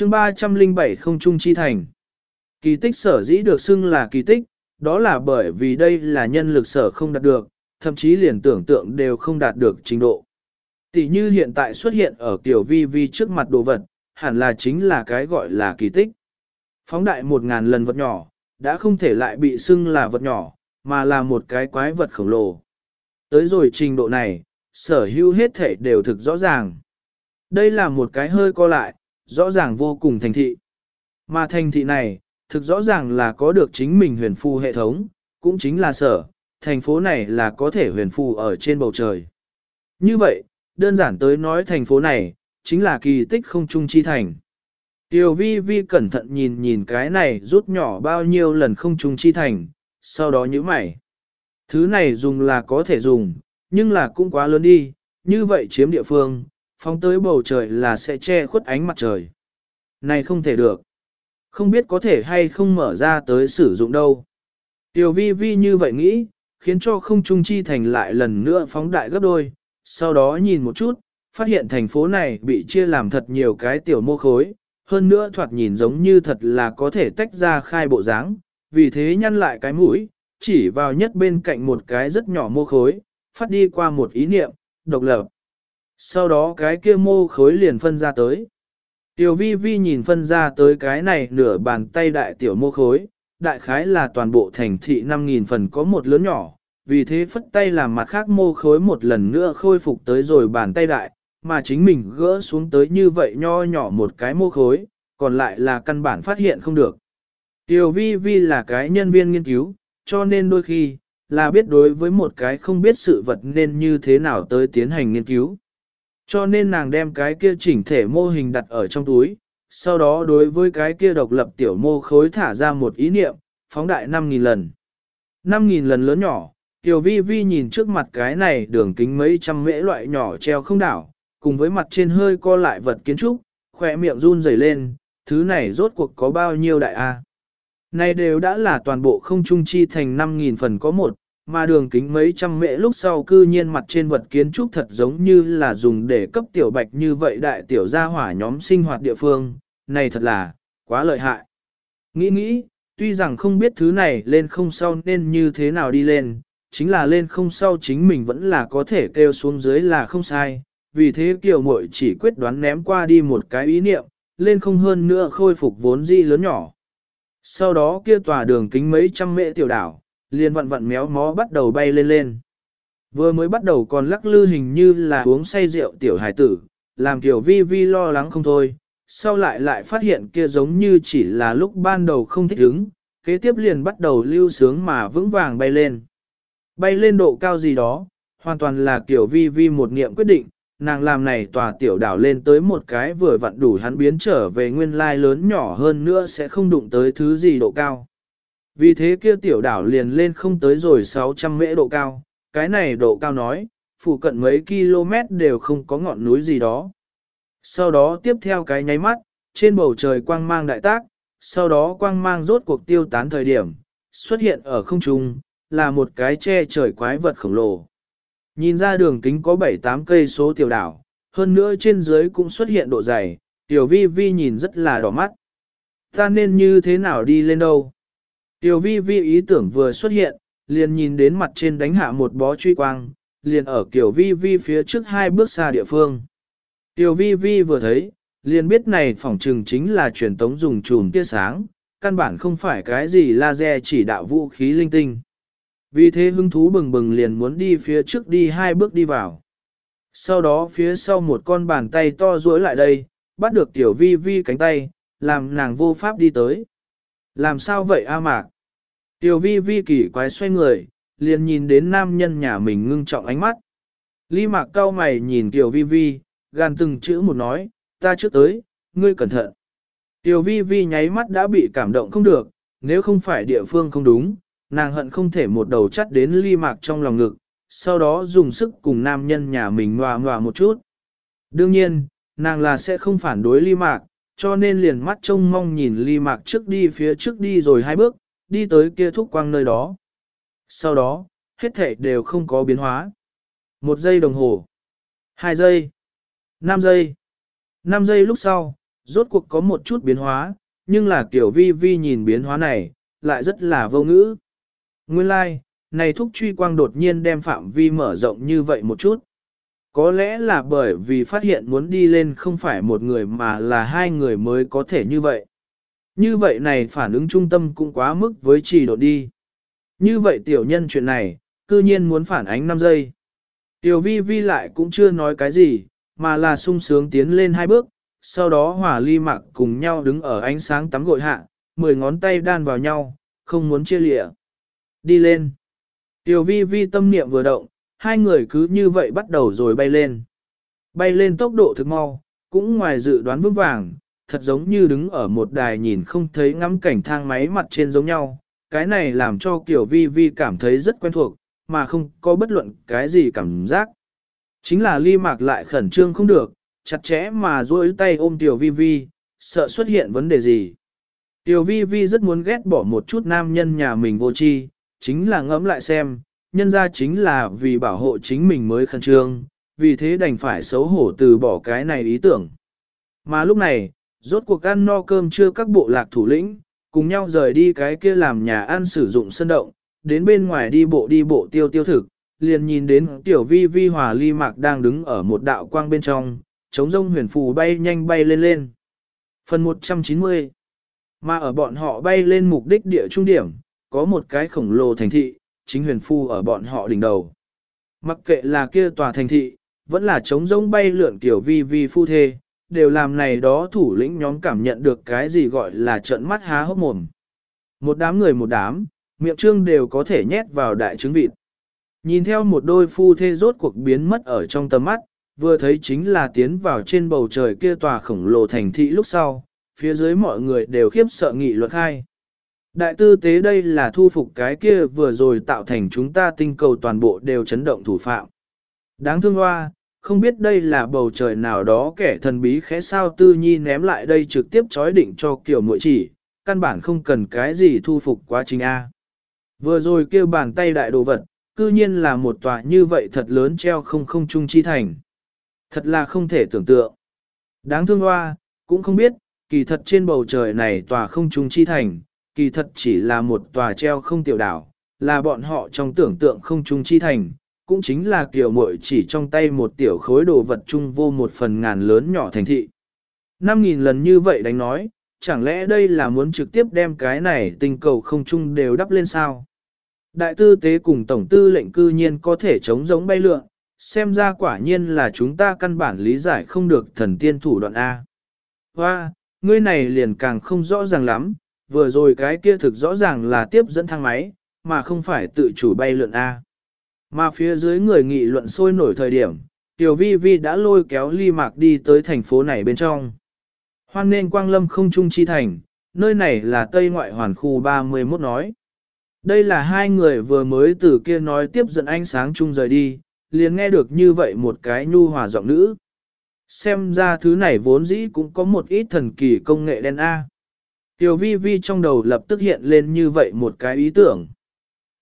chương 307 không trung chi thành. Kỳ tích sở dĩ được xưng là kỳ tích, đó là bởi vì đây là nhân lực sở không đạt được, thậm chí liền tưởng tượng đều không đạt được trình độ. Tỷ như hiện tại xuất hiện ở tiểu vi vi trước mặt đồ vật, hẳn là chính là cái gọi là kỳ tích. Phóng đại một ngàn lần vật nhỏ, đã không thể lại bị xưng là vật nhỏ, mà là một cái quái vật khổng lồ. Tới rồi trình độ này, sở hữu hết thể đều thực rõ ràng. Đây là một cái hơi co lại, rõ ràng vô cùng thành thị. Mà thành thị này, thực rõ ràng là có được chính mình huyền phù hệ thống, cũng chính là sở, thành phố này là có thể huyền phù ở trên bầu trời. Như vậy, đơn giản tới nói thành phố này, chính là kỳ tích không trung chi thành. Tiểu vi vi cẩn thận nhìn nhìn cái này rút nhỏ bao nhiêu lần không trung chi thành, sau đó nhíu mày. Thứ này dùng là có thể dùng, nhưng là cũng quá lớn đi, như vậy chiếm địa phương, phóng tới bầu trời là sẽ che khuất ánh mặt trời. Này không thể được. Không biết có thể hay không mở ra tới sử dụng đâu. Tiểu vi vi như vậy nghĩ, khiến cho không trung chi thành lại lần nữa phóng đại gấp đôi, sau đó nhìn một chút, phát hiện thành phố này bị chia làm thật nhiều cái tiểu mô khối, hơn nữa thoạt nhìn giống như thật là có thể tách ra khai bộ dáng, vì thế nhăn lại cái mũi, chỉ vào nhất bên cạnh một cái rất nhỏ mô khối, phát đi qua một ý niệm, độc lập. Sau đó cái kia mô khối liền phân ra tới. Tiểu vi vi nhìn phân ra tới cái này nửa bàn tay đại tiểu mô khối, đại khái là toàn bộ thành thị 5.000 phần có một lớn nhỏ, vì thế phất tay làm mặt khác mô khối một lần nữa khôi phục tới rồi bàn tay đại, mà chính mình gỡ xuống tới như vậy nho nhỏ một cái mô khối, còn lại là căn bản phát hiện không được. Tiểu vi vi là cái nhân viên nghiên cứu, cho nên đôi khi, là biết đối với một cái không biết sự vật nên như thế nào tới tiến hành nghiên cứu. Cho nên nàng đem cái kia chỉnh thể mô hình đặt ở trong túi, sau đó đối với cái kia độc lập tiểu mô khối thả ra một ý niệm, phóng đại 5.000 lần. 5.000 lần lớn nhỏ, tiểu vi vi nhìn trước mặt cái này đường kính mấy trăm mễ loại nhỏ treo không đảo, cùng với mặt trên hơi co lại vật kiến trúc, khỏe miệng run rẩy lên, thứ này rốt cuộc có bao nhiêu đại a? Này đều đã là toàn bộ không trung chi thành 5.000 phần có một, mà đường kính mấy trăm mễ lúc sau cư nhiên mặt trên vật kiến trúc thật giống như là dùng để cấp tiểu bạch như vậy đại tiểu gia hỏa nhóm sinh hoạt địa phương, này thật là, quá lợi hại. Nghĩ nghĩ, tuy rằng không biết thứ này lên không sau nên như thế nào đi lên, chính là lên không sau chính mình vẫn là có thể kêu xuống dưới là không sai, vì thế kiểu muội chỉ quyết đoán ném qua đi một cái ý niệm, lên không hơn nữa khôi phục vốn di lớn nhỏ. Sau đó kia tòa đường kính mấy trăm mễ tiểu đảo, liền vặn vặn méo mó bắt đầu bay lên lên. Vừa mới bắt đầu còn lắc lư hình như là uống say rượu tiểu hải tử, làm tiểu vi vi lo lắng không thôi, sau lại lại phát hiện kia giống như chỉ là lúc ban đầu không thích ứng, kế tiếp liền bắt đầu lưu sướng mà vững vàng bay lên. Bay lên độ cao gì đó, hoàn toàn là tiểu vi vi một niệm quyết định, nàng làm này tòa tiểu đảo lên tới một cái vừa vặn đủ hắn biến trở về nguyên lai lớn nhỏ hơn nữa sẽ không đụng tới thứ gì độ cao. Vì thế kia tiểu đảo liền lên không tới rồi 600 mễ độ cao, cái này độ cao nói, phụ cận mấy km đều không có ngọn núi gì đó. Sau đó tiếp theo cái nháy mắt, trên bầu trời quang mang đại tác, sau đó quang mang rốt cuộc tiêu tán thời điểm, xuất hiện ở không trung, là một cái che trời quái vật khổng lồ. Nhìn ra đường kính có 7-8 cây số tiểu đảo, hơn nữa trên dưới cũng xuất hiện độ dày, tiểu vi vi nhìn rất là đỏ mắt. Ta nên như thế nào đi lên đâu? Tiểu vi vi ý tưởng vừa xuất hiện, liền nhìn đến mặt trên đánh hạ một bó truy quang, liền ở kiểu vi vi phía trước hai bước xa địa phương. Tiểu vi vi vừa thấy, liền biết này phỏng trừng chính là truyền tống dùng chùm tia sáng, căn bản không phải cái gì laser chỉ đạo vũ khí linh tinh. Vì thế hứng thú bừng bừng liền muốn đi phía trước đi hai bước đi vào. Sau đó phía sau một con bàn tay to duỗi lại đây, bắt được tiểu vi vi cánh tay, làm nàng vô pháp đi tới. Làm sao vậy A Mạc? Tiểu vi vi kỳ quái xoay người, liền nhìn đến nam nhân nhà mình ngưng trọng ánh mắt. Ly Mạc cau mày nhìn Tiểu vi vi, gan từng chữ một nói, ta trước tới, ngươi cẩn thận. Tiểu vi vi nháy mắt đã bị cảm động không được, nếu không phải địa phương không đúng, nàng hận không thể một đầu chắt đến ly mạc trong lòng ngực, sau đó dùng sức cùng nam nhân nhà mình ngoà ngoà một chút. Đương nhiên, nàng là sẽ không phản đối ly mạc, cho nên liền mắt trông mong nhìn ly mạc trước đi phía trước đi rồi hai bước, đi tới kia thúc quang nơi đó. Sau đó, hết thể đều không có biến hóa. Một giây đồng hồ, hai giây, năm giây, năm giây lúc sau, rốt cuộc có một chút biến hóa, nhưng là kiểu vi vi nhìn biến hóa này, lại rất là vô ngữ. Nguyên lai, like, này thúc truy quang đột nhiên đem phạm vi mở rộng như vậy một chút. Có lẽ là bởi vì phát hiện muốn đi lên không phải một người mà là hai người mới có thể như vậy. Như vậy này phản ứng trung tâm cũng quá mức với trì độ đi. Như vậy tiểu nhân chuyện này, cư nhiên muốn phản ánh 5 giây. Tiểu vi vi lại cũng chưa nói cái gì, mà là sung sướng tiến lên hai bước, sau đó hỏa ly mặc cùng nhau đứng ở ánh sáng tắm gội hạ, mười ngón tay đan vào nhau, không muốn chia lịa. Đi lên. Tiểu vi vi tâm niệm vừa động, hai người cứ như vậy bắt đầu rồi bay lên. Bay lên tốc độ thực mau, cũng ngoài dự đoán vững vàng, thật giống như đứng ở một đài nhìn không thấy ngắm cảnh thang máy mặt trên giống nhau. Cái này làm cho Kiều Vi Vi cảm thấy rất quen thuộc, mà không có bất luận cái gì cảm giác. Chính là ly mạc lại khẩn trương không được, chặt chẽ mà duỗi tay ôm Tiểu Vi Vi, sợ xuất hiện vấn đề gì. Tiểu Vi Vi rất muốn ghét bỏ một chút nam nhân nhà mình vô tri, chính là ngẫm lại xem, nhân ra chính là vì bảo hộ chính mình mới khẩn trương, vì thế đành phải xấu hổ từ bỏ cái này ý tưởng. Mà lúc này, rốt cuộc ăn no cơm chưa các bộ lạc thủ lĩnh, cùng nhau rời đi cái kia làm nhà ăn sử dụng sân động, đến bên ngoài đi bộ đi bộ tiêu tiêu thực, liền nhìn đến tiểu vi vi hòa ly mạc đang đứng ở một đạo quang bên trong, chống rông huyền phù bay nhanh bay lên lên. Phần 190 Mà ở bọn họ bay lên mục đích địa trung điểm, có một cái khổng lồ thành thị, chính huyền phu ở bọn họ đỉnh đầu. Mặc kệ là kia tòa thành thị, vẫn là trống rỗng bay lượn kiểu vi vi phu thê, đều làm này đó thủ lĩnh nhóm cảm nhận được cái gì gọi là trợn mắt há hốc mồm. Một đám người một đám, miệng trương đều có thể nhét vào đại trứng vịt. Nhìn theo một đôi phu thê rốt cuộc biến mất ở trong tầm mắt, vừa thấy chính là tiến vào trên bầu trời kia tòa khổng lồ thành thị lúc sau, phía dưới mọi người đều khiếp sợ nghị luật khai. Đại tư tế đây là thu phục cái kia vừa rồi tạo thành chúng ta tinh cầu toàn bộ đều chấn động thủ phạm. Đáng thương hoa, không biết đây là bầu trời nào đó kẻ thần bí khẽ sao tư nhi ném lại đây trực tiếp chói định cho kiểu mội chỉ, căn bản không cần cái gì thu phục quá trình A. Vừa rồi kêu bàn tay đại đồ vật, cư nhiên là một tòa như vậy thật lớn treo không không trung chi thành. Thật là không thể tưởng tượng. Đáng thương hoa, cũng không biết, kỳ thật trên bầu trời này tòa không trung chi thành, kỳ thật chỉ là một tòa treo không tiểu đảo, là bọn họ trong tưởng tượng không trung chi thành, cũng chính là kiểu muội chỉ trong tay một tiểu khối đồ vật chung vô một phần ngàn lớn nhỏ thành thị. Năm nghìn lần như vậy đánh nói, chẳng lẽ đây là muốn trực tiếp đem cái này tình cầu không chung đều đắp lên sao? Đại tư tế cùng tổng tư lệnh cư nhiên có thể chống giống bay lượn, xem ra quả nhiên là chúng ta căn bản lý giải không được thần tiên thủ đoạn A. Hoa, ngươi này liền càng không rõ ràng lắm, vừa rồi cái kia thực rõ ràng là tiếp dẫn thang máy, mà không phải tự chủ bay lượn A. Mà phía dưới người nghị luận sôi nổi thời điểm, Tiểu Vi Vi đã lôi kéo ly mạc đi tới thành phố này bên trong. Hoan nên Quang Lâm không trung chi thành, nơi này là Tây Ngoại Hoàn khu 31 nói. Đây là hai người vừa mới từ kia nói tiếp dẫn ánh sáng chung rời đi, liền nghe được như vậy một cái nhu hòa giọng nữ. Xem ra thứ này vốn dĩ cũng có một ít thần kỳ công nghệ đen A. Tiểu vi vi trong đầu lập tức hiện lên như vậy một cái ý tưởng.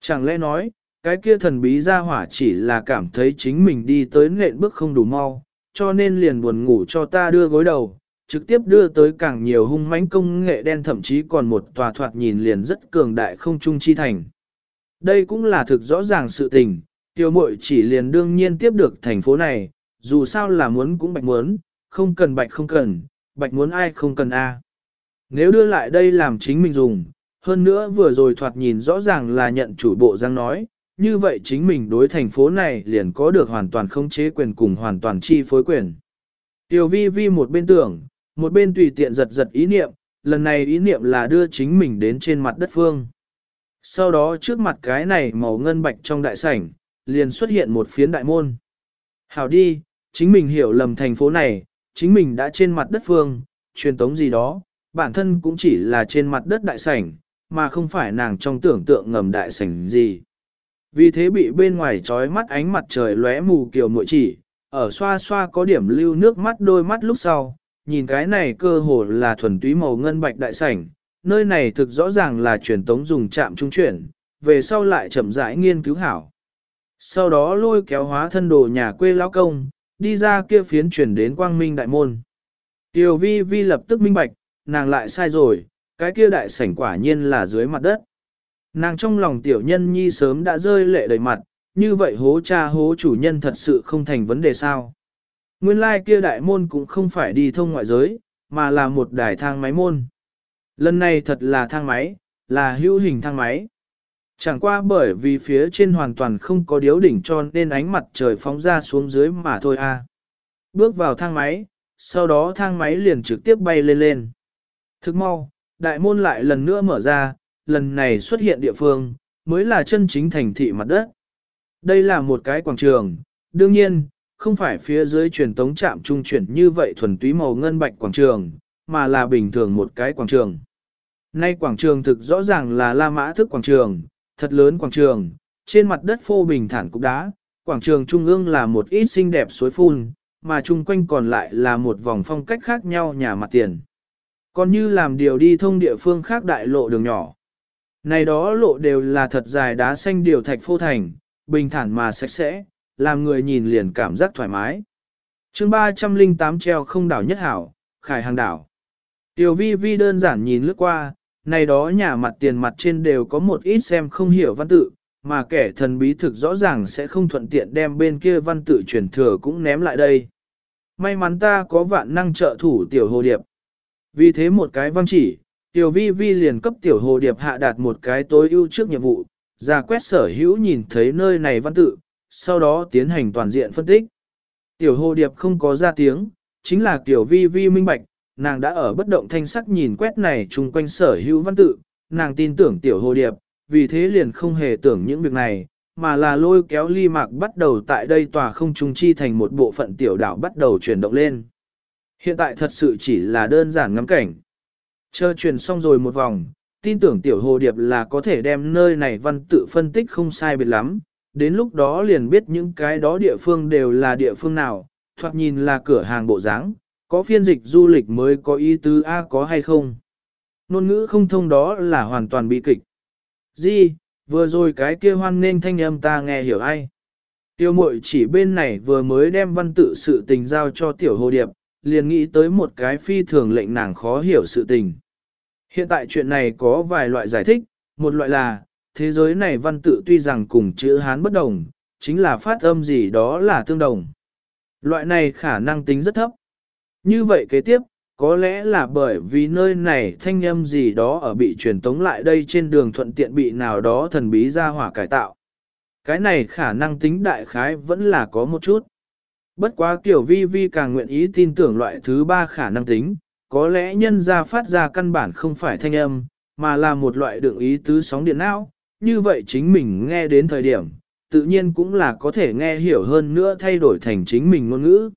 Chẳng lẽ nói, cái kia thần bí ra hỏa chỉ là cảm thấy chính mình đi tới nện bước không đủ mau, cho nên liền buồn ngủ cho ta đưa gối đầu, trực tiếp đưa tới càng nhiều hung mãnh công nghệ đen thậm chí còn một tòa thoạt nhìn liền rất cường đại không trung chi thành. Đây cũng là thực rõ ràng sự tình, tiêu mội chỉ liền đương nhiên tiếp được thành phố này, dù sao là muốn cũng bạch muốn, không cần bạch không cần, bạch muốn ai không cần a. Nếu đưa lại đây làm chính mình dùng, hơn nữa vừa rồi thoạt nhìn rõ ràng là nhận chủ bộ giang nói, như vậy chính mình đối thành phố này liền có được hoàn toàn không chế quyền cùng hoàn toàn chi phối quyền. Tiểu vi vi một bên tưởng, một bên tùy tiện giật giật ý niệm, lần này ý niệm là đưa chính mình đến trên mặt đất phương. Sau đó trước mặt cái này màu ngân bạch trong đại sảnh, liền xuất hiện một phiến đại môn. Hảo đi, chính mình hiểu lầm thành phố này, chính mình đã trên mặt đất phương, truyền tống gì đó, bản thân cũng chỉ là trên mặt đất đại sảnh, mà không phải nàng trong tưởng tượng ngầm đại sảnh gì. Vì thế bị bên ngoài trói mắt ánh mặt trời lóe mù kiều mội chỉ, ở xoa xoa có điểm lưu nước mắt đôi mắt lúc sau, nhìn cái này cơ hồ là thuần túy màu ngân bạch đại sảnh, nơi này thực rõ ràng là truyền tống dùng chạm trung chuyển, về sau lại chậm rãi nghiên cứu hảo. Sau đó lôi kéo hóa thân đồ nhà quê lão công, đi ra kia phiến chuyển đến quang minh đại môn. Tiểu vi vi lập tức minh bạch, nàng lại sai rồi, cái kia đại sảnh quả nhiên là dưới mặt đất. Nàng trong lòng tiểu nhân nhi sớm đã rơi lệ đầy mặt, như vậy hố cha hố chủ nhân thật sự không thành vấn đề sao. Nguyên lai like kia đại môn cũng không phải đi thông ngoại giới, mà là một đài thang máy môn. Lần này thật là thang máy, là hữu hình thang máy. Chẳng qua bởi vì phía trên hoàn toàn không có điếu đỉnh cho nên ánh mặt trời phóng ra xuống dưới mà thôi a. Bước vào thang máy, sau đó thang máy liền trực tiếp bay lên lên. Thức mau, đại môn lại lần nữa mở ra, lần này xuất hiện địa phương, mới là chân chính thành thị mặt đất. Đây là một cái quảng trường, đương nhiên, không phải phía dưới truyền tống trạm trung chuyển như vậy thuần túy màu ngân bạch quảng trường, mà là bình thường một cái quảng trường. Nay quảng trường thực rõ ràng là La Mã thức quảng trường, thật lớn quảng trường, trên mặt đất phô bình thản cục đá, quảng trường trung ương là một ít xinh đẹp suối phun, mà chung quanh còn lại là một vòng phong cách khác nhau nhà mặt tiền. Còn như làm điều đi thông địa phương khác đại lộ đường nhỏ. Này đó lộ đều là thật dài đá xanh điều thạch phô thành, bình thản mà sạch sẽ, làm người nhìn liền cảm giác thoải mái. chương 308 treo không đảo nhất hảo, khải hàng đảo. Tiểu vi vi đơn giản nhìn lướt qua, này đó nhà mặt tiền mặt trên đều có một ít xem không hiểu văn tự, mà kẻ thần bí thực rõ ràng sẽ không thuận tiện đem bên kia văn tự truyền thừa cũng ném lại đây. May mắn ta có vạn năng trợ thủ tiểu hồ điệp. Vì thế một cái văng chỉ, tiểu vi vi liền cấp tiểu hồ điệp hạ đạt một cái tối ưu trước nhiệm vụ, ra quét sở hữu nhìn thấy nơi này văn tự, sau đó tiến hành toàn diện phân tích. Tiểu hồ điệp không có ra tiếng, chính là tiểu vi vi minh bạch, nàng đã ở bất động thanh sắc nhìn quét này chung quanh sở hữu văn tự, nàng tin tưởng tiểu hồ điệp, vì thế liền không hề tưởng những việc này, mà là lôi kéo ly mạc bắt đầu tại đây tòa không trung chi thành một bộ phận tiểu đảo bắt đầu chuyển động lên. Hiện tại thật sự chỉ là đơn giản ngắm cảnh. Chờ truyền xong rồi một vòng, tin tưởng tiểu hồ điệp là có thể đem nơi này văn tự phân tích không sai biệt lắm, đến lúc đó liền biết những cái đó địa phương đều là địa phương nào, thoạt nhìn là cửa hàng bộ dáng, có phiên dịch du lịch mới có ý tứ A có hay không. Nôn ngữ không thông đó là hoàn toàn bị kịch. Di, vừa rồi cái kia hoan nên thanh âm ta nghe hiểu ai. Tiêu mội chỉ bên này vừa mới đem văn tự sự tình giao cho tiểu hồ điệp, liền nghĩ tới một cái phi thường lệnh nàng khó hiểu sự tình. Hiện tại chuyện này có vài loại giải thích, một loại là, thế giới này văn tự tuy rằng cùng chữ Hán bất đồng, chính là phát âm gì đó là tương đồng. Loại này khả năng tính rất thấp. Như vậy kế tiếp, có lẽ là bởi vì nơi này thanh âm gì đó ở bị truyền tống lại đây trên đường thuận tiện bị nào đó thần bí ra hỏa cải tạo. Cái này khả năng tính đại khái vẫn là có một chút. Bất quá kiểu vi vi càng nguyện ý tin tưởng loại thứ ba khả năng tính, có lẽ nhân ra phát ra căn bản không phải thanh âm, mà là một loại đường ý tứ sóng điện não, như vậy chính mình nghe đến thời điểm, tự nhiên cũng là có thể nghe hiểu hơn nữa thay đổi thành chính mình ngôn ngữ.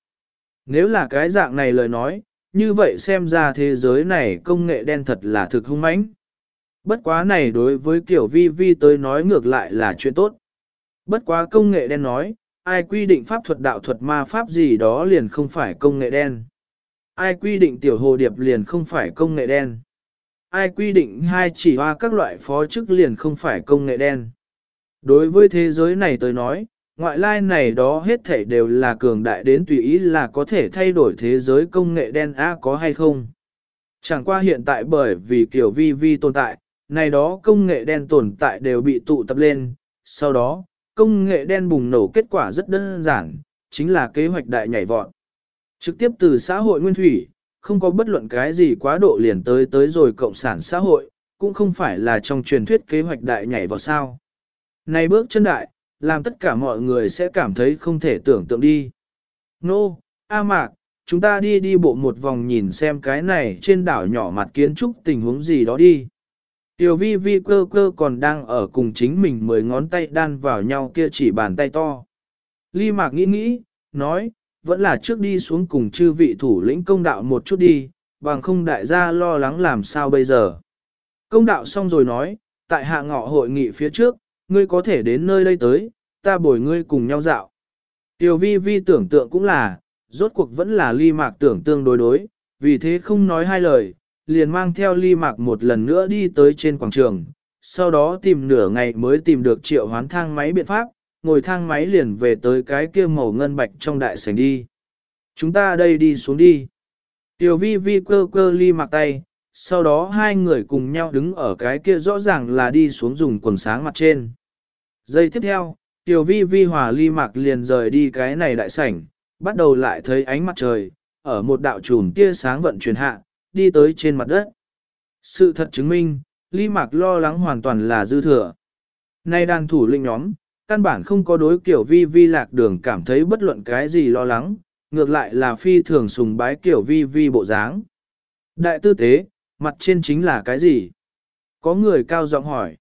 Nếu là cái dạng này lời nói, như vậy xem ra thế giới này công nghệ đen thật là thực hung mãnh. Bất quá này đối với kiểu vi vi tới nói ngược lại là chuyện tốt. Bất quá công nghệ đen nói, ai quy định pháp thuật đạo thuật ma pháp gì đó liền không phải công nghệ đen. Ai quy định tiểu hồ điệp liền không phải công nghệ đen. Ai quy định hai chỉ hoa các loại phó chức liền không phải công nghệ đen. Đối với thế giới này tôi nói, ngoại lai này đó hết thảy đều là cường đại đến tùy ý là có thể thay đổi thế giới công nghệ đen á có hay không. Chẳng qua hiện tại bởi vì kiểu vi vi tồn tại, này đó công nghệ đen tồn tại đều bị tụ tập lên, sau đó, công nghệ đen bùng nổ kết quả rất đơn giản, chính là kế hoạch đại nhảy vọt. Trực tiếp từ xã hội nguyên thủy, không có bất luận cái gì quá độ liền tới tới rồi cộng sản xã hội, cũng không phải là trong truyền thuyết kế hoạch đại nhảy vào sao. Này bước chân đại, làm tất cả mọi người sẽ cảm thấy không thể tưởng tượng đi. Nô, no, A Mạc, chúng ta đi đi bộ một vòng nhìn xem cái này trên đảo nhỏ mặt kiến trúc tình huống gì đó đi. Tiểu vi vi cơ cơ còn đang ở cùng chính mình mười ngón tay đan vào nhau kia chỉ bàn tay to. Ly Mạc nghĩ nghĩ, nói, vẫn là trước đi xuống cùng chư vị thủ lĩnh công đạo một chút đi, bằng không đại gia lo lắng làm sao bây giờ. Công đạo xong rồi nói, tại hạ ngọ hội nghị phía trước, ngươi có thể đến nơi đây tới, ta bồi ngươi cùng nhau dạo. Tiểu vi vi tưởng tượng cũng là, rốt cuộc vẫn là ly mạc tưởng tương đối đối, vì thế không nói hai lời, liền mang theo ly mạc một lần nữa đi tới trên quảng trường, sau đó tìm nửa ngày mới tìm được triệu hoán thang máy biện pháp, ngồi thang máy liền về tới cái kia màu ngân bạch trong đại sảnh đi. Chúng ta đây đi xuống đi. Tiểu vi vi cơ cơ ly mặc tay, sau đó hai người cùng nhau đứng ở cái kia rõ ràng là đi xuống dùng quần sáng mặt trên. Giây tiếp theo, Tiểu vi vi hòa ly mặc liền rời đi cái này đại sảnh, bắt đầu lại thấy ánh mặt trời, ở một đạo chùm tia sáng vận chuyển hạ, đi tới trên mặt đất. Sự thật chứng minh, ly mặc lo lắng hoàn toàn là dư thừa. Nay đàn thủ lĩnh nhóm, căn bản không có đối kiểu vi vi lạc đường cảm thấy bất luận cái gì lo lắng, ngược lại là phi thường sùng bái kiểu vi vi bộ dáng. Đại tư tế, mặt trên chính là cái gì? Có người cao giọng hỏi.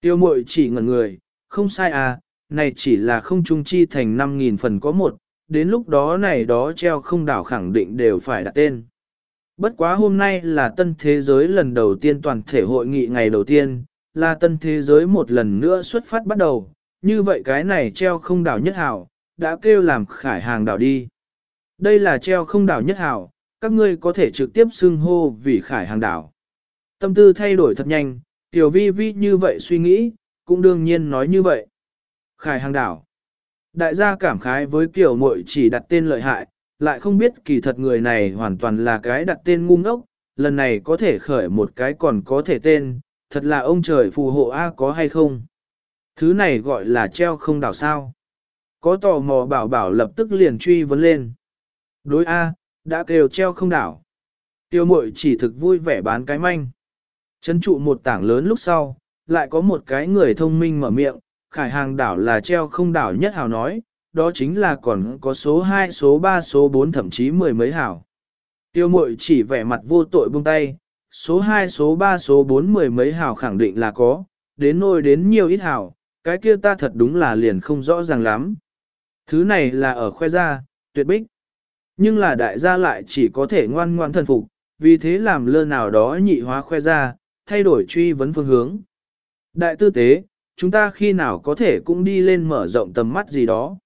Tiêu mội chỉ ngẩn người, không sai à, này chỉ là không trung chi thành 5.000 phần có một, đến lúc đó này đó treo không đảo khẳng định đều phải đặt tên. Bất quá hôm nay là tân thế giới lần đầu tiên toàn thể hội nghị ngày đầu tiên, là tân thế giới một lần nữa xuất phát bắt đầu, như vậy cái này treo không đảo nhất hảo, đã kêu làm khải hàng đảo đi. Đây là treo không đảo nhất hảo, các ngươi có thể trực tiếp xưng hô vì khải hàng đảo. Tâm tư thay đổi thật nhanh, tiểu vi vi như vậy suy nghĩ, cũng đương nhiên nói như vậy. Khải hàng đảo. Đại gia cảm khái với kiểu muội chỉ đặt tên lợi hại, lại không biết kỳ thật người này hoàn toàn là cái đặt tên ngu ngốc, lần này có thể khởi một cái còn có thể tên, thật là ông trời phù hộ A có hay không. Thứ này gọi là treo không đảo sao. Có tò mò bảo bảo lập tức liền truy vấn lên. Đối A, đã kêu treo không đảo. Tiêu mội chỉ thực vui vẻ bán cái manh. Chấn trụ một tảng lớn lúc sau, lại có một cái người thông minh mở miệng, khải hàng đảo là treo không đảo nhất hào nói, đó chính là còn có số 2, số 3, số 4 thậm chí mười mấy hảo. Tiêu mội chỉ vẻ mặt vô tội buông tay, số 2, số 3, số 4 mười mấy hảo khẳng định là có, đến nôi đến nhiều ít hảo, cái kia ta thật đúng là liền không rõ ràng lắm. Thứ này là ở khoe ra, tuyệt bích. Nhưng là đại gia lại chỉ có thể ngoan ngoan thần phục, vì thế làm lơ nào đó nhị hóa khoe ra, thay đổi truy vấn phương hướng. Đại tư tế, chúng ta khi nào có thể cũng đi lên mở rộng tầm mắt gì đó.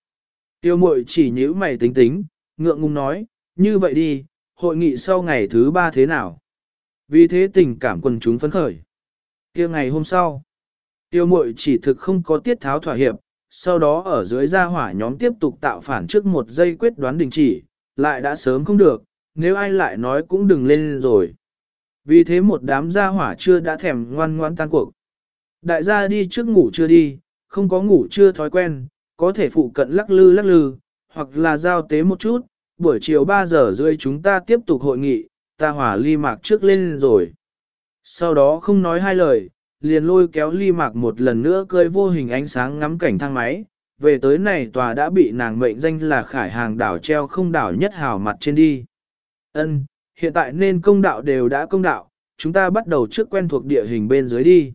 Tiêu mội chỉ nhíu mày tính tính, ngượng ngùng nói, như vậy đi, hội nghị sau ngày thứ ba thế nào? Vì thế tình cảm quần chúng phấn khởi. kia ngày hôm sau, tiêu mội chỉ thực không có tiết tháo thỏa hiệp, sau đó ở dưới gia hỏa nhóm tiếp tục tạo phản trước một giây quyết đoán đình chỉ, lại đã sớm không được, nếu ai lại nói cũng đừng lên rồi. Vì thế một đám gia hỏa chưa đã thèm ngoan ngoan tan cuộc. Đại gia đi trước ngủ chưa đi, không có ngủ chưa thói quen, có thể phụ cận lắc lư lắc lư, hoặc là giao tế một chút, buổi chiều 3 giờ rưỡi chúng ta tiếp tục hội nghị, ta hỏa ly mạc trước lên rồi. Sau đó không nói hai lời, liền lôi kéo ly mạc một lần nữa cơi vô hình ánh sáng ngắm cảnh thang máy, về tới này tòa đã bị nàng mệnh danh là khải hàng đảo treo không đảo nhất hào mặt trên đi. Ân, hiện tại nên công đạo đều đã công đạo, chúng ta bắt đầu trước quen thuộc địa hình bên dưới đi.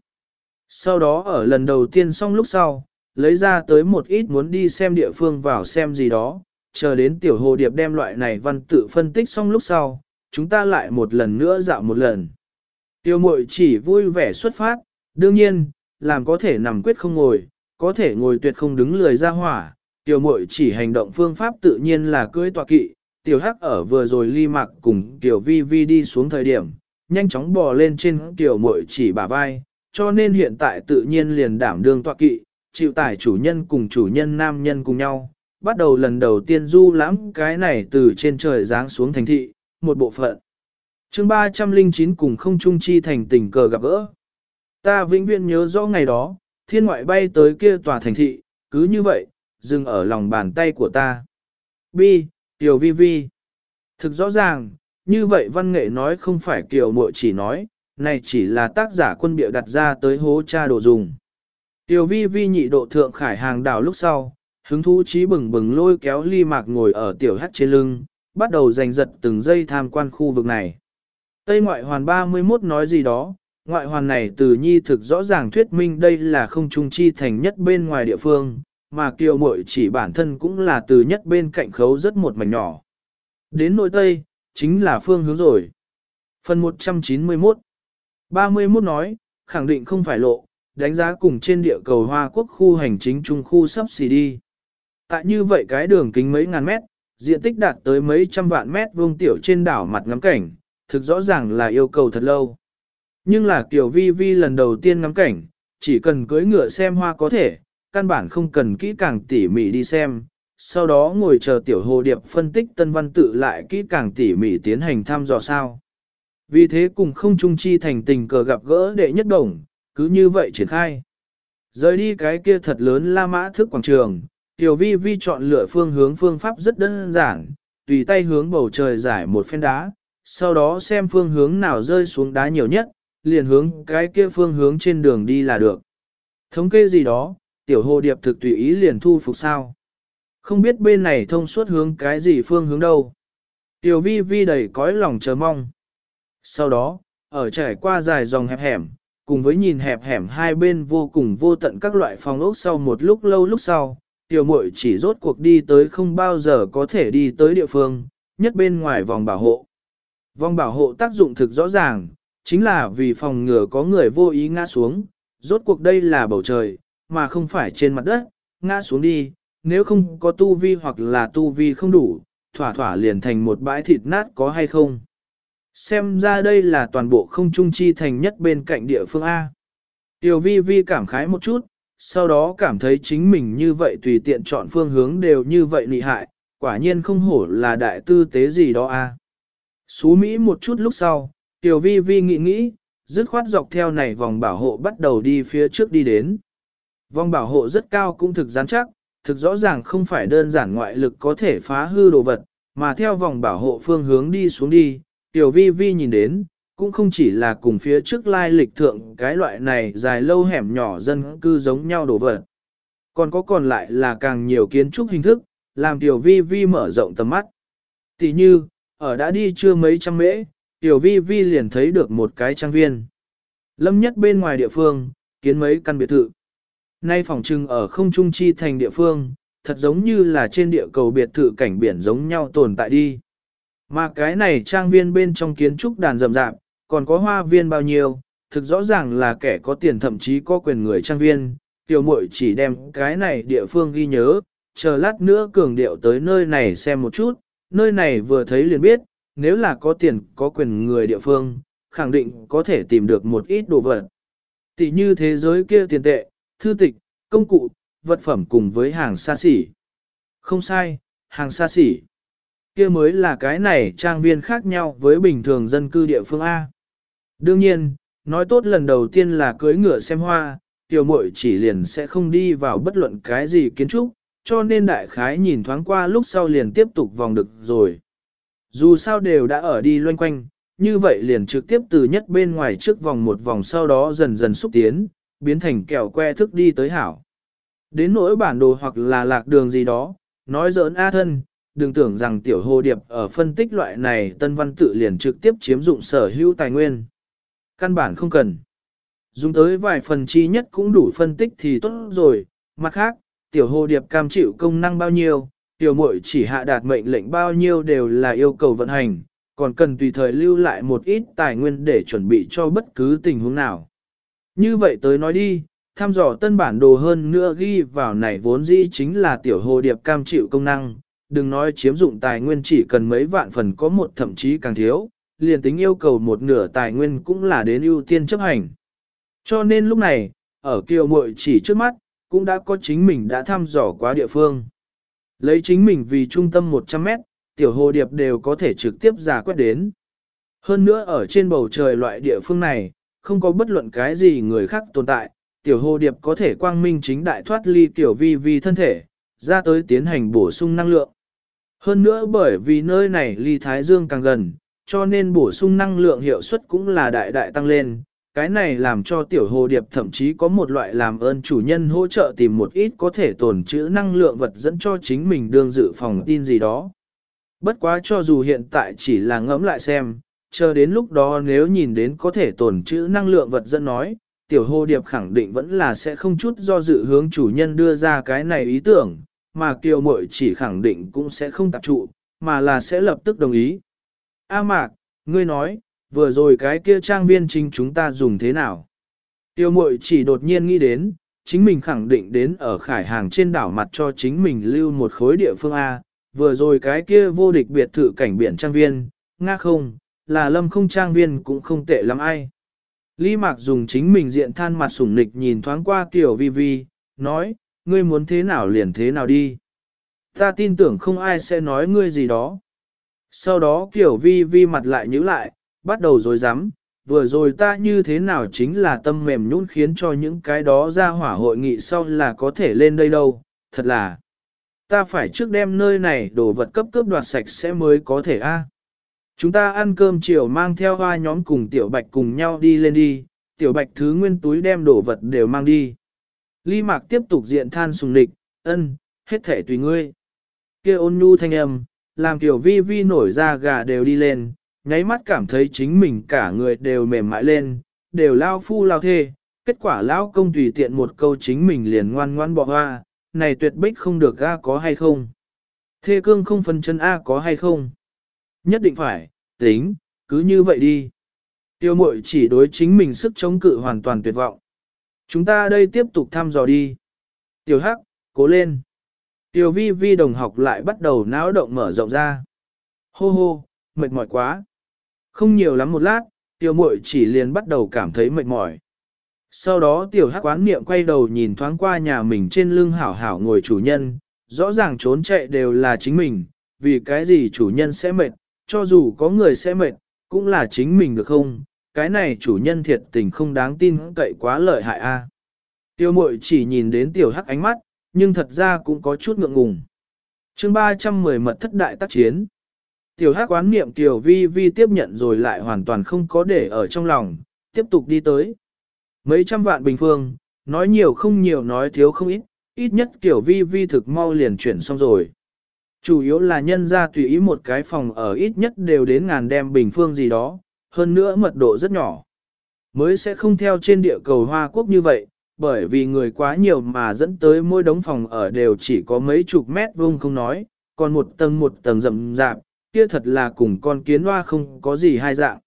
Sau đó ở lần đầu tiên xong lúc sau, lấy ra tới một ít muốn đi xem địa phương vào xem gì đó, chờ đến tiểu hồ điệp đem loại này văn tự phân tích xong lúc sau, chúng ta lại một lần nữa dạo một lần. Tiêu mội chỉ vui vẻ xuất phát, đương nhiên, làm có thể nằm quyết không ngồi, có thể ngồi tuyệt không đứng lười ra hỏa, tiểu mội chỉ hành động phương pháp tự nhiên là cưỡi tọa kỵ, tiểu hắc ở vừa rồi ly mặc cùng tiểu vi vi đi xuống thời điểm, nhanh chóng bò lên trên tiểu mội chỉ bả vai, cho nên hiện tại tự nhiên liền đảm đương tọa kỵ, chịu tải chủ nhân cùng chủ nhân nam nhân cùng nhau, bắt đầu lần đầu tiên du lãm cái này từ trên trời giáng xuống thành thị, một bộ phận. chương 309 cùng không trung chi thành tình cờ gặp gỡ. Ta vĩnh viễn nhớ rõ ngày đó, thiên ngoại bay tới kia tòa thành thị, cứ như vậy, dừng ở lòng bàn tay của ta. Bi, Tiểu Vi Vi. Thực rõ ràng, như vậy văn nghệ nói không phải Kiều muội chỉ nói, này chỉ là tác giả quân biểu đặt ra tới hố cha đồ dùng. Tiểu vi vi nhị độ thượng khải hàng đảo lúc sau, hứng thú trí bừng bừng lôi kéo ly mạc ngồi ở tiểu hắt trên lưng, bắt đầu giành giật từng giây tham quan khu vực này. Tây ngoại hoàn 31 nói gì đó, ngoại hoàn này từ nhi thực rõ ràng thuyết minh đây là không trung chi thành nhất bên ngoài địa phương, mà kiều mội chỉ bản thân cũng là từ nhất bên cạnh khấu rất một mảnh nhỏ. Đến nội Tây, chính là phương hướng rồi. Phần 191 31 nói, khẳng định không phải lộ, đánh giá cùng trên địa cầu Hoa Quốc khu hành chính trung khu sắp xỉ đi. Tại như vậy cái đường kính mấy ngàn mét, diện tích đạt tới mấy trăm vạn mét vuông tiểu trên đảo mặt ngắm cảnh, thực rõ ràng là yêu cầu thật lâu. Nhưng là kiểu vi vi lần đầu tiên ngắm cảnh, chỉ cần cưỡi ngựa xem hoa có thể, căn bản không cần kỹ càng tỉ mỉ đi xem, sau đó ngồi chờ tiểu hồ điệp phân tích tân văn tự lại kỹ càng tỉ mỉ tiến hành thăm dò sao. Vì thế cùng không trung chi thành tình cờ gặp gỡ đệ nhất đồng, cứ như vậy triển khai. Rời đi cái kia thật lớn La Mã thức quảng trường, Tiểu Vi Vi chọn lựa phương hướng phương pháp rất đơn giản, tùy tay hướng bầu trời giải một phen đá, sau đó xem phương hướng nào rơi xuống đá nhiều nhất, liền hướng cái kia phương hướng trên đường đi là được. Thống kê gì đó, tiểu hồ điệp thực tùy ý liền thu phục sao. Không biết bên này thông suốt hướng cái gì phương hướng đâu. Tiểu vi vi đầy cõi lòng chờ mong. Sau đó, ở trải qua dài dòng hẹp hẻm, cùng với nhìn hẹp hẻm hai bên vô cùng vô tận các loại phòng ốc sau một lúc lâu lúc sau, tiểu muội chỉ rốt cuộc đi tới không bao giờ có thể đi tới địa phương, nhất bên ngoài vòng bảo hộ. Vòng bảo hộ tác dụng thực rõ ràng, chính là vì phòng ngừa có người vô ý ngã xuống, rốt cuộc đây là bầu trời, mà không phải trên mặt đất, ngã xuống đi, nếu không có tu vi hoặc là tu vi không đủ, thỏa thỏa liền thành một bãi thịt nát có hay không. Xem ra đây là toàn bộ không trung chi thành nhất bên cạnh địa phương A. Tiểu vi vi cảm khái một chút, sau đó cảm thấy chính mình như vậy tùy tiện chọn phương hướng đều như vậy nị hại, quả nhiên không hổ là đại tư tế gì đó A. Xú Mỹ một chút lúc sau, Tiểu vi vi nghĩ nghĩ, dứt khoát dọc theo này vòng bảo hộ bắt đầu đi phía trước đi đến. Vòng bảo hộ rất cao cũng thực rắn chắc, thực rõ ràng không phải đơn giản ngoại lực có thể phá hư đồ vật, mà theo vòng bảo hộ phương hướng đi xuống đi, tiểu vi vi nhìn đến, cũng không chỉ là cùng phía trước lai lịch thượng cái loại này dài lâu hẻm nhỏ dân cư giống nhau đổ vật. Còn có còn lại là càng nhiều kiến trúc hình thức, làm tiểu vi vi mở rộng tầm mắt. Tỷ như, ở đã đi chưa mấy trăm mễ, tiểu vi vi liền thấy được một cái trang viên. Lâm nhất bên ngoài địa phương, kiến mấy căn biệt thự. Nay phòng trưng ở không trung chi thành địa phương, thật giống như là trên địa cầu biệt thự cảnh biển giống nhau tồn tại đi. Mà cái này trang viên bên trong kiến trúc đàn rậm rạp, còn có hoa viên bao nhiêu, thực rõ ràng là kẻ có tiền thậm chí có quyền người trang viên. Tiểu muội chỉ đem cái này địa phương ghi nhớ, chờ lát nữa cường điệu tới nơi này xem một chút, nơi này vừa thấy liền biết, nếu là có tiền có quyền người địa phương, khẳng định có thể tìm được một ít đồ vật. Tỷ như thế giới kia tiền tệ, thư tịch, công cụ, vật phẩm cùng với hàng xa xỉ. Không sai, hàng xa xỉ. Kia mới là cái này trang viên khác nhau với bình thường dân cư địa phương A. Đương nhiên, nói tốt lần đầu tiên là cưới ngựa xem hoa, tiểu muội chỉ liền sẽ không đi vào bất luận cái gì kiến trúc, cho nên đại khái nhìn thoáng qua lúc sau liền tiếp tục vòng được rồi. Dù sao đều đã ở đi loanh quanh, như vậy liền trực tiếp từ nhất bên ngoài trước vòng một vòng sau đó dần dần xúc tiến, biến thành kẹo que thức đi tới hảo. Đến nỗi bản đồ hoặc là lạc đường gì đó, nói giỡn A thân, đừng tưởng rằng tiểu hồ điệp ở phân tích loại này tân văn tự liền trực tiếp chiếm dụng sở hữu tài nguyên. Căn bản không cần. Dùng tới vài phần chi nhất cũng đủ phân tích thì tốt rồi, mặt khác, tiểu hồ điệp cam chịu công năng bao nhiêu, tiểu muội chỉ hạ đạt mệnh lệnh bao nhiêu đều là yêu cầu vận hành, còn cần tùy thời lưu lại một ít tài nguyên để chuẩn bị cho bất cứ tình huống nào. Như vậy tới nói đi, thăm dò tân bản đồ hơn nữa ghi vào này vốn dĩ chính là tiểu hồ điệp cam chịu công năng, đừng nói chiếm dụng tài nguyên chỉ cần mấy vạn phần có một thậm chí càng thiếu, liền tính yêu cầu một nửa tài nguyên cũng là đến ưu tiên chấp hành. Cho nên lúc này, ở kiều muội chỉ trước mắt, cũng đã có chính mình đã thăm dò quá địa phương. Lấy chính mình vì trung tâm 100 mét, tiểu hồ điệp đều có thể trực tiếp giả quét đến. Hơn nữa ở trên bầu trời loại địa phương này, không có bất luận cái gì người khác tồn tại, tiểu hồ điệp có thể quang minh chính đại thoát ly tiểu vi vi thân thể, ra tới tiến hành bổ sung năng lượng. Hơn nữa bởi vì nơi này ly thái dương càng gần, cho nên bổ sung năng lượng hiệu suất cũng là đại đại tăng lên. Cái này làm cho tiểu hồ điệp thậm chí có một loại làm ơn chủ nhân hỗ trợ tìm một ít có thể tồn trữ năng lượng vật dẫn cho chính mình đương dự phòng tin gì đó. Bất quá cho dù hiện tại chỉ là ngẫm lại xem, chờ đến lúc đó nếu nhìn đến có thể tồn trữ năng lượng vật dẫn nói, tiểu hồ điệp khẳng định vẫn là sẽ không chút do dự hướng chủ nhân đưa ra cái này ý tưởng, mà kiều mội chỉ khẳng định cũng sẽ không tập trụ, mà là sẽ lập tức đồng ý. A mạc, ngươi nói, vừa rồi cái kia trang viên chính chúng ta dùng thế nào? Tiêu mội chỉ đột nhiên nghĩ đến, chính mình khẳng định đến ở khải hàng trên đảo mặt cho chính mình lưu một khối địa phương A, vừa rồi cái kia vô địch biệt thự cảnh biển trang viên, nga không, là lâm không trang viên cũng không tệ lắm ai. Lý Mạc dùng chính mình diện than mặt sủng nịch nhìn thoáng qua Kiều Vi Vi, nói, ngươi muốn thế nào liền thế nào đi. Ta tin tưởng không ai sẽ nói ngươi gì đó. Sau đó kiểu vi vi mặt lại nhíu lại, bắt đầu dối rắm vừa rồi ta như thế nào chính là tâm mềm nhũn khiến cho những cái đó ra hỏa hội nghị sau là có thể lên đây đâu, thật là. Ta phải trước đem nơi này đồ vật cấp cướp đoạt sạch sẽ mới có thể a. Chúng ta ăn cơm chiều mang theo hoa nhóm cùng tiểu bạch cùng nhau đi lên đi, tiểu bạch thứ nguyên túi đem đồ vật đều mang đi. Ly mạc tiếp tục diện than sùng địch, ân, hết thể tùy ngươi. kia ôn nhu thanh âm, làm tiểu vi vi nổi ra gà đều đi lên, nháy mắt cảm thấy chính mình cả người đều mềm mại lên, đều lao phu lao thê, kết quả lão công tùy tiện một câu chính mình liền ngoan ngoan bỏ hoa, này tuyệt bích không được ga có hay không. Thê cương không phân chân A có hay không. Nhất định phải, tính, cứ như vậy đi. Tiêu mội chỉ đối chính mình sức chống cự hoàn toàn tuyệt vọng. Chúng ta đây tiếp tục thăm dò đi. Tiểu Hắc, cố lên. Tiểu vi vi đồng học lại bắt đầu náo động mở rộng ra. Hô hô, mệt mỏi quá. Không nhiều lắm một lát, tiểu muội chỉ liền bắt đầu cảm thấy mệt mỏi. Sau đó tiểu hắc quán niệm quay đầu nhìn thoáng qua nhà mình trên lưng hảo hảo ngồi chủ nhân, rõ ràng trốn chạy đều là chính mình, vì cái gì chủ nhân sẽ mệt, cho dù có người sẽ mệt, cũng là chính mình được không, cái này chủ nhân thiệt tình không đáng tin cậy quá lợi hại a. À. Tiêu mội chỉ nhìn đến tiểu hắc ánh mắt, nhưng thật ra cũng có chút ngượng ngùng. chương 310 mật thất đại tác chiến. Tiểu hắc quán niệm tiểu vi vi tiếp nhận rồi lại hoàn toàn không có để ở trong lòng, tiếp tục đi tới. Mấy trăm vạn bình phương, nói nhiều không nhiều nói thiếu không ít, ít nhất tiểu vi vi thực mau liền chuyển xong rồi. Chủ yếu là nhân ra tùy ý một cái phòng ở ít nhất đều đến ngàn đem bình phương gì đó, hơn nữa mật độ rất nhỏ. Mới sẽ không theo trên địa cầu Hoa Quốc như vậy, bởi vì người quá nhiều mà dẫn tới mỗi đống phòng ở đều chỉ có mấy chục mét vuông không nói, còn một tầng một tầng rậm rạp, kia thật là cùng con kiến hoa không có gì hai dạng.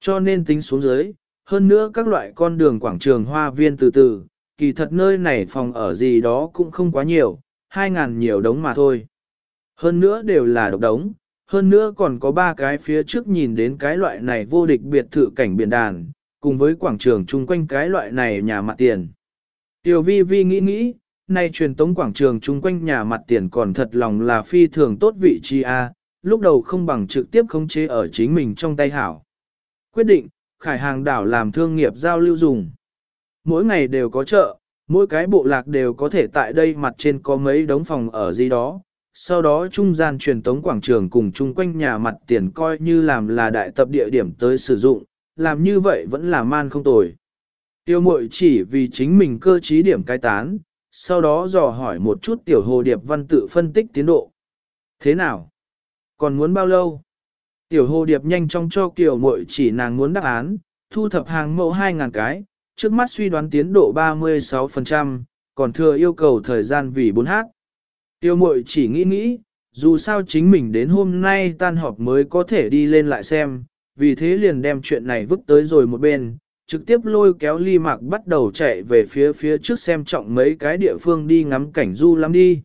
Cho nên tính xuống dưới, hơn nữa các loại con đường quảng trường hoa viên từ từ, kỳ thật nơi này phòng ở gì đó cũng không quá nhiều, hai ngàn nhiều đống mà thôi. Hơn nữa đều là độc đống, hơn nữa còn có ba cái phía trước nhìn đến cái loại này vô địch biệt thự cảnh biển đàn, cùng với quảng trường chung quanh cái loại này nhà mặt tiền. Tiểu vi vi nghĩ nghĩ, nay truyền tống quảng trường chung quanh nhà mặt tiền còn thật lòng là phi thường tốt vị trí A, lúc đầu không bằng trực tiếp khống chế ở chính mình trong tay hảo. Quyết định, khải hàng đảo làm thương nghiệp giao lưu dùng. Mỗi ngày đều có chợ, mỗi cái bộ lạc đều có thể tại đây mặt trên có mấy đống phòng ở gì đó. Sau đó trung gian truyền tống quảng trường cùng chung quanh nhà mặt tiền coi như làm là đại tập địa điểm tới sử dụng, làm như vậy vẫn là man không tồi. Tiêu mội chỉ vì chính mình cơ trí điểm cai tán, sau đó dò hỏi một chút tiểu hồ điệp văn tự phân tích tiến độ. Thế nào? Còn muốn bao lâu? Tiểu hồ điệp nhanh chóng cho kiểu mội chỉ nàng muốn đáp án, thu thập hàng mẫu 2.000 cái, trước mắt suy đoán tiến độ 36%, còn thừa yêu cầu thời gian vì 4h. Tiêu mội chỉ nghĩ nghĩ, dù sao chính mình đến hôm nay tan họp mới có thể đi lên lại xem, vì thế liền đem chuyện này vứt tới rồi một bên, trực tiếp lôi kéo ly mạc bắt đầu chạy về phía phía trước xem trọng mấy cái địa phương đi ngắm cảnh du lắm đi.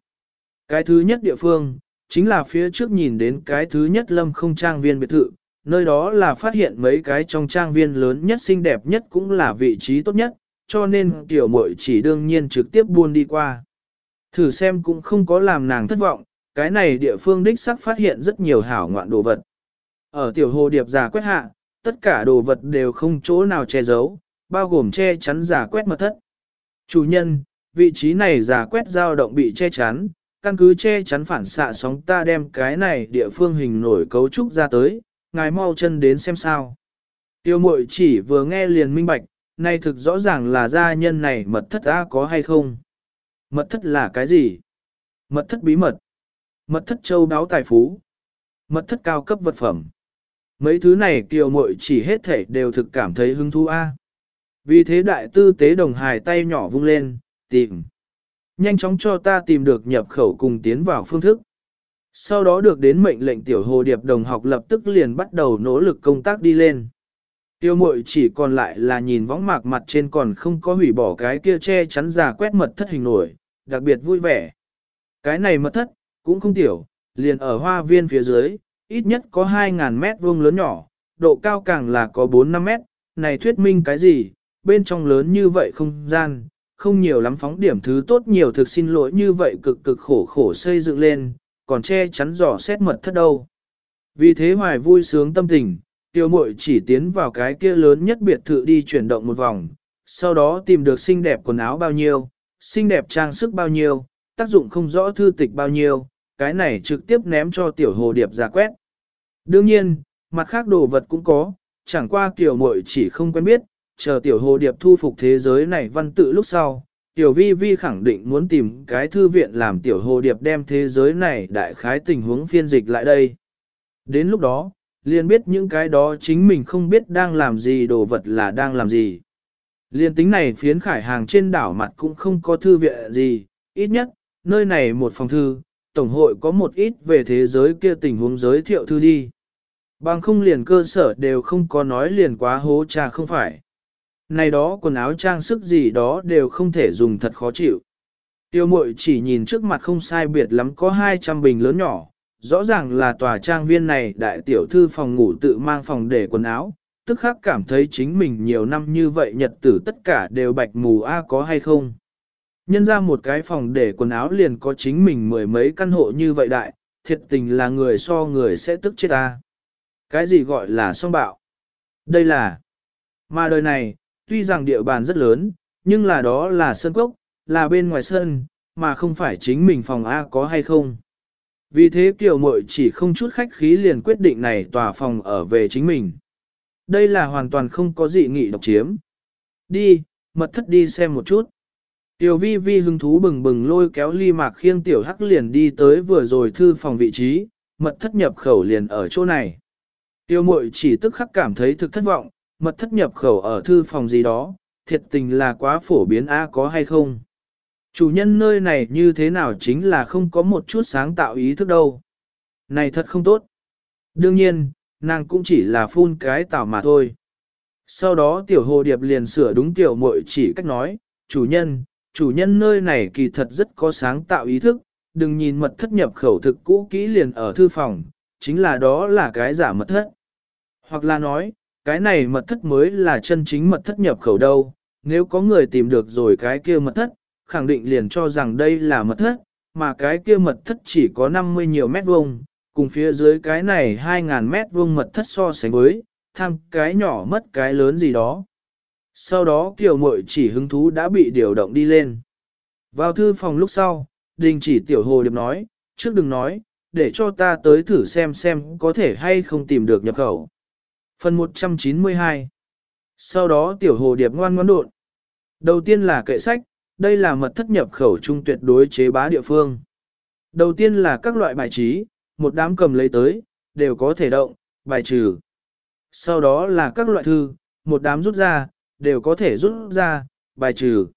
Cái thứ nhất địa phương, chính là phía trước nhìn đến cái thứ nhất lâm không trang viên biệt thự, nơi đó là phát hiện mấy cái trong trang viên lớn nhất xinh đẹp nhất cũng là vị trí tốt nhất, cho nên tiểu muội chỉ đương nhiên trực tiếp buôn đi qua. Thử xem cũng không có làm nàng thất vọng, cái này địa phương đích sắc phát hiện rất nhiều hảo ngoạn đồ vật. Ở tiểu hồ điệp giả quét hạ, tất cả đồ vật đều không chỗ nào che giấu, bao gồm che chắn giả quét mật thất. Chủ nhân, vị trí này giả quét dao động bị che chắn, căn cứ che chắn phản xạ sóng ta đem cái này địa phương hình nổi cấu trúc ra tới, ngài mau chân đến xem sao. Tiêu mội chỉ vừa nghe liền minh bạch, nay thực rõ ràng là gia nhân này mật thất đã có hay không. Mật thất là cái gì? Mật thất bí mật. Mật thất châu đáo tài phú. Mật thất cao cấp vật phẩm. Mấy thứ này kiều mội chỉ hết thể đều thực cảm thấy hứng thú a. Vì thế đại tư tế đồng hài tay nhỏ vung lên, tìm nhanh chóng cho ta tìm được nhập khẩu cùng tiến vào phương thức. Sau đó được đến mệnh lệnh tiểu hồ điệp đồng học lập tức liền bắt đầu nỗ lực công tác đi lên. Tiêu mội chỉ còn lại là nhìn võng mạc mặt trên còn không có hủy bỏ cái kia che chắn giả quét mật thất hình nổi, đặc biệt vui vẻ. Cái này mật thất, cũng không tiểu, liền ở hoa viên phía dưới, ít nhất có 2.000 mét vuông lớn nhỏ, độ cao càng là có 4-5 mét, này thuyết minh cái gì, bên trong lớn như vậy không gian, không nhiều lắm phóng điểm thứ tốt nhiều thực xin lỗi như vậy cực cực khổ khổ xây dựng lên, còn che chắn giỏ xét mật thất đâu. Vì thế hoài vui sướng tâm tình, tiêu mội chỉ tiến vào cái kia lớn nhất biệt thự đi chuyển động một vòng, sau đó tìm được xinh đẹp quần áo bao nhiêu, xinh đẹp trang sức bao nhiêu, tác dụng không rõ thư tịch bao nhiêu, cái này trực tiếp ném cho tiểu hồ điệp ra quét. Đương nhiên, mặt khác đồ vật cũng có, chẳng qua tiểu muội chỉ không quen biết, chờ tiểu hồ điệp thu phục thế giới này văn tự lúc sau. Tiểu vi vi khẳng định muốn tìm cái thư viện làm tiểu hồ điệp đem thế giới này đại khái tình huống phiên dịch lại đây. Đến lúc đó, liền biết những cái đó chính mình không biết đang làm gì đồ vật là đang làm gì. Liên tính này phiến khải hàng trên đảo mặt cũng không có thư viện gì, ít nhất, nơi này một phòng thư, tổng hội có một ít về thế giới kia tình huống giới thiệu thư đi. Bằng không liền cơ sở đều không có nói liền quá hố cha không phải. Này đó quần áo trang sức gì đó đều không thể dùng thật khó chịu. Tiêu mội chỉ nhìn trước mặt không sai biệt lắm có 200 bình lớn nhỏ, rõ ràng là tòa trang viên này đại tiểu thư phòng ngủ tự mang phòng để quần áo, tức khắc cảm thấy chính mình nhiều năm như vậy nhật tử tất cả đều bạch mù a có hay không. Nhân ra một cái phòng để quần áo liền có chính mình mười mấy căn hộ như vậy đại, thiệt tình là người so người sẽ tức chết ta. Cái gì gọi là song bạo? Đây là... Mà đời này, tuy rằng địa bàn rất lớn, nhưng là đó là sân cốc, là bên ngoài sân, mà không phải chính mình phòng A có hay không. Vì thế kiểu mội chỉ không chút khách khí liền quyết định này tòa phòng ở về chính mình. Đây là hoàn toàn không có dị nghị độc chiếm. Đi, mật thất đi xem một chút. Tiểu vi vi hứng thú bừng bừng lôi kéo ly mạc khiêng tiểu hắc liền đi tới vừa rồi thư phòng vị trí, mật thất nhập khẩu liền ở chỗ này. Tiêu mội chỉ tức khắc cảm thấy thực thất vọng, mật thất nhập khẩu ở thư phòng gì đó, thiệt tình là quá phổ biến A có hay không. Chủ nhân nơi này như thế nào chính là không có một chút sáng tạo ý thức đâu. Này thật không tốt. Đương nhiên, nàng cũng chỉ là phun cái tào mà thôi. Sau đó tiểu hồ điệp liền sửa đúng tiểu muội chỉ cách nói, chủ nhân, chủ nhân nơi này kỳ thật rất có sáng tạo ý thức, đừng nhìn mật thất nhập khẩu thực cũ kỹ liền ở thư phòng, chính là đó là cái giả mật thất. Hoặc là nói, cái này mật thất mới là chân chính mật thất nhập khẩu đâu, nếu có người tìm được rồi cái kia mật thất, khẳng định liền cho rằng đây là mật thất, mà cái kia mật thất chỉ có 50 nhiều mét vuông, cùng phía dưới cái này 2.000 mét vuông mật thất so sánh với, tham cái nhỏ mất cái lớn gì đó. Sau đó kiểu mội chỉ hứng thú đã bị điều động đi lên. Vào thư phòng lúc sau, đình chỉ tiểu hồ điệp nói, trước đừng nói, để cho ta tới thử xem xem có thể hay không tìm được nhập khẩu. Phần 192 Sau đó tiểu hồ điệp ngoan ngoãn đột. Đầu tiên là kệ sách, đây là mật thất nhập khẩu trung tuyệt đối chế bá địa phương. Đầu tiên là các loại bài trí, một đám cầm lấy tới, đều có thể động, bài trừ. Sau đó là các loại thư, một đám rút ra, đều có thể rút ra, bài trừ.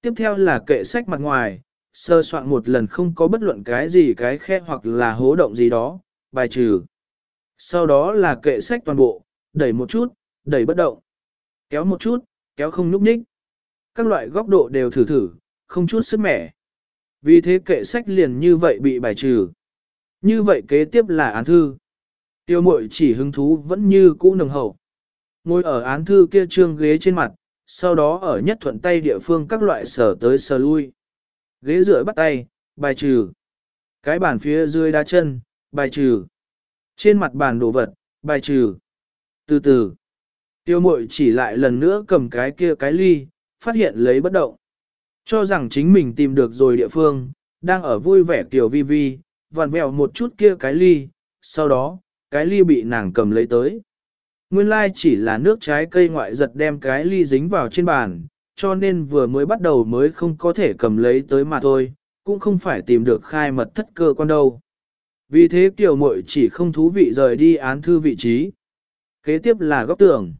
Tiếp theo là kệ sách mặt ngoài, sơ soạn một lần không có bất luận cái gì cái khe hoặc là hố động gì đó, bài trừ. Sau đó là kệ sách toàn bộ, đẩy một chút, đẩy bất động. Kéo một chút, kéo không núp nhích. Các loại góc độ đều thử thử, không chút sức mẻ. Vì thế kệ sách liền như vậy bị bài trừ. Như vậy kế tiếp là án thư. Tiêu mội chỉ hứng thú vẫn như cũ nồng hậu. Ngồi ở án thư kia trương ghế trên mặt, sau đó ở nhất thuận tay địa phương các loại sở tới sở lui. Ghế rửa bắt tay, bài trừ. Cái bàn phía dưới đá chân, bài trừ. Trên mặt bàn đồ vật, bài trừ. Từ từ, tiêu mội chỉ lại lần nữa cầm cái kia cái ly, phát hiện lấy bất động. Cho rằng chính mình tìm được rồi địa phương, đang ở vui vẻ kiểu vi vi, vặn vẹo một chút kia cái ly, sau đó, cái ly bị nàng cầm lấy tới. Nguyên lai chỉ là nước trái cây ngoại giật đem cái ly dính vào trên bàn, cho nên vừa mới bắt đầu mới không có thể cầm lấy tới mà thôi, cũng không phải tìm được khai mật thất cơ quan đâu. Vì thế tiểu muội chỉ không thú vị rời đi án thư vị trí. Kế tiếp là góc tường.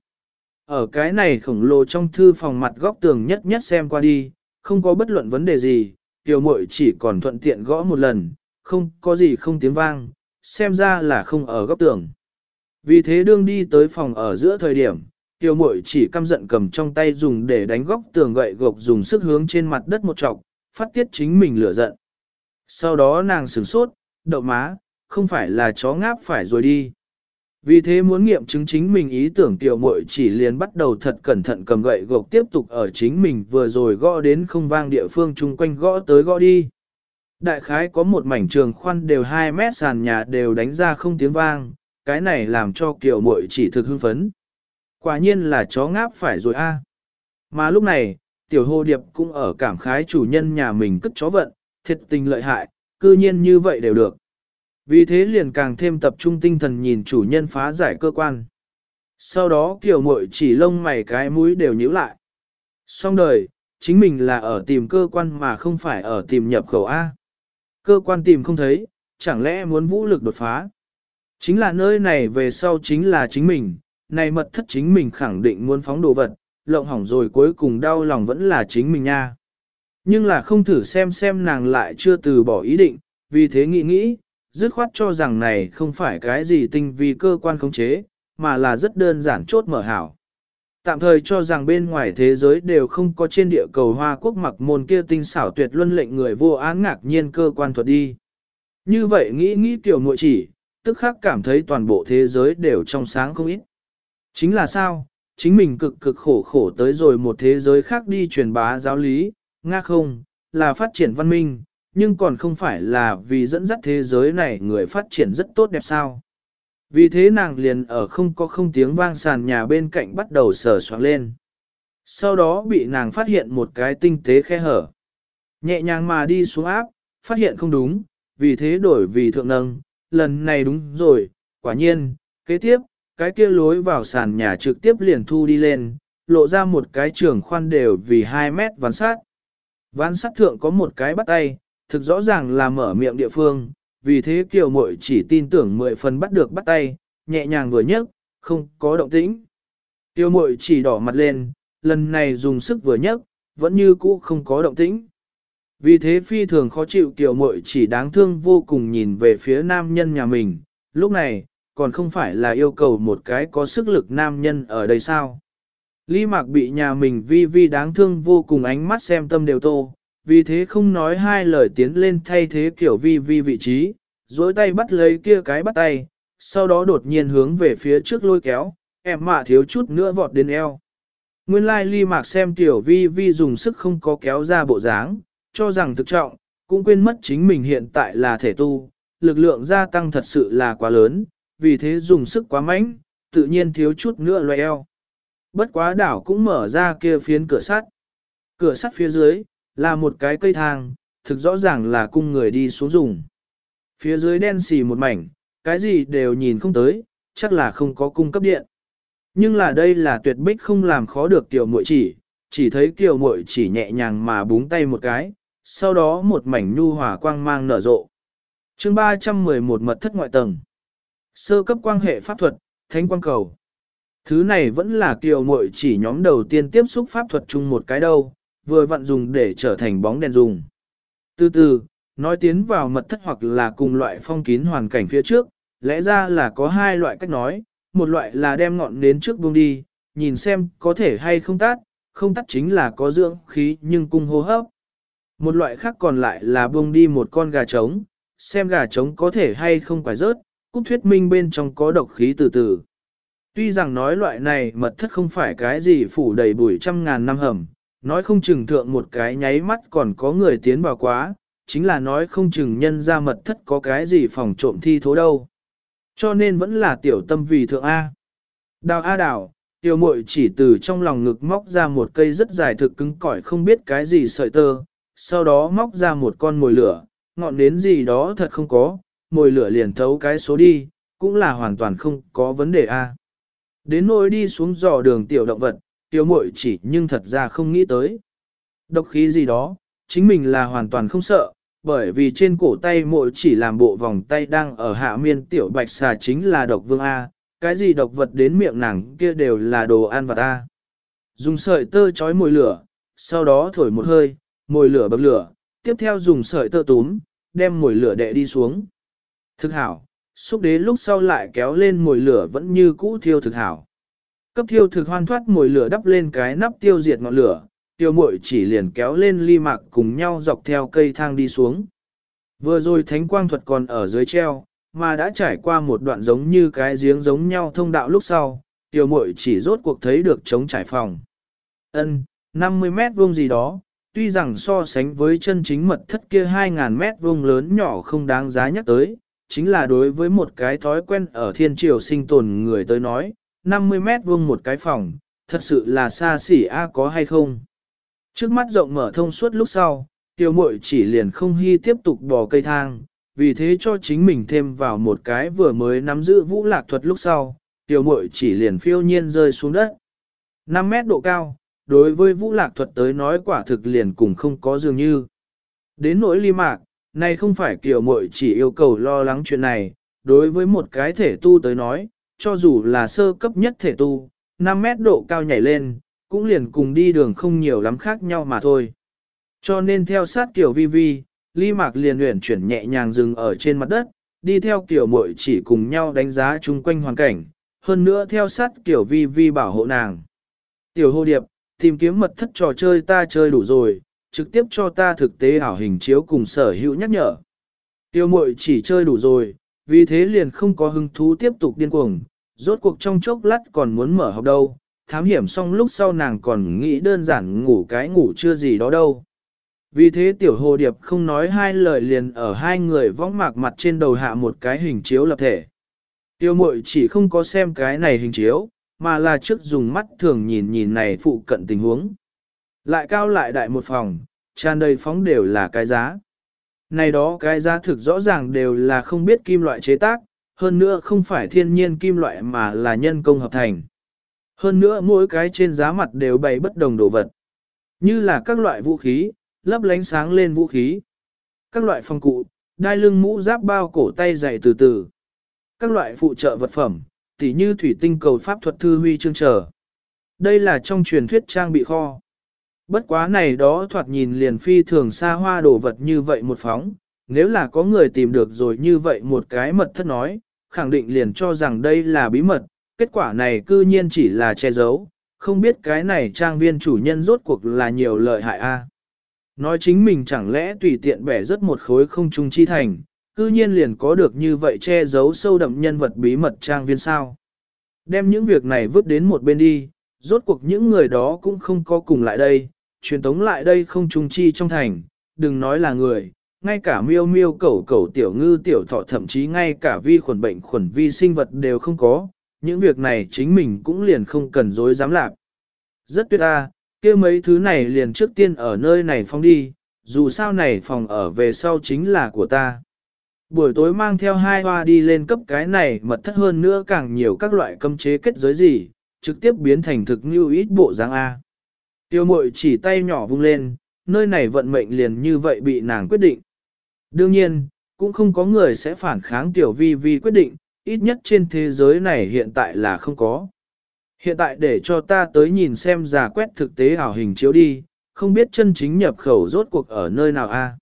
Ở cái này khổng lồ trong thư phòng mặt góc tường nhất nhất xem qua đi, không có bất luận vấn đề gì, tiểu muội chỉ còn thuận tiện gõ một lần, không có gì không tiếng vang, xem ra là không ở góc tường. Vì thế đương đi tới phòng ở giữa thời điểm, tiểu muội chỉ căm giận cầm trong tay dùng để đánh góc tường gậy gộc dùng sức hướng trên mặt đất một trọc, phát tiết chính mình lửa giận. Sau đó nàng sửng sốt, đậu má, không phải là chó ngáp phải rồi đi. Vì thế muốn nghiệm chứng chính mình ý tưởng tiểu muội chỉ liền bắt đầu thật cẩn thận cầm gậy gộc tiếp tục ở chính mình vừa rồi gõ đến không vang địa phương chung quanh gõ tới gõ đi. Đại khái có một mảnh trường khoan đều 2 mét sàn nhà đều đánh ra không tiếng vang, cái này làm cho kiểu muội chỉ thực hưng phấn. Quả nhiên là chó ngáp phải rồi a. Mà lúc này, tiểu hồ điệp cũng ở cảm khái chủ nhân nhà mình cất chó vận, thiệt tình lợi hại, cư nhiên như vậy đều được. Vì thế liền càng thêm tập trung tinh thần nhìn chủ nhân phá giải cơ quan. Sau đó kiểu muội chỉ lông mày cái mũi đều nhíu lại. Xong đời, chính mình là ở tìm cơ quan mà không phải ở tìm nhập khẩu A. Cơ quan tìm không thấy, chẳng lẽ muốn vũ lực đột phá. Chính là nơi này về sau chính là chính mình, này mật thất chính mình khẳng định muốn phóng đồ vật, lộng hỏng rồi cuối cùng đau lòng vẫn là chính mình nha. Nhưng là không thử xem xem nàng lại chưa từ bỏ ý định, vì thế nghĩ nghĩ, dứt khoát cho rằng này không phải cái gì tinh vi cơ quan khống chế, mà là rất đơn giản chốt mở hảo. Tạm thời cho rằng bên ngoài thế giới đều không có trên địa cầu Hoa Quốc mặc môn kia tinh xảo tuyệt luân lệnh người vô án ngạc nhiên cơ quan thuật đi. Như vậy nghĩ nghĩ tiểu muội chỉ, tức khắc cảm thấy toàn bộ thế giới đều trong sáng không ít. Chính là sao, chính mình cực cực khổ khổ tới rồi một thế giới khác đi truyền bá giáo lý, nga không, là phát triển văn minh, nhưng còn không phải là vì dẫn dắt thế giới này người phát triển rất tốt đẹp sao. Vì thế nàng liền ở không có không tiếng vang sàn nhà bên cạnh bắt đầu sờ soạn lên. Sau đó bị nàng phát hiện một cái tinh tế khe hở. Nhẹ nhàng mà đi xuống áp, phát hiện không đúng, vì thế đổi vì thượng nâng, lần này đúng rồi, quả nhiên, kế tiếp, cái kia lối vào sàn nhà trực tiếp liền thu đi lên, lộ ra một cái trường khoan đều vì 2 mét ván sát. Ván sắt thượng có một cái bắt tay, thực rõ ràng là mở miệng địa phương, vì thế kiều muội chỉ tin tưởng 10 phần bắt được bắt tay, nhẹ nhàng vừa nhấc, không có động tĩnh. kiều muội chỉ đỏ mặt lên, lần này dùng sức vừa nhấc, vẫn như cũ không có động tĩnh. Vì thế phi thường khó chịu kiều muội chỉ đáng thương vô cùng nhìn về phía nam nhân nhà mình, lúc này, còn không phải là yêu cầu một cái có sức lực nam nhân ở đây sao. Lý mạc bị nhà mình vi vi đáng thương vô cùng ánh mắt xem tâm đều tô, vì thế không nói hai lời tiến lên thay thế kiểu vi vi vị trí, dối tay bắt lấy kia cái bắt tay, sau đó đột nhiên hướng về phía trước lôi kéo, em mạ thiếu chút nữa vọt đến eo. Nguyên lai ly mạc xem tiểu vi vi dùng sức không có kéo ra bộ dáng, cho rằng thực trọng, cũng quên mất chính mình hiện tại là thể tu, lực lượng gia tăng thật sự là quá lớn, vì thế dùng sức quá mạnh, tự nhiên thiếu chút nữa loe eo. Bất quá đảo cũng mở ra kia phiến cửa sắt. Cửa sắt phía dưới, là một cái cây thang, thực rõ ràng là cung người đi xuống dùng. Phía dưới đen xì một mảnh, cái gì đều nhìn không tới, chắc là không có cung cấp điện. Nhưng là đây là tuyệt bích không làm khó được tiểu muội chỉ, chỉ thấy tiểu muội chỉ nhẹ nhàng mà búng tay một cái, sau đó một mảnh nhu hòa quang mang nở rộ. chương 311 mật thất ngoại tầng. Sơ cấp quan hệ pháp thuật, thánh quang cầu. Thứ này vẫn là kiều muội chỉ nhóm đầu tiên tiếp xúc pháp thuật chung một cái đâu, vừa vặn dùng để trở thành bóng đèn dùng. Từ từ, nói tiến vào mật thất hoặc là cùng loại phong kín hoàn cảnh phía trước, lẽ ra là có hai loại cách nói, một loại là đem ngọn nến trước buông đi, nhìn xem có thể hay không tắt, không tắt chính là có dưỡng khí nhưng cung hô hấp. Một loại khác còn lại là buông đi một con gà trống, xem gà trống có thể hay không quải rớt, cũng thuyết minh bên trong có độc khí từ từ. Tuy rằng nói loại này mật thất không phải cái gì phủ đầy bụi trăm ngàn năm hầm, nói không chừng thượng một cái nháy mắt còn có người tiến vào quá, chính là nói không chừng nhân ra mật thất có cái gì phòng trộm thi thố đâu. Cho nên vẫn là tiểu tâm vì thượng A. Đào A đào, tiểu muội chỉ từ trong lòng ngực móc ra một cây rất dài thực cứng cỏi không biết cái gì sợi tơ, sau đó móc ra một con mồi lửa, ngọn đến gì đó thật không có, mồi lửa liền thấu cái số đi, cũng là hoàn toàn không có vấn đề A. Đến nỗi đi xuống dò đường tiểu động vật, tiểu muội chỉ nhưng thật ra không nghĩ tới. Độc khí gì đó, chính mình là hoàn toàn không sợ, bởi vì trên cổ tay muội chỉ làm bộ vòng tay đang ở hạ miên tiểu bạch xà chính là độc vương A, cái gì độc vật đến miệng nàng kia đều là đồ ăn vật A. Dùng sợi tơ chói mồi lửa, sau đó thổi một hơi, mồi lửa bập lửa, tiếp theo dùng sợi tơ túm, đem mồi lửa đệ đi xuống. Thực hảo, xúc đế lúc sau lại kéo lên mồi lửa vẫn như cũ thiêu thực hảo. Cấp thiêu thực hoan thoát mồi lửa đắp lên cái nắp tiêu diệt ngọn lửa, tiêu mội chỉ liền kéo lên ly mạc cùng nhau dọc theo cây thang đi xuống. Vừa rồi thánh quang thuật còn ở dưới treo, mà đã trải qua một đoạn giống như cái giếng giống nhau thông đạo lúc sau, tiêu muội chỉ rốt cuộc thấy được trống trải phòng. Ân, 50 mét vuông gì đó, tuy rằng so sánh với chân chính mật thất kia 2.000 mét vuông lớn nhỏ không đáng giá nhắc tới, chính là đối với một cái thói quen ở thiên triều sinh tồn người tới nói, 50 mét vuông một cái phòng, thật sự là xa xỉ a có hay không. Trước mắt rộng mở thông suốt lúc sau, tiểu muội chỉ liền không hy tiếp tục bò cây thang, vì thế cho chính mình thêm vào một cái vừa mới nắm giữ vũ lạc thuật lúc sau, tiểu muội chỉ liền phiêu nhiên rơi xuống đất. 5 mét độ cao, đối với vũ lạc thuật tới nói quả thực liền cùng không có dường như. Đến nỗi ly mạc, này không phải kiểu muội chỉ yêu cầu lo lắng chuyện này, đối với một cái thể tu tới nói, cho dù là sơ cấp nhất thể tu, 5 mét độ cao nhảy lên, cũng liền cùng đi đường không nhiều lắm khác nhau mà thôi. Cho nên theo sát kiểu vi vi, ly mạc liền luyện chuyển nhẹ nhàng dừng ở trên mặt đất, đi theo kiểu muội chỉ cùng nhau đánh giá chung quanh hoàn cảnh, hơn nữa theo sát kiểu vi vi bảo hộ nàng. Tiểu hô điệp, tìm kiếm mật thất trò chơi ta chơi đủ rồi, trực tiếp cho ta thực tế ảo hình chiếu cùng sở hữu nhắc nhở. Tiêu muội chỉ chơi đủ rồi, vì thế liền không có hứng thú tiếp tục điên cuồng, rốt cuộc trong chốc lát còn muốn mở học đâu, thám hiểm xong lúc sau nàng còn nghĩ đơn giản ngủ cái ngủ chưa gì đó đâu. Vì thế tiểu hồ điệp không nói hai lời liền ở hai người võng mạc mặt trên đầu hạ một cái hình chiếu lập thể. Tiêu mội chỉ không có xem cái này hình chiếu, mà là trước dùng mắt thường nhìn nhìn này phụ cận tình huống. Lại cao lại đại một phòng, tràn đầy phóng đều là cái giá. Này đó cái giá thực rõ ràng đều là không biết kim loại chế tác, hơn nữa không phải thiên nhiên kim loại mà là nhân công hợp thành. Hơn nữa mỗi cái trên giá mặt đều bày bất đồng đồ vật. Như là các loại vũ khí, lấp lánh sáng lên vũ khí. Các loại phong cụ, đai lưng mũ giáp bao cổ tay dày từ từ. Các loại phụ trợ vật phẩm, tỉ như thủy tinh cầu pháp thuật thư huy chương trở. Đây là trong truyền thuyết trang bị kho. Bất quá này đó thoạt nhìn liền phi thường xa hoa đồ vật như vậy một phóng, nếu là có người tìm được rồi như vậy một cái mật thất nói, khẳng định liền cho rằng đây là bí mật, kết quả này cư nhiên chỉ là che giấu, không biết cái này trang viên chủ nhân rốt cuộc là nhiều lợi hại a. Nói chính mình chẳng lẽ tùy tiện bẻ rất một khối không trung chi thành, cư nhiên liền có được như vậy che giấu sâu đậm nhân vật bí mật trang viên sao. Đem những việc này vứt đến một bên đi, rốt cuộc những người đó cũng không có cùng lại đây, truyền tống lại đây không trung chi trong thành, đừng nói là người, ngay cả miêu miêu cẩu cẩu tiểu ngư tiểu thọ thậm chí ngay cả vi khuẩn bệnh khuẩn vi sinh vật đều không có, những việc này chính mình cũng liền không cần dối dám lạc. Rất tuyệt a, kia mấy thứ này liền trước tiên ở nơi này phong đi, dù sao này phòng ở về sau chính là của ta. Buổi tối mang theo hai hoa đi lên cấp cái này mật thất hơn nữa càng nhiều các loại cấm chế kết giới gì, trực tiếp biến thành thực như ít bộ dáng A. Tiêu mội chỉ tay nhỏ vung lên, nơi này vận mệnh liền như vậy bị nàng quyết định. Đương nhiên, cũng không có người sẽ phản kháng tiểu vi vi quyết định, ít nhất trên thế giới này hiện tại là không có. Hiện tại để cho ta tới nhìn xem giả quét thực tế ảo hình chiếu đi, không biết chân chính nhập khẩu rốt cuộc ở nơi nào a.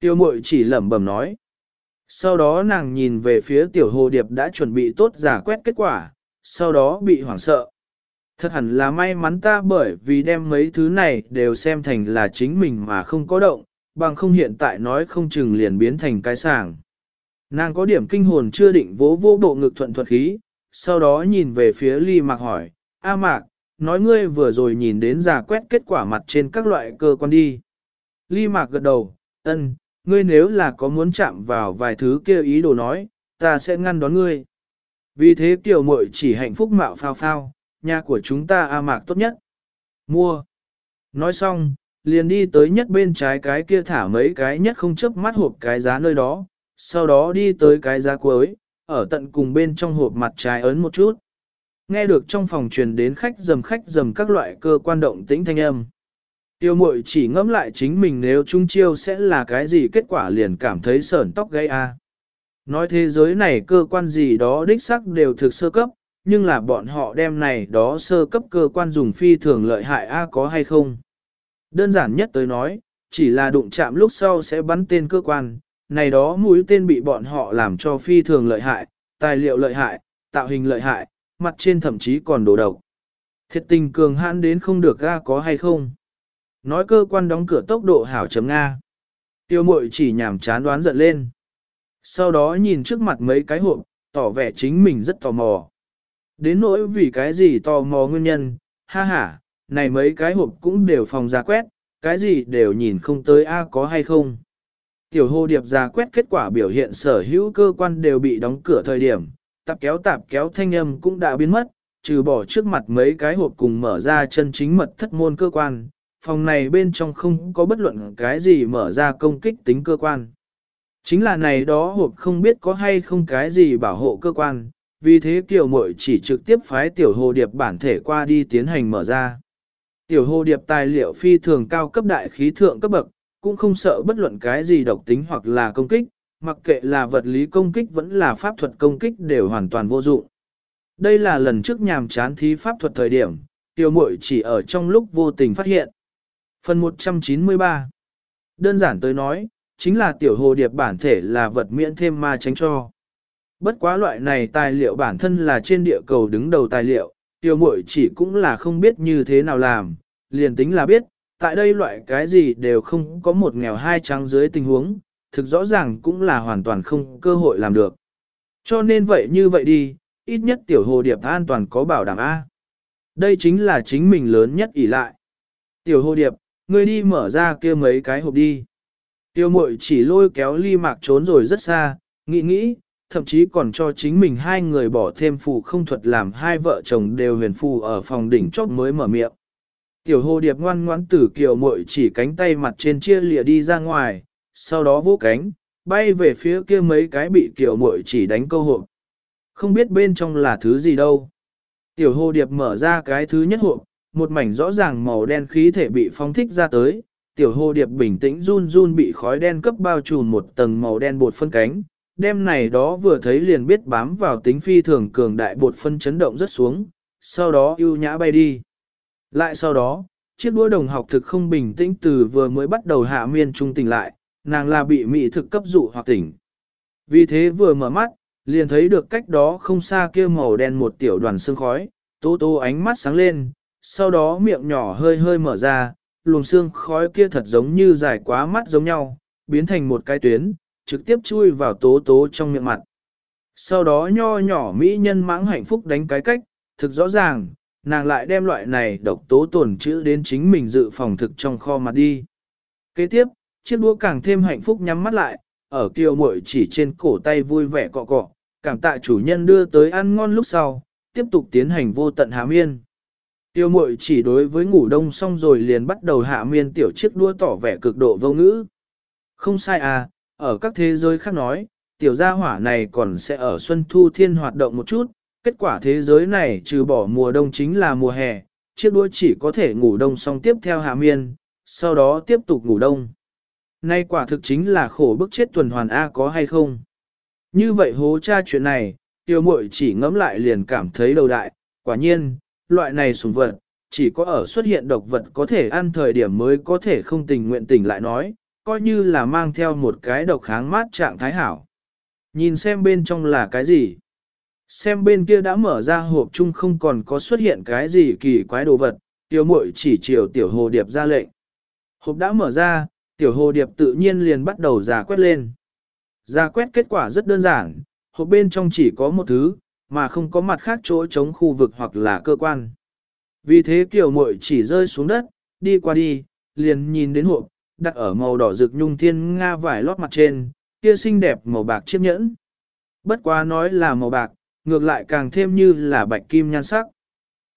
Tiêu mội chỉ lẩm bẩm nói. Sau đó nàng nhìn về phía tiểu hồ điệp đã chuẩn bị tốt giả quét kết quả, sau đó bị hoảng sợ. Thật hẳn là may mắn ta bởi vì đem mấy thứ này đều xem thành là chính mình mà không có động, bằng không hiện tại nói không chừng liền biến thành cái sàng. Nàng có điểm kinh hồn chưa định vỗ vô bộ ngực thuận thuật khí, sau đó nhìn về phía ly mạc hỏi, A mạc, nói ngươi vừa rồi nhìn đến giả quét kết quả mặt trên các loại cơ quan đi. Ly mạc gật đầu, ân, ngươi nếu là có muốn chạm vào vài thứ kia ý đồ nói, ta sẽ ngăn đón ngươi. Vì thế tiểu muội chỉ hạnh phúc mạo phao phao, nhà của chúng ta A mạc tốt nhất. Mua. Nói xong, liền đi tới nhất bên trái cái kia thả mấy cái nhất không chấp mắt hộp cái giá nơi đó, sau đó đi tới cái giá cuối, ở tận cùng bên trong hộp mặt trái ấn một chút. Nghe được trong phòng truyền đến khách dầm khách dầm các loại cơ quan động tĩnh thanh âm. Tiêu mội chỉ ngẫm lại chính mình nếu trung chiêu sẽ là cái gì kết quả liền cảm thấy sởn tóc gây a. Nói thế giới này cơ quan gì đó đích sắc đều thực sơ cấp, nhưng là bọn họ đem này đó sơ cấp cơ quan dùng phi thường lợi hại a có hay không. Đơn giản nhất tới nói, chỉ là đụng chạm lúc sau sẽ bắn tên cơ quan, này đó mũi tên bị bọn họ làm cho phi thường lợi hại, tài liệu lợi hại, tạo hình lợi hại, mặt trên thậm chí còn đổ độc. Thiệt tình cường hãn đến không được ga có hay không. Nói cơ quan đóng cửa tốc độ hảo chấm Nga. Tiêu mội chỉ nhảm chán đoán giận lên. sau đó nhìn trước mặt mấy cái hộp, tỏ vẻ chính mình rất tò mò. Đến nỗi vì cái gì tò mò nguyên nhân, ha ha, này mấy cái hộp cũng đều phòng ra quét, cái gì đều nhìn không tới a có hay không. Tiểu hồ điệp ra quét kết quả biểu hiện sở hữu cơ quan đều bị đóng cửa thời điểm, tạp kéo tạp kéo thanh âm cũng đã biến mất, trừ bỏ trước mặt mấy cái hộp cùng mở ra chân chính mật thất môn cơ quan, phòng này bên trong không có bất luận cái gì mở ra công kích tính cơ quan. Chính là này đó hộp không biết có hay không cái gì bảo hộ cơ quan, vì thế tiểu muội chỉ trực tiếp phái tiểu hồ điệp bản thể qua đi tiến hành mở ra. Tiểu hồ điệp tài liệu phi thường cao cấp đại khí thượng cấp bậc, cũng không sợ bất luận cái gì độc tính hoặc là công kích, mặc kệ là vật lý công kích vẫn là pháp thuật công kích đều hoàn toàn vô dụng. Đây là lần trước nhàm chán thí pháp thuật thời điểm, tiểu muội chỉ ở trong lúc vô tình phát hiện. Phần 193 Đơn giản tới nói, chính là tiểu hồ điệp bản thể là vật miễn thêm ma tránh cho. Bất quá loại này tài liệu bản thân là trên địa cầu đứng đầu tài liệu, tiểu muội chỉ cũng là không biết như thế nào làm, liền tính là biết, tại đây loại cái gì đều không có một nghèo hai trắng dưới tình huống, thực rõ ràng cũng là hoàn toàn không cơ hội làm được. Cho nên vậy như vậy đi, ít nhất tiểu hồ điệp an toàn có bảo đảm A. Đây chính là chính mình lớn nhất ỷ lại. Tiểu hồ điệp, ngươi đi mở ra kia mấy cái hộp đi. Tiêu mội chỉ lôi kéo ly mạc trốn rồi rất xa, nghĩ nghĩ, thậm chí còn cho chính mình hai người bỏ thêm phù không thuật làm hai vợ chồng đều huyền phù ở phòng đỉnh chóp mới mở miệng. Tiểu hồ điệp ngoan ngoãn tử kiều muội chỉ cánh tay mặt trên chia lìa đi ra ngoài, sau đó vỗ cánh, bay về phía kia mấy cái bị kiều muội chỉ đánh câu hộp. Không biết bên trong là thứ gì đâu. Tiểu hồ điệp mở ra cái thứ nhất hộp, một mảnh rõ ràng màu đen khí thể bị phóng thích ra tới, tiểu hồ điệp bình tĩnh run run bị khói đen cấp bao trùm một tầng màu đen bột phân cánh, đêm này đó vừa thấy liền biết bám vào tính phi thường cường đại bột phân chấn động rất xuống, sau đó ưu nhã bay đi. Lại sau đó, chiếc đũa đồng học thực không bình tĩnh từ vừa mới bắt đầu hạ miên trung tỉnh lại, nàng là bị mị thực cấp dụ hoặc tỉnh. Vì thế vừa mở mắt, liền thấy được cách đó không xa kia màu đen một tiểu đoàn sương khói, tố tố ánh mắt sáng lên, sau đó miệng nhỏ hơi hơi mở ra, luồng xương khói kia thật giống như dài quá mắt giống nhau, biến thành một cái tuyến, trực tiếp chui vào tố tố trong miệng mặt. Sau đó nho nhỏ mỹ nhân mãng hạnh phúc đánh cái cách, thực rõ ràng, nàng lại đem loại này độc tố tổn chữ đến chính mình dự phòng thực trong kho mặt đi. Kế tiếp, chiếc đũa càng thêm hạnh phúc nhắm mắt lại, ở kiều muội chỉ trên cổ tay vui vẻ cọ cọ, cảm tạ chủ nhân đưa tới ăn ngon lúc sau, tiếp tục tiến hành vô tận hạ miên. Tiêu mội chỉ đối với ngủ đông xong rồi liền bắt đầu hạ miên tiểu chiếc đua tỏ vẻ cực độ vô ngữ. Không sai à, ở các thế giới khác nói, tiểu gia hỏa này còn sẽ ở xuân thu thiên hoạt động một chút, kết quả thế giới này trừ bỏ mùa đông chính là mùa hè, chiếc đuôi chỉ có thể ngủ đông xong tiếp theo hạ miên, sau đó tiếp tục ngủ đông. Nay quả thực chính là khổ bức chết tuần hoàn A có hay không? Như vậy hố cha chuyện này, tiêu muội chỉ ngẫm lại liền cảm thấy đầu đại, quả nhiên, loại này sùng vật, chỉ có ở xuất hiện độc vật có thể ăn thời điểm mới có thể không tình nguyện tỉnh lại nói, coi như là mang theo một cái độc kháng mát trạng thái hảo. Nhìn xem bên trong là cái gì. Xem bên kia đã mở ra hộp chung không còn có xuất hiện cái gì kỳ quái đồ vật, tiểu muội chỉ chiều tiểu hồ điệp ra lệnh. Hộp đã mở ra, tiểu hồ điệp tự nhiên liền bắt đầu giả quét lên. Giả quét kết quả rất đơn giản, hộp bên trong chỉ có một thứ, mà không có mặt khác chỗ chống khu vực hoặc là cơ quan. Vì thế kiểu muội chỉ rơi xuống đất, đi qua đi, liền nhìn đến hộp, đặt ở màu đỏ rực nhung thiên nga vải lót mặt trên, kia xinh đẹp màu bạc chiếc nhẫn. Bất quá nói là màu bạc, ngược lại càng thêm như là bạch kim nhan sắc.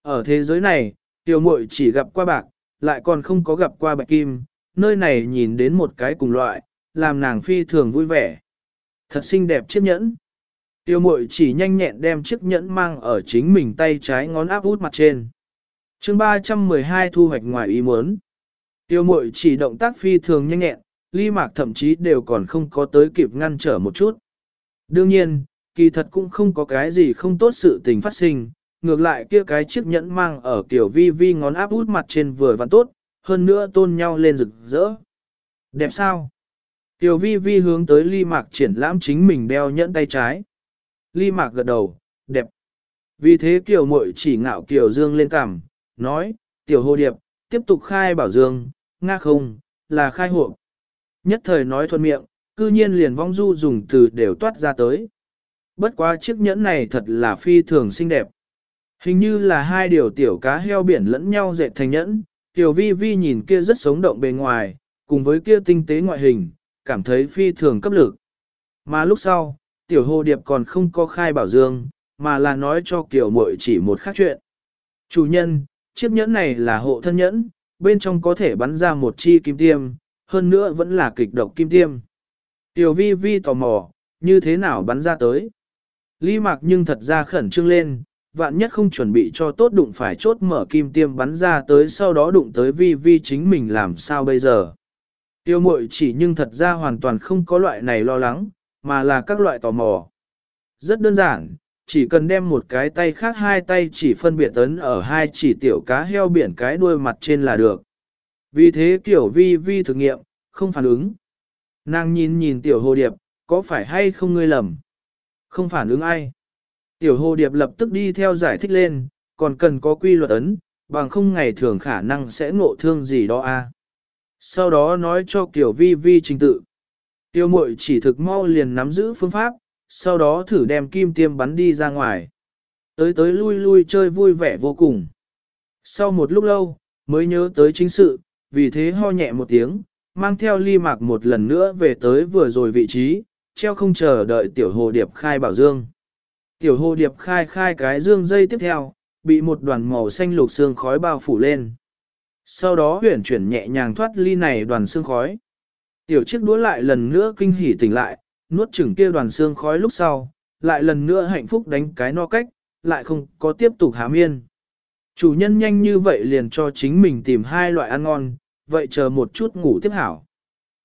Ở thế giới này, tiểu muội chỉ gặp qua bạc, lại còn không có gặp qua bạch kim, nơi này nhìn đến một cái cùng loại, làm nàng phi thường vui vẻ. Thật xinh đẹp chiếc nhẫn. Tiêu mội chỉ nhanh nhẹn đem chiếc nhẫn mang ở chính mình tay trái ngón áp út mặt trên. chương 312 thu hoạch ngoài ý muốn. Tiêu mội chỉ động tác phi thường nhanh nhẹn, ly mạc thậm chí đều còn không có tới kịp ngăn trở một chút. Đương nhiên, kỳ thật cũng không có cái gì không tốt sự tình phát sinh, ngược lại kia cái chiếc nhẫn mang ở kiểu vi vi ngón áp út mặt trên vừa vặn tốt, hơn nữa tôn nhau lên rực rỡ. Đẹp sao? Tiểu vi vi hướng tới ly mạc triển lãm chính mình đeo nhẫn tay trái. Ly Mạc gật đầu, đẹp. Vì thế kiểu Mội chỉ ngạo kiểu Dương lên cằm, nói, tiểu hồ điệp, tiếp tục khai bảo Dương, nga không, là khai hộ. Nhất thời nói thuận miệng, cư nhiên liền vong du dùng từ đều toát ra tới. Bất quá chiếc nhẫn này thật là phi thường xinh đẹp. Hình như là hai điều tiểu cá heo biển lẫn nhau dệt thành nhẫn, tiểu vi vi nhìn kia rất sống động bề ngoài, cùng với kia tinh tế ngoại hình, cảm thấy phi thường cấp lực. Mà lúc sau, tiểu hồ điệp còn không có khai bảo dương, mà là nói cho kiểu muội chỉ một khác chuyện. Chủ nhân, chiếc nhẫn này là hộ thân nhẫn, bên trong có thể bắn ra một chi kim tiêm, hơn nữa vẫn là kịch độc kim tiêm. Tiểu vi vi tò mò, như thế nào bắn ra tới. Lý mạc nhưng thật ra khẩn trương lên, vạn nhất không chuẩn bị cho tốt đụng phải chốt mở kim tiêm bắn ra tới sau đó đụng tới vi vi chính mình làm sao bây giờ. Tiêu mội chỉ nhưng thật ra hoàn toàn không có loại này lo lắng, mà là các loại tò mò. Rất đơn giản, chỉ cần đem một cái tay khác hai tay chỉ phân biệt tấn ở hai chỉ tiểu cá heo biển cái đuôi mặt trên là được. Vì thế kiểu vi vi thực nghiệm, không phản ứng. Nàng nhìn nhìn tiểu hồ điệp, có phải hay không ngươi lầm? Không phản ứng ai? Tiểu hồ điệp lập tức đi theo giải thích lên, còn cần có quy luật ấn, bằng không ngày thường khả năng sẽ ngộ thương gì đó a. Sau đó nói cho kiểu vi vi trình tự. Tiêu mội chỉ thực mau liền nắm giữ phương pháp, sau đó thử đem kim tiêm bắn đi ra ngoài. Tới tới lui lui chơi vui vẻ vô cùng. Sau một lúc lâu, mới nhớ tới chính sự, vì thế ho nhẹ một tiếng, mang theo ly mạc một lần nữa về tới vừa rồi vị trí, treo không chờ đợi tiểu hồ điệp khai bảo dương. Tiểu hồ điệp khai khai cái dương dây tiếp theo, bị một đoàn màu xanh lục xương khói bao phủ lên. Sau đó huyển chuyển nhẹ nhàng thoát ly này đoàn xương khói. Tiểu chiếc đũa lại lần nữa kinh hỉ tỉnh lại, nuốt chửng kia đoàn xương khói lúc sau, lại lần nữa hạnh phúc đánh cái no cách, lại không có tiếp tục hám yên. Chủ nhân nhanh như vậy liền cho chính mình tìm hai loại ăn ngon, vậy chờ một chút ngủ tiếp hảo.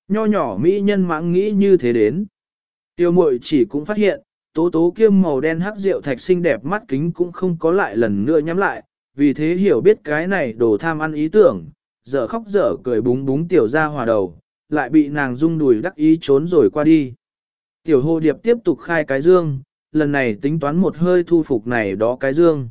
Nho nhỏ mỹ nhân mãng nghĩ như thế đến. Tiêu mội chỉ cũng phát hiện, tố tố kiêm màu đen hắc rượu thạch xinh đẹp mắt kính cũng không có lại lần nữa nhắm lại, vì thế hiểu biết cái này đồ tham ăn ý tưởng, dở khóc dở cười búng búng tiểu ra hòa đầu, lại bị nàng rung đùi đắc ý trốn rồi qua đi. Tiểu hồ điệp tiếp tục khai cái dương, lần này tính toán một hơi thu phục này đó cái dương.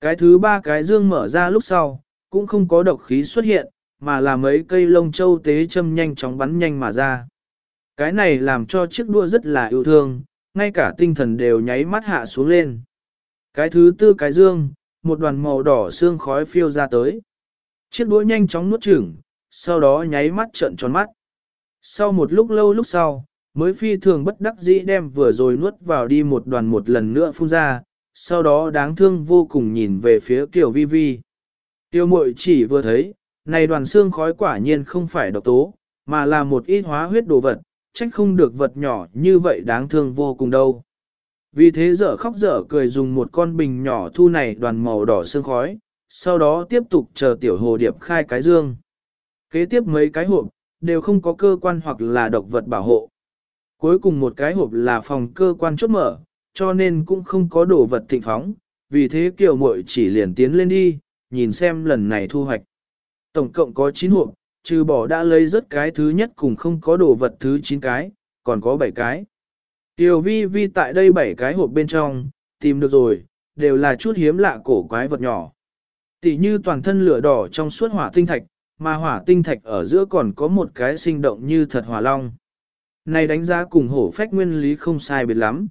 Cái thứ ba cái dương mở ra lúc sau, cũng không có độc khí xuất hiện, mà là mấy cây lông châu tế châm nhanh chóng bắn nhanh mà ra. Cái này làm cho chiếc đua rất là yêu thương, ngay cả tinh thần đều nháy mắt hạ xuống lên. Cái thứ tư cái dương, một đoàn màu đỏ xương khói phiêu ra tới. Chiếc đũa nhanh chóng nuốt chửng, sau đó nháy mắt trợn tròn mắt. Sau một lúc lâu lúc sau, mới phi thường bất đắc dĩ đem vừa rồi nuốt vào đi một đoàn một lần nữa phun ra, sau đó đáng thương vô cùng nhìn về phía Kiều Vi Vi. Tiêu mội chỉ vừa thấy, này đoàn xương khói quả nhiên không phải độc tố, mà là một ít hóa huyết đồ vật, trách không được vật nhỏ như vậy đáng thương vô cùng đâu. Vì thế dở khóc dở cười dùng một con bình nhỏ thu này đoàn màu đỏ xương khói, sau đó tiếp tục chờ tiểu hồ điệp khai cái dương. Kế tiếp mấy cái hộp, đều không có cơ quan hoặc là độc vật bảo hộ. Cuối cùng một cái hộp là phòng cơ quan chốt mở, cho nên cũng không có đồ vật thịnh phóng, vì thế kiều muội chỉ liền tiến lên đi, nhìn xem lần này thu hoạch. Tổng cộng có 9 hộp, trừ bỏ đã lấy rất cái thứ nhất cùng không có đồ vật thứ 9 cái, còn có 7 cái. Tiểu vi vi tại đây 7 cái hộp bên trong, tìm được rồi, đều là chút hiếm lạ cổ quái vật nhỏ. Tỷ như toàn thân lửa đỏ trong suốt hỏa tinh thạch, mà hỏa tinh thạch ở giữa còn có một cái sinh động như thật hỏa long. Này đánh giá cùng hổ phách nguyên lý không sai biệt lắm.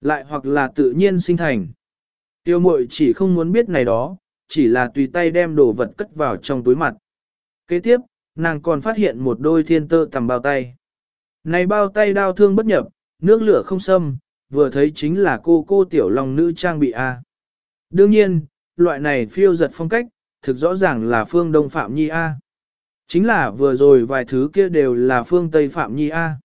Lại hoặc là tự nhiên sinh thành. Tiêu mội chỉ không muốn biết này đó, chỉ là tùy tay đem đồ vật cất vào trong túi mặt. Kế tiếp, nàng còn phát hiện một đôi thiên tơ tầm bao tay. Này bao tay đau thương bất nhập, nước lửa không xâm, vừa thấy chính là cô cô tiểu lòng nữ trang bị A. Đương nhiên, loại này phiêu giật phong cách, thực rõ ràng là phương Đông Phạm Nhi A. Chính là vừa rồi vài thứ kia đều là phương Tây Phạm Nhi A.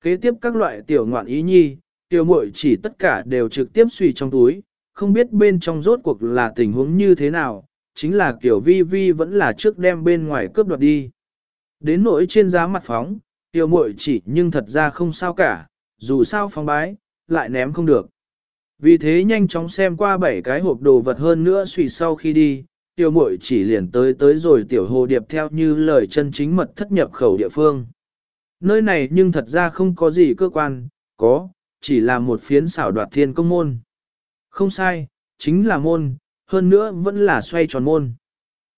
Kế tiếp các loại tiểu ngoạn ý nhi, tiểu muội chỉ tất cả đều trực tiếp suy trong túi, không biết bên trong rốt cuộc là tình huống như thế nào, chính là kiểu vi vi vẫn là trước đem bên ngoài cướp đoạt đi. Đến nỗi trên giá mặt phóng, tiểu muội chỉ nhưng thật ra không sao cả, dù sao phóng bái, lại ném không được. Vì thế nhanh chóng xem qua bảy cái hộp đồ vật hơn nữa suy sau khi đi, tiểu muội chỉ liền tới tới rồi tiểu hồ điệp theo như lời chân chính mật thất nhập khẩu địa phương. Nơi này nhưng thật ra không có gì cơ quan, có, chỉ là một phiến xảo đoạt thiên công môn. Không sai, chính là môn, hơn nữa vẫn là xoay tròn môn.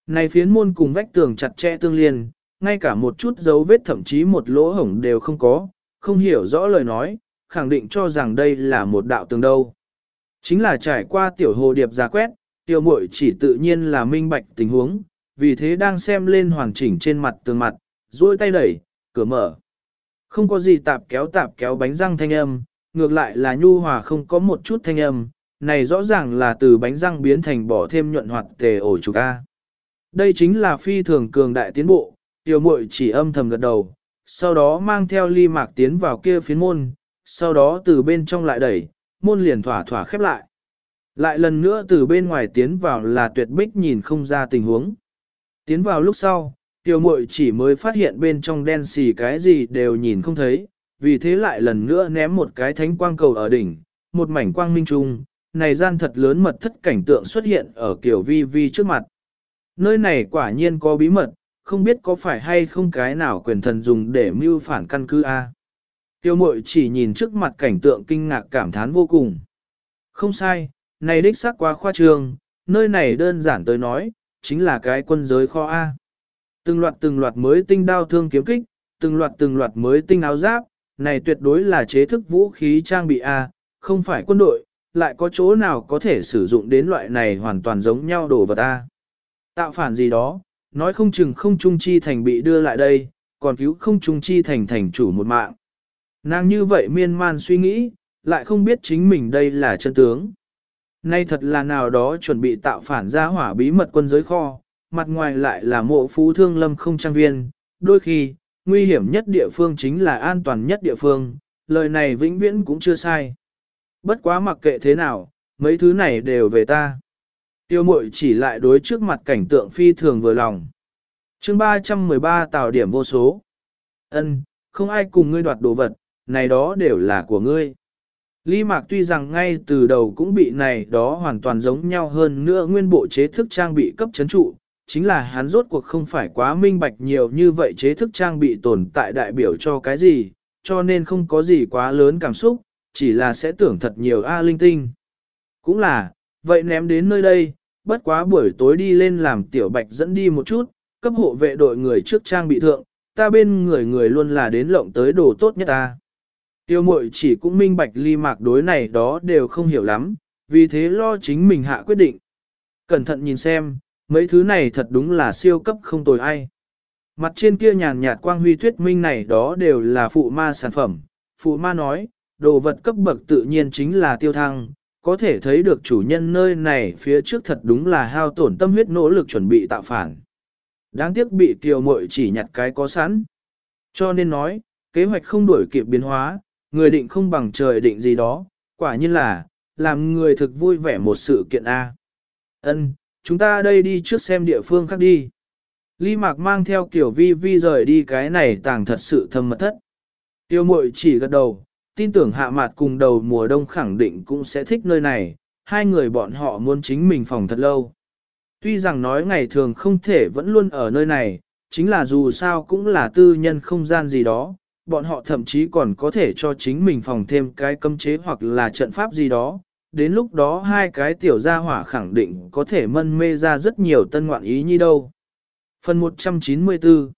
Này phiến môn cùng vách tường chặt chẽ tương liên, ngay cả một chút dấu vết thậm chí một lỗ hổng đều không có, không hiểu rõ lời nói, khẳng định cho rằng đây là một đạo tường đâu. Chính là trải qua tiểu hồ điệp giả quét, tiểu muội chỉ tự nhiên là minh bạch tình huống, vì thế đang xem lên hoàn chỉnh trên mặt tường mặt, duỗi tay đẩy, cửa mở. Không có gì tạp kéo tạp kéo bánh răng thanh âm, ngược lại là nhu hòa không có một chút thanh âm, này rõ ràng là từ bánh răng biến thành bỏ thêm nhuận hoạt tề ổ trục A. Đây chính là phi thường cường đại tiến bộ, tiểu muội chỉ âm thầm gật đầu, sau đó mang theo ly mạc tiến vào kia phiến môn, sau đó từ bên trong lại đẩy, môn liền thỏa thỏa khép lại. Lại lần nữa từ bên ngoài tiến vào là tuyệt bích nhìn không ra tình huống. Tiến vào lúc sau, tiểu muội chỉ mới phát hiện bên trong đen xì cái gì đều nhìn không thấy, vì thế lại lần nữa ném một cái thánh quang cầu ở đỉnh, một mảnh quang minh trung, này gian thật lớn mật thất cảnh tượng xuất hiện ở kiểu vi vi trước mặt. Nơi này quả nhiên có bí mật, không biết có phải hay không cái nào quyền thần dùng để mưu phản căn cứ A. Tiêu mội chỉ nhìn trước mặt cảnh tượng kinh ngạc cảm thán vô cùng. Không sai, này đích xác quá khoa trương, nơi này đơn giản tới nói, chính là cái quân giới kho A. Từng loạt từng loạt mới tinh đao thương kiếm kích, từng loạt từng loạt mới tinh áo giáp, này tuyệt đối là chế thức vũ khí trang bị A, không phải quân đội, lại có chỗ nào có thể sử dụng đến loại này hoàn toàn giống nhau đồ vật A. Tạo phản gì đó, nói không chừng không trung chi thành bị đưa lại đây, còn cứu không trung chi thành thành chủ một mạng. Nàng như vậy miên man suy nghĩ, lại không biết chính mình đây là chân tướng. Nay thật là nào đó chuẩn bị tạo phản ra hỏa bí mật quân giới kho, mặt ngoài lại là mộ phú thương lâm không trang viên, đôi khi, nguy hiểm nhất địa phương chính là an toàn nhất địa phương, lời này vĩnh viễn cũng chưa sai. Bất quá mặc kệ thế nào, mấy thứ này đều về ta. Tiêu mội chỉ lại đối trước mặt cảnh tượng phi thường vừa lòng. chương 313 tào điểm vô số. ân không ai cùng ngươi đoạt đồ vật, này đó đều là của ngươi. lý Mạc tuy rằng ngay từ đầu cũng bị này đó hoàn toàn giống nhau hơn nữa nguyên bộ chế thức trang bị cấp chấn trụ, chính là hắn rốt cuộc không phải quá minh bạch nhiều như vậy chế thức trang bị tồn tại đại biểu cho cái gì, cho nên không có gì quá lớn cảm xúc, chỉ là sẽ tưởng thật nhiều A linh tinh. Cũng là, vậy ném đến nơi đây, bất quá buổi tối đi lên làm tiểu bạch dẫn đi một chút, cấp hộ vệ đội người trước trang bị thượng, ta bên người người luôn là đến lộng tới đồ tốt nhất ta. Tiêu mội chỉ cũng minh bạch ly mạc đối này đó đều không hiểu lắm, vì thế lo chính mình hạ quyết định. Cẩn thận nhìn xem, mấy thứ này thật đúng là siêu cấp không tồi ai. Mặt trên kia nhàn nhạt quang huy thuyết minh này đó đều là phụ ma sản phẩm. Phụ ma nói, đồ vật cấp bậc tự nhiên chính là tiêu thăng, có thể thấy được chủ nhân nơi này phía trước thật đúng là hao tổn tâm huyết nỗ lực chuẩn bị tạo phản. Đáng tiếc bị tiểu muội chỉ nhặt cái có sẵn. Cho nên nói, kế hoạch không đuổi kịp biến hóa, người định không bằng trời định gì đó, quả nhiên là, làm người thực vui vẻ một sự kiện A. Ân, chúng ta đây đi trước xem địa phương khác đi. Ly Mạc mang theo Tiểu vi vi rời đi cái này tàng thật sự thâm mật thất. Tiêu mội chỉ gật đầu, tin tưởng hạ mạt cùng đầu mùa đông khẳng định cũng sẽ thích nơi này, hai người bọn họ muốn chính mình phòng thật lâu. Tuy rằng nói ngày thường không thể vẫn luôn ở nơi này, chính là dù sao cũng là tư nhân không gian gì đó, bọn họ thậm chí còn có thể cho chính mình phòng thêm cái cấm chế hoặc là trận pháp gì đó. Đến lúc đó hai cái tiểu gia hỏa khẳng định có thể mân mê ra rất nhiều tân ngoạn ý như đâu. Phần 194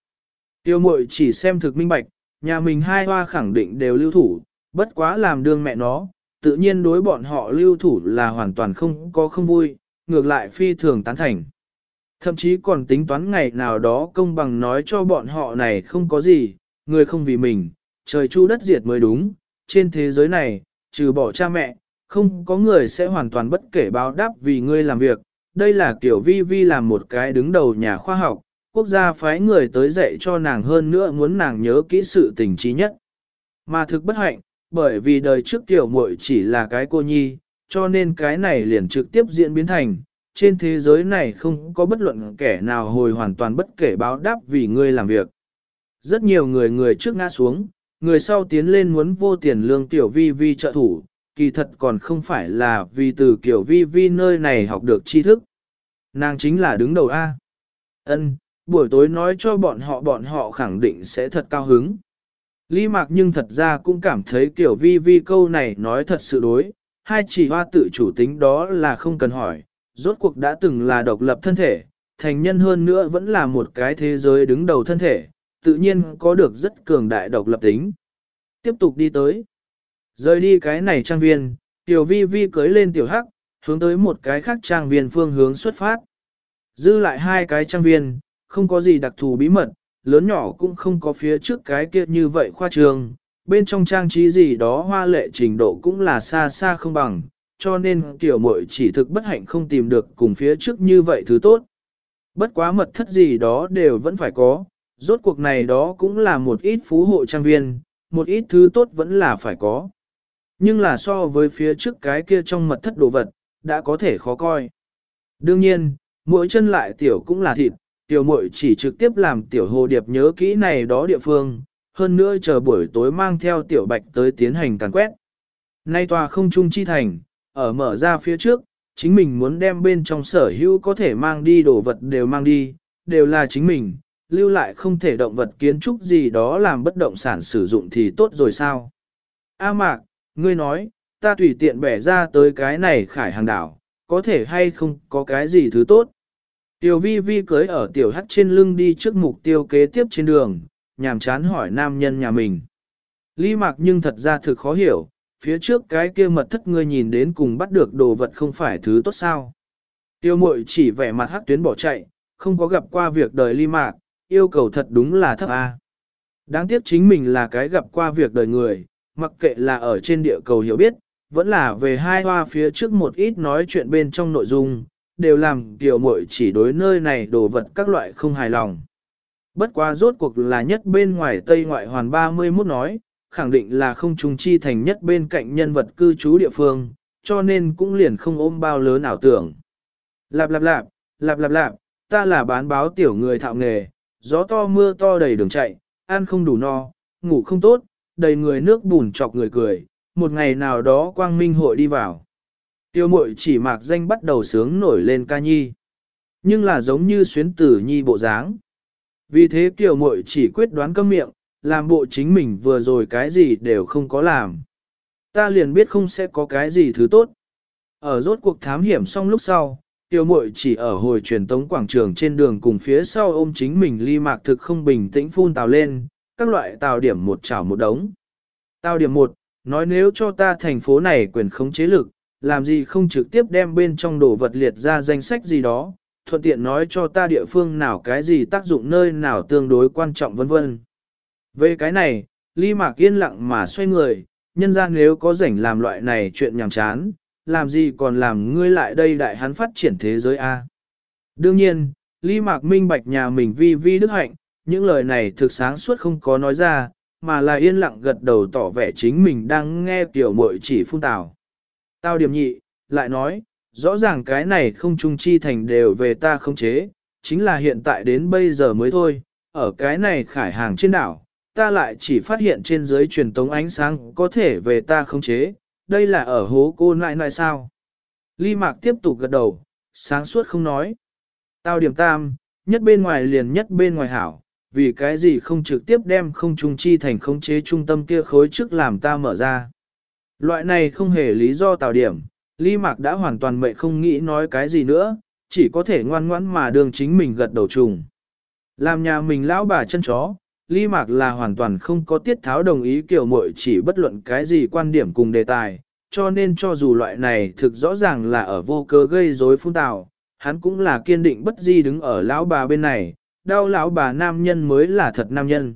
Tiêu mội chỉ xem thực minh bạch, nhà mình hai hoa khẳng định đều lưu thủ, bất quá làm đương mẹ nó, tự nhiên đối bọn họ lưu thủ là hoàn toàn không có không vui, ngược lại phi thường tán thành. Thậm chí còn tính toán ngày nào đó công bằng nói cho bọn họ này không có gì, người không vì mình, trời chu đất diệt mới đúng, trên thế giới này, trừ bỏ cha mẹ, không có người sẽ hoàn toàn bất kể báo đáp vì ngươi làm việc. Đây là kiểu vi vi làm một cái đứng đầu nhà khoa học, quốc gia phái người tới dạy cho nàng hơn nữa muốn nàng nhớ kỹ sự tình trí nhất. Mà thực bất hạnh, bởi vì đời trước tiểu muội chỉ là cái cô nhi, cho nên cái này liền trực tiếp diễn biến thành, trên thế giới này không có bất luận kẻ nào hồi hoàn toàn bất kể báo đáp vì ngươi làm việc. Rất nhiều người người trước ngã xuống, người sau tiến lên muốn vô tiền lương tiểu vi vi trợ thủ, kỳ thật còn không phải là vì từ kiểu vi vi nơi này học được tri thức. Nàng chính là đứng đầu A. Ân, buổi tối nói cho bọn họ bọn họ khẳng định sẽ thật cao hứng. Lý Mạc nhưng thật ra cũng cảm thấy kiểu vi vi câu này nói thật sự đối, hai chỉ hoa tự chủ tính đó là không cần hỏi, rốt cuộc đã từng là độc lập thân thể, thành nhân hơn nữa vẫn là một cái thế giới đứng đầu thân thể, tự nhiên có được rất cường đại độc lập tính. Tiếp tục đi tới. Rời đi cái này trang viên, tiểu vi vi cưới lên tiểu hắc, hướng tới một cái khác trang viên phương hướng xuất phát. Dư lại hai cái trang viên, không có gì đặc thù bí mật, lớn nhỏ cũng không có phía trước cái kia như vậy khoa trường, bên trong trang trí gì đó hoa lệ trình độ cũng là xa xa không bằng, cho nên tiểu muội chỉ thực bất hạnh không tìm được cùng phía trước như vậy thứ tốt. Bất quá mật thất gì đó đều vẫn phải có, rốt cuộc này đó cũng là một ít phú hộ trang viên, một ít thứ tốt vẫn là phải có. Nhưng là so với phía trước cái kia trong mật thất đồ vật, đã có thể khó coi. Đương nhiên, mỗi chân lại tiểu cũng là thịt, tiểu muội chỉ trực tiếp làm tiểu hồ điệp nhớ kỹ này đó địa phương, hơn nữa chờ buổi tối mang theo tiểu bạch tới tiến hành càn quét. Nay tòa không trung chi thành, ở mở ra phía trước, chính mình muốn đem bên trong sở hữu có thể mang đi đồ vật đều mang đi, đều là chính mình, lưu lại không thể động vật kiến trúc gì đó làm bất động sản sử dụng thì tốt rồi sao. A mạc, ngươi nói, ta tùy tiện bẻ ra tới cái này khải hàng đảo, có thể hay không có cái gì thứ tốt. Tiểu vi vi cưới ở tiểu hắt trên lưng đi trước mục tiêu kế tiếp trên đường, nhàm chán hỏi nam nhân nhà mình. Lý mạc nhưng thật ra thực khó hiểu, phía trước cái kia mật thất ngươi nhìn đến cùng bắt được đồ vật không phải thứ tốt sao. Tiêu mội chỉ vẻ mặt hắc tuyến bỏ chạy, không có gặp qua việc đời ly mạc, yêu cầu thật đúng là thấp A. Đáng tiếc chính mình là cái gặp qua việc đời người, mặc kệ là ở trên địa cầu hiểu biết, vẫn là về hai hoa phía trước một ít nói chuyện bên trong nội dung, đều làm tiểu muội chỉ đối nơi này đồ vật các loại không hài lòng. Bất quá rốt cuộc là nhất bên ngoài Tây ngoại hoàn 31 nói, khẳng định là không trùng chi thành nhất bên cạnh nhân vật cư trú địa phương, cho nên cũng liền không ôm bao lớn ảo tưởng. Lạp lạp lạp, lạp lạp lạp, ta là bán báo tiểu người thạo nghề, gió to mưa to đầy đường chạy, ăn không đủ no, ngủ không tốt, đầy người nước bùn chọc người cười, một ngày nào đó quang minh hội đi vào. Tiêu mội chỉ mạc danh bắt đầu sướng nổi lên ca nhi. Nhưng là giống như xuyến tử nhi bộ dáng. Vì thế tiểu mội chỉ quyết đoán câm miệng, làm bộ chính mình vừa rồi cái gì đều không có làm. Ta liền biết không sẽ có cái gì thứ tốt. Ở rốt cuộc thám hiểm xong lúc sau, tiêu mội chỉ ở hồi truyền tống quảng trường trên đường cùng phía sau ôm chính mình ly mạc thực không bình tĩnh phun tào lên, các loại tàu điểm một chảo một đống. Tàu điểm một, nói nếu cho ta thành phố này quyền khống chế lực, làm gì không trực tiếp đem bên trong đồ vật liệt ra danh sách gì đó, thuận tiện nói cho ta địa phương nào cái gì tác dụng nơi nào tương đối quan trọng vân vân. Về cái này, Ly Mạc yên lặng mà xoay người, nhân ra nếu có rảnh làm loại này chuyện nhàm chán, làm gì còn làm ngươi lại đây đại hắn phát triển thế giới A. Đương nhiên, Ly Mạc minh bạch nhà mình vi vi đức hạnh, những lời này thực sáng suốt không có nói ra, mà là yên lặng gật đầu tỏ vẻ chính mình đang nghe tiểu muội chỉ phun tào. Tao điểm nhị, lại nói, rõ ràng cái này không trung chi thành đều về ta không chế, chính là hiện tại đến bây giờ mới thôi, ở cái này khải hàng trên đảo, ta lại chỉ phát hiện trên dưới truyền tống ánh sáng có thể về ta không chế, đây là ở hố cô nại nại sao. Ly Mạc tiếp tục gật đầu, sáng suốt không nói. Tao điểm tam, nhất bên ngoài liền nhất bên ngoài hảo, vì cái gì không trực tiếp đem không trung chi thành khống chế trung tâm kia khối trước làm ta mở ra. Loại này không hề lý do tạo điểm, Ly Mạc đã hoàn toàn mệnh không nghĩ nói cái gì nữa, chỉ có thể ngoan ngoãn mà đường chính mình gật đầu trùng. Làm nhà mình lão bà chân chó, Ly Mạc là hoàn toàn không có tiết tháo đồng ý kiểu muội chỉ bất luận cái gì quan điểm cùng đề tài, cho nên cho dù loại này thực rõ ràng là ở vô cơ gây rối phun tạo, hắn cũng là kiên định bất di đứng ở lão bà bên này, đau lão bà nam nhân mới là thật nam nhân.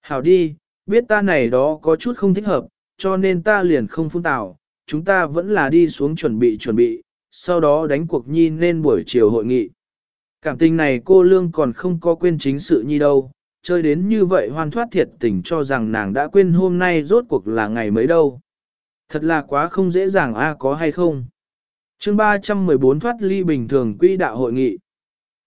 Hảo đi, biết ta này đó có chút không thích hợp, cho nên ta liền không phun tạo, chúng ta vẫn là đi xuống chuẩn bị chuẩn bị, sau đó đánh cuộc nhi nên buổi chiều hội nghị. Cảm tình này cô Lương còn không có quên chính sự nhi đâu, chơi đến như vậy hoan thoát thiệt tình cho rằng nàng đã quên hôm nay rốt cuộc là ngày mấy đâu. Thật là quá không dễ dàng a có hay không. chương 314 thoát ly bình thường quỹ đạo hội nghị.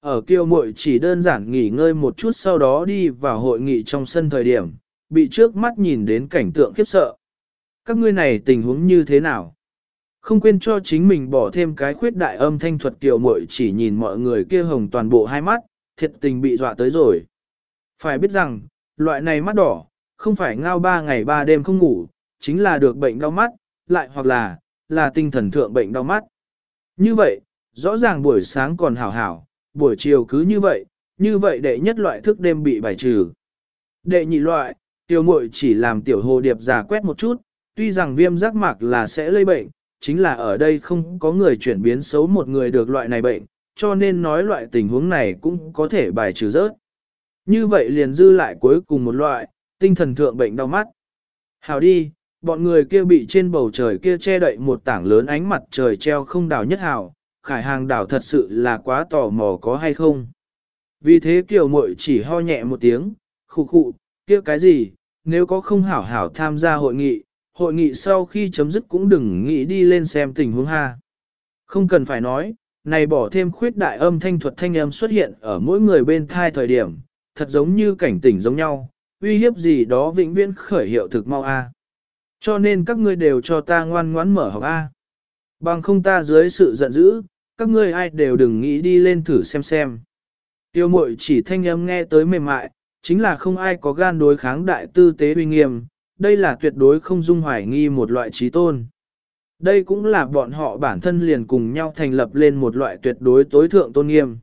Ở kiêu muội chỉ đơn giản nghỉ ngơi một chút sau đó đi vào hội nghị trong sân thời điểm, bị trước mắt nhìn đến cảnh tượng khiếp sợ. Các ngươi này tình huống như thế nào? Không quên cho chính mình bỏ thêm cái khuyết đại âm thanh thuật kiều muội chỉ nhìn mọi người kia hồng toàn bộ hai mắt, thiệt tình bị dọa tới rồi. Phải biết rằng, loại này mắt đỏ, không phải ngao ba ngày ba đêm không ngủ, chính là được bệnh đau mắt, lại hoặc là, là tinh thần thượng bệnh đau mắt. Như vậy, rõ ràng buổi sáng còn hảo hảo, buổi chiều cứ như vậy, như vậy đệ nhất loại thức đêm bị bài trừ. Đệ nhị loại, tiểu muội chỉ làm tiểu hồ điệp giả quét một chút, tuy rằng viêm giác mạc là sẽ lây bệnh, chính là ở đây không có người chuyển biến xấu một người được loại này bệnh, cho nên nói loại tình huống này cũng có thể bài trừ rớt. Như vậy liền dư lại cuối cùng một loại, tinh thần thượng bệnh đau mắt. Hào đi, bọn người kia bị trên bầu trời kia che đậy một tảng lớn ánh mặt trời treo không đào nhất hào, khải hàng đảo thật sự là quá tò mò có hay không. Vì thế kiểu Mội chỉ ho nhẹ một tiếng, khụ khụ, kia cái gì, nếu có không hảo hảo tham gia hội nghị, hội nghị sau khi chấm dứt cũng đừng nghĩ đi lên xem tình huống ha. Không cần phải nói, này bỏ thêm khuyết đại âm thanh thuật thanh âm xuất hiện ở mỗi người bên thai thời điểm, thật giống như cảnh tỉnh giống nhau, uy hiếp gì đó vĩnh viễn khởi hiệu thực mau a. Cho nên các ngươi đều cho ta ngoan ngoãn mở học a. Bằng không ta dưới sự giận dữ, các ngươi ai đều đừng nghĩ đi lên thử xem xem. Tiêu mội chỉ thanh âm nghe tới mềm mại, chính là không ai có gan đối kháng đại tư tế uy nghiêm, đây là tuyệt đối không dung hoài nghi một loại trí tôn. Đây cũng là bọn họ bản thân liền cùng nhau thành lập lên một loại tuyệt đối tối thượng tôn nghiêm.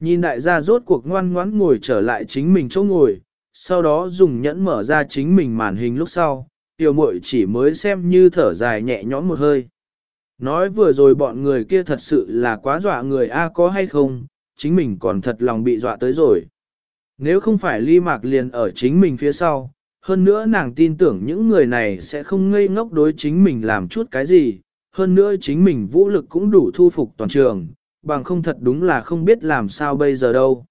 Nhìn đại gia rốt cuộc ngoan ngoãn ngồi trở lại chính mình chỗ ngồi, sau đó dùng nhẫn mở ra chính mình màn hình lúc sau, tiểu muội chỉ mới xem như thở dài nhẹ nhõm một hơi. Nói vừa rồi bọn người kia thật sự là quá dọa người A có hay không, chính mình còn thật lòng bị dọa tới rồi. Nếu không phải ly mạc liền ở chính mình phía sau, hơn nữa nàng tin tưởng những người này sẽ không ngây ngốc đối chính mình làm chút cái gì, hơn nữa chính mình vũ lực cũng đủ thu phục toàn trường, bằng không thật đúng là không biết làm sao bây giờ đâu.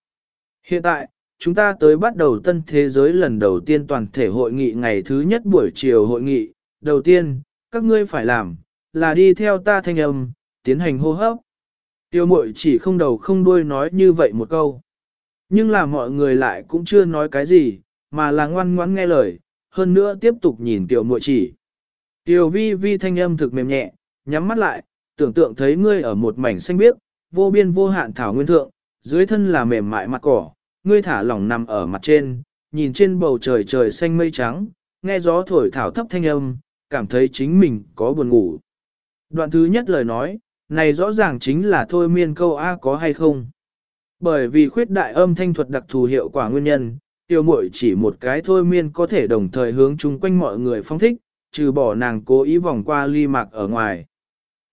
Hiện tại, chúng ta tới bắt đầu tân thế giới lần đầu tiên toàn thể hội nghị ngày thứ nhất buổi chiều hội nghị. Đầu tiên, các ngươi phải làm, là đi theo ta thanh âm, tiến hành hô hấp. Tiêu mội chỉ không đầu không đuôi nói như vậy một câu. Nhưng là mọi người lại cũng chưa nói cái gì, mà là ngoan ngoãn nghe lời, hơn nữa tiếp tục nhìn tiểu mội chỉ. Tiểu vi vi thanh âm thực mềm nhẹ, nhắm mắt lại, tưởng tượng thấy ngươi ở một mảnh xanh biếc, vô biên vô hạn thảo nguyên thượng, dưới thân là mềm mại mặt cỏ, ngươi thả lỏng nằm ở mặt trên, nhìn trên bầu trời trời xanh mây trắng, nghe gió thổi thảo thấp thanh âm, cảm thấy chính mình có buồn ngủ. Đoạn thứ nhất lời nói, này rõ ràng chính là thôi miên câu A có hay không. Bởi vì khuyết đại âm thanh thuật đặc thù hiệu quả nguyên nhân, tiêu mội chỉ một cái thôi miên có thể đồng thời hướng chung quanh mọi người phong thích, trừ bỏ nàng cố ý vòng qua ly mạc ở ngoài.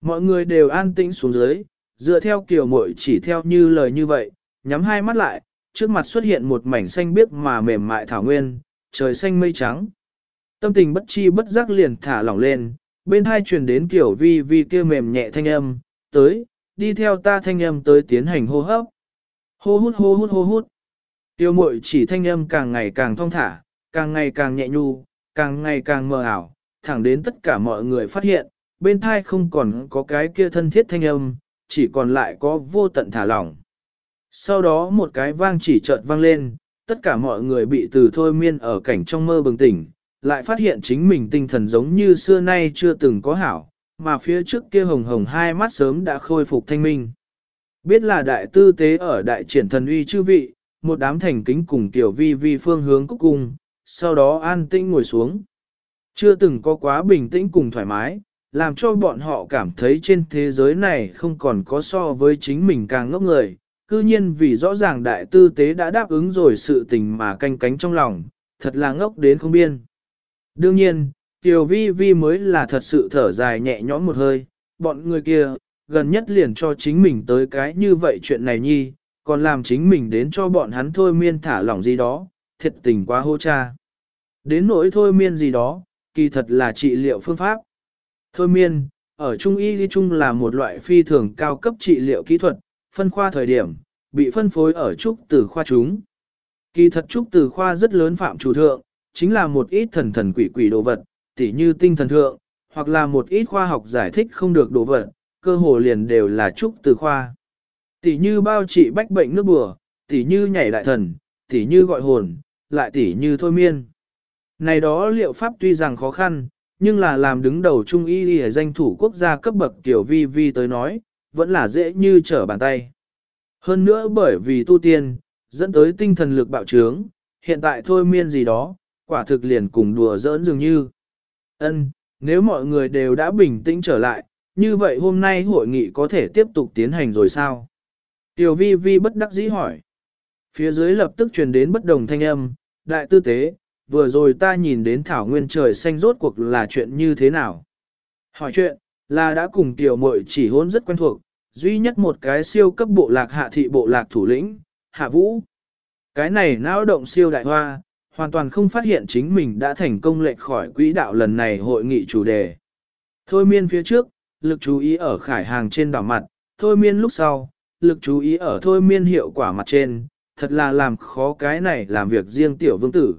Mọi người đều an tĩnh xuống dưới, dựa theo kiểu mội chỉ theo như lời như vậy, nhắm hai mắt lại, trước mặt xuất hiện một mảnh xanh biếc mà mềm mại thảo nguyên, trời xanh mây trắng. Tâm tình bất chi bất giác liền thả lỏng lên, bên hai truyền đến kiểu vi vi kia mềm nhẹ thanh âm, tới, đi theo ta thanh âm tới tiến hành hô hấp. Hô hút hô hút hô hút. Tiêu mội chỉ thanh âm càng ngày càng thong thả, càng ngày càng nhẹ nhu, càng ngày càng mờ ảo, thẳng đến tất cả mọi người phát hiện, bên thai không còn có cái kia thân thiết thanh âm, chỉ còn lại có vô tận thả lỏng. Sau đó một cái vang chỉ chợt vang lên, tất cả mọi người bị từ thôi miên ở cảnh trong mơ bừng tỉnh, lại phát hiện chính mình tinh thần giống như xưa nay chưa từng có hảo, mà phía trước kia hồng hồng hai mắt sớm đã khôi phục thanh minh. Biết là đại tư tế ở đại triển thần uy chư vị, một đám thành kính cùng tiểu vi vi phương hướng cúc cung, sau đó an tĩnh ngồi xuống. Chưa từng có quá bình tĩnh cùng thoải mái, làm cho bọn họ cảm thấy trên thế giới này không còn có so với chính mình càng ngốc người, cư nhiên vì rõ ràng đại tư tế đã đáp ứng rồi sự tình mà canh cánh trong lòng, thật là ngốc đến không biên. Đương nhiên, Tiểu Vi Vi mới là thật sự thở dài nhẹ nhõm một hơi, bọn người kia, gần nhất liền cho chính mình tới cái như vậy chuyện này nhi, còn làm chính mình đến cho bọn hắn thôi miên thả lỏng gì đó, thiệt tình quá hô cha. Đến nỗi thôi miên gì đó, kỳ thật là trị liệu phương pháp. Thôi miên, ở Trung Y đi Trung là một loại phi thường cao cấp trị liệu kỹ thuật, phân khoa thời điểm, bị phân phối ở trúc từ khoa chúng. Kỳ thật trúc từ khoa rất lớn phạm chủ thượng, chính là một ít thần thần quỷ quỷ đồ vật, tỉ như tinh thần thượng, hoặc là một ít khoa học giải thích không được đồ vật, cơ hồ liền đều là trúc từ khoa. Tỉ như bao trị bách bệnh nước bùa, tỉ như nhảy đại thần, tỉ như gọi hồn, lại tỉ như thôi miên. Này đó liệu pháp tuy rằng khó khăn, nhưng là làm đứng đầu trung y y danh thủ quốc gia cấp bậc tiểu vi vi tới nói, vẫn là dễ như trở bàn tay. Hơn nữa bởi vì tu tiên, dẫn tới tinh thần lực bạo trướng, hiện tại thôi miên gì đó, quả thực liền cùng đùa giỡn dường như. Ân, nếu mọi người đều đã bình tĩnh trở lại, như vậy hôm nay hội nghị có thể tiếp tục tiến hành rồi sao? Tiểu vi vi bất đắc dĩ hỏi. Phía dưới lập tức truyền đến bất đồng thanh âm, đại tư tế, vừa rồi ta nhìn đến thảo nguyên trời xanh rốt cuộc là chuyện như thế nào. Hỏi chuyện, là đã cùng tiểu muội chỉ hôn rất quen thuộc, duy nhất một cái siêu cấp bộ lạc hạ thị bộ lạc thủ lĩnh, hạ vũ. Cái này não động siêu đại hoa, hoàn toàn không phát hiện chính mình đã thành công lệch khỏi quỹ đạo lần này hội nghị chủ đề. Thôi miên phía trước, lực chú ý ở khải hàng trên đảo mặt, thôi miên lúc sau, lực chú ý ở thôi miên hiệu quả mặt trên, thật là làm khó cái này làm việc riêng tiểu vương tử.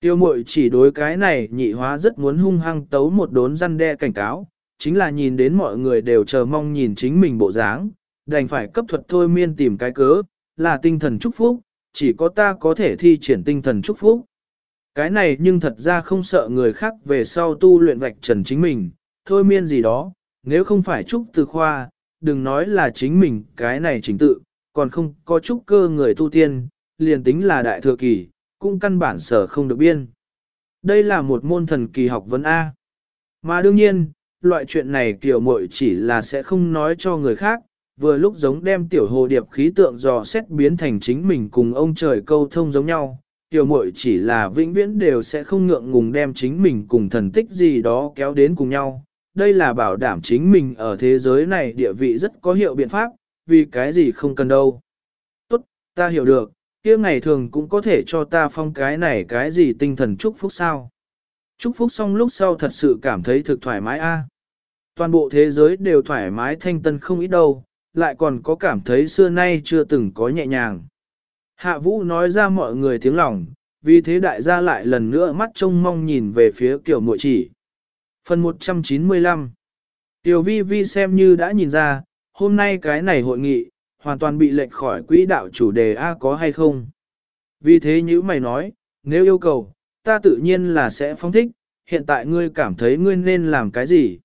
Tiêu mội chỉ đối cái này nhị hóa rất muốn hung hăng tấu một đốn răn đe cảnh cáo, chính là nhìn đến mọi người đều chờ mong nhìn chính mình bộ dáng, đành phải cấp thuật thôi miên tìm cái cớ, là tinh thần chúc phúc, chỉ có ta có thể thi triển tinh thần chúc phúc. Cái này nhưng thật ra không sợ người khác về sau tu luyện vạch trần chính mình, thôi miên gì đó, nếu không phải chúc từ khoa, đừng nói là chính mình cái này chính tự, còn không có chúc cơ người tu tiên, liền tính là đại thừa kỳ, cũng căn bản sở không được biên. Đây là một môn thần kỳ học vấn A. Mà đương nhiên, loại chuyện này kiểu muội chỉ là sẽ không nói cho người khác, vừa lúc giống đem tiểu hồ điệp khí tượng dò xét biến thành chính mình cùng ông trời câu thông giống nhau. Tiểu muội chỉ là vĩnh viễn đều sẽ không ngượng ngùng đem chính mình cùng thần tích gì đó kéo đến cùng nhau. Đây là bảo đảm chính mình ở thế giới này địa vị rất có hiệu biện pháp, vì cái gì không cần đâu. Tốt, ta hiểu được, kia ngày thường cũng có thể cho ta phong cái này cái gì tinh thần chúc phúc sao. Chúc phúc xong lúc sau thật sự cảm thấy thực thoải mái a. Toàn bộ thế giới đều thoải mái thanh tân không ít đâu, lại còn có cảm thấy xưa nay chưa từng có nhẹ nhàng. Hạ vũ nói ra mọi người tiếng lòng, vì thế đại gia lại lần nữa mắt trông mong nhìn về phía kiểu mội chỉ. Phần 195 Tiểu vi vi xem như đã nhìn ra, hôm nay cái này hội nghị, hoàn toàn bị lệch khỏi quỹ đạo chủ đề A có hay không. Vì thế như mày nói, nếu yêu cầu, ta tự nhiên là sẽ phong thích, hiện tại ngươi cảm thấy ngươi nên làm cái gì.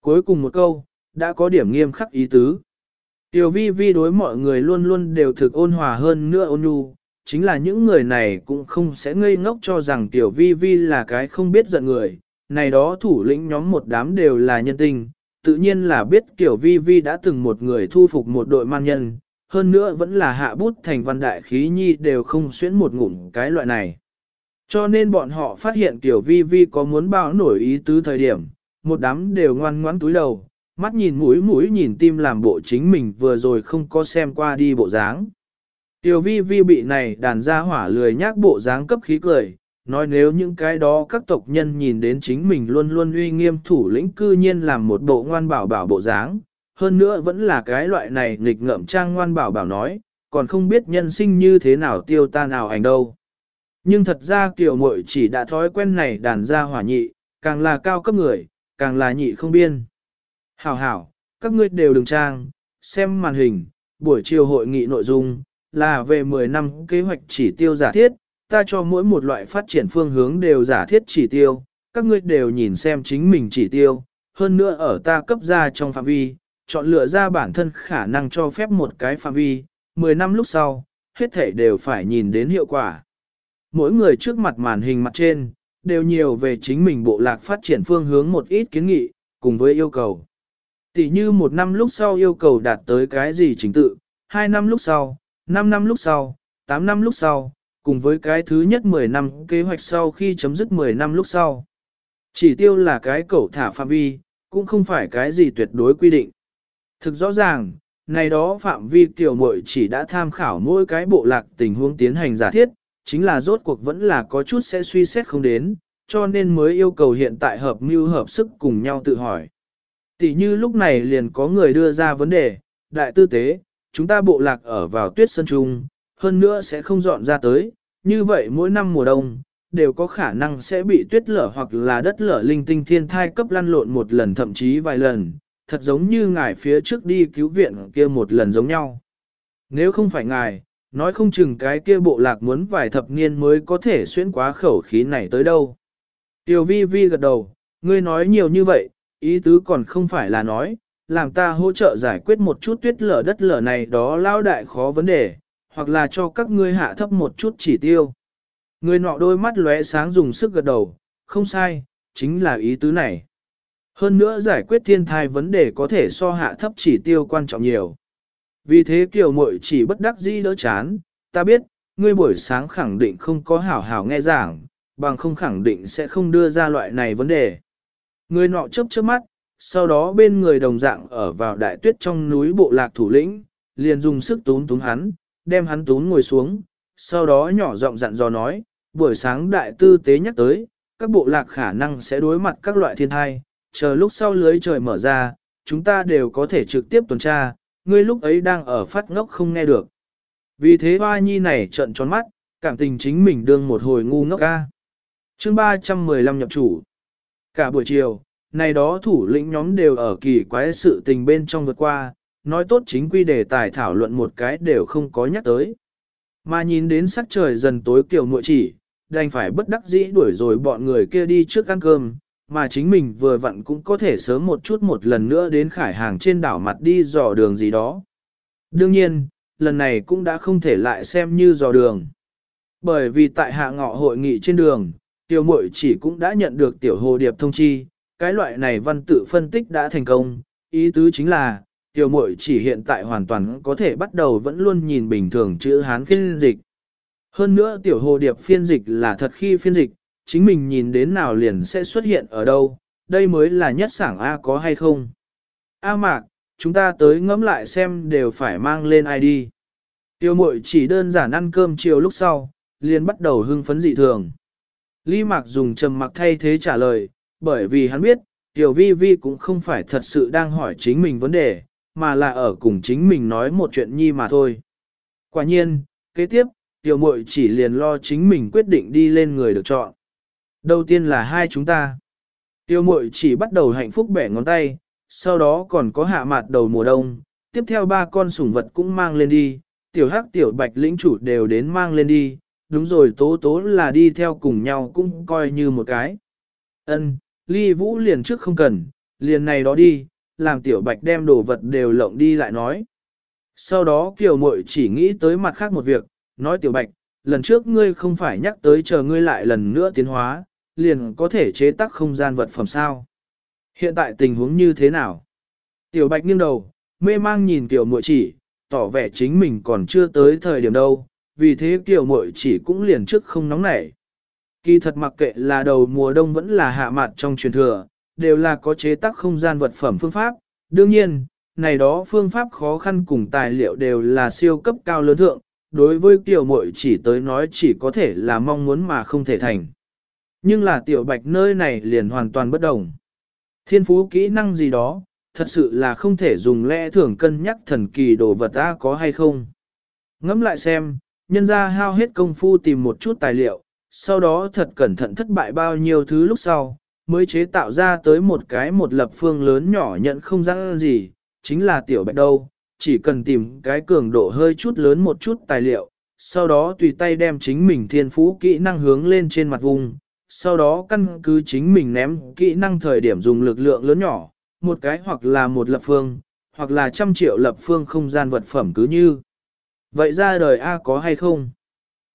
Cuối cùng một câu, đã có điểm nghiêm khắc ý tứ. Tiểu vi vi đối mọi người luôn luôn đều thực ôn hòa hơn nữa ôn nhu, chính là những người này cũng không sẽ ngây ngốc cho rằng tiểu vi vi là cái không biết giận người, này đó thủ lĩnh nhóm một đám đều là nhân tình, tự nhiên là biết Tiểu vi vi đã từng một người thu phục một đội man nhân, hơn nữa vẫn là hạ bút thành văn đại khí nhi đều không xuyến một ngụm cái loại này. Cho nên bọn họ phát hiện Tiểu vi vi có muốn bao nổi ý tứ thời điểm, một đám đều ngoan ngoãn túi đầu, mắt nhìn mũi mũi nhìn tim làm bộ chính mình vừa rồi không có xem qua đi bộ dáng. Tiểu vi vi bị này đàn ra hỏa lười nhác bộ dáng cấp khí cười, nói nếu những cái đó các tộc nhân nhìn đến chính mình luôn luôn uy nghiêm thủ lĩnh cư nhiên làm một bộ ngoan bảo bảo bộ dáng, hơn nữa vẫn là cái loại này nghịch ngợm trang ngoan bảo bảo nói, còn không biết nhân sinh như thế nào tiêu ta nào ảnh đâu. Nhưng thật ra tiểu muội chỉ đã thói quen này đàn ra hỏa nhị, càng là cao cấp người, càng là nhị không biên. Hảo hảo, các ngươi đều đừng trang, xem màn hình, buổi chiều hội nghị nội dung, là về 10 năm kế hoạch chỉ tiêu giả thiết, ta cho mỗi một loại phát triển phương hướng đều giả thiết chỉ tiêu, các ngươi đều nhìn xem chính mình chỉ tiêu, hơn nữa ở ta cấp ra trong phạm vi, chọn lựa ra bản thân khả năng cho phép một cái phạm vi, 10 năm lúc sau, hết thể đều phải nhìn đến hiệu quả. Mỗi người trước mặt màn hình mặt trên, đều nhiều về chính mình bộ lạc phát triển phương hướng một ít kiến nghị, cùng với yêu cầu. Tỷ như một năm lúc sau yêu cầu đạt tới cái gì chính tự, hai năm lúc sau, năm năm lúc sau, tám năm lúc sau, cùng với cái thứ nhất 10 năm kế hoạch sau khi chấm dứt 10 năm lúc sau. Chỉ tiêu là cái cẩu thả phạm vi, cũng không phải cái gì tuyệt đối quy định. Thực rõ ràng, này đó phạm vi tiểu muội chỉ đã tham khảo mỗi cái bộ lạc tình huống tiến hành giả thiết, chính là rốt cuộc vẫn là có chút sẽ suy xét không đến, cho nên mới yêu cầu hiện tại hợp mưu hợp sức cùng nhau tự hỏi. Tỷ như lúc này liền có người đưa ra vấn đề, đại tư tế, chúng ta bộ lạc ở vào tuyết sơn trung, hơn nữa sẽ không dọn ra tới, như vậy mỗi năm mùa đông, đều có khả năng sẽ bị tuyết lở hoặc là đất lở linh tinh thiên thai cấp lăn lộn một lần thậm chí vài lần, thật giống như ngài phía trước đi cứu viện kia một lần giống nhau. Nếu không phải ngài, nói không chừng cái kia bộ lạc muốn vài thập niên mới có thể xuyên quá khẩu khí này tới đâu. Tiểu vi vi gật đầu, ngươi nói nhiều như vậy, ý tứ còn không phải là nói, làm ta hỗ trợ giải quyết một chút tuyết lở đất lở này đó lao đại khó vấn đề, hoặc là cho các ngươi hạ thấp một chút chỉ tiêu. Người nọ đôi mắt lóe sáng dùng sức gật đầu, không sai, chính là ý tứ này. Hơn nữa giải quyết thiên thai vấn đề có thể so hạ thấp chỉ tiêu quan trọng nhiều. Vì thế kiểu muội chỉ bất đắc dĩ đỡ chán, ta biết, ngươi buổi sáng khẳng định không có hảo hảo nghe giảng, bằng không khẳng định sẽ không đưa ra loại này vấn đề. Người nọ chớp chớp mắt, sau đó bên người đồng dạng ở vào đại tuyết trong núi bộ lạc thủ lĩnh, liền dùng sức tún tún hắn, đem hắn tún ngồi xuống, sau đó nhỏ giọng dặn dò nói, buổi sáng đại tư tế nhắc tới, các bộ lạc khả năng sẽ đối mặt các loại thiên thai, chờ lúc sau lưới trời mở ra, chúng ta đều có thể trực tiếp tuần tra, ngươi lúc ấy đang ở phát ngốc không nghe được. Vì thế hoa nhi này trợn tròn mắt, cảm tình chính mình đương một hồi ngu ngốc ca. chương 315 nhập chủ. Cả buổi chiều, này đó thủ lĩnh nhóm đều ở kỳ quái sự tình bên trong vượt qua, nói tốt chính quy đề tài thảo luận một cái đều không có nhắc tới. Mà nhìn đến sắc trời dần tối kiểu muội chỉ, đành phải bất đắc dĩ đuổi rồi bọn người kia đi trước ăn cơm, mà chính mình vừa vặn cũng có thể sớm một chút một lần nữa đến khải hàng trên đảo mặt đi dò đường gì đó. Đương nhiên, lần này cũng đã không thể lại xem như dò đường. Bởi vì tại hạ ngọ hội nghị trên đường, tiểu muội chỉ cũng đã nhận được tiểu hồ điệp thông chi, cái loại này văn tự phân tích đã thành công, ý tứ chính là, tiểu muội chỉ hiện tại hoàn toàn có thể bắt đầu vẫn luôn nhìn bình thường chữ Hán phiên dịch. Hơn nữa tiểu hồ điệp phiên dịch là thật khi phiên dịch, chính mình nhìn đến nào liền sẽ xuất hiện ở đâu, đây mới là nhất sảng A có hay không. A mạc, chúng ta tới ngẫm lại xem đều phải mang lên ai đi. Tiêu mội chỉ đơn giản ăn cơm chiều lúc sau, liền bắt đầu hưng phấn dị thường. Lý mạc dùng trầm mặc thay thế trả lời, bởi vì hắn biết, Tiểu vi vi cũng không phải thật sự đang hỏi chính mình vấn đề, mà là ở cùng chính mình nói một chuyện nhi mà thôi. Quả nhiên, kế tiếp, tiểu Mội chỉ liền lo chính mình quyết định đi lên người được chọn. Đầu tiên là hai chúng ta. Tiểu Mội chỉ bắt đầu hạnh phúc bẻ ngón tay, sau đó còn có hạ mặt đầu mùa đông, tiếp theo ba con sủng vật cũng mang lên đi, tiểu hắc tiểu bạch lĩnh chủ đều đến mang lên đi, đúng rồi tố tố là đi theo cùng nhau cũng coi như một cái. Ân, ly vũ liền trước không cần, liền này đó đi, làm tiểu bạch đem đồ vật đều lộng đi lại nói. Sau đó kiều muội chỉ nghĩ tới mặt khác một việc, nói tiểu bạch, lần trước ngươi không phải nhắc tới chờ ngươi lại lần nữa tiến hóa, liền có thể chế tác không gian vật phẩm sao. Hiện tại tình huống như thế nào? Tiểu bạch nghiêng đầu, mê mang nhìn tiểu muội chỉ, tỏ vẻ chính mình còn chưa tới thời điểm đâu, vì thế tiểu muội chỉ cũng liền trước không nóng nảy. Kỳ thật mặc kệ là đầu mùa đông vẫn là hạ mặt trong truyền thừa, đều là có chế tác không gian vật phẩm phương pháp. Đương nhiên, này đó phương pháp khó khăn cùng tài liệu đều là siêu cấp cao lớn thượng, đối với tiểu muội chỉ tới nói chỉ có thể là mong muốn mà không thể thành. Nhưng là tiểu bạch nơi này liền hoàn toàn bất đồng. Thiên phú kỹ năng gì đó, thật sự là không thể dùng lẽ thường cân nhắc thần kỳ đồ vật ta có hay không. Ngẫm lại xem, nhân ra hao hết công phu tìm một chút tài liệu, sau đó thật cẩn thận thất bại bao nhiêu thứ lúc sau, mới chế tạo ra tới một cái một lập phương lớn nhỏ nhận không gian gì, chính là tiểu bạch đâu, chỉ cần tìm cái cường độ hơi chút lớn một chút tài liệu, sau đó tùy tay đem chính mình thiên phú kỹ năng hướng lên trên mặt vùng, sau đó căn cứ chính mình ném kỹ năng thời điểm dùng lực lượng lớn nhỏ, một cái hoặc là một lập phương, hoặc là trăm triệu lập phương không gian vật phẩm cứ như. Vậy ra đời A có hay không?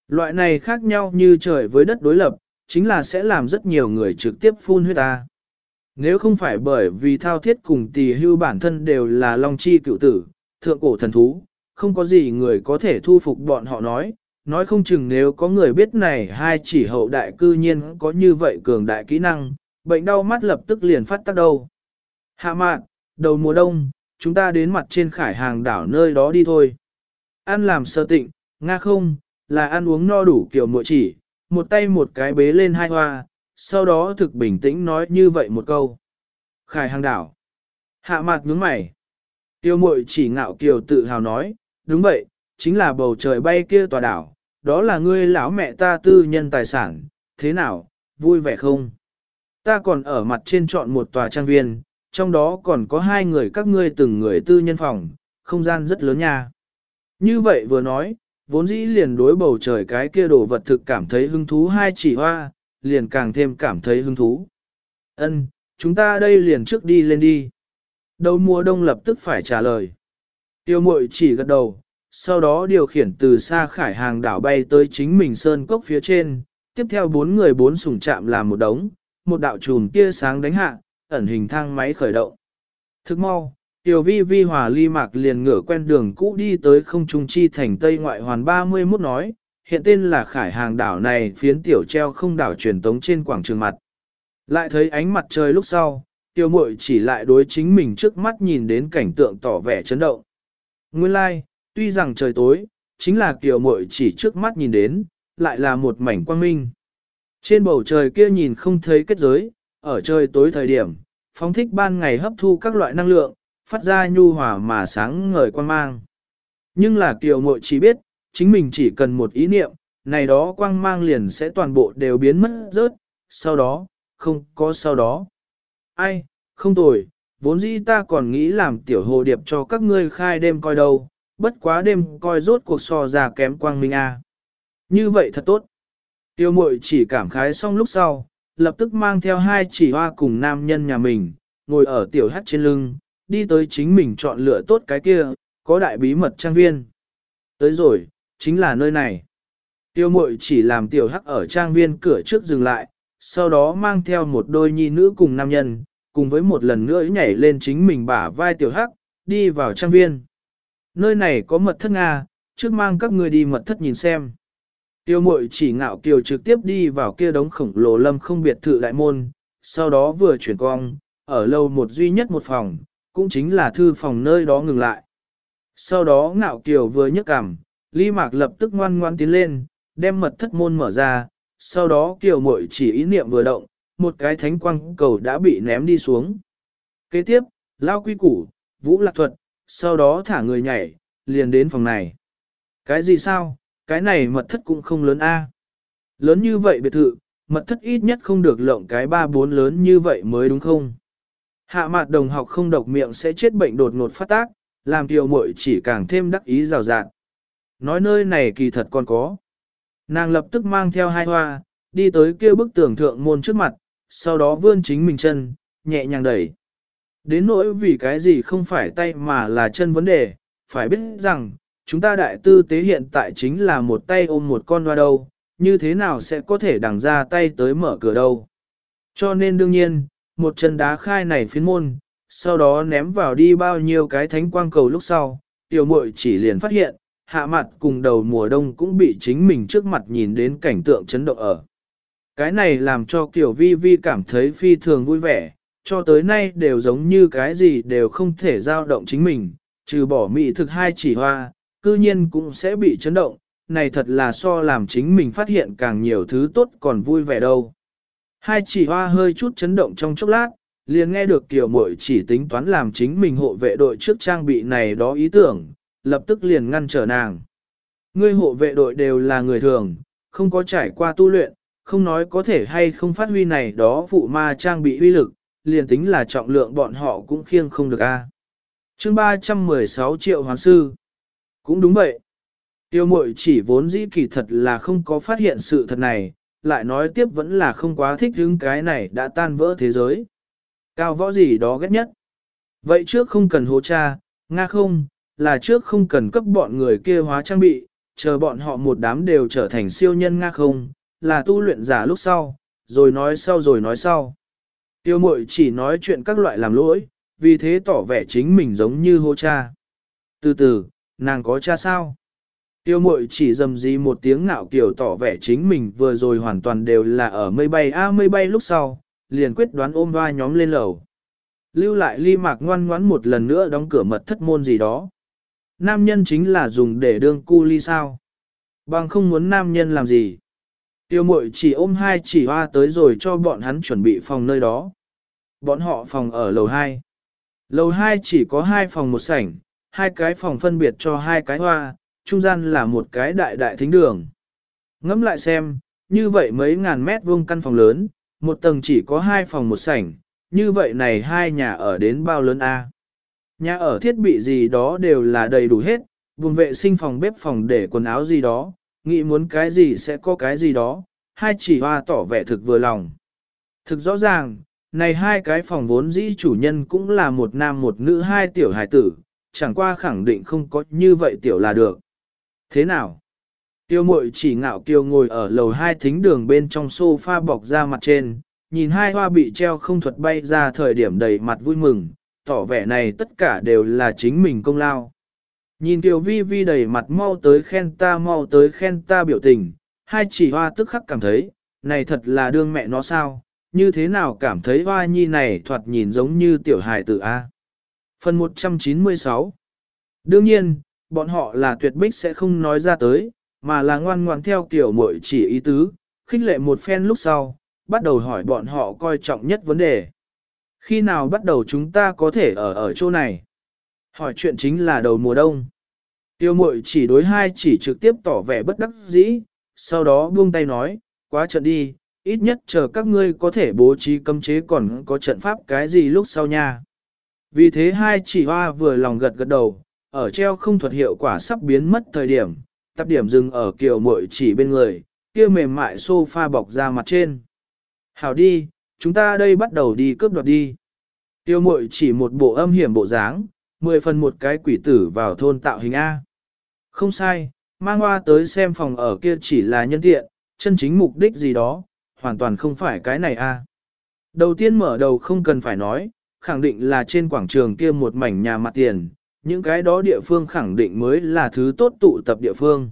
Loại này khác nhau như trời với đất đối lập, chính là sẽ làm rất nhiều người trực tiếp phun huyết ta. Nếu không phải bởi vì thao thiết cùng tỳ hưu bản thân đều là long chi cựu tử, thượng cổ thần thú, không có gì người có thể thu phục bọn họ nói, nói không chừng nếu có người biết này hai chỉ hậu đại cư nhiên có như vậy cường đại kỹ năng, bệnh đau mắt lập tức liền phát tác đâu. Hạ mạn, đầu mùa đông, chúng ta đến mặt trên khải hàng đảo nơi đó đi thôi. Ăn làm sơ tịnh, nga không, là ăn uống no đủ kiểu muội chỉ, một tay một cái bế lên hai hoa, sau đó thực bình tĩnh nói như vậy một câu. Khải hàng đảo. Hạ mặt nhướng mày. Tiêu muội chỉ ngạo kiều tự hào nói, đúng vậy, chính là bầu trời bay kia tòa đảo, đó là ngươi lão mẹ ta tư nhân tài sản, thế nào, vui vẻ không? Ta còn ở mặt trên chọn một tòa trang viên, trong đó còn có hai người các ngươi từng người tư nhân phòng, không gian rất lớn nha. Như vậy vừa nói, vốn dĩ liền đối bầu trời cái kia đồ vật thực cảm thấy hứng thú hai chỉ hoa, liền càng thêm cảm thấy hứng thú. Ân, chúng ta đây liền trước đi lên đi. Đầu mùa đông lập tức phải trả lời. Tiêu mội chỉ gật đầu, sau đó điều khiển từ xa khải hàng đảo bay tới chính mình sơn cốc phía trên, tiếp theo bốn người bốn sủng chạm làm một đống, một đạo chùm tia sáng đánh hạ, ẩn hình thang máy khởi động. Thức mau, Tiểu vi vi hòa ly mạc liền ngửa quen đường cũ đi tới không trung chi thành tây ngoại hoàn 31 nói, hiện tên là khải hàng đảo này phiến tiểu treo không đảo truyền tống trên quảng trường mặt. Lại thấy ánh mặt trời lúc sau, tiêu muội chỉ lại đối chính mình trước mắt nhìn đến cảnh tượng tỏ vẻ chấn động. Nguyên lai, like, tuy rằng trời tối, chính là tiểu muội chỉ trước mắt nhìn đến, lại là một mảnh quang minh. Trên bầu trời kia nhìn không thấy kết giới, ở trời tối thời điểm, phóng thích ban ngày hấp thu các loại năng lượng, phát ra nhu hòa mà sáng ngời quang mang. Nhưng là kiều mội chỉ biết, chính mình chỉ cần một ý niệm, này đó quang mang liền sẽ toàn bộ đều biến mất rớt, sau đó, không có sau đó. Ai, không tồi, vốn dĩ ta còn nghĩ làm tiểu hồ điệp cho các ngươi khai đêm coi đâu, bất quá đêm coi rốt cuộc so ra kém quang minh a. Như vậy thật tốt. Tiêu mội chỉ cảm khái xong lúc sau, lập tức mang theo hai chỉ hoa cùng nam nhân nhà mình, ngồi ở tiểu hát trên lưng, đi tới chính mình chọn lựa tốt cái kia, có đại bí mật trang viên. Tới rồi, chính là nơi này. Tiêu mội chỉ làm tiểu hắc ở trang viên cửa trước dừng lại, sau đó mang theo một đôi nhi nữ cùng nam nhân, cùng với một lần nữa nhảy lên chính mình bả vai tiểu hắc, đi vào trang viên. Nơi này có mật thất Nga, trước mang các người đi mật thất nhìn xem. Tiêu mội chỉ ngạo kiều trực tiếp đi vào kia đống khổng lồ lâm không biệt thự đại môn, sau đó vừa chuyển cong, ở lâu một duy nhất một phòng, cũng chính là thư phòng nơi đó ngừng lại. Sau đó ngạo kiều vừa nhấc cằm, ly mạc lập tức ngoan ngoan tiến lên, đem mật thất môn mở ra, sau đó kiều muội chỉ ý niệm vừa động, một cái thánh quang cầu đã bị ném đi xuống. Kế tiếp, lao quy củ, vũ lạc thuật, sau đó thả người nhảy, liền đến phòng này. Cái gì sao, cái này mật thất cũng không lớn a. Lớn như vậy biệt thự, mật thất ít nhất không được lộng cái ba bốn lớn như vậy mới đúng không? Hạ mặt đồng học không độc miệng sẽ chết bệnh đột ngột phát tác, làm tiểu muội chỉ càng thêm đắc ý rào rạt. Nói nơi này kỳ thật còn có. Nàng lập tức mang theo hai hoa, đi tới kia bức tường thượng môn trước mặt, sau đó vươn chính mình chân, nhẹ nhàng đẩy. Đến nỗi vì cái gì không phải tay mà là chân vấn đề, phải biết rằng, chúng ta đại tư tế hiện tại chính là một tay ôm một con hoa đâu, như thế nào sẽ có thể đằng ra tay tới mở cửa đâu. Cho nên đương nhiên, một chân đá khai này phiến môn, sau đó ném vào đi bao nhiêu cái thánh quang cầu lúc sau, tiểu muội chỉ liền phát hiện, hạ mặt cùng đầu mùa đông cũng bị chính mình trước mặt nhìn đến cảnh tượng chấn động ở. Cái này làm cho Kiều Vi Vi cảm thấy phi thường vui vẻ, cho tới nay đều giống như cái gì đều không thể dao động chính mình, trừ bỏ mỹ thực hai chỉ hoa, cư nhiên cũng sẽ bị chấn động, này thật là so làm chính mình phát hiện càng nhiều thứ tốt còn vui vẻ đâu. Hai chỉ hoa hơi chút chấn động trong chốc lát, liền nghe được Kiều Mội chỉ tính toán làm chính mình hộ vệ đội trước trang bị này đó ý tưởng, lập tức liền ngăn trở nàng. Ngươi hộ vệ đội đều là người thường, không có trải qua tu luyện, không nói có thể hay không phát huy này đó phụ ma trang bị uy lực, liền tính là trọng lượng bọn họ cũng khiêng không được a. À. Chương 316 triệu hoàn sư. Cũng đúng vậy. Tiêu mội chỉ vốn dĩ kỳ thật là không có phát hiện sự thật này, lại nói tiếp vẫn là không quá thích hứng cái này đã tan vỡ thế giới. Cao võ gì đó ghét nhất. Vậy trước không cần hố cha, nga không, là trước không cần cấp bọn người kia hóa trang bị, chờ bọn họ một đám đều trở thành siêu nhân nga không, là tu luyện giả lúc sau, rồi nói sau rồi nói sau. Tiêu mội chỉ nói chuyện các loại làm lỗi, vì thế tỏ vẻ chính mình giống như hô cha. Từ từ, nàng có cha sao? Tiêu mội chỉ dầm gì một tiếng ngạo kiểu tỏ vẻ chính mình vừa rồi hoàn toàn đều là ở mây bay a mây bay lúc sau, liền quyết đoán ôm hoa nhóm lên lầu. Lưu lại ly mạc ngoan ngoãn một lần nữa đóng cửa mật thất môn gì đó. Nam nhân chính là dùng để đương cu ly sao. Bằng không muốn nam nhân làm gì. Tiêu mội chỉ ôm hai chỉ hoa tới rồi cho bọn hắn chuẩn bị phòng nơi đó. Bọn họ phòng ở lầu 2. Lầu 2 chỉ có hai phòng một sảnh, hai cái phòng phân biệt cho hai cái hoa, trung gian là một cái đại đại thính đường. Ngẫm lại xem, như vậy mấy ngàn mét vuông căn phòng lớn, một tầng chỉ có hai phòng một sảnh, như vậy này hai nhà ở đến bao lớn a? Nhà ở thiết bị gì đó đều là đầy đủ hết, vùng vệ sinh phòng bếp phòng để quần áo gì đó, nghĩ muốn cái gì sẽ có cái gì đó, hai chỉ hoa tỏ vẻ thực vừa lòng. Thực rõ ràng, này hai cái phòng vốn dĩ chủ nhân cũng là một nam một nữ hai tiểu hài tử, chẳng qua khẳng định không có như vậy tiểu là được. Thế nào? Tiêu mội chỉ ngạo kiều ngồi ở lầu hai thính đường bên trong sofa bọc ra mặt trên, nhìn hai hoa bị treo không thuật bay ra thời điểm đầy mặt vui mừng, tỏ vẻ này tất cả đều là chính mình công lao. Nhìn Tiểu Vi Vi đầy mặt mau tới khen ta mau tới khen ta biểu tình, hai chỉ hoa tức khắc cảm thấy, này thật là đương mẹ nó sao, như thế nào cảm thấy hoa nhi này thoạt nhìn giống như tiểu hài tử A. Phần 196 Đương nhiên, bọn họ là tuyệt bích sẽ không nói ra tới, mà là ngoan ngoan theo kiểu mội chỉ ý tứ, khích lệ một phen lúc sau, bắt đầu hỏi bọn họ coi trọng nhất vấn đề. Khi nào bắt đầu chúng ta có thể ở ở chỗ này? Hỏi chuyện chính là đầu mùa đông. Tiêu mội chỉ đối hai chỉ trực tiếp tỏ vẻ bất đắc dĩ, sau đó buông tay nói, quá trận đi, ít nhất chờ các ngươi có thể bố trí cấm chế còn có trận pháp cái gì lúc sau nha. Vì thế hai chỉ hoa vừa lòng gật gật đầu, ở treo không thuật hiệu quả sắp biến mất thời điểm, tập điểm dừng ở kiều muội chỉ bên người, kia mềm mại sofa bọc ra mặt trên. Hảo đi, chúng ta đây bắt đầu đi cướp đoạt đi. Tiêu muội chỉ một bộ âm hiểm bộ dáng, mười phần một cái quỷ tử vào thôn tạo hình A. Không sai, mang hoa tới xem phòng ở kia chỉ là nhân tiện, chân chính mục đích gì đó, hoàn toàn không phải cái này A. Đầu tiên mở đầu không cần phải nói, khẳng định là trên quảng trường kia một mảnh nhà mặt tiền, những cái đó địa phương khẳng định mới là thứ tốt tụ tập địa phương.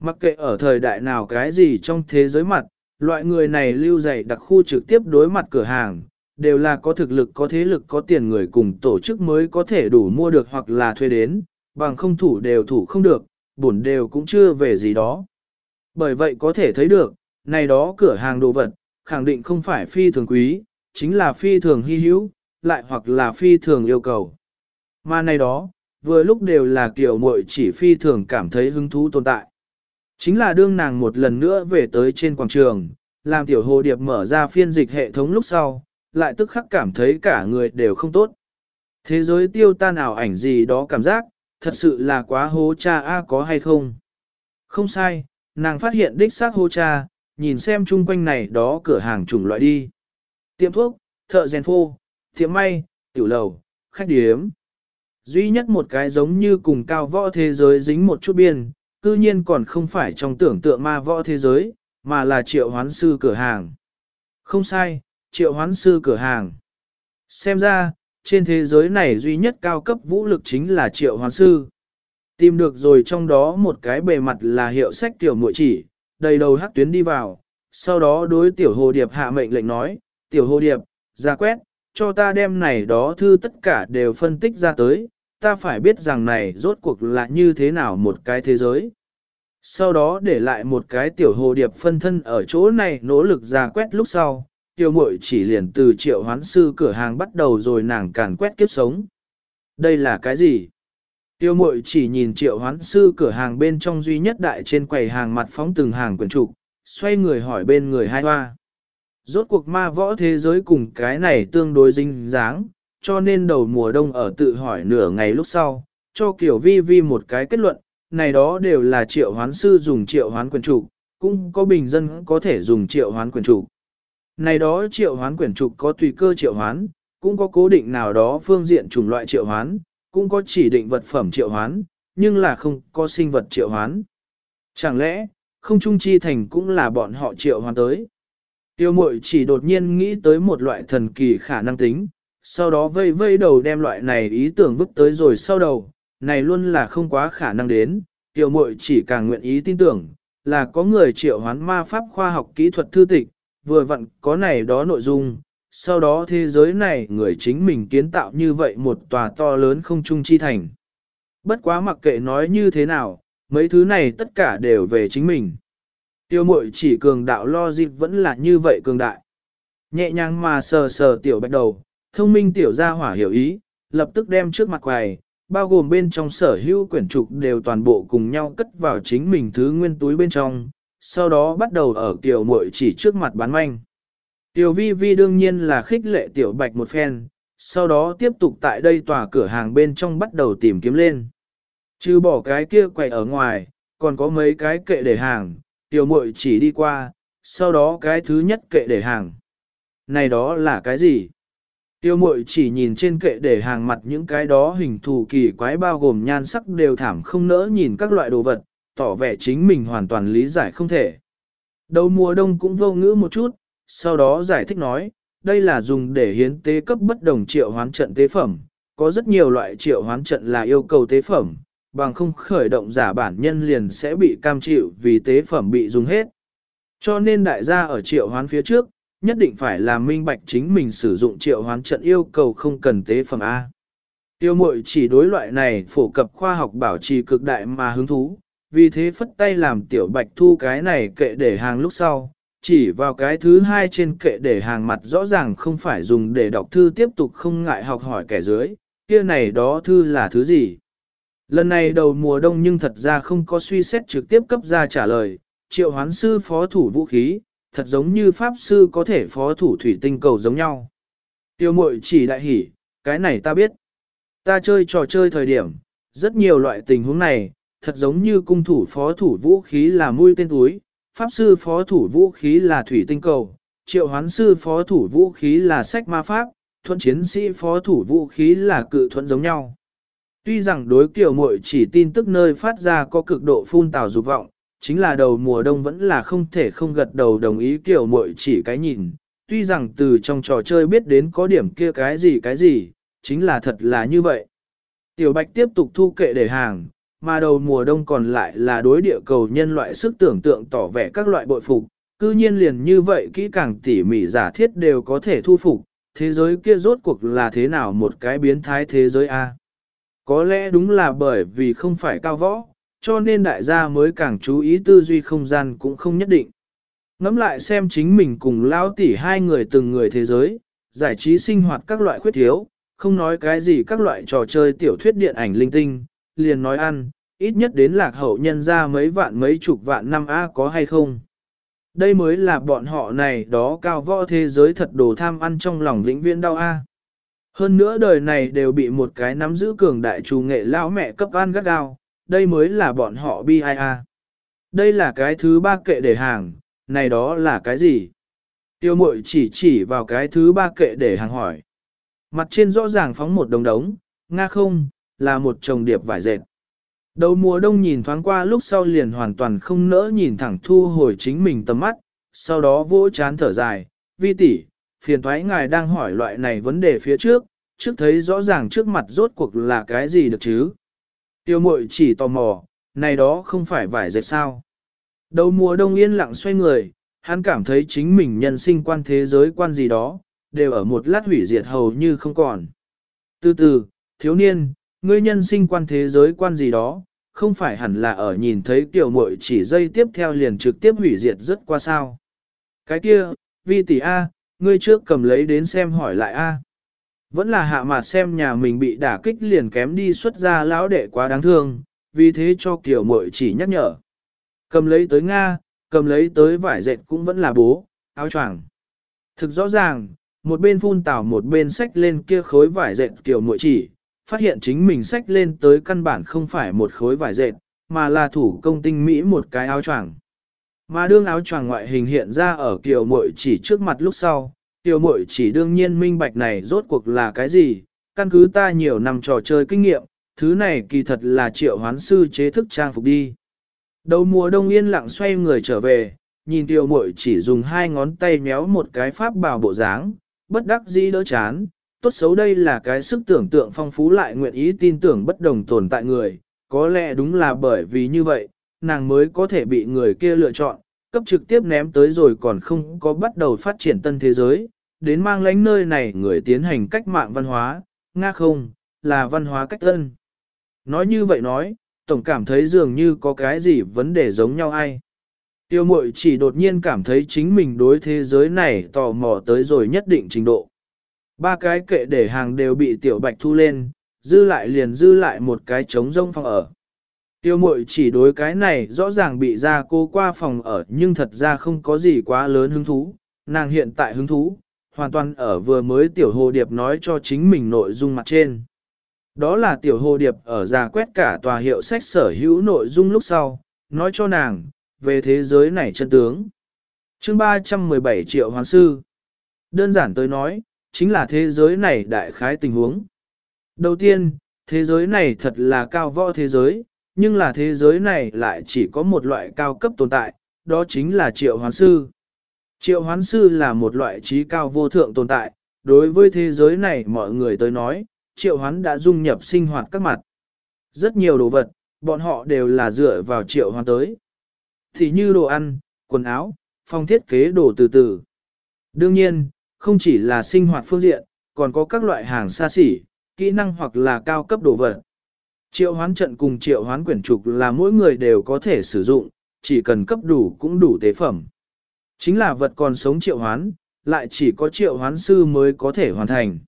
Mặc kệ ở thời đại nào cái gì trong thế giới mặt, loại người này lưu dày đặc khu trực tiếp đối mặt cửa hàng, đều là có thực lực có thế lực có tiền người cùng tổ chức mới có thể đủ mua được hoặc là thuê đến, bằng không thủ đều thủ không được, bổn đều cũng chưa về gì đó. Bởi vậy có thể thấy được, này đó cửa hàng đồ vật, khẳng định không phải phi thường quý, chính là phi thường hy hữu, lại hoặc là phi thường yêu cầu. Mà này đó, vừa lúc đều là kiểu muội chỉ phi thường cảm thấy hứng thú tồn tại. Chính là đương nàng một lần nữa về tới trên quảng trường, làm tiểu hồ điệp mở ra phiên dịch hệ thống lúc sau, lại tức khắc cảm thấy cả người đều không tốt. Thế giới tiêu tan ảo ảnh gì đó cảm giác, thật sự là quá hố cha a có hay không? Không sai, nàng phát hiện đích xác hố cha, nhìn xem chung quanh này đó cửa hàng chủng loại đi. Tiệm thuốc, thợ rèn phô, tiệm may, tiểu lầu, khách điếm. Duy nhất một cái giống như cùng cao võ thế giới dính một chút biên, cư nhiên còn không phải trong tưởng tượng ma võ thế giới, mà là triệu hoán sư cửa hàng. Không sai, triệu hoán sư cửa hàng. Xem ra, trên thế giới này duy nhất cao cấp vũ lực chính là triệu hoán sư. Tìm được rồi trong đó một cái bề mặt là hiệu sách tiểu muội chỉ, đầy đầu hắc tuyến đi vào, sau đó đối tiểu hồ điệp hạ mệnh lệnh nói, tiểu hồ điệp, ra quét, cho ta đem này đó thư tất cả đều phân tích ra tới, ta phải biết rằng này rốt cuộc là như thế nào một cái thế giới. Sau đó để lại một cái tiểu hồ điệp phân thân ở chỗ này nỗ lực ra quét lúc sau, tiêu muội chỉ liền từ triệu hoán sư cửa hàng bắt đầu rồi nàng càn quét kiếp sống. Đây là cái gì? Tiêu mội chỉ nhìn triệu hoán sư cửa hàng bên trong duy nhất đại trên quầy hàng mặt phóng từng hàng quyển trục, xoay người hỏi bên người hai hoa. Rốt cuộc ma võ thế giới cùng cái này tương đối dinh dáng, cho nên đầu mùa đông ở tự hỏi nửa ngày lúc sau, cho kiểu vi vi một cái kết luận, này đó đều là triệu hoán sư dùng triệu hoán quyền trục, cũng có bình dân có thể dùng triệu hoán quyền trục. Này đó triệu hoán quyền trục có tùy cơ triệu hoán, cũng có cố định nào đó phương diện chủng loại triệu hoán, cũng có chỉ định vật phẩm triệu hoán, nhưng là không có sinh vật triệu hoán. Chẳng lẽ, không trung chi thành cũng là bọn họ triệu hoán tới. Tiêu mội chỉ đột nhiên nghĩ tới một loại thần kỳ khả năng tính, sau đó vây vây đầu đem loại này ý tưởng vứt tới rồi sau đầu, này luôn là không quá khả năng đến, tiểu muội chỉ càng nguyện ý tin tưởng, là có người triệu hoán ma pháp khoa học kỹ thuật thư tịch, vừa vặn có này đó nội dung, sau đó thế giới này người chính mình kiến tạo như vậy một tòa to lớn không trung chi thành. Bất quá mặc kệ nói như thế nào, mấy thứ này tất cả đều về chính mình. Tiêu mội chỉ cường đạo lo dịp vẫn là như vậy cường đại. Nhẹ nhàng mà sờ sờ tiểu bạch đầu, thông minh tiểu gia hỏa hiểu ý, lập tức đem trước mặt quầy, bao gồm bên trong sở hữu quyển trục đều toàn bộ cùng nhau cất vào chính mình thứ nguyên túi bên trong, sau đó bắt đầu ở tiểu muội chỉ trước mặt bán manh. Tiểu vi vi đương nhiên là khích lệ tiểu bạch một phen, sau đó tiếp tục tại đây tòa cửa hàng bên trong bắt đầu tìm kiếm lên. Chứ bỏ cái kia quầy ở ngoài, còn có mấy cái kệ để hàng, tiểu muội chỉ đi qua, sau đó cái thứ nhất kệ để hàng. Này đó là cái gì? Tiêu mội chỉ nhìn trên kệ để hàng mặt những cái đó hình thù kỳ quái bao gồm nhan sắc đều thảm không nỡ nhìn các loại đồ vật, tỏ vẻ chính mình hoàn toàn lý giải không thể. Đầu mùa đông cũng vô ngữ một chút, sau đó giải thích nói, đây là dùng để hiến tế cấp bất đồng triệu hoán trận tế phẩm, có rất nhiều loại triệu hoán trận là yêu cầu tế phẩm, bằng không khởi động giả bản nhân liền sẽ bị cam chịu vì tế phẩm bị dùng hết. Cho nên đại gia ở triệu hoán phía trước, nhất định phải làm minh bạch chính mình sử dụng triệu hoán trận yêu cầu không cần tế phẩm A. Tiêu mội chỉ đối loại này phổ cập khoa học bảo trì cực đại mà hứng thú, vì thế phất tay làm tiểu bạch thu cái này kệ để hàng lúc sau, chỉ vào cái thứ hai trên kệ để hàng mặt rõ ràng không phải dùng để đọc thư tiếp tục không ngại học hỏi kẻ dưới, kia này đó thư là thứ gì. Lần này đầu mùa đông nhưng thật ra không có suy xét trực tiếp cấp ra trả lời, triệu hoán sư phó thủ vũ khí, thật giống như pháp sư có thể phó thủ thủy tinh cầu giống nhau. Tiêu mội chỉ đại hỉ, cái này ta biết. Ta chơi trò chơi thời điểm, rất nhiều loại tình huống này, thật giống như cung thủ phó thủ vũ khí là mũi tên túi, pháp sư phó thủ vũ khí là thủy tinh cầu, triệu hoán sư phó thủ vũ khí là sách ma pháp, thuận chiến sĩ phó thủ vũ khí là cự thuận giống nhau. Tuy rằng đối kiểu muội chỉ tin tức nơi phát ra có cực độ phun tào dục vọng, chính là đầu mùa đông vẫn là không thể không gật đầu đồng ý kiểu muội chỉ cái nhìn. Tuy rằng từ trong trò chơi biết đến có điểm kia cái gì cái gì, chính là thật là như vậy. Tiểu Bạch tiếp tục thu kệ để hàng, mà đầu mùa đông còn lại là đối địa cầu nhân loại sức tưởng tượng tỏ vẻ các loại bội phục, cư nhiên liền như vậy kỹ càng tỉ mỉ giả thiết đều có thể thu phục, thế giới kia rốt cuộc là thế nào một cái biến thái thế giới A. Có lẽ đúng là bởi vì không phải cao võ, cho nên đại gia mới càng chú ý tư duy không gian cũng không nhất định. Ngắm lại xem chính mình cùng lao tỉ hai người từng người thế giới, giải trí sinh hoạt các loại khuyết thiếu, không nói cái gì các loại trò chơi tiểu thuyết điện ảnh linh tinh, liền nói ăn, ít nhất đến lạc hậu nhân ra mấy vạn mấy chục vạn năm A có hay không. Đây mới là bọn họ này đó cao võ thế giới thật đồ tham ăn trong lòng vĩnh viễn đau A. Hơn nữa đời này đều bị một cái nắm giữ cường đại trù nghệ lão mẹ cấp ăn gắt gao, đây mới là bọn họ bi ai a. Đây là cái thứ ba kệ để hàng, này đó là cái gì? Tiêu mội chỉ chỉ vào cái thứ ba kệ để hàng hỏi. Mặt trên rõ ràng phóng một đồng đống, nga không, là một chồng điệp vải dệt. Đầu mùa đông nhìn thoáng qua lúc sau liền hoàn toàn không nỡ nhìn thẳng thu hồi chính mình tầm mắt, sau đó vỗ chán thở dài, vi tỷ, phiền thoái ngài đang hỏi loại này vấn đề phía trước, trước thấy rõ ràng trước mặt rốt cuộc là cái gì được chứ. Tiêu mội chỉ tò mò, này đó không phải vải dệt sao. Đầu mùa đông yên lặng xoay người, hắn cảm thấy chính mình nhân sinh quan thế giới quan gì đó, đều ở một lát hủy diệt hầu như không còn. Từ từ, thiếu niên, ngươi nhân sinh quan thế giới quan gì đó, không phải hẳn là ở nhìn thấy tiểu muội chỉ dây tiếp theo liền trực tiếp hủy diệt rất qua sao. Cái kia, vi tỷ A, ngươi trước cầm lấy đến xem hỏi lại A. Vẫn là hạ mặt xem nhà mình bị đả kích liền kém đi xuất ra lão đệ quá đáng thương, vì thế cho kiểu muội chỉ nhắc nhở. Cầm lấy tới Nga, cầm lấy tới vải dệt cũng vẫn là bố, áo choàng. Thực rõ ràng, một bên phun tảo một bên sách lên kia khối vải dệt kiểu muội chỉ, phát hiện chính mình sách lên tới căn bản không phải một khối vải dệt, mà là thủ công tinh mỹ một cái áo choàng. Mà đương áo choàng ngoại hình hiện ra ở kiểu muội chỉ trước mặt lúc sau, tiểu Mội chỉ đương nhiên minh bạch này rốt cuộc là cái gì, căn cứ ta nhiều năm trò chơi kinh nghiệm, thứ này kỳ thật là triệu hoán sư chế thức trang phục đi. Đầu mùa đông yên lặng xoay người trở về, nhìn tiểu Mội chỉ dùng hai ngón tay méo một cái pháp bảo bộ dáng, bất đắc dĩ đỡ chán, tốt xấu đây là cái sức tưởng tượng phong phú lại nguyện ý tin tưởng bất đồng tồn tại người, có lẽ đúng là bởi vì như vậy, nàng mới có thể bị người kia lựa chọn, cấp trực tiếp ném tới rồi còn không có bắt đầu phát triển tân thế giới, đến mang lãnh nơi này người tiến hành cách mạng văn hóa, nga không, là văn hóa cách tân. Nói như vậy nói, tổng cảm thấy dường như có cái gì vấn đề giống nhau ai. Tiêu mội chỉ đột nhiên cảm thấy chính mình đối thế giới này tò mò tới rồi nhất định trình độ. Ba cái kệ để hàng đều bị tiểu bạch thu lên, dư lại liền dư lại một cái trống rông phòng ở. Tiêu mội chỉ đối cái này rõ ràng bị ra cô qua phòng ở nhưng thật ra không có gì quá lớn hứng thú, nàng hiện tại hứng thú, hoàn toàn ở vừa mới tiểu hồ điệp nói cho chính mình nội dung mặt trên. Đó là tiểu hồ điệp ở ra quét cả tòa hiệu sách sở hữu nội dung lúc sau, nói cho nàng, về thế giới này chân tướng. chương 317 triệu hoàn sư. Đơn giản tới nói, chính là thế giới này đại khái tình huống. Đầu tiên, thế giới này thật là cao võ thế giới, nhưng là thế giới này lại chỉ có một loại cao cấp tồn tại, đó chính là triệu hoán sư. Triệu hoán sư là một loại trí cao vô thượng tồn tại, đối với thế giới này mọi người tới nói, triệu hoán đã dung nhập sinh hoạt các mặt. Rất nhiều đồ vật, bọn họ đều là dựa vào triệu hoán tới. Thì như đồ ăn, quần áo, phong thiết kế đồ từ từ. Đương nhiên, không chỉ là sinh hoạt phương diện, còn có các loại hàng xa xỉ, kỹ năng hoặc là cao cấp đồ vật. Triệu hoán trận cùng triệu hoán quyển trục là mỗi người đều có thể sử dụng, chỉ cần cấp đủ cũng đủ tế phẩm. Chính là vật còn sống triệu hoán, lại chỉ có triệu hoán sư mới có thể hoàn thành.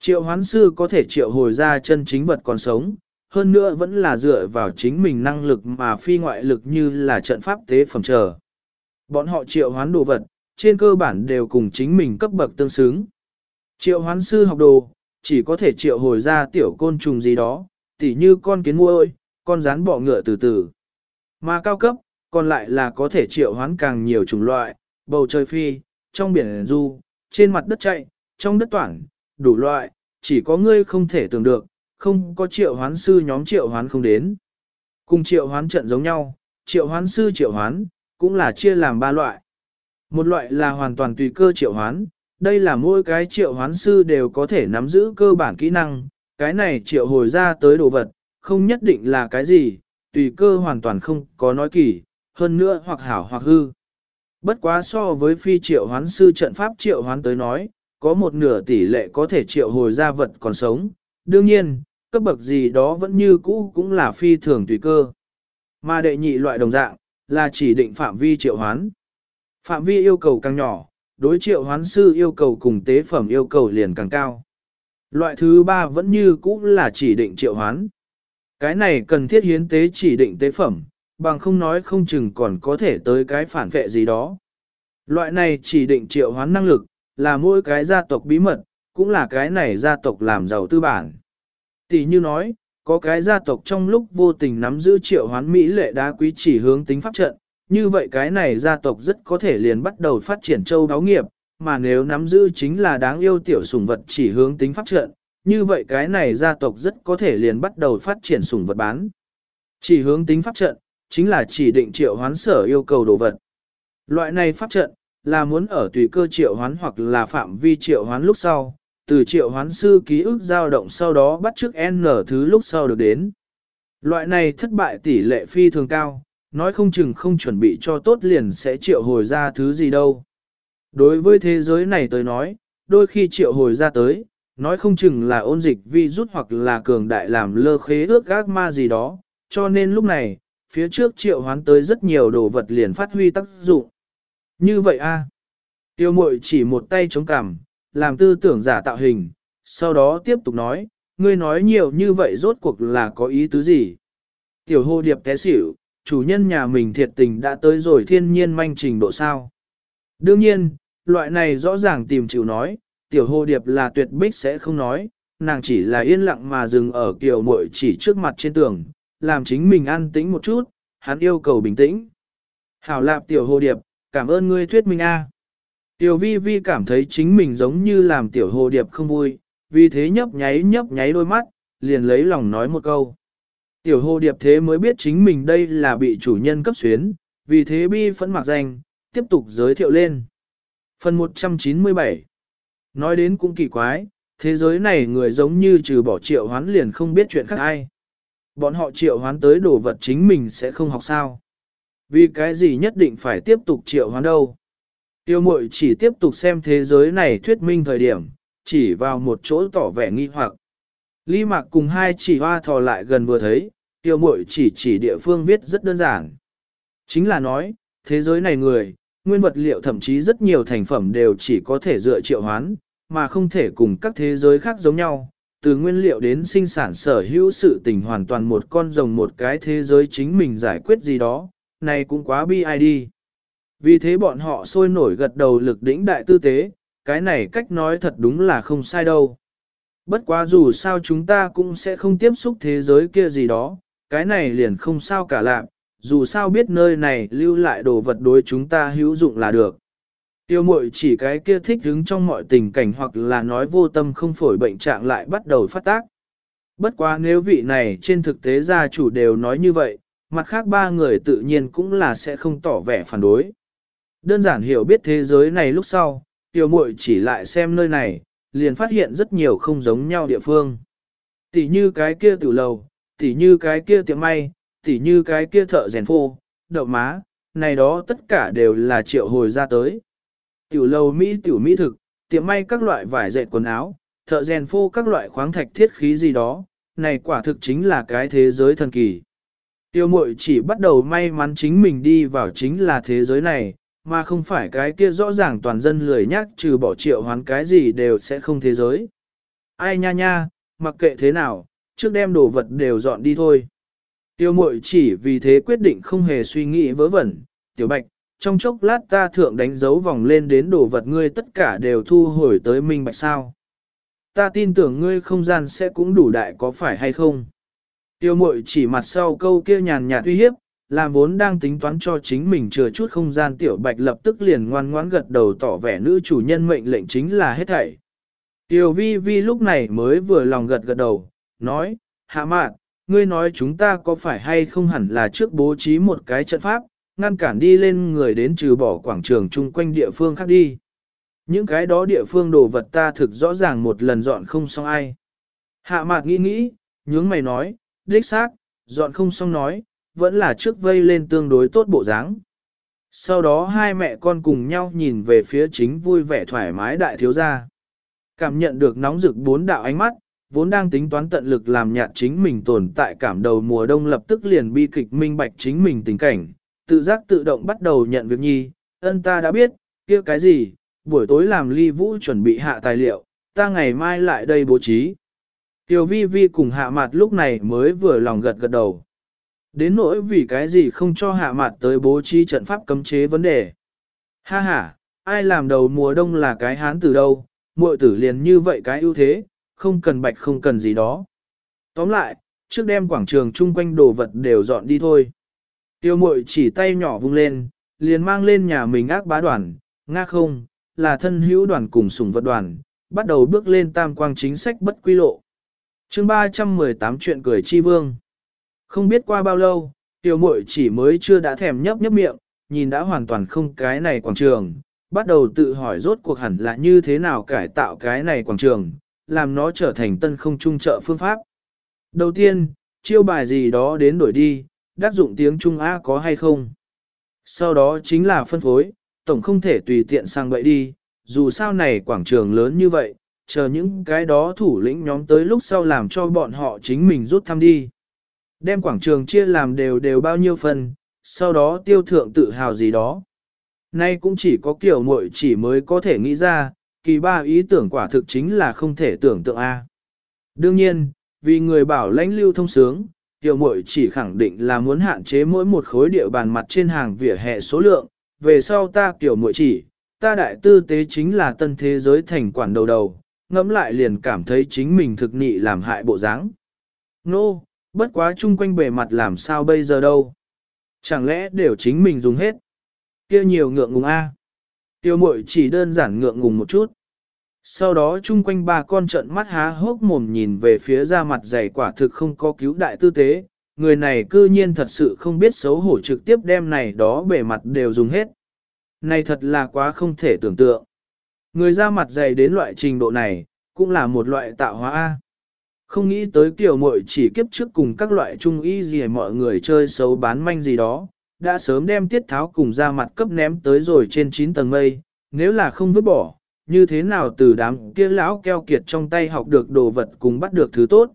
Triệu hoán sư có thể triệu hồi ra chân chính vật còn sống, hơn nữa vẫn là dựa vào chính mình năng lực mà phi ngoại lực như là trận pháp tế phẩm chờ. Bọn họ triệu hoán đồ vật, trên cơ bản đều cùng chính mình cấp bậc tương xứng. Triệu hoán sư học đồ, chỉ có thể triệu hồi ra tiểu côn trùng gì đó, tỉ như con kiến muôi, con rán bọ ngựa từ từ. Mà cao cấp, còn lại là có thể triệu hoán càng nhiều chủng loại, bầu trời phi, trong biển du, trên mặt đất chạy, trong đất toảng, đủ loại, chỉ có ngươi không thể tưởng được, không có triệu hoán sư nhóm triệu hoán không đến. Cùng triệu hoán trận giống nhau, triệu hoán sư triệu hoán, cũng là chia làm ba loại. Một loại là hoàn toàn tùy cơ triệu hoán, đây là mỗi cái triệu hoán sư đều có thể nắm giữ cơ bản kỹ năng, cái này triệu hồi ra tới đồ vật, không nhất định là cái gì, tùy cơ hoàn toàn không có nói kỳ, hơn nữa hoặc hảo hoặc hư. Bất quá so với phi triệu hoán sư trận pháp triệu hoán tới nói, có một nửa tỷ lệ có thể triệu hồi ra vật còn sống. Đương nhiên, cấp bậc gì đó vẫn như cũ cũng là phi thường tùy cơ. Mà đệ nhị loại đồng dạng, là chỉ định phạm vi triệu hoán. Phạm vi yêu cầu càng nhỏ, đối triệu hoán sư yêu cầu cùng tế phẩm yêu cầu liền càng cao. Loại thứ ba vẫn như cũ là chỉ định triệu hoán. Cái này cần thiết hiến tế chỉ định tế phẩm, bằng không nói không chừng còn có thể tới cái phản vệ gì đó. Loại này chỉ định triệu hoán năng lực, là mỗi cái gia tộc bí mật, cũng là cái này gia tộc làm giàu tư bản. Tỷ như nói, có cái gia tộc trong lúc vô tình nắm giữ triệu hoán Mỹ lệ đá quý chỉ hướng tính pháp trận, như vậy cái này gia tộc rất có thể liền bắt đầu phát triển châu đáo nghiệp, mà nếu nắm giữ chính là đáng yêu tiểu sủng vật chỉ hướng tính pháp trận, như vậy cái này gia tộc rất có thể liền bắt đầu phát triển sủng vật bán. Chỉ hướng tính pháp trận, chính là chỉ định triệu hoán sở yêu cầu đồ vật. Loại này pháp trận, là muốn ở tùy cơ triệu hoán hoặc là phạm vi triệu hoán lúc sau, từ triệu hoán sư ký ức dao động sau đó bắt trước N thứ lúc sau được đến. Loại này thất bại tỷ lệ phi thường cao, nói không chừng không chuẩn bị cho tốt liền sẽ triệu hồi ra thứ gì đâu. Đối với thế giới này tới nói, đôi khi triệu hồi ra tới, nói không chừng là ôn dịch vi rút hoặc là cường đại làm lơ khế ước gác ma gì đó, cho nên lúc này, phía trước triệu hoán tới rất nhiều đồ vật liền phát huy tác dụng. Như vậy a Tiêu mội chỉ một tay chống cằm, làm tư tưởng giả tạo hình, sau đó tiếp tục nói, ngươi nói nhiều như vậy rốt cuộc là có ý tứ gì? Tiểu hô điệp té xỉu, chủ nhân nhà mình thiệt tình đã tới rồi thiên nhiên manh trình độ sao. Đương nhiên, loại này rõ ràng tìm chịu nói, tiểu hồ điệp là tuyệt bích sẽ không nói, nàng chỉ là yên lặng mà dừng ở kiểu muội chỉ trước mặt trên tường, làm chính mình an tĩnh một chút, hắn yêu cầu bình tĩnh. Hảo lạp tiểu hồ điệp, cảm ơn ngươi thuyết minh a. Tiểu vi vi cảm thấy chính mình giống như làm tiểu hồ điệp không vui, vì thế nhấp nháy nhấp nháy đôi mắt, liền lấy lòng nói một câu. Tiểu hồ điệp thế mới biết chính mình đây là bị chủ nhân cấp xuyến, vì thế bi phẫn mặc danh, tiếp tục giới thiệu lên. Phần 197 Nói đến cũng kỳ quái, thế giới này người giống như trừ bỏ triệu hoán liền không biết chuyện khác ai. Bọn họ triệu hoán tới đồ vật chính mình sẽ không học sao. Vì cái gì nhất định phải tiếp tục triệu hoán đâu. Tiêu mội chỉ tiếp tục xem thế giới này thuyết minh thời điểm, chỉ vào một chỗ tỏ vẻ nghi hoặc. Lý mạc cùng hai chỉ hoa thò lại gần vừa thấy, tiêu mội chỉ chỉ địa phương viết rất đơn giản. Chính là nói, thế giới này người, nguyên vật liệu thậm chí rất nhiều thành phẩm đều chỉ có thể dựa triệu hoán, mà không thể cùng các thế giới khác giống nhau. Từ nguyên liệu đến sinh sản sở hữu sự tình hoàn toàn một con rồng một cái thế giới chính mình giải quyết gì đó, này cũng quá bi ai đi. Vì thế bọn họ sôi nổi gật đầu lực đỉnh đại tư tế, cái này cách nói thật đúng là không sai đâu. Bất quá dù sao chúng ta cũng sẽ không tiếp xúc thế giới kia gì đó, cái này liền không sao cả lạc, dù sao biết nơi này lưu lại đồ vật đối chúng ta hữu dụng là được. Tiêu mội chỉ cái kia thích đứng trong mọi tình cảnh hoặc là nói vô tâm không phổi bệnh trạng lại bắt đầu phát tác. Bất quá nếu vị này trên thực tế gia chủ đều nói như vậy, mặt khác ba người tự nhiên cũng là sẽ không tỏ vẻ phản đối. Đơn giản hiểu biết thế giới này lúc sau, tiêu mội chỉ lại xem nơi này, liền phát hiện rất nhiều không giống nhau địa phương. Tỷ như cái kia tử lầu, tỷ như cái kia tiệm may, tỉ như cái kia thợ rèn phô, đậu má, này đó tất cả đều là triệu hồi ra tới. Tiểu lầu Mỹ tiểu Mỹ thực, tiệm may các loại vải dệt quần áo, thợ rèn phô các loại khoáng thạch thiết khí gì đó, này quả thực chính là cái thế giới thần kỳ. Tiêu mội chỉ bắt đầu may mắn chính mình đi vào chính là thế giới này, mà không phải cái kia rõ ràng toàn dân lười nhắc trừ bỏ triệu hoán cái gì đều sẽ không thế giới. Ai nha nha, mặc kệ thế nào, trước đem đồ vật đều dọn đi thôi. Tiêu mội chỉ vì thế quyết định không hề suy nghĩ vớ vẩn, tiểu bạch, trong chốc lát ta thượng đánh dấu vòng lên đến đồ vật ngươi tất cả đều thu hồi tới minh bạch sao. Ta tin tưởng ngươi không gian sẽ cũng đủ đại có phải hay không. Tiêu mội chỉ mặt sau câu kia nhàn nhạt uy hiếp, làm vốn đang tính toán cho chính mình chừa chút không gian tiểu bạch lập tức liền ngoan ngoãn gật đầu tỏ vẻ nữ chủ nhân mệnh lệnh chính là hết thảy. Tiêu vi vi lúc này mới vừa lòng gật gật đầu, nói, hạ mạn, ngươi nói chúng ta có phải hay không hẳn là trước bố trí một cái trận pháp, ngăn cản đi lên người đến trừ bỏ quảng trường chung quanh địa phương khác đi. Những cái đó địa phương đồ vật ta thực rõ ràng một lần dọn không xong ai. Hạ mạc nghĩ nghĩ, nhướng mày nói, đích xác, dọn không xong nói, vẫn là trước vây lên tương đối tốt bộ dáng. Sau đó hai mẹ con cùng nhau nhìn về phía chính vui vẻ thoải mái đại thiếu gia. Cảm nhận được nóng rực bốn đạo ánh mắt, vốn đang tính toán tận lực làm nhạt chính mình tồn tại cảm đầu mùa đông lập tức liền bi kịch minh bạch chính mình tình cảnh, tự giác tự động bắt đầu nhận việc nhi, ân ta đã biết, kia cái gì, buổi tối làm ly vũ chuẩn bị hạ tài liệu, ta ngày mai lại đây bố trí. Tiểu vi vi cùng hạ mặt lúc này mới vừa lòng gật gật đầu. Đến nỗi vì cái gì không cho hạ mặt tới bố trí trận pháp cấm chế vấn đề. Ha ha, ai làm đầu mùa đông là cái hán từ đâu, muội tử liền như vậy cái ưu thế, không cần bạch không cần gì đó. Tóm lại, trước đem quảng trường chung quanh đồ vật đều dọn đi thôi. Tiêu mội chỉ tay nhỏ vung lên, liền mang lên nhà mình ác bá đoàn, nga không, là thân hữu đoàn cùng sủng vật đoàn, bắt đầu bước lên tam quang chính sách bất quy lộ. chương 318 chuyện cười chi vương. Không biết qua bao lâu, tiêu mội chỉ mới chưa đã thèm nhấp nhấp miệng, nhìn đã hoàn toàn không cái này quảng trường, bắt đầu tự hỏi rốt cuộc hẳn là như thế nào cải tạo cái này quảng trường, làm nó trở thành tân không trung trợ phương pháp. Đầu tiên, chiêu bài gì đó đến đổi đi, đáp dụng tiếng Trung A có hay không. Sau đó chính là phân phối, tổng không thể tùy tiện sang bậy đi, dù sao này quảng trường lớn như vậy, chờ những cái đó thủ lĩnh nhóm tới lúc sau làm cho bọn họ chính mình rút thăm đi. Đem quảng trường chia làm đều đều bao nhiêu phần, sau đó tiêu thượng tự hào gì đó. Nay cũng chỉ có kiểu muội chỉ mới có thể nghĩ ra, kỳ ba ý tưởng quả thực chính là không thể tưởng tượng A. Đương nhiên, vì người bảo lãnh lưu thông sướng, tiểu muội chỉ khẳng định là muốn hạn chế mỗi một khối địa bàn mặt trên hàng vỉa hè số lượng, về sau ta tiểu muội chỉ, ta đại tư tế chính là tân thế giới thành quản đầu đầu, ngẫm lại liền cảm thấy chính mình thực nị làm hại bộ dáng. Nô, no, bất quá chung quanh bề mặt làm sao bây giờ đâu. Chẳng lẽ đều chính mình dùng hết. kia nhiều ngượng ngùng A. Tiêu mội chỉ đơn giản ngượng ngùng một chút. Sau đó chung quanh ba con trợn mắt há hốc mồm nhìn về phía ra mặt dày quả thực không có cứu đại tư tế, người này cư nhiên thật sự không biết xấu hổ trực tiếp đem này đó bề mặt đều dùng hết. Này thật là quá không thể tưởng tượng. Người ra mặt dày đến loại trình độ này, cũng là một loại tạo hóa A. Không nghĩ tới kiểu mội chỉ kiếp trước cùng các loại trung y gì mọi người chơi xấu bán manh gì đó, đã sớm đem tiết tháo cùng ra mặt cấp ném tới rồi trên 9 tầng mây, nếu là không vứt bỏ, như thế nào từ đám kia lão keo kiệt trong tay học được đồ vật cùng bắt được thứ tốt.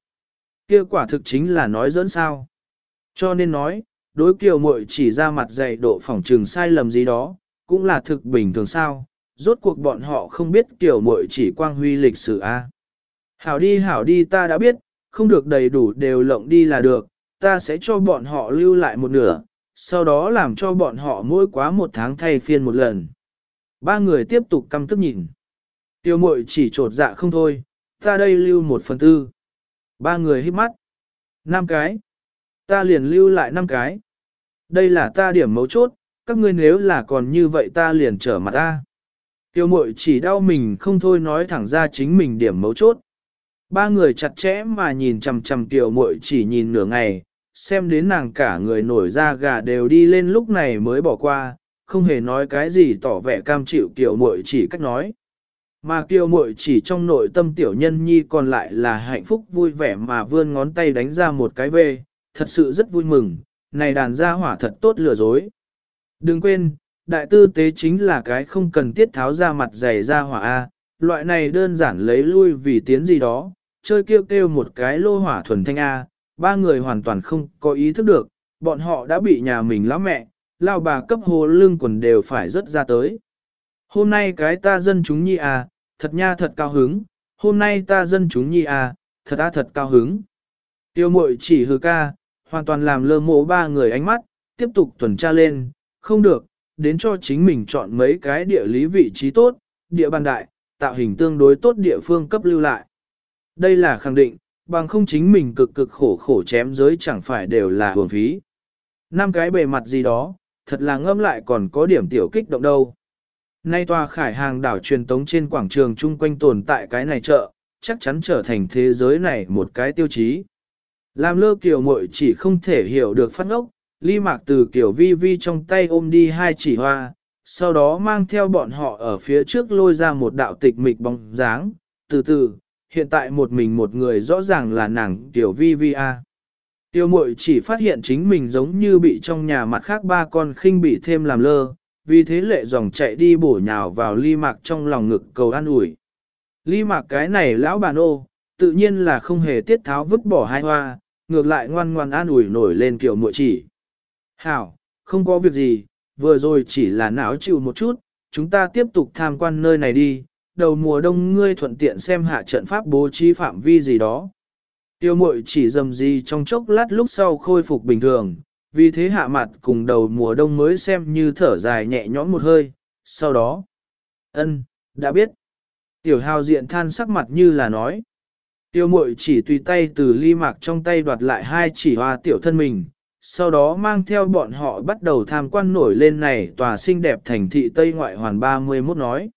Kia quả thực chính là nói dẫn sao. Cho nên nói, đối kiều muội chỉ ra mặt dạy độ phỏng trừng sai lầm gì đó, cũng là thực bình thường sao, rốt cuộc bọn họ không biết kiều muội chỉ quang huy lịch sử a. Hảo đi hảo đi ta đã biết, không được đầy đủ đều lộng đi là được, ta sẽ cho bọn họ lưu lại một nửa, sau đó làm cho bọn họ mỗi quá một tháng thay phiên một lần. Ba người tiếp tục căm tức nhìn. Tiêu mội chỉ trột dạ không thôi, ta đây lưu một phần tư. Ba người hít mắt. Năm cái. Ta liền lưu lại năm cái. Đây là ta điểm mấu chốt, các ngươi nếu là còn như vậy ta liền trở mặt ta. Tiêu mội chỉ đau mình không thôi nói thẳng ra chính mình điểm mấu chốt. Ba người chặt chẽ mà nhìn chằm chằm tiểu mội chỉ nhìn nửa ngày, xem đến nàng cả người nổi da gà đều đi lên lúc này mới bỏ qua, không hề nói cái gì tỏ vẻ cam chịu tiểu Mội chỉ cách nói. Mà kiều muội chỉ trong nội tâm tiểu nhân nhi còn lại là hạnh phúc vui vẻ mà vươn ngón tay đánh ra một cái về, thật sự rất vui mừng, này đàn gia hỏa thật tốt lừa dối. Đừng quên, đại tư tế chính là cái không cần tiết tháo ra mặt dày ra hỏa A, loại này đơn giản lấy lui vì tiến gì đó, chơi kêu kêu một cái lô hỏa thuần thanh A, ba người hoàn toàn không có ý thức được, bọn họ đã bị nhà mình lão mẹ, lao bà cấp hồ lưng quần đều phải rất ra tới. Hôm nay cái ta dân chúng nhi à, thật nha thật cao hứng, hôm nay ta dân chúng nhi à, thật a thật cao hứng. Tiêu mội chỉ hư ca, hoàn toàn làm lơ mộ ba người ánh mắt, tiếp tục tuần tra lên, không được, đến cho chính mình chọn mấy cái địa lý vị trí tốt, địa bàn đại, tạo hình tương đối tốt địa phương cấp lưu lại. Đây là khẳng định, bằng không chính mình cực cực khổ khổ chém giới chẳng phải đều là hưởng phí. Năm cái bề mặt gì đó, thật là ngâm lại còn có điểm tiểu kích động đâu. Nay tòa khải hàng đảo truyền tống trên quảng trường chung quanh tồn tại cái này chợ, chắc chắn trở thành thế giới này một cái tiêu chí. Làm lơ kiểu mội chỉ không thể hiểu được phát ngốc, ly mạc từ kiểu vi vi trong tay ôm đi hai chỉ hoa, sau đó mang theo bọn họ ở phía trước lôi ra một đạo tịch mịch bóng dáng, từ từ, hiện tại một mình một người rõ ràng là nàng tiểu vi vi a. Tiêu mội chỉ phát hiện chính mình giống như bị trong nhà mặt khác ba con khinh bị thêm làm lơ, vì thế lệ dòng chạy đi bổ nhào vào ly mạc trong lòng ngực cầu an ủi. Ly mạc cái này lão bà nô, tự nhiên là không hề tiết tháo vứt bỏ hai hoa, ngược lại ngoan ngoan an ủi nổi lên kiểu muội chỉ. Hảo, không có việc gì, vừa rồi chỉ là não chịu một chút, chúng ta tiếp tục tham quan nơi này đi, đầu mùa đông ngươi thuận tiện xem hạ trận pháp bố trí phạm vi gì đó. Tiêu mội chỉ dầm gì trong chốc lát lúc sau khôi phục bình thường, vì thế hạ mặt cùng đầu mùa đông mới xem như thở dài nhẹ nhõm một hơi, sau đó. ân đã biết. Tiểu hào diện than sắc mặt như là nói. Tiêu mội chỉ tùy tay từ ly mạc trong tay đoạt lại hai chỉ hoa tiểu thân mình, sau đó mang theo bọn họ bắt đầu tham quan nổi lên này tòa xinh đẹp thành thị Tây Ngoại Hoàn 31 nói.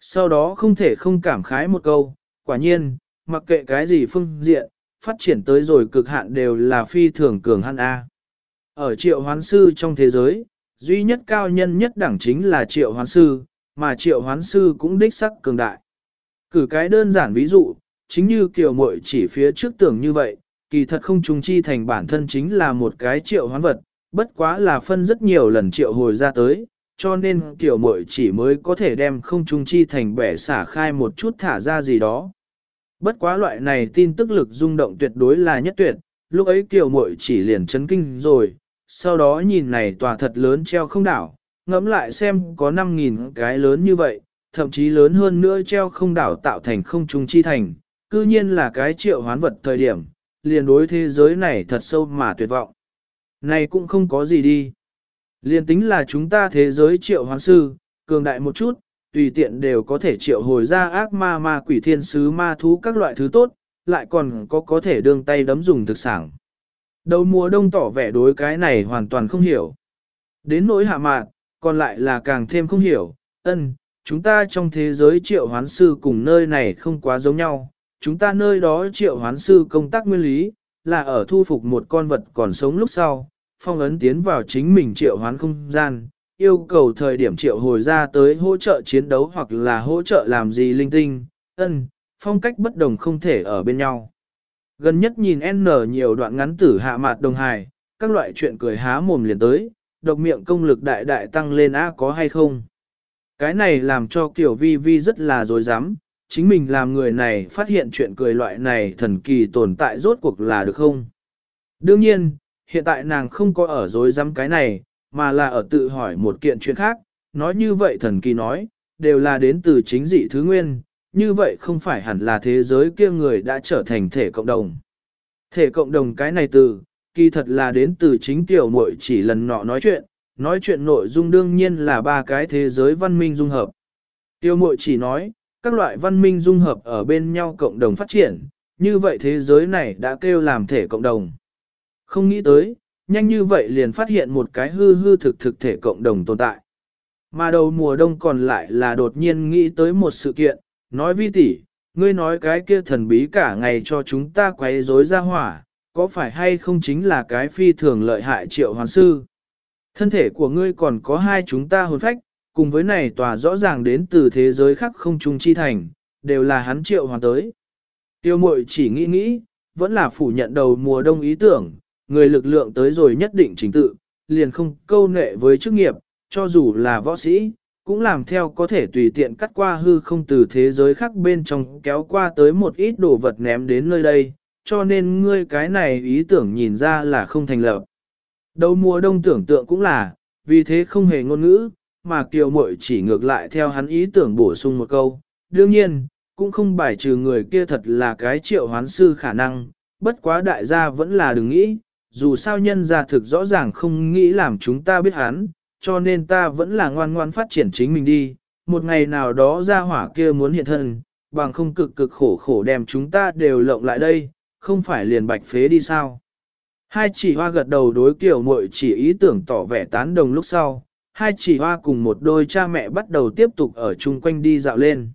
Sau đó không thể không cảm khái một câu, quả nhiên, mặc kệ cái gì phương diện, phát triển tới rồi cực hạn đều là phi thường cường hăn A. Ở triệu hoán sư trong thế giới, duy nhất cao nhân nhất đẳng chính là triệu hoán sư, mà triệu hoán sư cũng đích sắc cường đại. Cử cái đơn giản ví dụ, chính như kiều muội chỉ phía trước tưởng như vậy, kỳ thật không trùng chi thành bản thân chính là một cái triệu hoán vật, bất quá là phân rất nhiều lần triệu hồi ra tới, cho nên kiểu muội chỉ mới có thể đem không trùng chi thành bẻ xả khai một chút thả ra gì đó. Bất quá loại này tin tức lực rung động tuyệt đối là nhất tuyệt, lúc ấy kiều muội chỉ liền chấn kinh rồi, sau đó nhìn này tòa thật lớn treo không đảo, ngẫm lại xem có 5.000 cái lớn như vậy, thậm chí lớn hơn nữa treo không đảo tạo thành không trung chi thành, cư nhiên là cái triệu hoán vật thời điểm, liền đối thế giới này thật sâu mà tuyệt vọng. Này cũng không có gì đi. Liền tính là chúng ta thế giới triệu hoán sư, cường đại một chút, tùy tiện đều có thể triệu hồi ra ác ma ma quỷ thiên sứ ma thú các loại thứ tốt, lại còn có có thể đương tay đấm dùng thực sản. Đầu mùa đông tỏ vẻ đối cái này hoàn toàn không hiểu. Đến nỗi hạ mạn, còn lại là càng thêm không hiểu, ân, chúng ta trong thế giới triệu hoán sư cùng nơi này không quá giống nhau, chúng ta nơi đó triệu hoán sư công tác nguyên lý, là ở thu phục một con vật còn sống lúc sau, phong ấn tiến vào chính mình triệu hoán không gian, yêu cầu thời điểm triệu hồi ra tới hỗ trợ chiến đấu hoặc là hỗ trợ làm gì linh tinh, ân, phong cách bất đồng không thể ở bên nhau. Gần nhất nhìn N nhiều đoạn ngắn tử hạ mạt đồng hài, các loại chuyện cười há mồm liền tới, độc miệng công lực đại đại tăng lên á có hay không. Cái này làm cho kiểu vi vi rất là dối dám, chính mình làm người này phát hiện chuyện cười loại này thần kỳ tồn tại rốt cuộc là được không? Đương nhiên, hiện tại nàng không có ở dối dám cái này, mà là ở tự hỏi một kiện chuyện khác, nói như vậy thần kỳ nói, đều là đến từ chính dị thứ nguyên, như vậy không phải hẳn là thế giới kia người đã trở thành thể cộng đồng. Thể cộng đồng cái này từ, kỳ thật là đến từ chính tiểu muội chỉ lần nọ nói chuyện, nói chuyện nội dung đương nhiên là ba cái thế giới văn minh dung hợp. Tiêu muội chỉ nói, các loại văn minh dung hợp ở bên nhau cộng đồng phát triển, như vậy thế giới này đã kêu làm thể cộng đồng. Không nghĩ tới, nhanh như vậy liền phát hiện một cái hư hư thực thực thể cộng đồng tồn tại. Mà đầu mùa đông còn lại là đột nhiên nghĩ tới một sự kiện, nói vi tỷ, ngươi nói cái kia thần bí cả ngày cho chúng ta quấy rối ra hỏa, có phải hay không chính là cái phi thường lợi hại triệu hoàn sư? Thân thể của ngươi còn có hai chúng ta hồn phách, cùng với này tòa rõ ràng đến từ thế giới khác không trung chi thành, đều là hắn triệu hoàn tới. Tiêu mội chỉ nghĩ nghĩ, vẫn là phủ nhận đầu mùa đông ý tưởng, người lực lượng tới rồi nhất định chính tự, liền không câu nệ với chức nghiệp, cho dù là võ sĩ, cũng làm theo có thể tùy tiện cắt qua hư không từ thế giới khác bên trong kéo qua tới một ít đồ vật ném đến nơi đây, cho nên ngươi cái này ý tưởng nhìn ra là không thành lập. Đầu mùa đông tưởng tượng cũng là, vì thế không hề ngôn ngữ, mà kiều muội chỉ ngược lại theo hắn ý tưởng bổ sung một câu. Đương nhiên, cũng không bài trừ người kia thật là cái triệu hoán sư khả năng, bất quá đại gia vẫn là đừng nghĩ, dù sao nhân gia thực rõ ràng không nghĩ làm chúng ta biết hắn, cho nên ta vẫn là ngoan ngoan phát triển chính mình đi, một ngày nào đó ra hỏa kia muốn hiện thân, bằng không cực cực khổ khổ đem chúng ta đều lộng lại đây, không phải liền bạch phế đi sao. Hai chỉ hoa gật đầu đối kiểu muội chỉ ý tưởng tỏ vẻ tán đồng lúc sau, hai chỉ hoa cùng một đôi cha mẹ bắt đầu tiếp tục ở chung quanh đi dạo lên.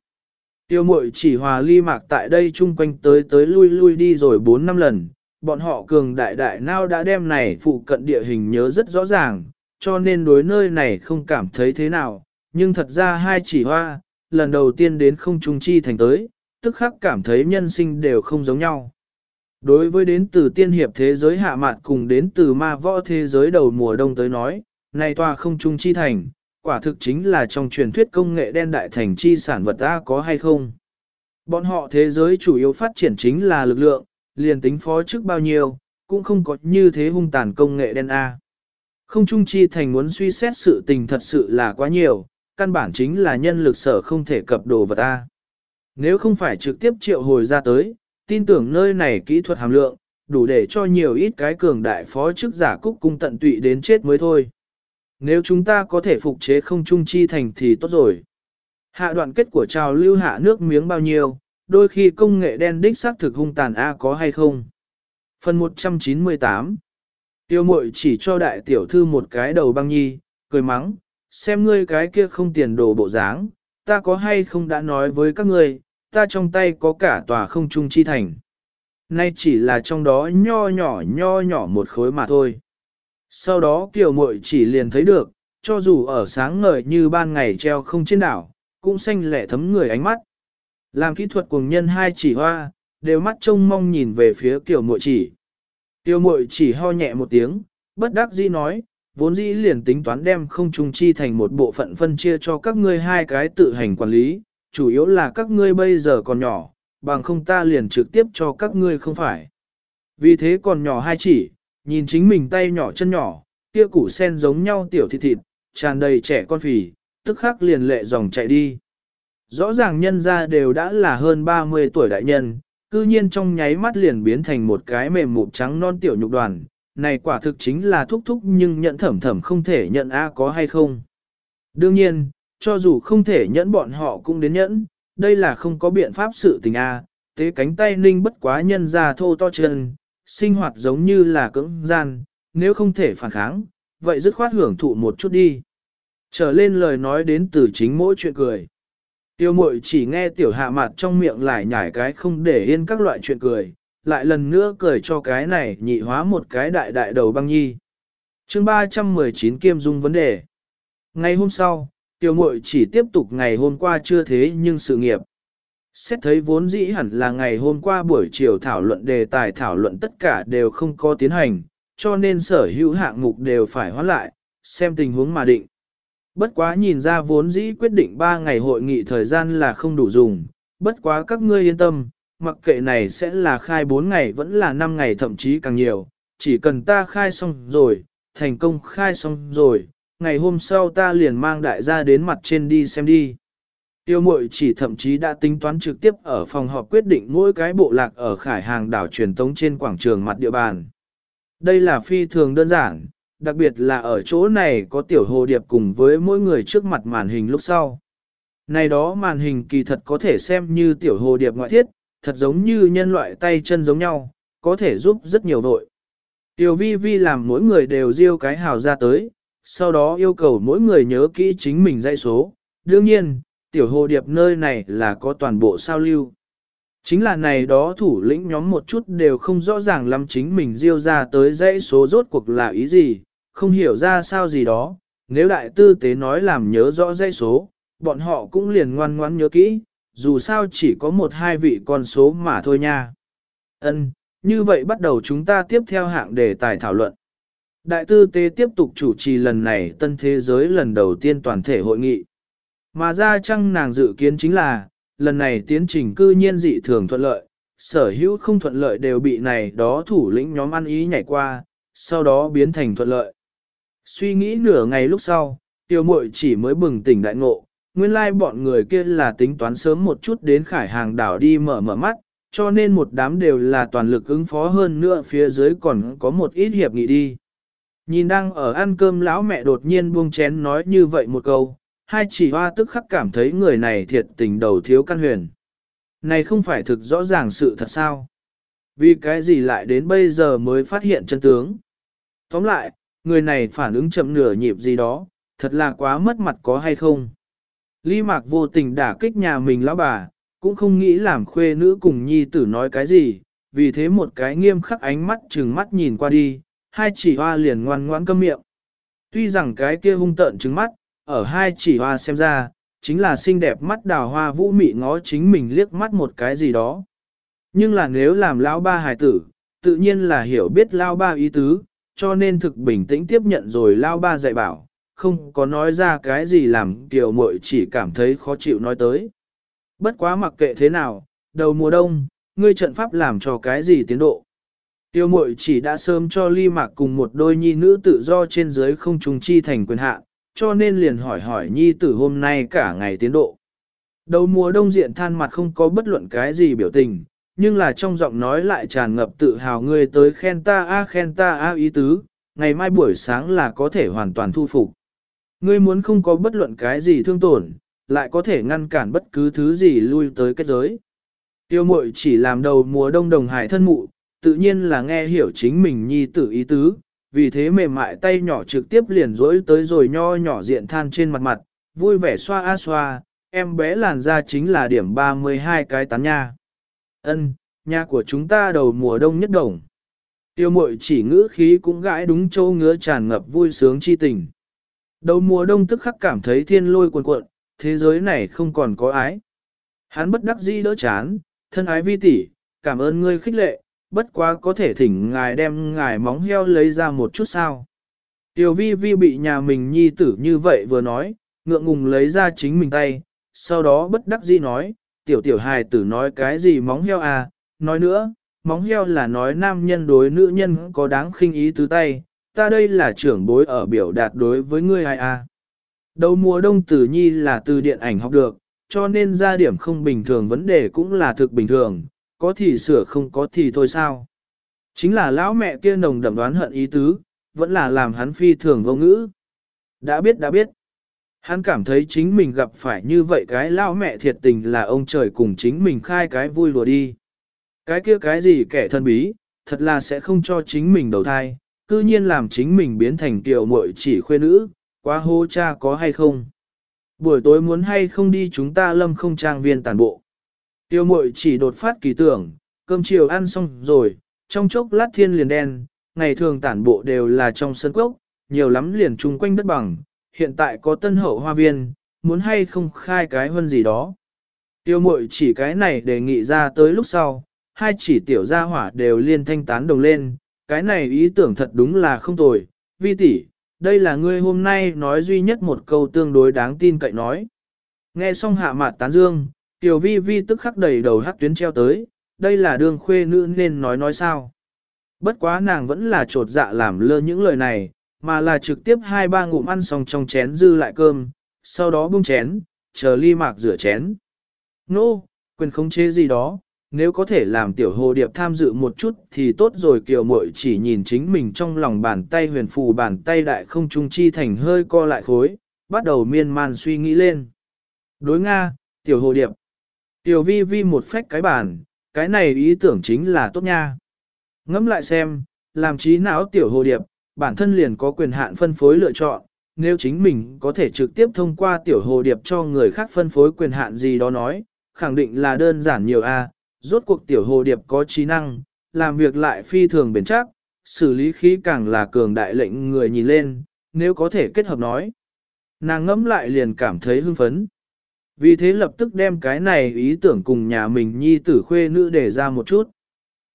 Tiêu mội chỉ hòa ly mạc tại đây chung quanh tới tới lui lui đi rồi 4 năm lần, bọn họ cường đại đại nào đã đem này phụ cận địa hình nhớ rất rõ ràng, cho nên đối nơi này không cảm thấy thế nào, nhưng thật ra hai chỉ hoa, lần đầu tiên đến không trung chi thành tới, tức khắc cảm thấy nhân sinh đều không giống nhau. Đối với đến từ tiên hiệp thế giới hạ mạn cùng đến từ ma võ thế giới đầu mùa đông tới nói, này tòa không trung chi thành, quả thực chính là trong truyền thuyết công nghệ đen đại thành chi sản vật ta có hay không. Bọn họ thế giới chủ yếu phát triển chính là lực lượng, liền tính phó trước bao nhiêu, cũng không có như thế hung tàn công nghệ đen A. Không trung chi thành muốn suy xét sự tình thật sự là quá nhiều, căn bản chính là nhân lực sở không thể cập đồ vật A. Nếu không phải trực tiếp triệu hồi ra tới, tin tưởng nơi này kỹ thuật hàm lượng, đủ để cho nhiều ít cái cường đại phó chức giả cúc cung tận tụy đến chết mới thôi. Nếu chúng ta có thể phục chế không trung chi thành thì tốt rồi. Hạ đoạn kết của trào lưu hạ nước miếng bao nhiêu, đôi khi công nghệ đen đích xác thực hung tàn A có hay không. Phần 198 Tiêu mội chỉ cho đại tiểu thư một cái đầu băng nhi, cười mắng, xem ngươi cái kia không tiền đồ bộ dáng, ta có hay không đã nói với các ngươi, ta trong tay có cả tòa không trung chi thành. Nay chỉ là trong đó nho nhỏ nho nhỏ một khối mà thôi. Sau đó kiều muội chỉ liền thấy được, cho dù ở sáng ngời như ban ngày treo không trên đảo, cũng xanh lẻ thấm người ánh mắt. Làm kỹ thuật cùng nhân hai chỉ hoa, đều mắt trông mong nhìn về phía Tiểu muội chỉ. Tiêu mội chỉ ho nhẹ một tiếng, bất đắc dĩ nói, vốn dĩ liền tính toán đem không trung chi thành một bộ phận phân chia cho các ngươi hai cái tự hành quản lý, chủ yếu là các ngươi bây giờ còn nhỏ, bằng không ta liền trực tiếp cho các ngươi không phải. Vì thế còn nhỏ hai chỉ, nhìn chính mình tay nhỏ chân nhỏ, kia củ sen giống nhau tiểu thịt thịt, tràn đầy trẻ con phì, tức khắc liền lệ dòng chạy đi. Rõ ràng nhân ra đều đã là hơn 30 tuổi đại nhân, cư nhiên trong nháy mắt liền biến thành một cái mềm mụn trắng non tiểu nhục đoàn, này quả thực chính là thúc thúc nhưng nhận thẩm thẩm không thể nhận A có hay không. Đương nhiên, cho dù không thể nhẫn bọn họ cũng đến nhẫn, đây là không có biện pháp sự tình A, tế cánh tay ninh bất quá nhân ra thô to chân, sinh hoạt giống như là cưỡng gian, nếu không thể phản kháng, vậy dứt khoát hưởng thụ một chút đi. Trở lên lời nói đến từ chính mỗi chuyện cười. Tiêu mội chỉ nghe tiểu hạ mặt trong miệng lại nhảy cái không để yên các loại chuyện cười, lại lần nữa cười cho cái này nhị hóa một cái đại đại đầu băng nhi. chương 319 kiêm dung vấn đề. Ngày hôm sau, tiêu mội chỉ tiếp tục ngày hôm qua chưa thế nhưng sự nghiệp. Xét thấy vốn dĩ hẳn là ngày hôm qua buổi chiều thảo luận đề tài thảo luận tất cả đều không có tiến hành, cho nên sở hữu hạng mục đều phải hoãn lại, xem tình huống mà định. Bất quá nhìn ra vốn dĩ quyết định 3 ngày hội nghị thời gian là không đủ dùng, bất quá các ngươi yên tâm, mặc kệ này sẽ là khai 4 ngày vẫn là 5 ngày thậm chí càng nhiều, chỉ cần ta khai xong rồi, thành công khai xong rồi, ngày hôm sau ta liền mang đại gia đến mặt trên đi xem đi. Tiêu mội chỉ thậm chí đã tính toán trực tiếp ở phòng họp quyết định mỗi cái bộ lạc ở khải hàng đảo truyền tống trên quảng trường mặt địa bàn. Đây là phi thường đơn giản, đặc biệt là ở chỗ này có tiểu hồ điệp cùng với mỗi người trước mặt màn hình lúc sau. Này đó màn hình kỳ thật có thể xem như tiểu hồ điệp ngoại thiết, thật giống như nhân loại tay chân giống nhau, có thể giúp rất nhiều vội. Tiểu vi vi làm mỗi người đều riêu cái hào ra tới, sau đó yêu cầu mỗi người nhớ kỹ chính mình dãy số. Đương nhiên, tiểu hồ điệp nơi này là có toàn bộ sao lưu. Chính là này đó thủ lĩnh nhóm một chút đều không rõ ràng lắm chính mình diêu ra tới dãy số rốt cuộc là ý gì, không hiểu ra sao gì đó, nếu đại tư tế nói làm nhớ rõ dãy số, bọn họ cũng liền ngoan ngoãn nhớ kỹ, dù sao chỉ có một hai vị con số mà thôi nha. Ân, Như vậy bắt đầu chúng ta tiếp theo hạng đề tài thảo luận. Đại tư tế tiếp tục chủ trì lần này tân thế giới lần đầu tiên toàn thể hội nghị. Mà ra chăng nàng dự kiến chính là, lần này tiến trình cư nhiên dị thường thuận lợi, sở hữu không thuận lợi đều bị này đó thủ lĩnh nhóm ăn ý nhảy qua, sau đó biến thành thuận lợi. Suy nghĩ nửa ngày lúc sau, tiêu mội chỉ mới bừng tỉnh đại ngộ, nguyên lai bọn người kia là tính toán sớm một chút đến khải hàng đảo đi mở mở mắt, cho nên một đám đều là toàn lực ứng phó hơn nữa phía dưới còn có một ít hiệp nghị đi. Nhìn đang ở ăn cơm lão mẹ đột nhiên buông chén nói như vậy một câu, hai chỉ hoa tức khắc cảm thấy người này thiệt tình đầu thiếu căn huyền. Này không phải thực rõ ràng sự thật sao? Vì cái gì lại đến bây giờ mới phát hiện chân tướng? Tóm lại, người này phản ứng chậm nửa nhịp gì đó, thật là quá mất mặt có hay không? Ly Mạc vô tình đả kích nhà mình lão bà, cũng không nghĩ làm khuê nữ cùng nhi tử nói cái gì, vì thế một cái nghiêm khắc ánh mắt trừng mắt nhìn qua đi, hai chỉ hoa liền ngoan ngoãn câm miệng. Tuy rằng cái kia hung tợn trừng mắt, ở hai chỉ hoa xem ra, chính là xinh đẹp mắt đào hoa vũ mị ngó chính mình liếc mắt một cái gì đó. Nhưng là nếu làm lão ba hài tử, tự nhiên là hiểu biết lão ba ý tứ, cho nên thực bình tĩnh tiếp nhận rồi lão ba dạy bảo, không có nói ra cái gì làm kiều muội chỉ cảm thấy khó chịu nói tới. Bất quá mặc kệ thế nào, đầu mùa đông, ngươi trận pháp làm cho cái gì tiến độ. Tiêu mội chỉ đã sớm cho ly mạc cùng một đôi nhi nữ tự do trên dưới không trùng chi thành quyền hạ, cho nên liền hỏi hỏi nhi tử hôm nay cả ngày tiến độ. Đầu mùa đông diện than mặt không có bất luận cái gì biểu tình, nhưng là trong giọng nói lại tràn ngập tự hào ngươi tới khen ta a khen ta a ý tứ, ngày mai buổi sáng là có thể hoàn toàn thu phục. Ngươi muốn không có bất luận cái gì thương tổn, lại có thể ngăn cản bất cứ thứ gì lui tới kết giới. Tiêu mội chỉ làm đầu mùa đông đồng hải thân mụ, tự nhiên là nghe hiểu chính mình nhi tử ý tứ, vì thế mềm mại tay nhỏ trực tiếp liền rỗi tới rồi nho nhỏ diện than trên mặt mặt, vui vẻ xoa a xoa, em bé làn da chính là điểm 32 cái tán nha. Ân, nhà của chúng ta đầu mùa đông nhất đồng. Tiêu mội chỉ ngữ khí cũng gãi đúng châu ngứa tràn ngập vui sướng chi tình. Đầu mùa đông tức khắc cảm thấy thiên lôi cuồn cuộn, thế giới này không còn có ái. Hắn bất đắc dĩ đỡ chán, thân ái vi tỷ, cảm ơn ngươi khích lệ, bất quá có thể thỉnh ngài đem ngài móng heo lấy ra một chút sao. Tiểu vi vi bị nhà mình nhi tử như vậy vừa nói, ngượng ngùng lấy ra chính mình tay, sau đó bất đắc dĩ nói, tiểu tiểu hài tử nói cái gì móng heo à, nói nữa, móng heo là nói nam nhân đối nữ nhân có đáng khinh ý tứ tay, ta đây là trưởng bối ở biểu đạt đối với ngươi ai à. Đầu mùa đông tử nhi là từ điện ảnh học được, cho nên ra điểm không bình thường vấn đề cũng là thực bình thường, có thì sửa không có thì thôi sao. Chính là lão mẹ kia nồng đậm đoán hận ý tứ, vẫn là làm hắn phi thường vô ngữ. Đã biết đã biết. Hắn cảm thấy chính mình gặp phải như vậy cái lão mẹ thiệt tình là ông trời cùng chính mình khai cái vui lùa đi. Cái kia cái gì kẻ thân bí, thật là sẽ không cho chính mình đầu thai, cư nhiên làm chính mình biến thành tiểu muội chỉ khuê nữ, quá hô cha có hay không. Buổi tối muốn hay không đi chúng ta lâm không trang viên tàn bộ. Tiêu mội chỉ đột phát kỳ tưởng, cơm chiều ăn xong rồi, trong chốc lát thiên liền đen, ngày thường tản bộ đều là trong sân cốc, nhiều lắm liền chung quanh đất bằng, hiện tại có tân hậu hoa viên, muốn hay không khai cái hơn gì đó. Tiêu mội chỉ cái này đề nghị ra tới lúc sau, hai chỉ tiểu gia hỏa đều liên thanh tán đồng lên, cái này ý tưởng thật đúng là không tồi, vi tỷ, đây là ngươi hôm nay nói duy nhất một câu tương đối đáng tin cậy nói. Nghe xong hạ mặt tán dương, tiểu vi vi tức khắc đầy đầu hát tuyến treo tới, đây là đường khuê nữ nên nói nói sao. Bất quá nàng vẫn là trột dạ làm lơ những lời này, mà là trực tiếp hai ba ngụm ăn xong trong chén dư lại cơm, sau đó bung chén, chờ ly mạc rửa chén. Nô, no, quyền không chế gì đó, nếu có thể làm tiểu hồ điệp tham dự một chút thì tốt rồi kiều muội chỉ nhìn chính mình trong lòng bàn tay huyền phù bàn tay đại không trung chi thành hơi co lại khối, bắt đầu miên man suy nghĩ lên. Đối Nga, tiểu hồ điệp. Tiểu vi vi một phách cái bàn, cái này ý tưởng chính là tốt nha. Ngẫm lại xem, làm trí não tiểu hồ điệp, bản thân liền có quyền hạn phân phối lựa chọn, nếu chính mình có thể trực tiếp thông qua tiểu hồ điệp cho người khác phân phối quyền hạn gì đó nói, khẳng định là đơn giản nhiều a. Rốt cuộc tiểu hồ điệp có trí năng, làm việc lại phi thường bền chắc, xử lý khí càng là cường đại lệnh người nhìn lên, nếu có thể kết hợp nói. Nàng ngẫm lại liền cảm thấy hưng phấn. Vì thế lập tức đem cái này ý tưởng cùng nhà mình nhi tử khuê nữ để ra một chút.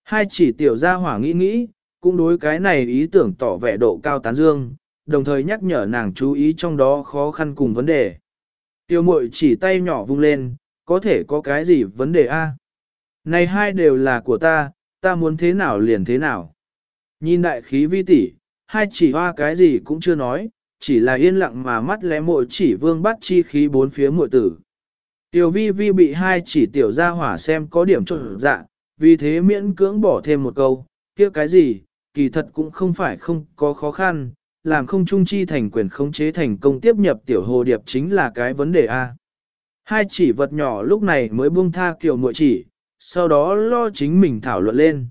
Hai chỉ tiểu gia hỏa nghĩ nghĩ, cũng đối cái này ý tưởng tỏ vẻ độ cao tán dương, đồng thời nhắc nhở nàng chú ý trong đó khó khăn cùng vấn đề. Tiêu mội chỉ tay nhỏ vung lên, có thể có cái gì vấn đề a? Này hai đều là của ta, ta muốn thế nào liền thế nào. Nhìn đại khí vi tỷ, hai chỉ hoa cái gì cũng chưa nói, chỉ là yên lặng mà mắt lẽ mội chỉ vương bắt chi khí bốn phía mội tử. Tiểu vi vi bị hai chỉ tiểu ra hỏa xem có điểm trộn dạ, vì thế miễn cưỡng bỏ thêm một câu, kia cái gì, kỳ thật cũng không phải không có khó khăn, làm không trung chi thành quyền khống chế thành công tiếp nhập tiểu hồ điệp chính là cái vấn đề A. Hai chỉ vật nhỏ lúc này mới buông tha kiểu muội chỉ, sau đó lo chính mình thảo luận lên.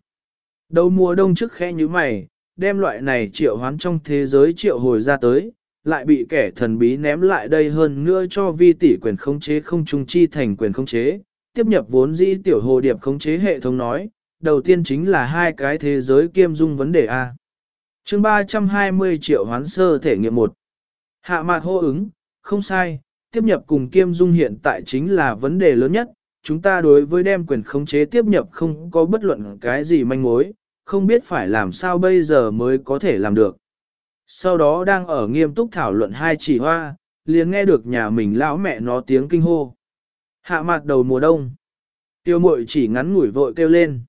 Đầu mùa đông trước khẽ như mày, đem loại này triệu hoán trong thế giới triệu hồi ra tới, lại bị kẻ thần bí ném lại đây hơn nữa cho vi tỷ quyền khống chế không trung chi thành quyền khống chế, tiếp nhập vốn dĩ tiểu hồ điệp khống chế hệ thống nói, đầu tiên chính là hai cái thế giới kiêm dung vấn đề A. chương 320 triệu hoán sơ thể nghiệm 1. Hạ mạc hô ứng, không sai, tiếp nhập cùng kiêm dung hiện tại chính là vấn đề lớn nhất, chúng ta đối với đem quyền khống chế tiếp nhập không có bất luận cái gì manh mối, không biết phải làm sao bây giờ mới có thể làm được. Sau đó đang ở nghiêm túc thảo luận hai chỉ hoa, liền nghe được nhà mình lão mẹ nó tiếng kinh hô. Hạ mặt đầu mùa đông. Tiêu mội chỉ ngắn ngủi vội kêu lên.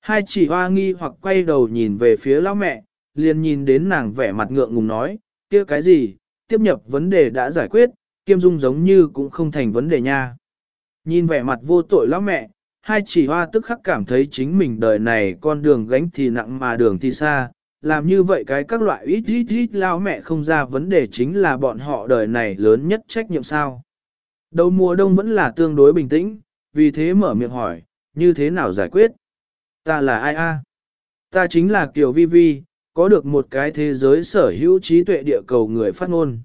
Hai chỉ hoa nghi hoặc quay đầu nhìn về phía lão mẹ, liền nhìn đến nàng vẻ mặt ngượng ngùng nói, kia cái gì, tiếp nhập vấn đề đã giải quyết, kiêm dung giống như cũng không thành vấn đề nha. Nhìn vẻ mặt vô tội lão mẹ, hai chỉ hoa tức khắc cảm thấy chính mình đời này con đường gánh thì nặng mà đường thì xa, làm như vậy cái các loại ít ít ít lao mẹ không ra vấn đề chính là bọn họ đời này lớn nhất trách nhiệm sao. Đầu mùa đông vẫn là tương đối bình tĩnh, vì thế mở miệng hỏi, như thế nào giải quyết? Ta là ai a? Ta chính là Kiều Vi Vi, có được một cái thế giới sở hữu trí tuệ địa cầu người phát ngôn.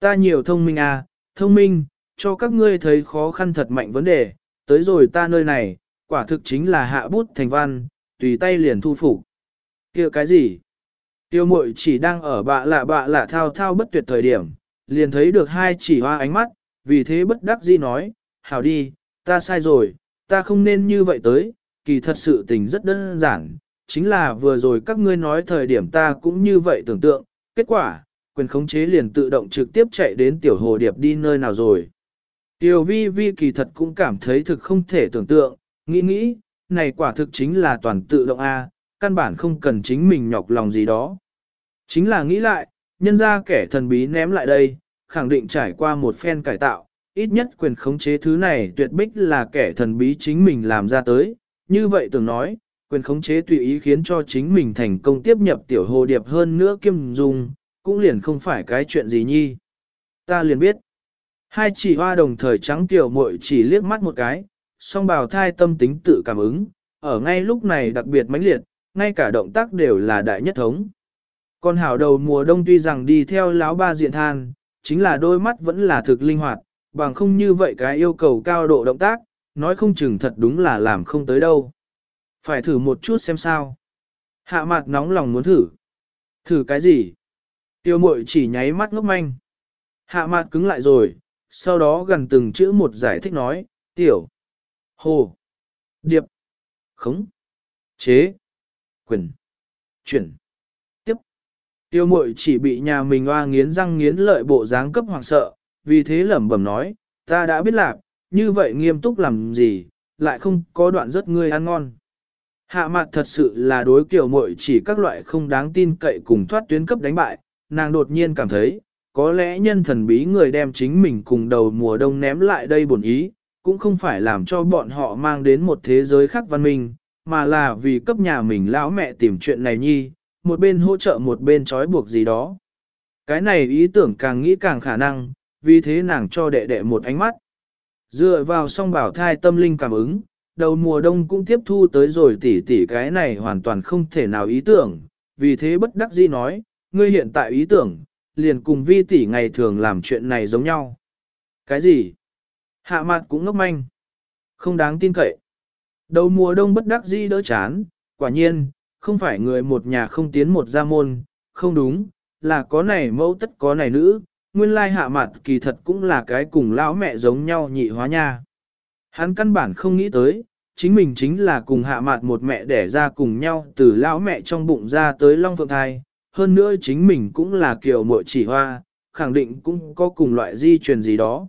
Ta nhiều thông minh a, thông minh, cho các ngươi thấy khó khăn thật mạnh vấn đề, tới rồi ta nơi này, quả thực chính là hạ bút thành văn, tùy tay liền thu phục. kia cái gì? Tiêu mội chỉ đang ở bạ lạ bạ lạ thao thao bất tuyệt thời điểm, liền thấy được hai chỉ hoa ánh mắt, vì thế bất đắc dĩ nói, hảo đi, ta sai rồi, ta không nên như vậy tới, kỳ thật sự tình rất đơn giản, chính là vừa rồi các ngươi nói thời điểm ta cũng như vậy tưởng tượng, kết quả, quyền khống chế liền tự động trực tiếp chạy đến tiểu hồ điệp đi nơi nào rồi. Tiểu vi vi kỳ thật cũng cảm thấy thực không thể tưởng tượng, nghĩ nghĩ, này quả thực chính là toàn tự động A, căn bản không cần chính mình nhọc lòng gì đó. Chính là nghĩ lại, nhân ra kẻ thần bí ném lại đây, khẳng định trải qua một phen cải tạo, ít nhất quyền khống chế thứ này tuyệt bích là kẻ thần bí chính mình làm ra tới. Như vậy tưởng nói, quyền khống chế tùy ý khiến cho chính mình thành công tiếp nhập tiểu hồ điệp hơn nữa kiêm dung, cũng liền không phải cái chuyện gì nhi. Ta liền biết. Hai chỉ hoa đồng thời trắng tiểu muội chỉ liếc mắt một cái, song bào thai tâm tính tự cảm ứng, ở ngay lúc này đặc biệt mãnh liệt, ngay cả động tác đều là đại nhất thống. Con hảo đầu mùa đông tuy rằng đi theo láo ba diện than, chính là đôi mắt vẫn là thực linh hoạt, bằng không như vậy cái yêu cầu cao độ động tác, nói không chừng thật đúng là làm không tới đâu. Phải thử một chút xem sao. Hạ mặt nóng lòng muốn thử. Thử cái gì? Tiêu mội chỉ nháy mắt ngốc manh. Hạ mặt cứng lại rồi, sau đó gần từng chữ một giải thích nói, tiểu, hồ, điệp, khống, chế, quyền, chuyển. Tiêu mội chỉ bị nhà mình oa nghiến răng nghiến lợi bộ dáng cấp hoàng sợ, vì thế lẩm bẩm nói, ta đã biết lạc, như vậy nghiêm túc làm gì, lại không có đoạn rất ngươi ăn ngon. Hạ mặt thật sự là đối kiểu mội chỉ các loại không đáng tin cậy cùng thoát tuyến cấp đánh bại, nàng đột nhiên cảm thấy, có lẽ nhân thần bí người đem chính mình cùng đầu mùa đông ném lại đây bổn ý, cũng không phải làm cho bọn họ mang đến một thế giới khác văn minh, mà là vì cấp nhà mình lão mẹ tìm chuyện này nhi, một bên hỗ trợ một bên trói buộc gì đó. Cái này ý tưởng càng nghĩ càng khả năng, vì thế nàng cho đệ đệ một ánh mắt. Dựa vào song bảo thai tâm linh cảm ứng, đầu mùa đông cũng tiếp thu tới rồi tỉ tỉ cái này hoàn toàn không thể nào ý tưởng, vì thế bất đắc dĩ nói, ngươi hiện tại ý tưởng, liền cùng vi tỷ ngày thường làm chuyện này giống nhau. Cái gì? Hạ mặt cũng ngốc manh. Không đáng tin cậy. Đầu mùa đông bất đắc dĩ đỡ chán, quả nhiên, không phải người một nhà không tiến một gia môn, không đúng, là có này mẫu tất có này nữ, nguyên lai hạ mặt kỳ thật cũng là cái cùng lão mẹ giống nhau nhị hóa nha. Hắn căn bản không nghĩ tới, chính mình chính là cùng hạ mặt một mẹ đẻ ra cùng nhau từ lão mẹ trong bụng ra tới Long Phượng Thai, hơn nữa chính mình cũng là kiểu muội chỉ hoa, khẳng định cũng có cùng loại di truyền gì đó.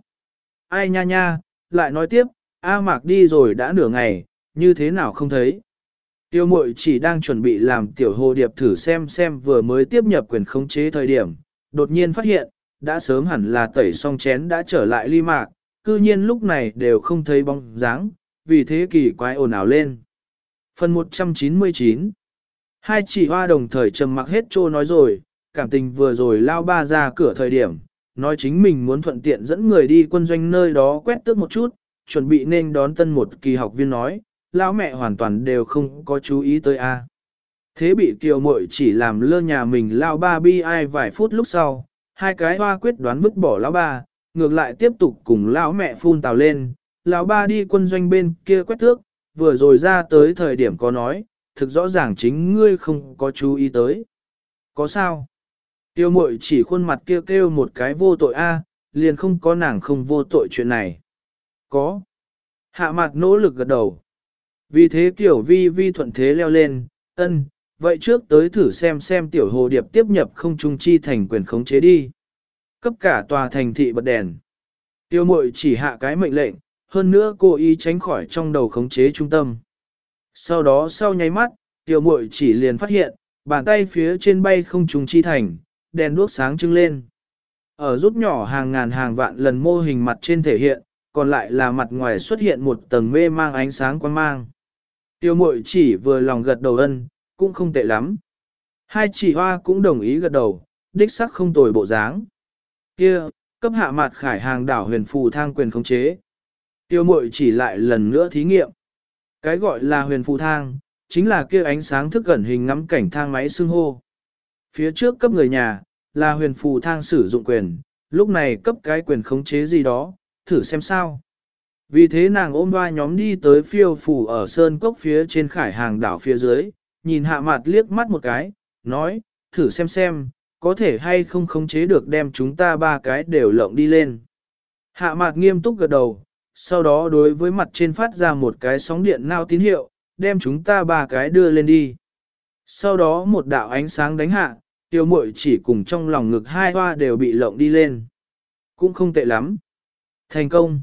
Ai nha nha, lại nói tiếp, A Mạc đi rồi đã nửa ngày, như thế nào không thấy. Tiêu mội chỉ đang chuẩn bị làm tiểu hồ điệp thử xem xem vừa mới tiếp nhập quyền khống chế thời điểm, đột nhiên phát hiện, đã sớm hẳn là tẩy xong chén đã trở lại ly mạc, cư nhiên lúc này đều không thấy bóng dáng, vì thế kỳ quái ồn ào lên. Phần 199 Hai chỉ hoa đồng thời trầm mặc hết trô nói rồi, cảm tình vừa rồi lao ba ra cửa thời điểm, nói chính mình muốn thuận tiện dẫn người đi quân doanh nơi đó quét tước một chút, chuẩn bị nên đón tân một kỳ học viên nói, lão mẹ hoàn toàn đều không có chú ý tới a. Thế bị kiều muội chỉ làm lơ nhà mình lao ba bi ai vài phút lúc sau, hai cái hoa quyết đoán vứt bỏ lão ba, ngược lại tiếp tục cùng lão mẹ phun tào lên, lão ba đi quân doanh bên kia quét thước, vừa rồi ra tới thời điểm có nói, thực rõ ràng chính ngươi không có chú ý tới. Có sao? Tiêu mội chỉ khuôn mặt kêu kêu một cái vô tội a, liền không có nàng không vô tội chuyện này. Có. Hạ mặt nỗ lực gật đầu. Vì thế tiểu vi vi thuận thế leo lên, ân, vậy trước tới thử xem xem tiểu hồ điệp tiếp nhập không trung chi thành quyền khống chế đi. Cấp cả tòa thành thị bật đèn. Tiêu mội chỉ hạ cái mệnh lệnh, hơn nữa cô ý tránh khỏi trong đầu khống chế trung tâm. Sau đó sau nháy mắt, tiểu mội chỉ liền phát hiện, bàn tay phía trên bay không trung chi thành, đèn đuốc sáng trưng lên. Ở rút nhỏ hàng ngàn hàng vạn lần mô hình mặt trên thể hiện, còn lại là mặt ngoài xuất hiện một tầng mê mang ánh sáng quan mang. Tiêu mội chỉ vừa lòng gật đầu ân, cũng không tệ lắm. Hai chỉ hoa cũng đồng ý gật đầu, đích sắc không tồi bộ dáng. Kia, cấp hạ mặt khải hàng đảo huyền phù thang quyền khống chế. Tiêu mội chỉ lại lần nữa thí nghiệm. Cái gọi là huyền phù thang, chính là kia ánh sáng thức gần hình ngắm cảnh thang máy xưng hô. Phía trước cấp người nhà, là huyền phù thang sử dụng quyền, lúc này cấp cái quyền khống chế gì đó, thử xem sao. Vì thế nàng ôm ba nhóm đi tới phiêu phủ ở sơn cốc phía trên khải hàng đảo phía dưới, nhìn hạ mặt liếc mắt một cái, nói, thử xem xem, có thể hay không khống chế được đem chúng ta ba cái đều lộng đi lên. Hạ mặt nghiêm túc gật đầu, sau đó đối với mặt trên phát ra một cái sóng điện nao tín hiệu, đem chúng ta ba cái đưa lên đi. Sau đó một đạo ánh sáng đánh hạ, tiêu mội chỉ cùng trong lòng ngực hai hoa đều bị lộng đi lên. Cũng không tệ lắm. Thành công.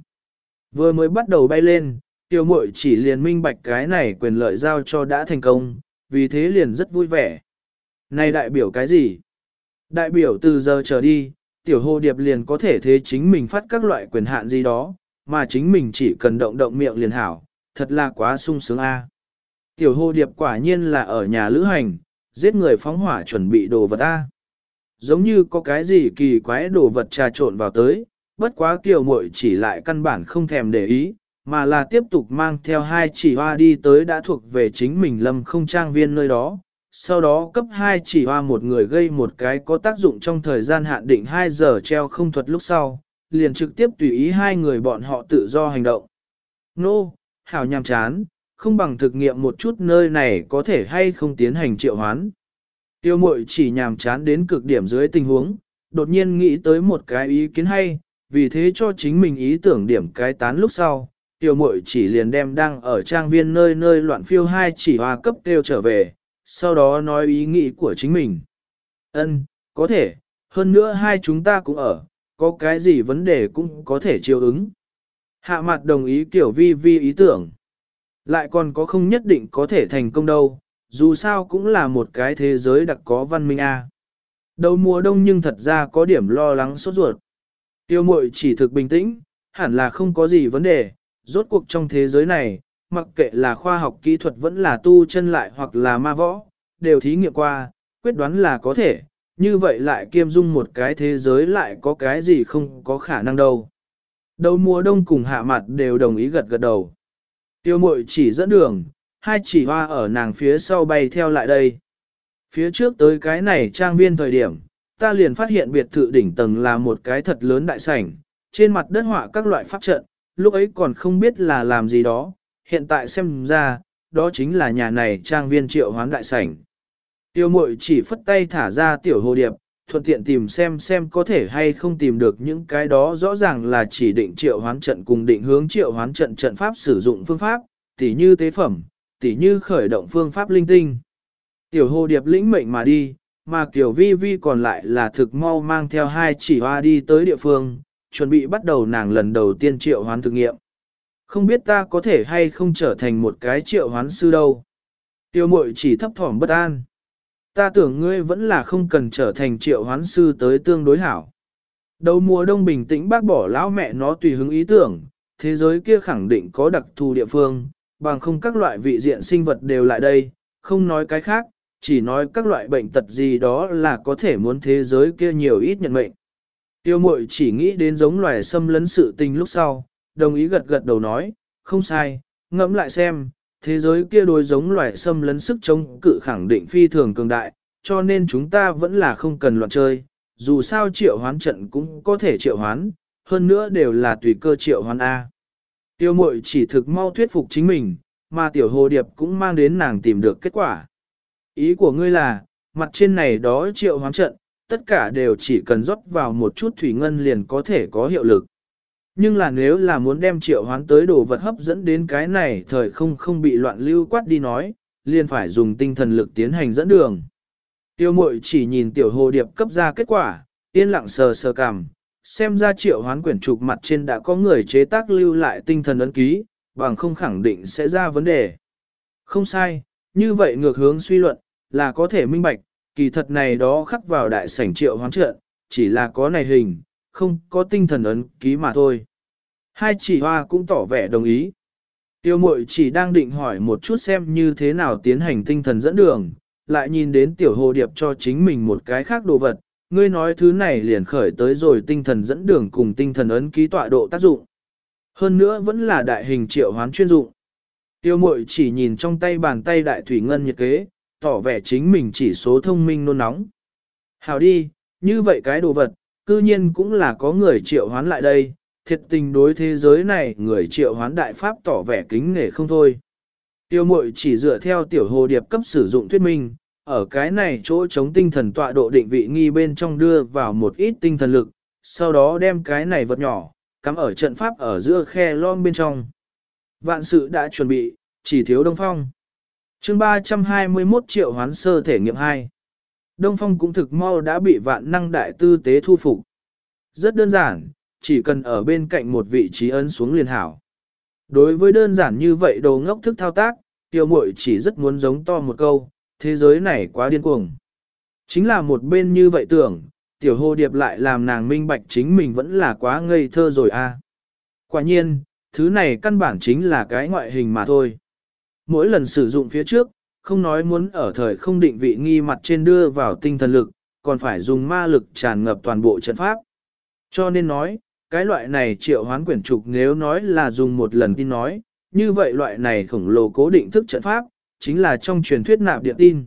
Vừa mới bắt đầu bay lên, tiểu muội chỉ liền minh bạch cái này quyền lợi giao cho đã thành công, vì thế liền rất vui vẻ. Này đại biểu cái gì? Đại biểu từ giờ trở đi, tiểu hồ điệp liền có thể thế chính mình phát các loại quyền hạn gì đó, mà chính mình chỉ cần động động miệng liền hảo, thật là quá sung sướng a. Tiểu hồ điệp quả nhiên là ở nhà lữ hành, giết người phóng hỏa chuẩn bị đồ vật a. Giống như có cái gì kỳ quái đồ vật trà trộn vào tới, bất quá kiều muội chỉ lại căn bản không thèm để ý, mà là tiếp tục mang theo hai chỉ hoa đi tới đã thuộc về chính mình lâm không trang viên nơi đó. Sau đó cấp hai chỉ hoa một người gây một cái có tác dụng trong thời gian hạn định 2 giờ treo không thuật lúc sau, liền trực tiếp tùy ý hai người bọn họ tự do hành động. Nô, no, hảo nhàm chán, không bằng thực nghiệm một chút nơi này có thể hay không tiến hành triệu hoán. Tiêu mội chỉ nhàm chán đến cực điểm dưới tình huống, đột nhiên nghĩ tới một cái ý kiến hay, vì thế cho chính mình ý tưởng điểm cái tán lúc sau, tiểu muội chỉ liền đem đang ở trang viên nơi nơi loạn phiêu hai chỉ hoa cấp kêu trở về, sau đó nói ý nghĩ của chính mình. Ân, có thể, hơn nữa hai chúng ta cũng ở, có cái gì vấn đề cũng có thể chiều ứng. Hạ mặt đồng ý kiểu vi vi ý tưởng. Lại còn có không nhất định có thể thành công đâu, dù sao cũng là một cái thế giới đặc có văn minh a. Đầu mùa đông nhưng thật ra có điểm lo lắng sốt ruột. Tiêu mội chỉ thực bình tĩnh, hẳn là không có gì vấn đề, rốt cuộc trong thế giới này, mặc kệ là khoa học kỹ thuật vẫn là tu chân lại hoặc là ma võ, đều thí nghiệm qua, quyết đoán là có thể, như vậy lại kiêm dung một cái thế giới lại có cái gì không có khả năng đâu. Đầu mùa đông cùng hạ mặt đều đồng ý gật gật đầu. Tiêu mội chỉ dẫn đường, hai chỉ hoa ở nàng phía sau bay theo lại đây. Phía trước tới cái này trang viên thời điểm, ta liền phát hiện biệt thự đỉnh tầng là một cái thật lớn đại sảnh, trên mặt đất họa các loại pháp trận, lúc ấy còn không biết là làm gì đó, hiện tại xem ra, đó chính là nhà này trang viên triệu hoán đại sảnh. Tiêu mội chỉ phất tay thả ra tiểu hồ điệp, thuận tiện tìm xem xem có thể hay không tìm được những cái đó rõ ràng là chỉ định triệu hoán trận cùng định hướng triệu hoán trận trận pháp sử dụng phương pháp, tỉ như tế phẩm, tỉ như khởi động phương pháp linh tinh. Tiểu hồ điệp lĩnh mệnh mà đi, mà Kiều vi vi còn lại là thực mau mang theo hai chỉ hoa đi tới địa phương, chuẩn bị bắt đầu nàng lần đầu tiên triệu hoán thực nghiệm. Không biết ta có thể hay không trở thành một cái triệu hoán sư đâu. Tiêu mội chỉ thấp thỏm bất an. Ta tưởng ngươi vẫn là không cần trở thành triệu hoán sư tới tương đối hảo. Đầu mùa đông bình tĩnh bác bỏ lão mẹ nó tùy hứng ý tưởng, thế giới kia khẳng định có đặc thù địa phương, bằng không các loại vị diện sinh vật đều lại đây, không nói cái khác, chỉ nói các loại bệnh tật gì đó là có thể muốn thế giới kia nhiều ít nhận mệnh. Tiêu mội chỉ nghĩ đến giống loài xâm lấn sự tình lúc sau, đồng ý gật gật đầu nói, không sai, ngẫm lại xem, thế giới kia đối giống loài xâm lấn sức chống cự khẳng định phi thường cường đại, cho nên chúng ta vẫn là không cần loạn chơi, dù sao triệu hoán trận cũng có thể triệu hoán, hơn nữa đều là tùy cơ triệu hoán A. Tiêu mội chỉ thực mau thuyết phục chính mình, mà tiểu hồ điệp cũng mang đến nàng tìm được kết quả. Ý của ngươi là, mặt trên này đó triệu hoán trận, tất cả đều chỉ cần rót vào một chút thủy ngân liền có thể có hiệu lực. Nhưng là nếu là muốn đem triệu hoán tới đồ vật hấp dẫn đến cái này thời không không bị loạn lưu quát đi nói, liền phải dùng tinh thần lực tiến hành dẫn đường. Tiêu mội chỉ nhìn tiểu hồ điệp cấp ra kết quả, yên lặng sờ sờ cằm, xem ra triệu hoán quyển trục mặt trên đã có người chế tác lưu lại tinh thần ấn ký, bằng không khẳng định sẽ ra vấn đề. Không sai, như vậy ngược hướng suy luận, là có thể minh bạch, kỳ thật này đó khắc vào đại sảnh triệu hoán trợ, chỉ là có này hình, không có tinh thần ấn ký mà thôi. Hai chỉ hoa cũng tỏ vẻ đồng ý. Tiêu mội chỉ đang định hỏi một chút xem như thế nào tiến hành tinh thần dẫn đường, lại nhìn đến tiểu hồ điệp cho chính mình một cái khác đồ vật, ngươi nói thứ này liền khởi tới rồi tinh thần dẫn đường cùng tinh thần ấn ký tọa độ tác dụng. Hơn nữa vẫn là đại hình triệu hoán chuyên dụng. Tiêu mội chỉ nhìn trong tay bàn tay đại thủy ngân nhiệt kế, tỏ vẻ chính mình chỉ số thông minh nôn nóng. Hào đi, như vậy cái đồ vật, cư nhiên cũng là có người triệu hoán lại đây, thiệt tình đối thế giới này người triệu hoán đại pháp tỏ vẻ kính nể không thôi. Tiêu mội chỉ dựa theo tiểu hồ điệp cấp sử dụng thuyết minh, ở cái này chỗ chống tinh thần tọa độ định vị nghi bên trong đưa vào một ít tinh thần lực, sau đó đem cái này vật nhỏ, cắm ở trận pháp ở giữa khe lom bên trong. Vạn sự đã chuẩn bị, chỉ thiếu Đông Phong. chương 321 triệu hoán sơ thể nghiệm 2. Đông Phong cũng thực mau đã bị vạn năng đại tư tế thu phục. Rất đơn giản, chỉ cần ở bên cạnh một vị trí ấn xuống liền hảo. Đối với đơn giản như vậy đồ ngốc thức thao tác, tiêu muội chỉ rất muốn giống to một câu, thế giới này quá điên cuồng. Chính là một bên như vậy tưởng, tiểu hồ điệp lại làm nàng minh bạch chính mình vẫn là quá ngây thơ rồi a. À. Quả nhiên, thứ này căn bản chính là cái ngoại hình mà thôi. Mỗi lần sử dụng phía trước, không nói muốn ở thời không định vị nghi mặt trên đưa vào tinh thần lực, còn phải dùng ma lực tràn ngập toàn bộ trận pháp. Cho nên nói, cái loại này triệu hoán quyển trục nếu nói là dùng một lần tin nói, như vậy loại này khổng lồ cố định thức trận pháp, chính là trong truyền thuyết nạp điện tin.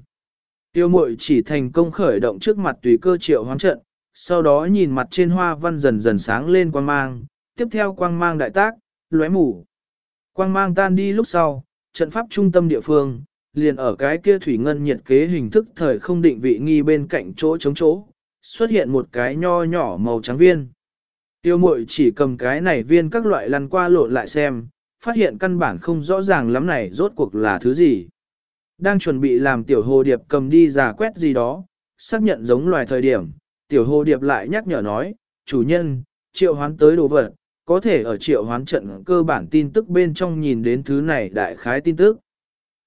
Tiêu mội chỉ thành công khởi động trước mặt tùy cơ triệu hoán trận, sau đó nhìn mặt trên hoa văn dần dần sáng lên quang mang, tiếp theo quang mang đại tác, lóe mù. Quang mang tan đi lúc sau, trận pháp trung tâm địa phương, liền ở cái kia thủy ngân nhiệt kế hình thức thời không định vị nghi bên cạnh chỗ chống chỗ, xuất hiện một cái nho nhỏ màu trắng viên. Tiêu mội chỉ cầm cái này viên các loại lăn qua lộn lại xem, phát hiện căn bản không rõ ràng lắm này rốt cuộc là thứ gì. Đang chuẩn bị làm tiểu hồ điệp cầm đi giả quét gì đó, xác nhận giống loài thời điểm, tiểu hồ điệp lại nhắc nhở nói, chủ nhân, triệu hoán tới đồ vật, có thể ở triệu hoán trận cơ bản tin tức bên trong nhìn đến thứ này đại khái tin tức.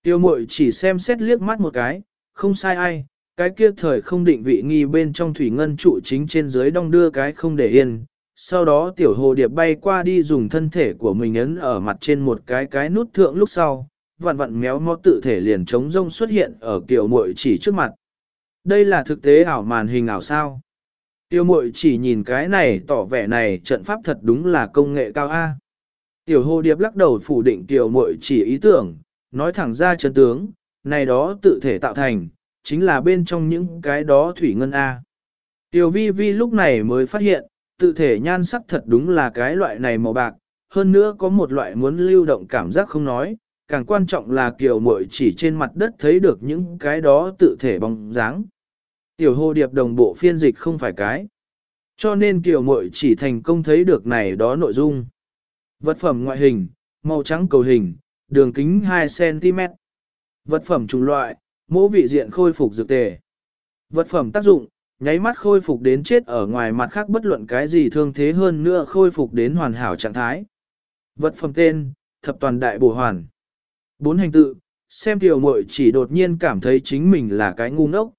Tiêu mội chỉ xem xét liếc mắt một cái, không sai ai, cái kia thời không định vị nghi bên trong thủy ngân trụ chính trên dưới đong đưa cái không để yên. Sau đó tiểu hồ điệp bay qua đi dùng thân thể của mình ấn ở mặt trên một cái cái nút thượng lúc sau, vặn vặn méo mó tự thể liền trống rông xuất hiện ở kiểu muội chỉ trước mặt. Đây là thực tế ảo màn hình ảo sao. Tiêu mội chỉ nhìn cái này tỏ vẻ này trận pháp thật đúng là công nghệ cao A. Tiểu hồ điệp lắc đầu phủ định tiểu mội chỉ ý tưởng, nói thẳng ra chân tướng, này đó tự thể tạo thành, chính là bên trong những cái đó thủy ngân A. Tiểu vi vi lúc này mới phát hiện, tự thể nhan sắc thật đúng là cái loại này màu bạc, hơn nữa có một loại muốn lưu động cảm giác không nói, càng quan trọng là kiểu mội chỉ trên mặt đất thấy được những cái đó tự thể bóng dáng. Tiểu hồ điệp đồng bộ phiên dịch không phải cái. Cho nên kiểu mội chỉ thành công thấy được này đó nội dung. Vật phẩm ngoại hình, màu trắng cầu hình, đường kính 2cm. Vật phẩm chủng loại, mỗ vị diện khôi phục dược tề. Vật phẩm tác dụng, nháy mắt khôi phục đến chết ở ngoài mặt khác bất luận cái gì thương thế hơn nữa khôi phục đến hoàn hảo trạng thái. Vật phẩm tên, thập toàn đại bổ hoàn. Bốn hành tự, xem tiểu muội chỉ đột nhiên cảm thấy chính mình là cái ngu ngốc.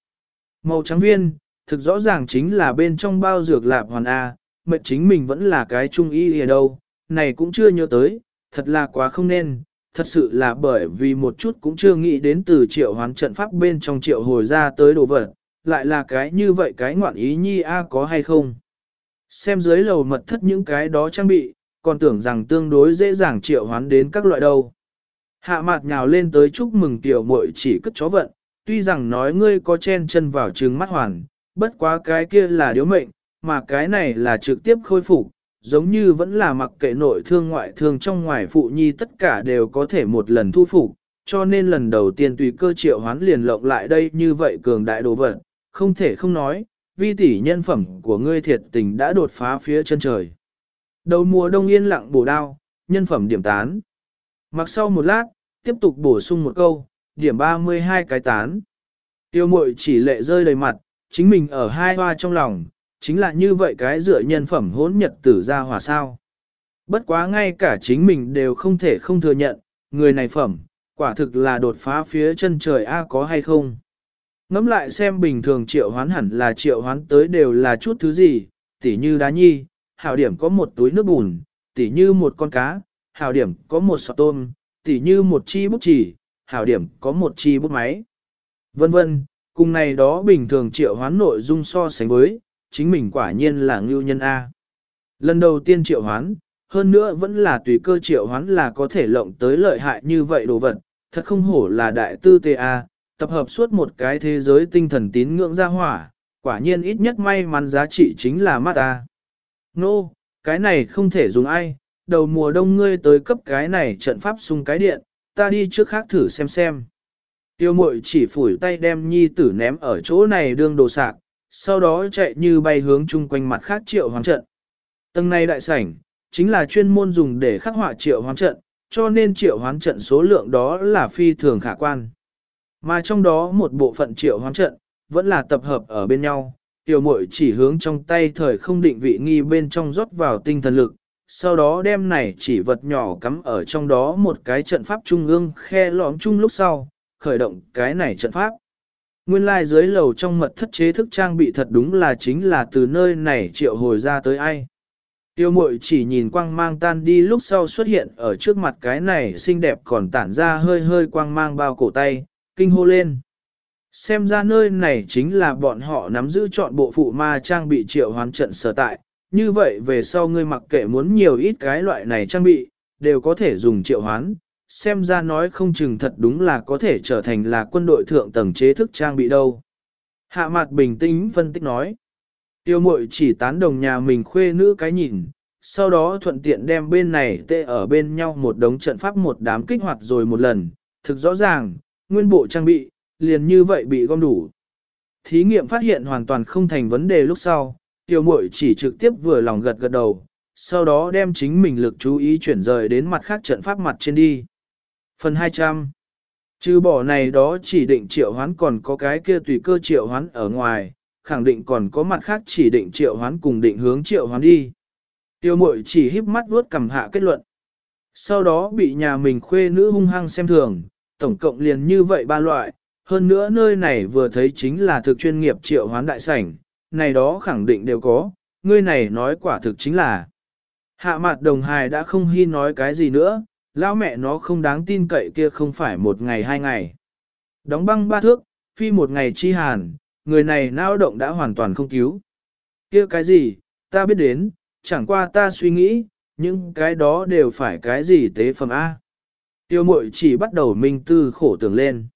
Màu trắng viên, thực rõ ràng chính là bên trong bao dược lạp hoàn A, mệnh chính mình vẫn là cái trung y ở đâu, này cũng chưa nhớ tới, thật là quá không nên, thật sự là bởi vì một chút cũng chưa nghĩ đến từ triệu hoán trận pháp bên trong triệu hồi ra tới đồ vật, lại là cái như vậy cái ngoạn ý nhi A có hay không. Xem dưới lầu mật thất những cái đó trang bị, còn tưởng rằng tương đối dễ dàng triệu hoán đến các loại đâu. Hạ mặt nhào lên tới chúc mừng tiểu muội chỉ cất chó vận, tuy rằng nói ngươi có chen chân vào trừng mắt hoàn, bất quá cái kia là điếu mệnh, mà cái này là trực tiếp khôi phục, giống như vẫn là mặc kệ nội thương ngoại thương trong ngoài phụ nhi tất cả đều có thể một lần thu phục, cho nên lần đầu tiên tùy cơ triệu hoán liền lộng lại đây như vậy cường đại đồ vật, không thể không nói, vi tỷ nhân phẩm của ngươi thiệt tình đã đột phá phía chân trời. Đầu mùa đông yên lặng bổ đao, nhân phẩm điểm tán. Mặc sau một lát, tiếp tục bổ sung một câu, điểm 32 cái tán. Tiêu mội chỉ lệ rơi đầy mặt, chính mình ở hai hoa trong lòng, chính là như vậy cái dựa nhân phẩm hỗn nhật tử ra hòa sao. Bất quá ngay cả chính mình đều không thể không thừa nhận, người này phẩm, quả thực là đột phá phía chân trời A có hay không. Ngắm lại xem bình thường triệu hoán hẳn là triệu hoán tới đều là chút thứ gì, tỉ như đá nhi, hảo điểm có một túi nước bùn, tỉ như một con cá, hảo điểm có một sọt tôm, tỉ như một chi bút chỉ, hảo điểm có một chi bút máy. Vân vân, cùng này đó bình thường triệu hoán nội dung so sánh với, chính mình quả nhiên là ngưu nhân A. Lần đầu tiên triệu hoán, hơn nữa vẫn là tùy cơ triệu hoán là có thể lộng tới lợi hại như vậy đồ vật, thật không hổ là đại tư tê A, tập hợp suốt một cái thế giới tinh thần tín ngưỡng ra hỏa, quả nhiên ít nhất may mắn giá trị chính là mắt A. Nô, no, cái này không thể dùng ai, đầu mùa đông ngươi tới cấp cái này trận pháp sung cái điện, ta đi trước khác thử xem xem. Tiêu mội chỉ phủi tay đem nhi tử ném ở chỗ này đương đồ sạc, sau đó chạy như bay hướng chung quanh mặt khác triệu hoán trận. Tầng này đại sảnh, chính là chuyên môn dùng để khắc họa triệu hoán trận, cho nên triệu hoán trận số lượng đó là phi thường khả quan. Mà trong đó một bộ phận triệu hoán trận, vẫn là tập hợp ở bên nhau, tiểu muội chỉ hướng trong tay thời không định vị nghi bên trong rót vào tinh thần lực, sau đó đem này chỉ vật nhỏ cắm ở trong đó một cái trận pháp trung ương khe lõm chung lúc sau, khởi động cái này trận pháp. Nguyên lai like dưới lầu trong mật thất chế thức trang bị thật đúng là chính là từ nơi này triệu hồi ra tới ai. Tiêu mội chỉ nhìn quang mang tan đi lúc sau xuất hiện ở trước mặt cái này xinh đẹp còn tản ra hơi hơi quang mang bao cổ tay, kinh hô lên. Xem ra nơi này chính là bọn họ nắm giữ chọn bộ phụ ma trang bị triệu hoán trận sở tại, như vậy về sau ngươi mặc kệ muốn nhiều ít cái loại này trang bị, đều có thể dùng triệu hoán, xem ra nói không chừng thật đúng là có thể trở thành là quân đội thượng tầng chế thức trang bị đâu. Hạ mặt bình tĩnh phân tích nói. Tiêu mội chỉ tán đồng nhà mình khuê nữ cái nhìn, sau đó thuận tiện đem bên này tê ở bên nhau một đống trận pháp một đám kích hoạt rồi một lần, thực rõ ràng, nguyên bộ trang bị, liền như vậy bị gom đủ. Thí nghiệm phát hiện hoàn toàn không thành vấn đề lúc sau, tiêu muội chỉ trực tiếp vừa lòng gật gật đầu, sau đó đem chính mình lực chú ý chuyển rời đến mặt khác trận pháp mặt trên đi. Phần 200 Trừ bỏ này đó chỉ định triệu hoán còn có cái kia tùy cơ triệu hoán ở ngoài, khẳng định còn có mặt khác chỉ định triệu hoán cùng định hướng triệu hoán đi. Tiêu mội chỉ híp mắt vuốt cầm hạ kết luận. Sau đó bị nhà mình khuê nữ hung hăng xem thường, tổng cộng liền như vậy ba loại, hơn nữa nơi này vừa thấy chính là thực chuyên nghiệp triệu hoán đại sảnh, này đó khẳng định đều có, ngươi này nói quả thực chính là. Hạ mặt đồng hài đã không hy nói cái gì nữa, lão mẹ nó không đáng tin cậy kia không phải một ngày hai ngày. Đóng băng ba thước, phi một ngày chi hàn, người này nao động đã hoàn toàn không cứu. kia cái gì, ta biết đến, chẳng qua ta suy nghĩ, những cái đó đều phải cái gì tế phẩm A. Tiêu mội chỉ bắt đầu minh tư khổ tưởng lên.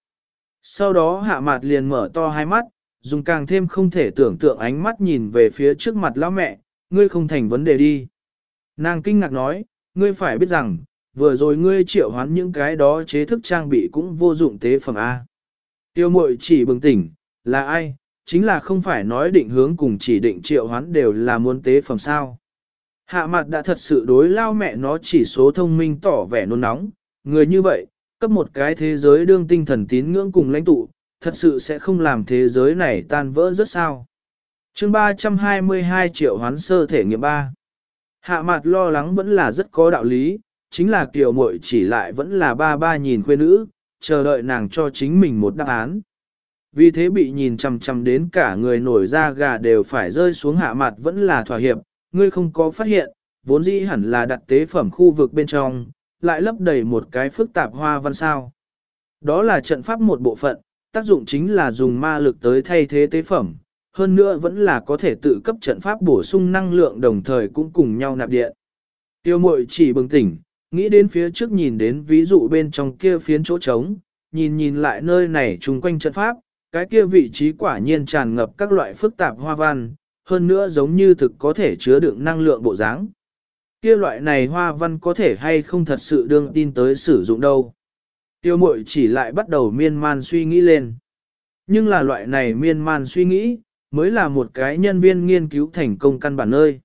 Sau đó hạ mặt liền mở to hai mắt, dùng càng thêm không thể tưởng tượng ánh mắt nhìn về phía trước mặt lão mẹ, ngươi không thành vấn đề đi. Nàng kinh ngạc nói, ngươi phải biết rằng, vừa rồi ngươi triệu hoán những cái đó chế thức trang bị cũng vô dụng tế phẩm A. Tiêu mội chỉ bừng tỉnh, là ai, chính là không phải nói định hướng cùng chỉ định triệu hoán đều là muốn tế phẩm sao. Hạ mặt đã thật sự đối lao mẹ nó chỉ số thông minh tỏ vẻ nôn nóng, người như vậy, Cấp một cái thế giới đương tinh thần tín ngưỡng cùng lãnh tụ, thật sự sẽ không làm thế giới này tan vỡ rất sao. chương 322 triệu hoán sơ thể nghiệm 3. Hạ mặt lo lắng vẫn là rất có đạo lý, chính là kiểu muội chỉ lại vẫn là ba ba nhìn khuê nữ, chờ đợi nàng cho chính mình một đáp án. Vì thế bị nhìn chằm chằm đến cả người nổi da gà đều phải rơi xuống hạ mặt vẫn là thỏa hiệp, ngươi không có phát hiện, vốn dĩ hẳn là đặt tế phẩm khu vực bên trong, lại lấp đầy một cái phức tạp hoa văn sao. Đó là trận pháp một bộ phận, tác dụng chính là dùng ma lực tới thay thế tế phẩm, hơn nữa vẫn là có thể tự cấp trận pháp bổ sung năng lượng đồng thời cũng cùng nhau nạp điện. Tiêu mội chỉ bừng tỉnh, nghĩ đến phía trước nhìn đến ví dụ bên trong kia phiến chỗ trống, nhìn nhìn lại nơi này chung quanh trận pháp, cái kia vị trí quả nhiên tràn ngập các loại phức tạp hoa văn, hơn nữa giống như thực có thể chứa đựng năng lượng bộ dáng. Kia loại này hoa văn có thể hay không thật sự đương tin tới sử dụng đâu. Tiêu mội chỉ lại bắt đầu miên man suy nghĩ lên. Nhưng là loại này miên man suy nghĩ, mới là một cái nhân viên nghiên cứu thành công căn bản nơi.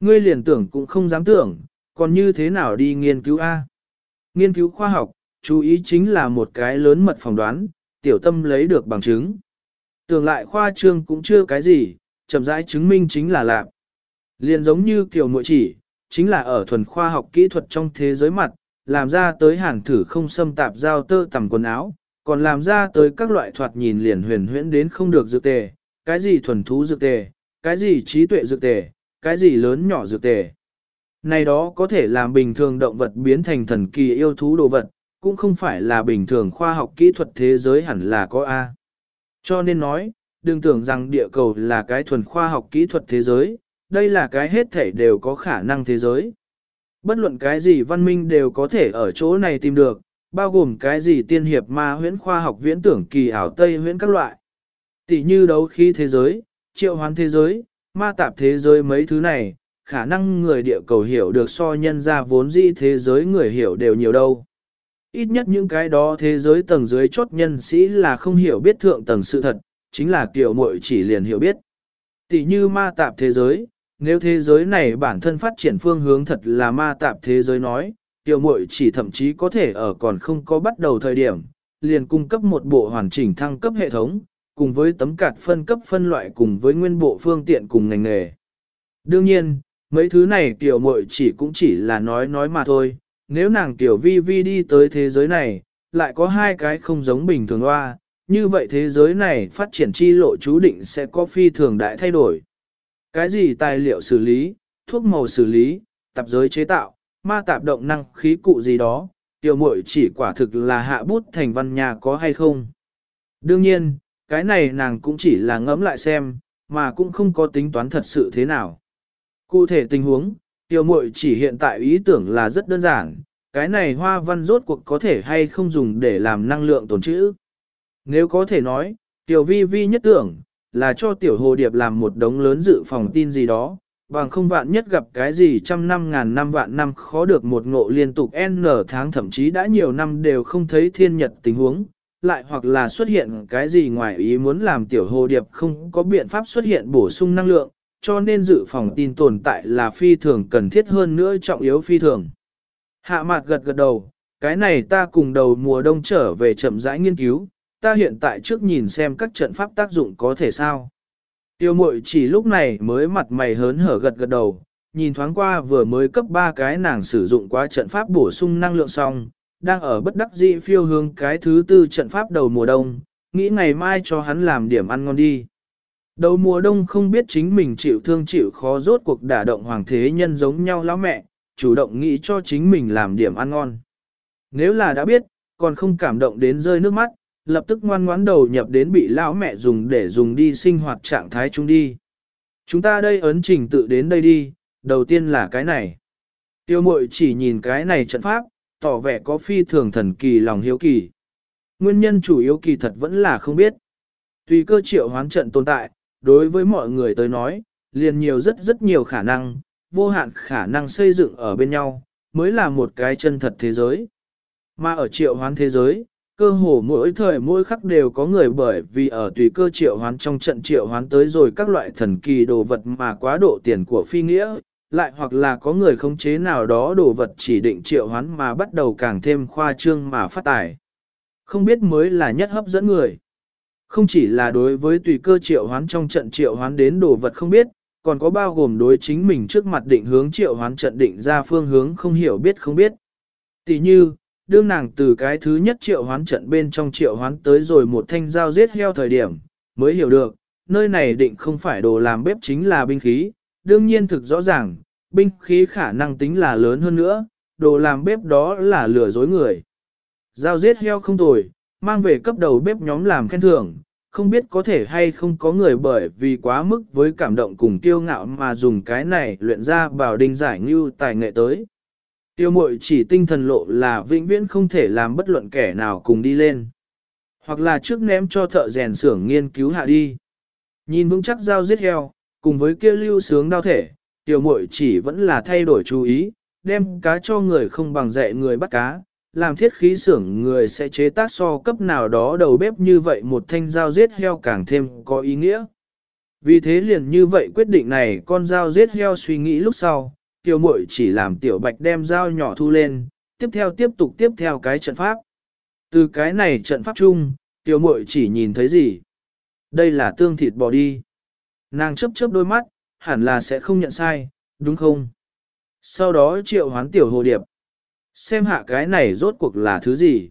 Ngươi liền tưởng cũng không dám tưởng, còn như thế nào đi nghiên cứu A. Nghiên cứu khoa học, chú ý chính là một cái lớn mật phỏng đoán, tiểu tâm lấy được bằng chứng. Tưởng lại khoa trương cũng chưa cái gì, chậm rãi chứng minh chính là lạc. Liền giống như kiểu mội chỉ, chính là ở thuần khoa học kỹ thuật trong thế giới mặt, làm ra tới hàn thử không xâm tạp giao tơ tầm quần áo, còn làm ra tới các loại thoạt nhìn liền huyền huyễn đến không được dược tề, cái gì thuần thú dược tề, cái gì trí tuệ dược tề, cái gì lớn nhỏ dược tề. Này đó có thể làm bình thường động vật biến thành thần kỳ yêu thú đồ vật, cũng không phải là bình thường khoa học kỹ thuật thế giới hẳn là có A. Cho nên nói, đừng tưởng rằng địa cầu là cái thuần khoa học kỹ thuật thế giới, đây là cái hết thể đều có khả năng thế giới. Bất luận cái gì văn minh đều có thể ở chỗ này tìm được, bao gồm cái gì tiên hiệp ma huyễn khoa học viễn tưởng kỳ ảo Tây huyễn các loại. Tỷ như đấu khí thế giới, triệu hoán thế giới, ma tạp thế giới mấy thứ này, khả năng người địa cầu hiểu được so nhân ra vốn dĩ thế giới người hiểu đều nhiều đâu. Ít nhất những cái đó thế giới tầng dưới chốt nhân sĩ là không hiểu biết thượng tầng sự thật, chính là kiểu muội chỉ liền hiểu biết. Tỷ như ma tạp thế giới, nếu thế giới này bản thân phát triển phương hướng thật là ma tạp thế giới nói, tiểu muội chỉ thậm chí có thể ở còn không có bắt đầu thời điểm, liền cung cấp một bộ hoàn chỉnh thăng cấp hệ thống, cùng với tấm cạt phân cấp phân loại cùng với nguyên bộ phương tiện cùng ngành nghề. Đương nhiên, mấy thứ này tiểu muội chỉ cũng chỉ là nói nói mà thôi, nếu nàng tiểu vi vi đi tới thế giới này, lại có hai cái không giống bình thường hoa, như vậy thế giới này phát triển chi lộ chú định sẽ có phi thường đại thay đổi. Cái gì tài liệu xử lý, thuốc màu xử lý, tạp giới chế tạo, ma tạp động năng khí cụ gì đó, tiểu muội chỉ quả thực là hạ bút thành văn nhà có hay không. Đương nhiên, cái này nàng cũng chỉ là ngẫm lại xem, mà cũng không có tính toán thật sự thế nào. Cụ thể tình huống, tiểu muội chỉ hiện tại ý tưởng là rất đơn giản, cái này hoa văn rốt cuộc có thể hay không dùng để làm năng lượng tồn trữ. Nếu có thể nói, tiểu vi vi nhất tưởng, là cho tiểu hồ điệp làm một đống lớn dự phòng tin gì đó, bằng không vạn nhất gặp cái gì trăm năm ngàn năm vạn năm khó được một ngộ liên tục N tháng thậm chí đã nhiều năm đều không thấy thiên nhật tình huống, lại hoặc là xuất hiện cái gì ngoài ý muốn làm tiểu hồ điệp không có biện pháp xuất hiện bổ sung năng lượng, cho nên dự phòng tin tồn tại là phi thường cần thiết hơn nữa trọng yếu phi thường. Hạ mặt gật gật đầu, cái này ta cùng đầu mùa đông trở về chậm rãi nghiên cứu, ta hiện tại trước nhìn xem các trận pháp tác dụng có thể sao. Tiêu mội chỉ lúc này mới mặt mày hớn hở gật gật đầu, nhìn thoáng qua vừa mới cấp 3 cái nàng sử dụng qua trận pháp bổ sung năng lượng xong, đang ở bất đắc dĩ phiêu hướng cái thứ tư trận pháp đầu mùa đông, nghĩ ngày mai cho hắn làm điểm ăn ngon đi. Đầu mùa đông không biết chính mình chịu thương chịu khó rốt cuộc đả động hoàng thế nhân giống nhau lão mẹ, chủ động nghĩ cho chính mình làm điểm ăn ngon. Nếu là đã biết, còn không cảm động đến rơi nước mắt, lập tức ngoan ngoãn đầu nhập đến bị lão mẹ dùng để dùng đi sinh hoạt trạng thái chung đi. Chúng ta đây ấn trình tự đến đây đi, đầu tiên là cái này. Tiêu mội chỉ nhìn cái này trận pháp, tỏ vẻ có phi thường thần kỳ lòng hiếu kỳ. Nguyên nhân chủ yếu kỳ thật vẫn là không biết. Tùy cơ triệu hoán trận tồn tại, đối với mọi người tới nói, liền nhiều rất rất nhiều khả năng, vô hạn khả năng xây dựng ở bên nhau, mới là một cái chân thật thế giới. Mà ở triệu hoán thế giới, cơ hồ mỗi thời mỗi khắc đều có người bởi vì ở tùy cơ triệu hoán trong trận triệu hoán tới rồi các loại thần kỳ đồ vật mà quá độ tiền của phi nghĩa, lại hoặc là có người khống chế nào đó đồ vật chỉ định triệu hoán mà bắt đầu càng thêm khoa trương mà phát tài. Không biết mới là nhất hấp dẫn người. Không chỉ là đối với tùy cơ triệu hoán trong trận triệu hoán đến đồ vật không biết, còn có bao gồm đối chính mình trước mặt định hướng triệu hoán trận định ra phương hướng không hiểu biết không biết. Tỷ như, đương nàng từ cái thứ nhất triệu hoán trận bên trong triệu hoán tới rồi một thanh dao giết heo thời điểm, mới hiểu được, nơi này định không phải đồ làm bếp chính là binh khí, đương nhiên thực rõ ràng, binh khí khả năng tính là lớn hơn nữa, đồ làm bếp đó là lừa dối người. Dao giết heo không tồi, mang về cấp đầu bếp nhóm làm khen thưởng, không biết có thể hay không có người bởi vì quá mức với cảm động cùng kiêu ngạo mà dùng cái này luyện ra bảo đình giải như tài nghệ tới. Tiêu mội chỉ tinh thần lộ là vĩnh viễn không thể làm bất luận kẻ nào cùng đi lên. Hoặc là trước ném cho thợ rèn xưởng nghiên cứu hạ đi. Nhìn vững chắc dao giết heo, cùng với kia lưu sướng đau thể, tiêu mội chỉ vẫn là thay đổi chú ý, đem cá cho người không bằng dạy người bắt cá, làm thiết khí xưởng người sẽ chế tác so cấp nào đó đầu bếp như vậy một thanh dao giết heo càng thêm có ý nghĩa. Vì thế liền như vậy quyết định này con dao giết heo suy nghĩ lúc sau, tiểu muội chỉ làm tiểu bạch đem dao nhỏ thu lên, tiếp theo tiếp tục tiếp theo cái trận pháp. Từ cái này trận pháp chung, tiểu muội chỉ nhìn thấy gì? Đây là tương thịt bò đi. Nàng chớp chớp đôi mắt, hẳn là sẽ không nhận sai, đúng không? Sau đó triệu hoán tiểu hồ điệp. Xem hạ cái này rốt cuộc là thứ gì?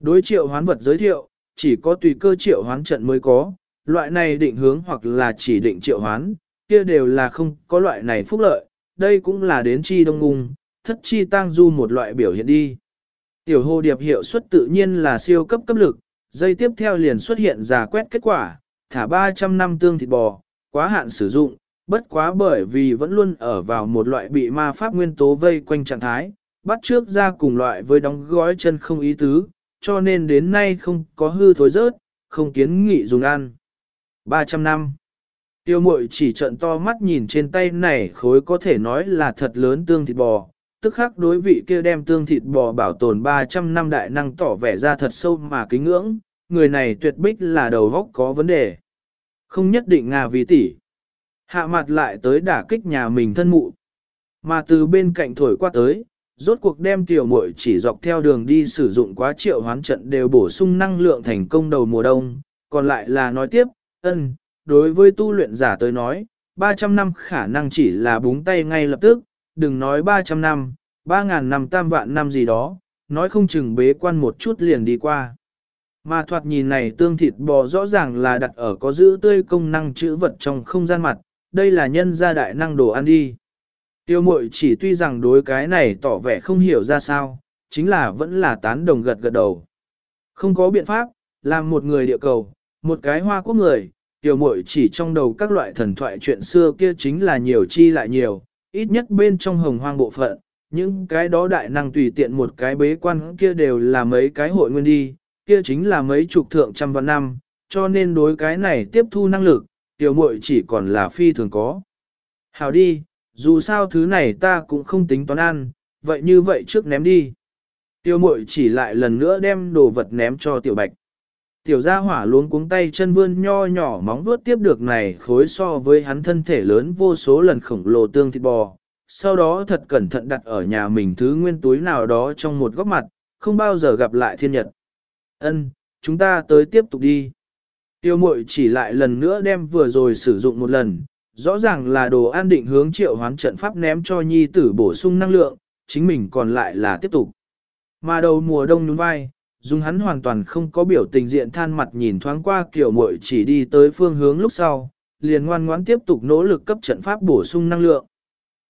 Đối triệu hoán vật giới thiệu, chỉ có tùy cơ triệu hoán trận mới có, loại này định hướng hoặc là chỉ định triệu hoán, kia đều là không có loại này phúc lợi, đây cũng là đến chi đông ngung, thất chi tăng du một loại biểu hiện đi. Tiểu hồ điệp hiệu suất tự nhiên là siêu cấp cấp lực, dây tiếp theo liền xuất hiện giả quét kết quả, thả 300 năm tương thịt bò, quá hạn sử dụng, bất quá bởi vì vẫn luôn ở vào một loại bị ma pháp nguyên tố vây quanh trạng thái, bắt trước ra cùng loại với đóng gói chân không ý tứ, cho nên đến nay không có hư thối rớt, không kiến nghị dùng ăn. 300 năm Tiêu mội chỉ trận to mắt nhìn trên tay này khối có thể nói là thật lớn tương thịt bò, tức khắc đối vị kia đem tương thịt bò bảo tồn 300 năm đại năng tỏ vẻ ra thật sâu mà kính ngưỡng, người này tuyệt bích là đầu góc có vấn đề. Không nhất định ngà vì tỷ. Hạ mặt lại tới đả kích nhà mình thân mụ. Mà từ bên cạnh thổi qua tới, rốt cuộc đem tiểu muội chỉ dọc theo đường đi sử dụng quá triệu hoán trận đều bổ sung năng lượng thành công đầu mùa đông, còn lại là nói tiếp, ân, đối với tu luyện giả tới nói, 300 năm khả năng chỉ là búng tay ngay lập tức, đừng nói 300 năm, 3.000 năm tam vạn năm gì đó, nói không chừng bế quan một chút liền đi qua. Mà thoạt nhìn này tương thịt bò rõ ràng là đặt ở có giữ tươi công năng chữ vật trong không gian mặt, đây là nhân gia đại năng đồ ăn đi. Tiêu mội chỉ tuy rằng đối cái này tỏ vẻ không hiểu ra sao, chính là vẫn là tán đồng gật gật đầu. Không có biện pháp, làm một người địa cầu, một cái hoa quốc người, tiêu mội chỉ trong đầu các loại thần thoại chuyện xưa kia chính là nhiều chi lại nhiều, ít nhất bên trong hồng hoang bộ phận, những cái đó đại năng tùy tiện một cái bế quan kia đều là mấy cái hội nguyên đi, kia chính là mấy chục thượng trăm vạn năm, cho nên đối cái này tiếp thu năng lực, tiểu muội chỉ còn là phi thường có. Hào đi, dù sao thứ này ta cũng không tính toán ăn, vậy như vậy trước ném đi. Tiểu muội chỉ lại lần nữa đem đồ vật ném cho tiểu bạch. Tiểu gia hỏa luống cuống tay chân vươn nho nhỏ móng vuốt tiếp được này khối so với hắn thân thể lớn vô số lần khổng lồ tương thịt bò. Sau đó thật cẩn thận đặt ở nhà mình thứ nguyên túi nào đó trong một góc mặt, không bao giờ gặp lại thiên nhật. Ân, chúng ta tới tiếp tục đi. Tiêu mội chỉ lại lần nữa đem vừa rồi sử dụng một lần, rõ ràng là đồ an định hướng triệu hoán trận pháp ném cho nhi tử bổ sung năng lượng, chính mình còn lại là tiếp tục. Mà đầu mùa đông nhún vai, dùng hắn hoàn toàn không có biểu tình diện than mặt nhìn thoáng qua kiểu muội chỉ đi tới phương hướng lúc sau, liền ngoan ngoãn tiếp tục nỗ lực cấp trận pháp bổ sung năng lượng.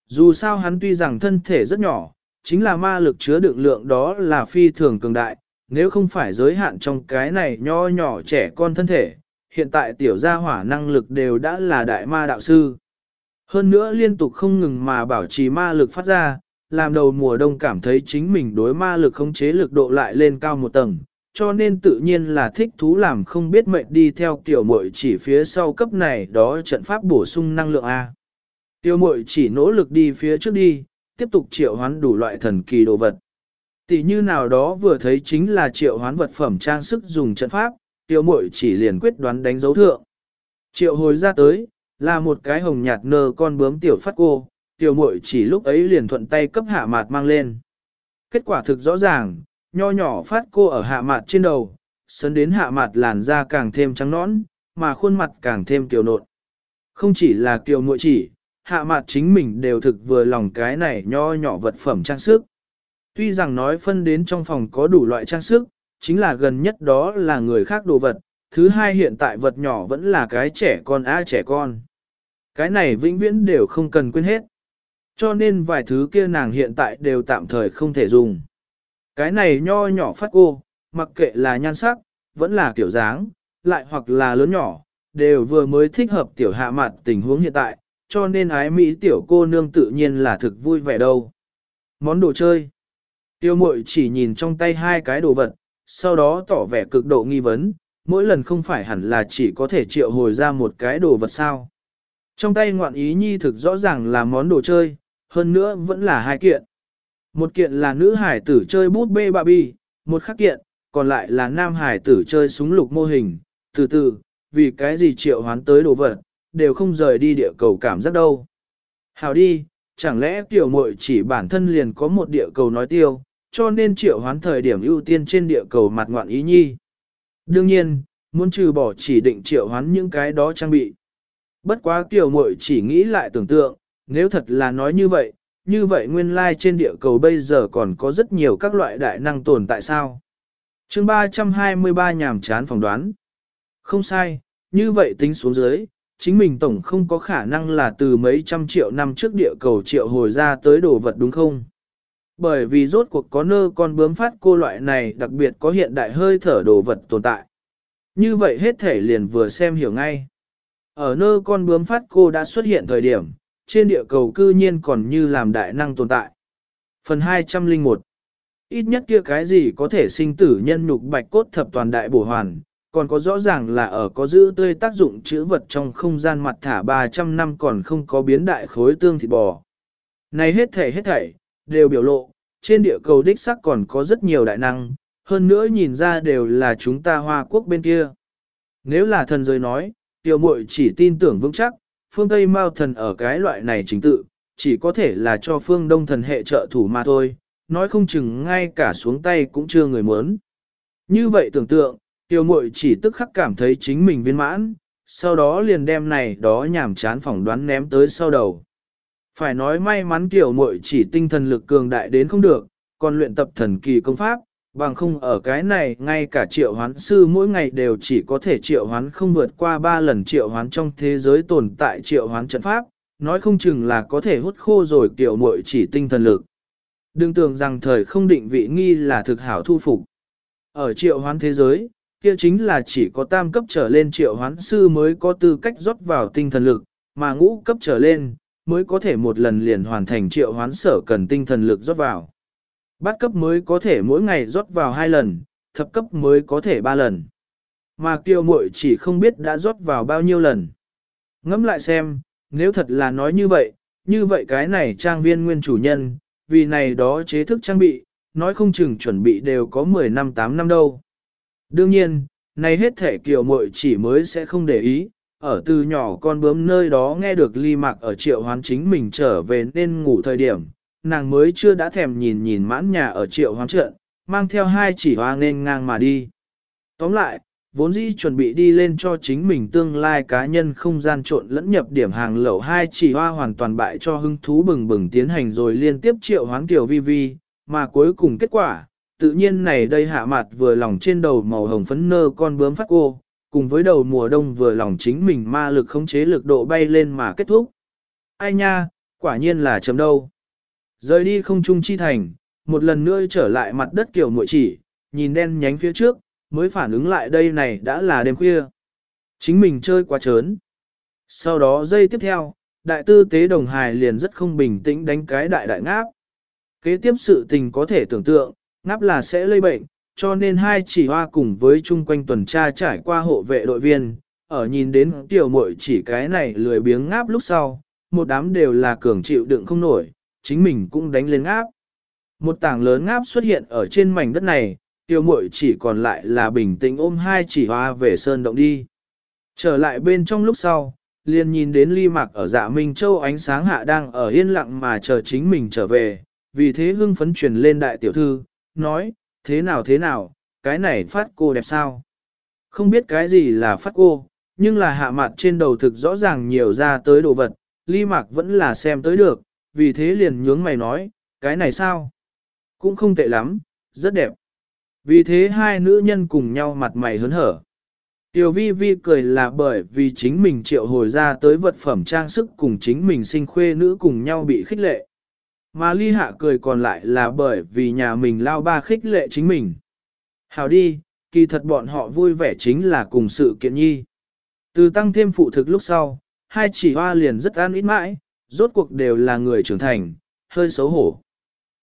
Dù sao hắn tuy rằng thân thể rất nhỏ, chính là ma lực chứa đựng lượng đó là phi thường cường đại, nếu không phải giới hạn trong cái này nho nhỏ trẻ con thân thể, hiện tại tiểu gia hỏa năng lực đều đã là đại ma đạo sư. Hơn nữa liên tục không ngừng mà bảo trì ma lực phát ra, làm đầu mùa đông cảm thấy chính mình đối ma lực khống chế lực độ lại lên cao một tầng, cho nên tự nhiên là thích thú làm không biết mệnh đi theo tiểu muội chỉ phía sau cấp này đó trận pháp bổ sung năng lượng A. Tiểu muội chỉ nỗ lực đi phía trước đi, tiếp tục triệu hoán đủ loại thần kỳ đồ vật. Tỷ như nào đó vừa thấy chính là triệu hoán vật phẩm trang sức dùng trận pháp, tiểu muội chỉ liền quyết đoán đánh dấu thượng. Triệu hồi ra tới, là một cái hồng nhạt nơ con bướm tiểu phát cô, tiểu muội chỉ lúc ấy liền thuận tay cấp hạ mạt mang lên. Kết quả thực rõ ràng, nho nhỏ phát cô ở hạ mạt trên đầu, sấn đến hạ mạt làn da càng thêm trắng nõn, mà khuôn mặt càng thêm kiều nộn. Không chỉ là kiều muội chỉ, hạ mạt chính mình đều thực vừa lòng cái này nho nhỏ vật phẩm trang sức. Tuy rằng nói phân đến trong phòng có đủ loại trang sức, chính là gần nhất đó là người khác đồ vật, thứ hai hiện tại vật nhỏ vẫn là cái trẻ con á trẻ con. Cái này vĩnh viễn đều không cần quên hết. Cho nên vài thứ kia nàng hiện tại đều tạm thời không thể dùng. Cái này nho nhỏ phát cô, mặc kệ là nhan sắc, vẫn là kiểu dáng, lại hoặc là lớn nhỏ, đều vừa mới thích hợp tiểu hạ mặt tình huống hiện tại, cho nên ái Mỹ tiểu cô nương tự nhiên là thực vui vẻ đâu. Món đồ chơi. Tiêu mội chỉ nhìn trong tay hai cái đồ vật, sau đó tỏ vẻ cực độ nghi vấn, mỗi lần không phải hẳn là chỉ có thể triệu hồi ra một cái đồ vật sao. Trong tay ngoạn ý nhi thực rõ ràng là món đồ chơi, hơn nữa vẫn là hai kiện. Một kiện là nữ hải tử chơi bút bê bà bi, một khác kiện, còn lại là nam hải tử chơi súng lục mô hình, từ từ, vì cái gì triệu hoán tới đồ vật, đều không rời đi địa cầu cảm giác đâu. Hào đi, chẳng lẽ tiểu muội chỉ bản thân liền có một địa cầu nói tiêu, cho nên triệu hoán thời điểm ưu tiên trên địa cầu mặt ngoạn ý nhi. Đương nhiên, muốn trừ bỏ chỉ định triệu hoán những cái đó trang bị. Bất quá tiểu muội chỉ nghĩ lại tưởng tượng, nếu thật là nói như vậy, như vậy nguyên lai trên địa cầu bây giờ còn có rất nhiều các loại đại năng tồn tại sao? chương 323 nhàm chán phỏng đoán. Không sai, như vậy tính xuống dưới, chính mình tổng không có khả năng là từ mấy trăm triệu năm trước địa cầu triệu hồi ra tới đồ vật đúng không? Bởi vì rốt cuộc có nơ con bướm phát cô loại này đặc biệt có hiện đại hơi thở đồ vật tồn tại. Như vậy hết thể liền vừa xem hiểu ngay. Ở nơ con bướm phát cô đã xuất hiện thời điểm, trên địa cầu cư nhiên còn như làm đại năng tồn tại. Phần 201 Ít nhất kia cái gì có thể sinh tử nhân nhục bạch cốt thập toàn đại bổ hoàn, còn có rõ ràng là ở có giữ tươi tác dụng chữa vật trong không gian mặt thả 300 năm còn không có biến đại khối tương thịt bò. Này hết thảy hết thảy, đều biểu lộ, trên địa cầu đích sắc còn có rất nhiều đại năng, hơn nữa nhìn ra đều là chúng ta hoa quốc bên kia. Nếu là thần giới nói, tiểu muội chỉ tin tưởng vững chắc, phương Tây Mao thần ở cái loại này chính tự, chỉ có thể là cho phương Đông thần hệ trợ thủ mà thôi, nói không chừng ngay cả xuống tay cũng chưa người muốn. Như vậy tưởng tượng, Tiêu muội chỉ tức khắc cảm thấy chính mình viên mãn, sau đó liền đem này đó nhảm chán phỏng đoán ném tới sau đầu. Phải nói may mắn tiểu muội chỉ tinh thần lực cường đại đến không được, còn luyện tập thần kỳ công pháp, bằng không ở cái này ngay cả triệu hoán sư mỗi ngày đều chỉ có thể triệu hoán không vượt qua 3 lần triệu hoán trong thế giới tồn tại triệu hoán trận pháp, nói không chừng là có thể hút khô rồi tiểu muội chỉ tinh thần lực. Đừng tưởng rằng thời không định vị nghi là thực hảo thu phục. Ở triệu hoán thế giới, kia chính là chỉ có tam cấp trở lên triệu hoán sư mới có tư cách rót vào tinh thần lực, mà ngũ cấp trở lên, mới có thể một lần liền hoàn thành triệu hoán sở cần tinh thần lực rót vào. Bát cấp mới có thể mỗi ngày rót vào hai lần, thập cấp mới có thể ba lần. Mà kiều muội chỉ không biết đã rót vào bao nhiêu lần. Ngẫm lại xem, nếu thật là nói như vậy, như vậy cái này trang viên nguyên chủ nhân, vì này đó chế thức trang bị, nói không chừng chuẩn bị đều có 10 năm 8 năm đâu. Đương nhiên, này hết thể kiều muội chỉ mới sẽ không để ý, ở từ nhỏ con bướm nơi đó nghe được ly mạc ở triệu hoán chính mình trở về nên ngủ thời điểm, nàng mới chưa đã thèm nhìn nhìn mãn nhà ở triệu hoán trợn, mang theo hai chỉ hoa nên ngang mà đi. Tóm lại, vốn dĩ chuẩn bị đi lên cho chính mình tương lai cá nhân không gian trộn lẫn nhập điểm hàng lẩu hai chỉ hoa hoàn toàn bại cho hưng thú bừng bừng tiến hành rồi liên tiếp triệu hoán kiểu vi vi, mà cuối cùng kết quả, tự nhiên này đây hạ mặt vừa lòng trên đầu màu hồng phấn nơ con bướm phát cô, cùng với đầu mùa đông vừa lòng chính mình ma lực khống chế lực độ bay lên mà kết thúc. Ai nha, quả nhiên là chấm đâu. Rời đi không trung chi thành, một lần nữa trở lại mặt đất kiểu muội chỉ, nhìn đen nhánh phía trước, mới phản ứng lại đây này đã là đêm khuya. Chính mình chơi quá trớn. Sau đó giây tiếp theo, đại tư tế đồng hài liền rất không bình tĩnh đánh cái đại đại ngáp. Kế tiếp sự tình có thể tưởng tượng, ngáp là sẽ lây bệnh, cho nên hai chỉ hoa cùng với chung quanh tuần tra trải qua hộ vệ đội viên, ở nhìn đến tiểu muội chỉ cái này lười biếng ngáp lúc sau, một đám đều là cường chịu đựng không nổi, chính mình cũng đánh lên ngáp. Một tảng lớn ngáp xuất hiện ở trên mảnh đất này, tiêu muội chỉ còn lại là bình tĩnh ôm hai chỉ hoa về sơn động đi. Trở lại bên trong lúc sau, liền nhìn đến ly mạc ở dạ Minh Châu ánh sáng hạ đang ở yên lặng mà chờ chính mình trở về, vì thế hưng phấn truyền lên đại tiểu thư, nói, thế nào thế nào, cái này phát cô đẹp sao? Không biết cái gì là phát cô, nhưng là hạ mặt trên đầu thực rõ ràng nhiều ra tới đồ vật, ly mạc vẫn là xem tới được, vì thế liền nhướng mày nói, cái này sao? Cũng không tệ lắm, rất đẹp. Vì thế hai nữ nhân cùng nhau mặt mày hớn hở. Tiểu vi vi cười là bởi vì chính mình triệu hồi ra tới vật phẩm trang sức cùng chính mình sinh khuê nữ cùng nhau bị khích lệ. Mà ly hạ cười còn lại là bởi vì nhà mình lao ba khích lệ chính mình. Hào đi, kỳ thật bọn họ vui vẻ chính là cùng sự kiện nhi. Từ tăng thêm phụ thực lúc sau, hai chỉ hoa liền rất an ít mãi, rốt cuộc đều là người trưởng thành, hơi xấu hổ.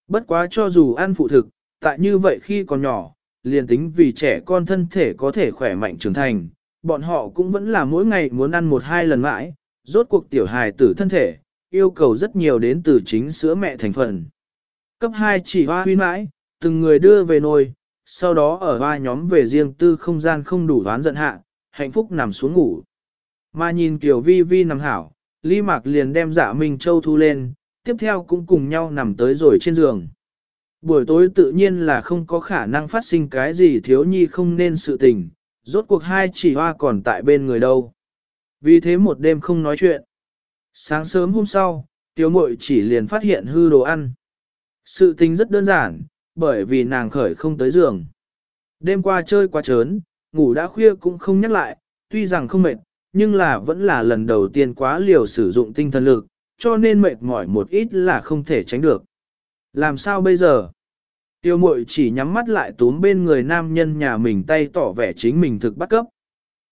Bất quá cho dù ăn phụ thực, tại như vậy khi còn nhỏ, liền tính vì trẻ con thân thể có thể khỏe mạnh trưởng thành, bọn họ cũng vẫn là mỗi ngày muốn ăn một hai lần mãi, rốt cuộc tiểu hài tử thân thể, yêu cầu rất nhiều đến từ chính sữa mẹ thành phần. Cấp 2 chỉ hoa huy mãi, từng người đưa về nồi, sau đó ở ba nhóm về riêng tư không gian không đủ đoán giận hạ, hạnh phúc nằm xuống ngủ. Mà nhìn Kiều Vi Vi nằm hảo, Lý Mạc liền đem dạ Minh Châu thu lên, tiếp theo cũng cùng nhau nằm tới rồi trên giường. Buổi tối tự nhiên là không có khả năng phát sinh cái gì thiếu nhi không nên sự tình, rốt cuộc hai chỉ hoa còn tại bên người đâu. Vì thế một đêm không nói chuyện. Sáng sớm hôm sau, tiểu mội chỉ liền phát hiện hư đồ ăn. Sự tình rất đơn giản, bởi vì nàng khởi không tới giường. Đêm qua chơi quá trớn, ngủ đã khuya cũng không nhắc lại, tuy rằng không mệt, nhưng là vẫn là lần đầu tiên quá liều sử dụng tinh thần lực, cho nên mệt mỏi một ít là không thể tránh được. Làm sao bây giờ? Tiêu mội chỉ nhắm mắt lại túm bên người nam nhân nhà mình tay tỏ vẻ chính mình thực bắt cấp.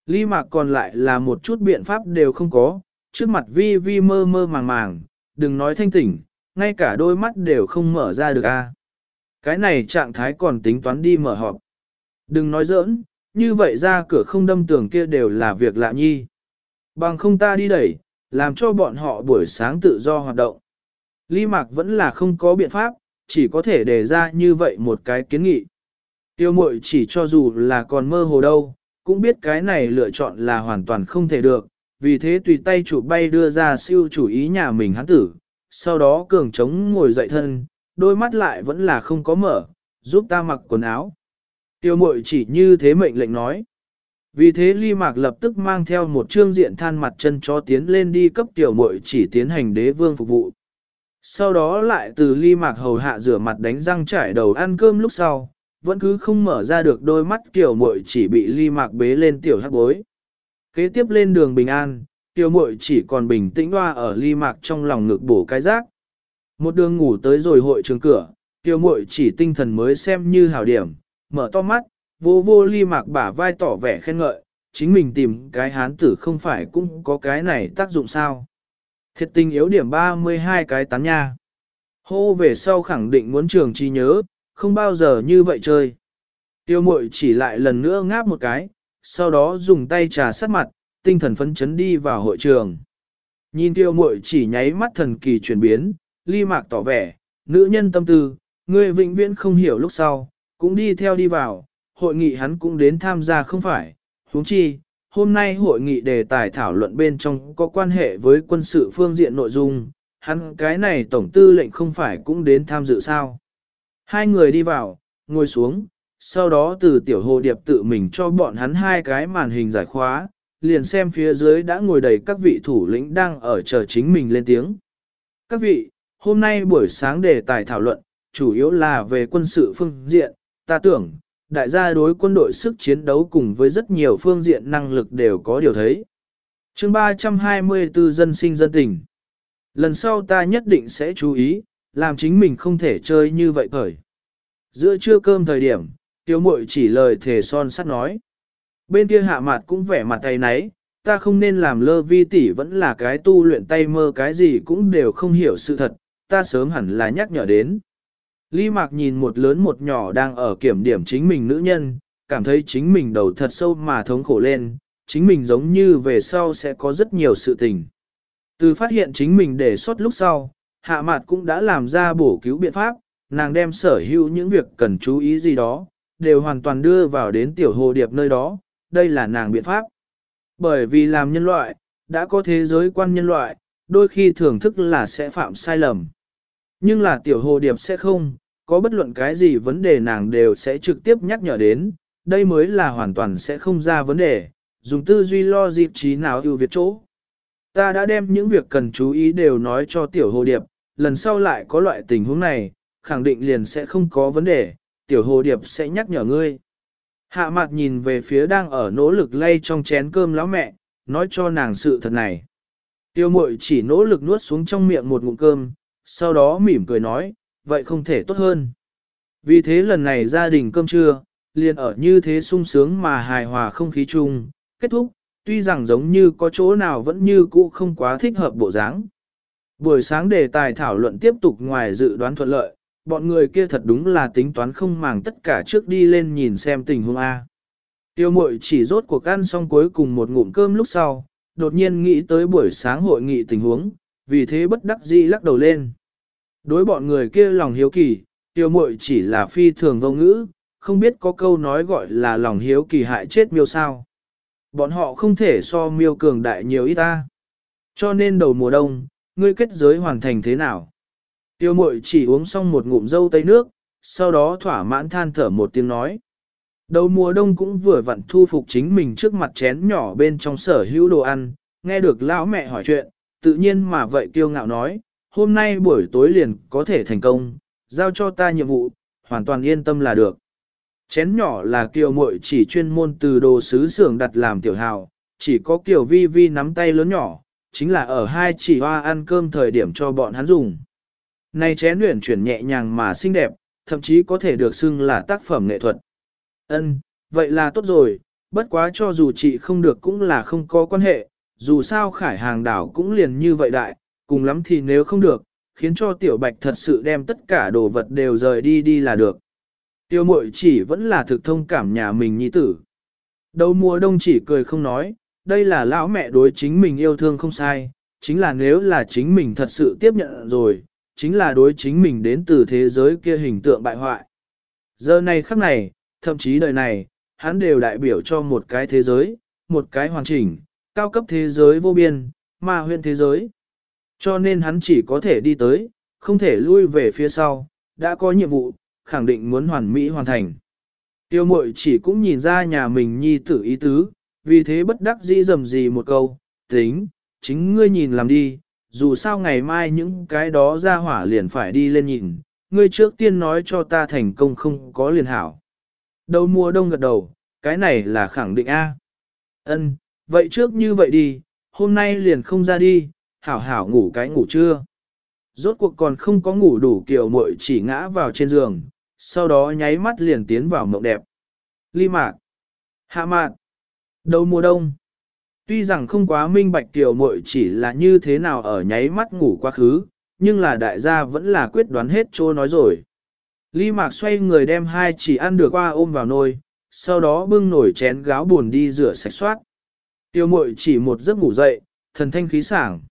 Ly mạc còn lại là một chút biện pháp đều không có, trước mặt vi vi mơ mơ màng màng, đừng nói thanh tỉnh, ngay cả đôi mắt đều không mở ra được a. Cái này trạng thái còn tính toán đi mở họp. Đừng nói giỡn, như vậy ra cửa không đâm tường kia đều là việc lạ nhi. Bằng không ta đi đẩy, làm cho bọn họ buổi sáng tự do hoạt động. Lý Mạc vẫn là không có biện pháp, chỉ có thể đề ra như vậy một cái kiến nghị. Tiêu mội chỉ cho dù là còn mơ hồ đâu, cũng biết cái này lựa chọn là hoàn toàn không thể được, vì thế tùy tay chủ bay đưa ra siêu chủ ý nhà mình hắn tử, sau đó cường trống ngồi dậy thân, đôi mắt lại vẫn là không có mở, giúp ta mặc quần áo. Tiêu mội chỉ như thế mệnh lệnh nói. Vì thế ly mạc lập tức mang theo một trương diện than mặt chân cho tiến lên đi cấp tiểu mội chỉ tiến hành đế vương phục vụ. Sau đó lại từ ly mạc hầu hạ rửa mặt đánh răng trải đầu ăn cơm lúc sau, vẫn cứ không mở ra được đôi mắt tiểu mội chỉ bị ly mạc bế lên tiểu hắc bối. Kế tiếp lên đường bình an, tiểu mội chỉ còn bình tĩnh hoa ở ly mạc trong lòng ngực bổ cái rác. Một đường ngủ tới rồi hội trường cửa, tiểu mội chỉ tinh thần mới xem như hảo điểm, mở to mắt, vô vô ly mạc bả vai tỏ vẻ khen ngợi, chính mình tìm cái hán tử không phải cũng có cái này tác dụng sao. Thiệt tình yếu điểm 32 cái tán nha. Hô về sau khẳng định muốn trường chi nhớ, không bao giờ như vậy chơi. Tiêu mội chỉ lại lần nữa ngáp một cái, sau đó dùng tay trà sát mặt, tinh thần phấn chấn đi vào hội trường. Nhìn tiêu mội chỉ nháy mắt thần kỳ chuyển biến, ly mạc tỏ vẻ, nữ nhân tâm tư, người vĩnh viễn không hiểu lúc sau, cũng đi theo đi vào, hội nghị hắn cũng đến tham gia không phải, huống chi, hôm nay hội nghị đề tài thảo luận bên trong có quan hệ với quân sự phương diện nội dung, hắn cái này tổng tư lệnh không phải cũng đến tham dự sao. Hai người đi vào, ngồi xuống, sau đó từ tiểu hồ điệp tự mình cho bọn hắn hai cái màn hình giải khóa, liền xem phía dưới đã ngồi đầy các vị thủ lĩnh đang ở chờ chính mình lên tiếng. Các vị, hôm nay buổi sáng đề tài thảo luận, chủ yếu là về quân sự phương diện, ta tưởng, đại gia đối quân đội sức chiến đấu cùng với rất nhiều phương diện năng lực đều có điều thấy. chương 324 dân sinh dân tình. Lần sau ta nhất định sẽ chú ý, làm chính mình không thể chơi như vậy khởi. Giữa trưa cơm thời điểm, tiêu mội chỉ lời thề son sắt nói. Bên kia hạ mặt cũng vẻ mặt tay nấy, ta không nên làm lơ vi tỷ vẫn là cái tu luyện tay mơ cái gì cũng đều không hiểu sự thật, ta sớm hẳn là nhắc nhở đến. Lý Mạc nhìn một lớn một nhỏ đang ở kiểm điểm chính mình nữ nhân, cảm thấy chính mình đầu thật sâu mà thống khổ lên, chính mình giống như về sau sẽ có rất nhiều sự tình. Từ phát hiện chính mình để xuất lúc sau, hạ Mạt cũng đã làm ra bổ cứu biện pháp, nàng đem sở hữu những việc cần chú ý gì đó, đều hoàn toàn đưa vào đến tiểu hồ điệp nơi đó, đây là nàng biện pháp. Bởi vì làm nhân loại, đã có thế giới quan nhân loại, đôi khi thưởng thức là sẽ phạm sai lầm. Nhưng là tiểu hồ điệp sẽ không, có bất luận cái gì vấn đề nàng đều sẽ trực tiếp nhắc nhở đến, đây mới là hoàn toàn sẽ không ra vấn đề, dùng tư duy lo dịp trí nào ưu việt chỗ. Ta đã đem những việc cần chú ý đều nói cho tiểu hồ điệp, lần sau lại có loại tình huống này, khẳng định liền sẽ không có vấn đề, tiểu hồ điệp sẽ nhắc nhở ngươi. Hạ mặt nhìn về phía đang ở nỗ lực lay trong chén cơm lão mẹ, nói cho nàng sự thật này. Tiêu mội chỉ nỗ lực nuốt xuống trong miệng một ngụm cơm, sau đó mỉm cười nói, vậy không thể tốt hơn. Vì thế lần này gia đình cơm trưa, liền ở như thế sung sướng mà hài hòa không khí chung, kết thúc, tuy rằng giống như có chỗ nào vẫn như cũ không quá thích hợp bộ dáng. Buổi sáng đề tài thảo luận tiếp tục ngoài dự đoán thuận lợi, bọn người kia thật đúng là tính toán không màng tất cả trước đi lên nhìn xem tình huống A. Tiêu mội chỉ rốt cuộc ăn xong cuối cùng một ngụm cơm lúc sau, đột nhiên nghĩ tới buổi sáng hội nghị tình huống, vì thế bất đắc dĩ lắc đầu lên. Đối bọn người kia lòng hiếu kỳ, tiêu muội chỉ là phi thường vô ngữ, không biết có câu nói gọi là lòng hiếu kỳ hại chết miêu sao. Bọn họ không thể so miêu cường đại nhiều ít ta. Cho nên đầu mùa đông, ngươi kết giới hoàn thành thế nào? Tiêu mội chỉ uống xong một ngụm dâu tây nước, sau đó thỏa mãn than thở một tiếng nói. Đầu mùa đông cũng vừa vặn thu phục chính mình trước mặt chén nhỏ bên trong sở hữu đồ ăn, nghe được lão mẹ hỏi chuyện, tự nhiên mà vậy kiêu ngạo nói, hôm nay buổi tối liền có thể thành công, giao cho ta nhiệm vụ, hoàn toàn yên tâm là được. Chén nhỏ là kiều muội chỉ chuyên môn từ đồ sứ xưởng đặt làm tiểu hào, chỉ có kiều vi vi nắm tay lớn nhỏ, chính là ở hai chỉ hoa ăn cơm thời điểm cho bọn hắn dùng. Này chén luyện chuyển nhẹ nhàng mà xinh đẹp, thậm chí có thể được xưng là tác phẩm nghệ thuật. Ân, vậy là tốt rồi, bất quá cho dù chị không được cũng là không có quan hệ, dù sao khải hàng đảo cũng liền như vậy đại, cùng lắm thì nếu không được, khiến cho tiểu bạch thật sự đem tất cả đồ vật đều rời đi đi là được. Tiêu mội chỉ vẫn là thực thông cảm nhà mình nhi tử. Đầu mùa đông chỉ cười không nói, đây là lão mẹ đối chính mình yêu thương không sai, chính là nếu là chính mình thật sự tiếp nhận rồi, chính là đối chính mình đến từ thế giới kia hình tượng bại hoại. Giờ này khắc này, thậm chí đời này, hắn đều đại biểu cho một cái thế giới, một cái hoàn chỉnh, cao cấp thế giới vô biên, mà huyện thế giới. Cho nên hắn chỉ có thể đi tới, không thể lui về phía sau, đã có nhiệm vụ, khẳng định muốn hoàn mỹ hoàn thành. Tiêu mội chỉ cũng nhìn ra nhà mình nhi tử ý tứ, vì thế bất đắc dĩ dầm gì một câu, tính, chính ngươi nhìn làm đi, dù sao ngày mai những cái đó ra hỏa liền phải đi lên nhìn, ngươi trước tiên nói cho ta thành công không có liền hảo. Đầu mùa đông gật đầu, cái này là khẳng định A. Ân, vậy trước như vậy đi, hôm nay liền không ra đi, hảo hảo ngủ cái ngủ trưa. Rốt cuộc còn không có ngủ đủ kiểu muội chỉ ngã vào trên giường, sau đó nháy mắt liền tiến vào mộng đẹp. Ly mạc, hạ mạc, đầu mùa đông. Tuy rằng không quá minh bạch tiểu muội chỉ là như thế nào ở nháy mắt ngủ quá khứ, nhưng là đại gia vẫn là quyết đoán hết trô nói rồi. Ly mạc xoay người đem hai chỉ ăn được qua ôm vào nồi, sau đó bưng nổi chén gáo buồn đi rửa sạch soát. Tiêu mội chỉ một giấc ngủ dậy, thần thanh khí sảng.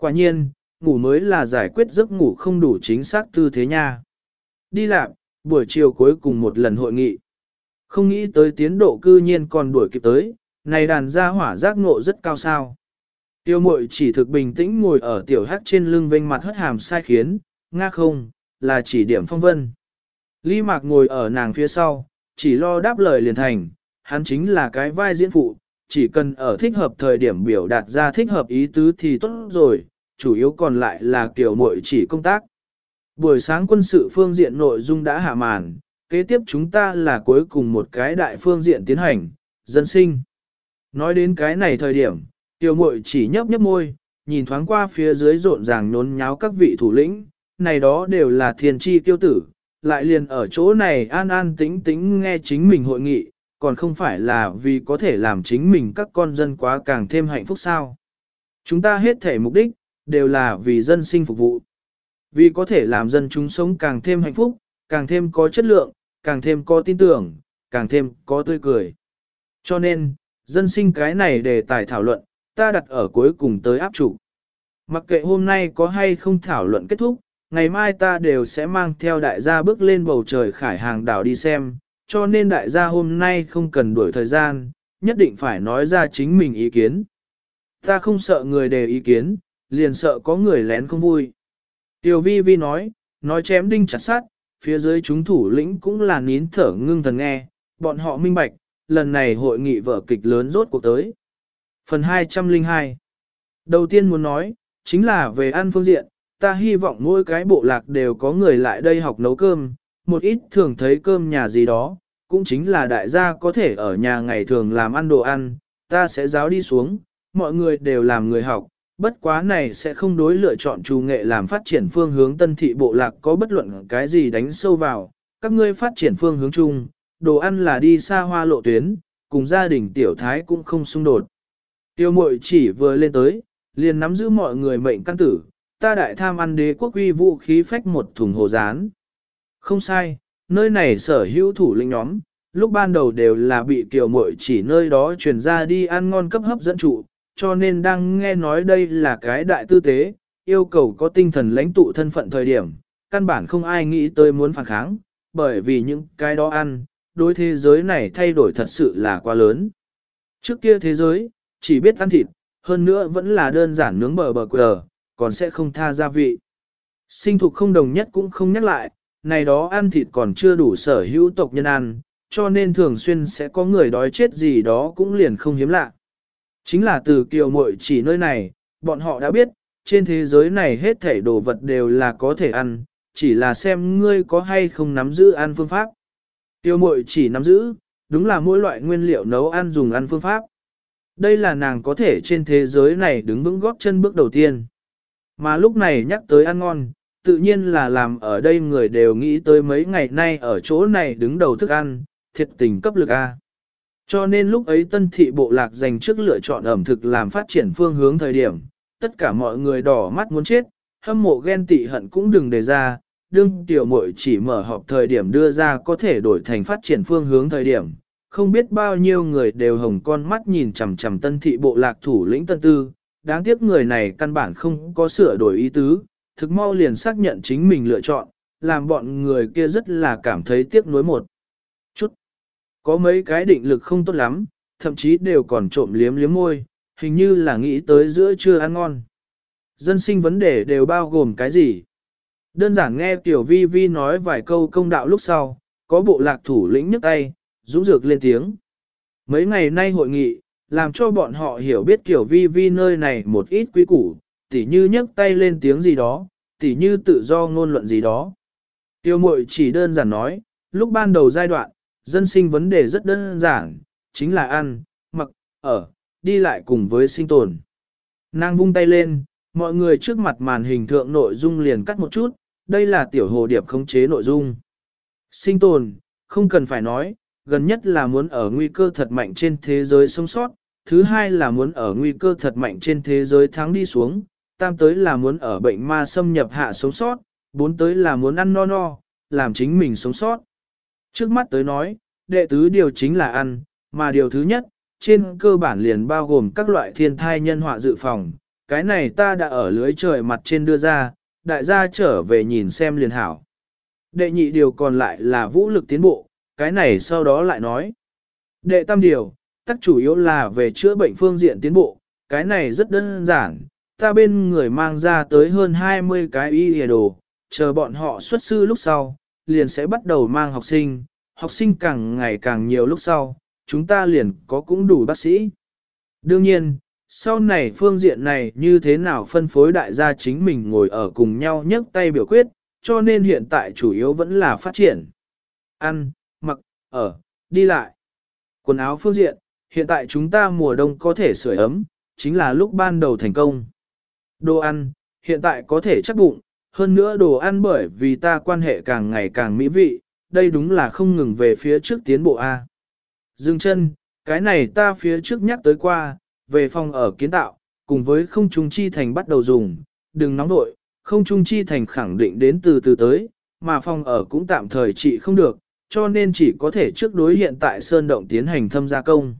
Quả nhiên, ngủ mới là giải quyết giấc ngủ không đủ chính xác tư thế nha. Đi làm, buổi chiều cuối cùng một lần hội nghị. Không nghĩ tới tiến độ cư nhiên còn đuổi kịp tới, này đàn gia hỏa giác ngộ rất cao sao. Tiêu mội chỉ thực bình tĩnh ngồi ở tiểu hát trên lưng vênh mặt hất hàm sai khiến, nga không, là chỉ điểm phong vân. Lý mạc ngồi ở nàng phía sau, chỉ lo đáp lời liền thành, hắn chính là cái vai diễn phụ, chỉ cần ở thích hợp thời điểm biểu đạt ra thích hợp ý tứ thì tốt rồi, chủ yếu còn lại là kiểu mội chỉ công tác. Buổi sáng quân sự phương diện nội dung đã hạ màn, kế tiếp chúng ta là cuối cùng một cái đại phương diện tiến hành, dân sinh. Nói đến cái này thời điểm, tiểu muội chỉ nhấp nhấp môi, nhìn thoáng qua phía dưới rộn ràng nhốn nháo các vị thủ lĩnh, này đó đều là thiên tri tiêu tử, lại liền ở chỗ này an an tĩnh tĩnh nghe chính mình hội nghị, còn không phải là vì có thể làm chính mình các con dân quá càng thêm hạnh phúc sao. Chúng ta hết thể mục đích, đều là vì dân sinh phục vụ. Vì có thể làm dân chúng sống càng thêm hạnh phúc, càng thêm có chất lượng, càng thêm có tin tưởng, càng thêm có tươi cười. Cho nên, dân sinh cái này để tài thảo luận, ta đặt ở cuối cùng tới áp chủ. Mặc kệ hôm nay có hay không thảo luận kết thúc, ngày mai ta đều sẽ mang theo đại gia bước lên bầu trời khải hàng đảo đi xem, cho nên đại gia hôm nay không cần đuổi thời gian, nhất định phải nói ra chính mình ý kiến. Ta không sợ người đề ý kiến, liền sợ có người lén không vui. Tiểu vi vi nói, nói chém đinh chặt sát, phía dưới chúng thủ lĩnh cũng là nín thở ngưng thần nghe, bọn họ minh bạch, lần này hội nghị vở kịch lớn rốt cuộc tới. Phần 202 Đầu tiên muốn nói, chính là về ăn phương diện, ta hy vọng mỗi cái bộ lạc đều có người lại đây học nấu cơm, một ít thường thấy cơm nhà gì đó, cũng chính là đại gia có thể ở nhà ngày thường làm ăn đồ ăn, ta sẽ giáo đi xuống, mọi người đều làm người học, bất quá này sẽ không đối lựa chọn chủ nghệ làm phát triển phương hướng tân thị bộ lạc có bất luận cái gì đánh sâu vào, các ngươi phát triển phương hướng chung, đồ ăn là đi xa hoa lộ tuyến, cùng gia đình tiểu thái cũng không xung đột. Tiêu mội chỉ vừa lên tới, liền nắm giữ mọi người mệnh căn tử, ta đại tham ăn đế quốc uy vũ khí phách một thùng hồ rán. Không sai, nơi này sở hữu thủ lĩnh nhóm, lúc ban đầu đều là bị kiều muội chỉ nơi đó truyền ra đi ăn ngon cấp hấp dẫn trụ, cho nên đang nghe nói đây là cái đại tư tế, yêu cầu có tinh thần lãnh tụ thân phận thời điểm, căn bản không ai nghĩ tới muốn phản kháng, bởi vì những cái đó ăn, đối thế giới này thay đổi thật sự là quá lớn. Trước kia thế giới, chỉ biết ăn thịt, hơn nữa vẫn là đơn giản nướng bờ bờ quờ, còn sẽ không tha gia vị. Sinh thuộc không đồng nhất cũng không nhắc lại, này đó ăn thịt còn chưa đủ sở hữu tộc nhân ăn, cho nên thường xuyên sẽ có người đói chết gì đó cũng liền không hiếm lạ. Chính là từ kiều muội chỉ nơi này, bọn họ đã biết, trên thế giới này hết thảy đồ vật đều là có thể ăn, chỉ là xem ngươi có hay không nắm giữ ăn phương pháp. Tiêu muội chỉ nắm giữ, đúng là mỗi loại nguyên liệu nấu ăn dùng ăn phương pháp. Đây là nàng có thể trên thế giới này đứng vững góp chân bước đầu tiên. Mà lúc này nhắc tới ăn ngon, tự nhiên là làm ở đây người đều nghĩ tới mấy ngày nay ở chỗ này đứng đầu thức ăn, thiệt tình cấp lực A. Cho nên lúc ấy tân thị bộ lạc dành trước lựa chọn ẩm thực làm phát triển phương hướng thời điểm, tất cả mọi người đỏ mắt muốn chết, hâm mộ ghen tị hận cũng đừng đề ra, đương tiểu muội chỉ mở họp thời điểm đưa ra có thể đổi thành phát triển phương hướng thời điểm. Không biết bao nhiêu người đều hồng con mắt nhìn chằm chằm tân thị bộ lạc thủ lĩnh tân tư, đáng tiếc người này căn bản không có sửa đổi ý tứ, thực mau liền xác nhận chính mình lựa chọn, làm bọn người kia rất là cảm thấy tiếc nuối một chút. Có mấy cái định lực không tốt lắm, thậm chí đều còn trộm liếm liếm môi, hình như là nghĩ tới giữa trưa ăn ngon. Dân sinh vấn đề đều bao gồm cái gì? Đơn giản nghe Tiểu Vi Vi nói vài câu công đạo lúc sau, có bộ lạc thủ lĩnh nhấc tay, dũng dược lên tiếng. Mấy ngày nay hội nghị, làm cho bọn họ hiểu biết Tiểu Vi Vi nơi này một ít quý củ, tỉ như nhấc tay lên tiếng gì đó, tỉ như tự do ngôn luận gì đó. Tiêu mội chỉ đơn giản nói, lúc ban đầu giai đoạn, dân sinh vấn đề rất đơn giản, chính là ăn, mặc, ở, đi lại cùng với sinh tồn. Nàng vung tay lên, mọi người trước mặt màn hình thượng nội dung liền cắt một chút, đây là tiểu hồ điệp khống chế nội dung. Sinh tồn, không cần phải nói, gần nhất là muốn ở nguy cơ thật mạnh trên thế giới sống sót, thứ hai là muốn ở nguy cơ thật mạnh trên thế giới thắng đi xuống, tam tới là muốn ở bệnh ma xâm nhập hạ sống sót, bốn tới là muốn ăn no no, làm chính mình sống sót. Trước mắt tới nói, đệ tứ điều chính là ăn, mà điều thứ nhất, trên cơ bản liền bao gồm các loại thiên thai nhân họa dự phòng. Cái này ta đã ở lưới trời mặt trên đưa ra, đại gia trở về nhìn xem liền hảo. Đệ nhị điều còn lại là vũ lực tiến bộ, cái này sau đó lại nói. Đệ tam điều, tắc chủ yếu là về chữa bệnh phương diện tiến bộ, cái này rất đơn giản, ta bên người mang ra tới hơn 20 cái y hề đồ, chờ bọn họ xuất sư lúc sau, liền sẽ bắt đầu mang học sinh, học sinh càng ngày càng nhiều lúc sau, chúng ta liền có cũng đủ bác sĩ. Đương nhiên, sau này phương diện này như thế nào phân phối đại gia chính mình ngồi ở cùng nhau nhấc tay biểu quyết, cho nên hiện tại chủ yếu vẫn là phát triển. Ăn, mặc, ở, đi lại. Quần áo phương diện, hiện tại chúng ta mùa đông có thể sưởi ấm, chính là lúc ban đầu thành công. Đồ ăn, hiện tại có thể chắc bụng, hơn nữa đồ ăn bởi vì ta quan hệ càng ngày càng mỹ vị, đây đúng là không ngừng về phía trước tiến bộ A. Dừng chân, cái này ta phía trước nhắc tới qua, về phòng ở kiến tạo, cùng với không trung chi thành bắt đầu dùng, đừng nóng nội, không trung chi thành khẳng định đến từ từ tới, mà phòng ở cũng tạm thời trị không được, cho nên chỉ có thể trước đối hiện tại sơn động tiến hành thâm gia công.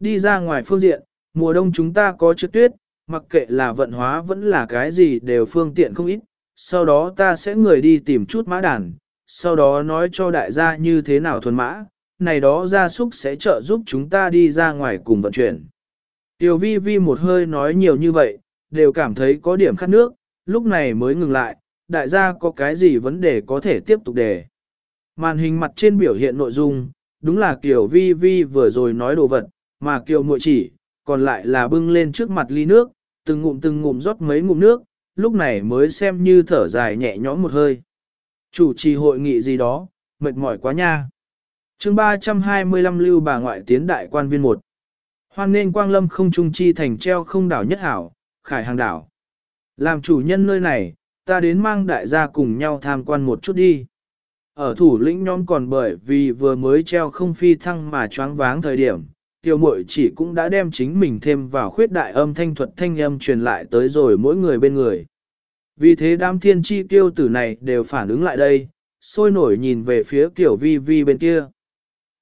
Đi ra ngoài phương diện, mùa đông chúng ta có trước tuyết, mặc kệ là vận hóa vẫn là cái gì đều phương tiện không ít, sau đó ta sẽ người đi tìm chút mã đàn, sau đó nói cho đại gia như thế nào thuần mã, này đó gia súc sẽ trợ giúp chúng ta đi ra ngoài cùng vận chuyển. Tiểu vi vi một hơi nói nhiều như vậy, đều cảm thấy có điểm khát nước, lúc này mới ngừng lại, đại gia có cái gì vấn đề có thể tiếp tục đề. Màn hình mặt trên biểu hiện nội dung, đúng là Kiều Vi Vi vừa rồi nói đồ vật, mà Kiều Mội chỉ, còn lại là bưng lên trước mặt ly nước, từng ngụm từng ngụm rót mấy ngụm nước, lúc này mới xem như thở dài nhẹ nhõm một hơi. Chủ trì hội nghị gì đó, mệt mỏi quá nha. chương 325 lưu bà ngoại tiến đại quan viên một. Hoan nên quang lâm không trung chi thành treo không đảo nhất hảo, khải hàng đảo. Làm chủ nhân nơi này, ta đến mang đại gia cùng nhau tham quan một chút đi. Ở thủ lĩnh nhóm còn bởi vì vừa mới treo không phi thăng mà choáng váng thời điểm, tiêu mội chỉ cũng đã đem chính mình thêm vào khuyết đại âm thanh thuật thanh âm truyền lại tới rồi mỗi người bên người. Vì thế đám thiên chi tiêu tử này đều phản ứng lại đây, sôi nổi nhìn về phía kiểu vi vi bên kia.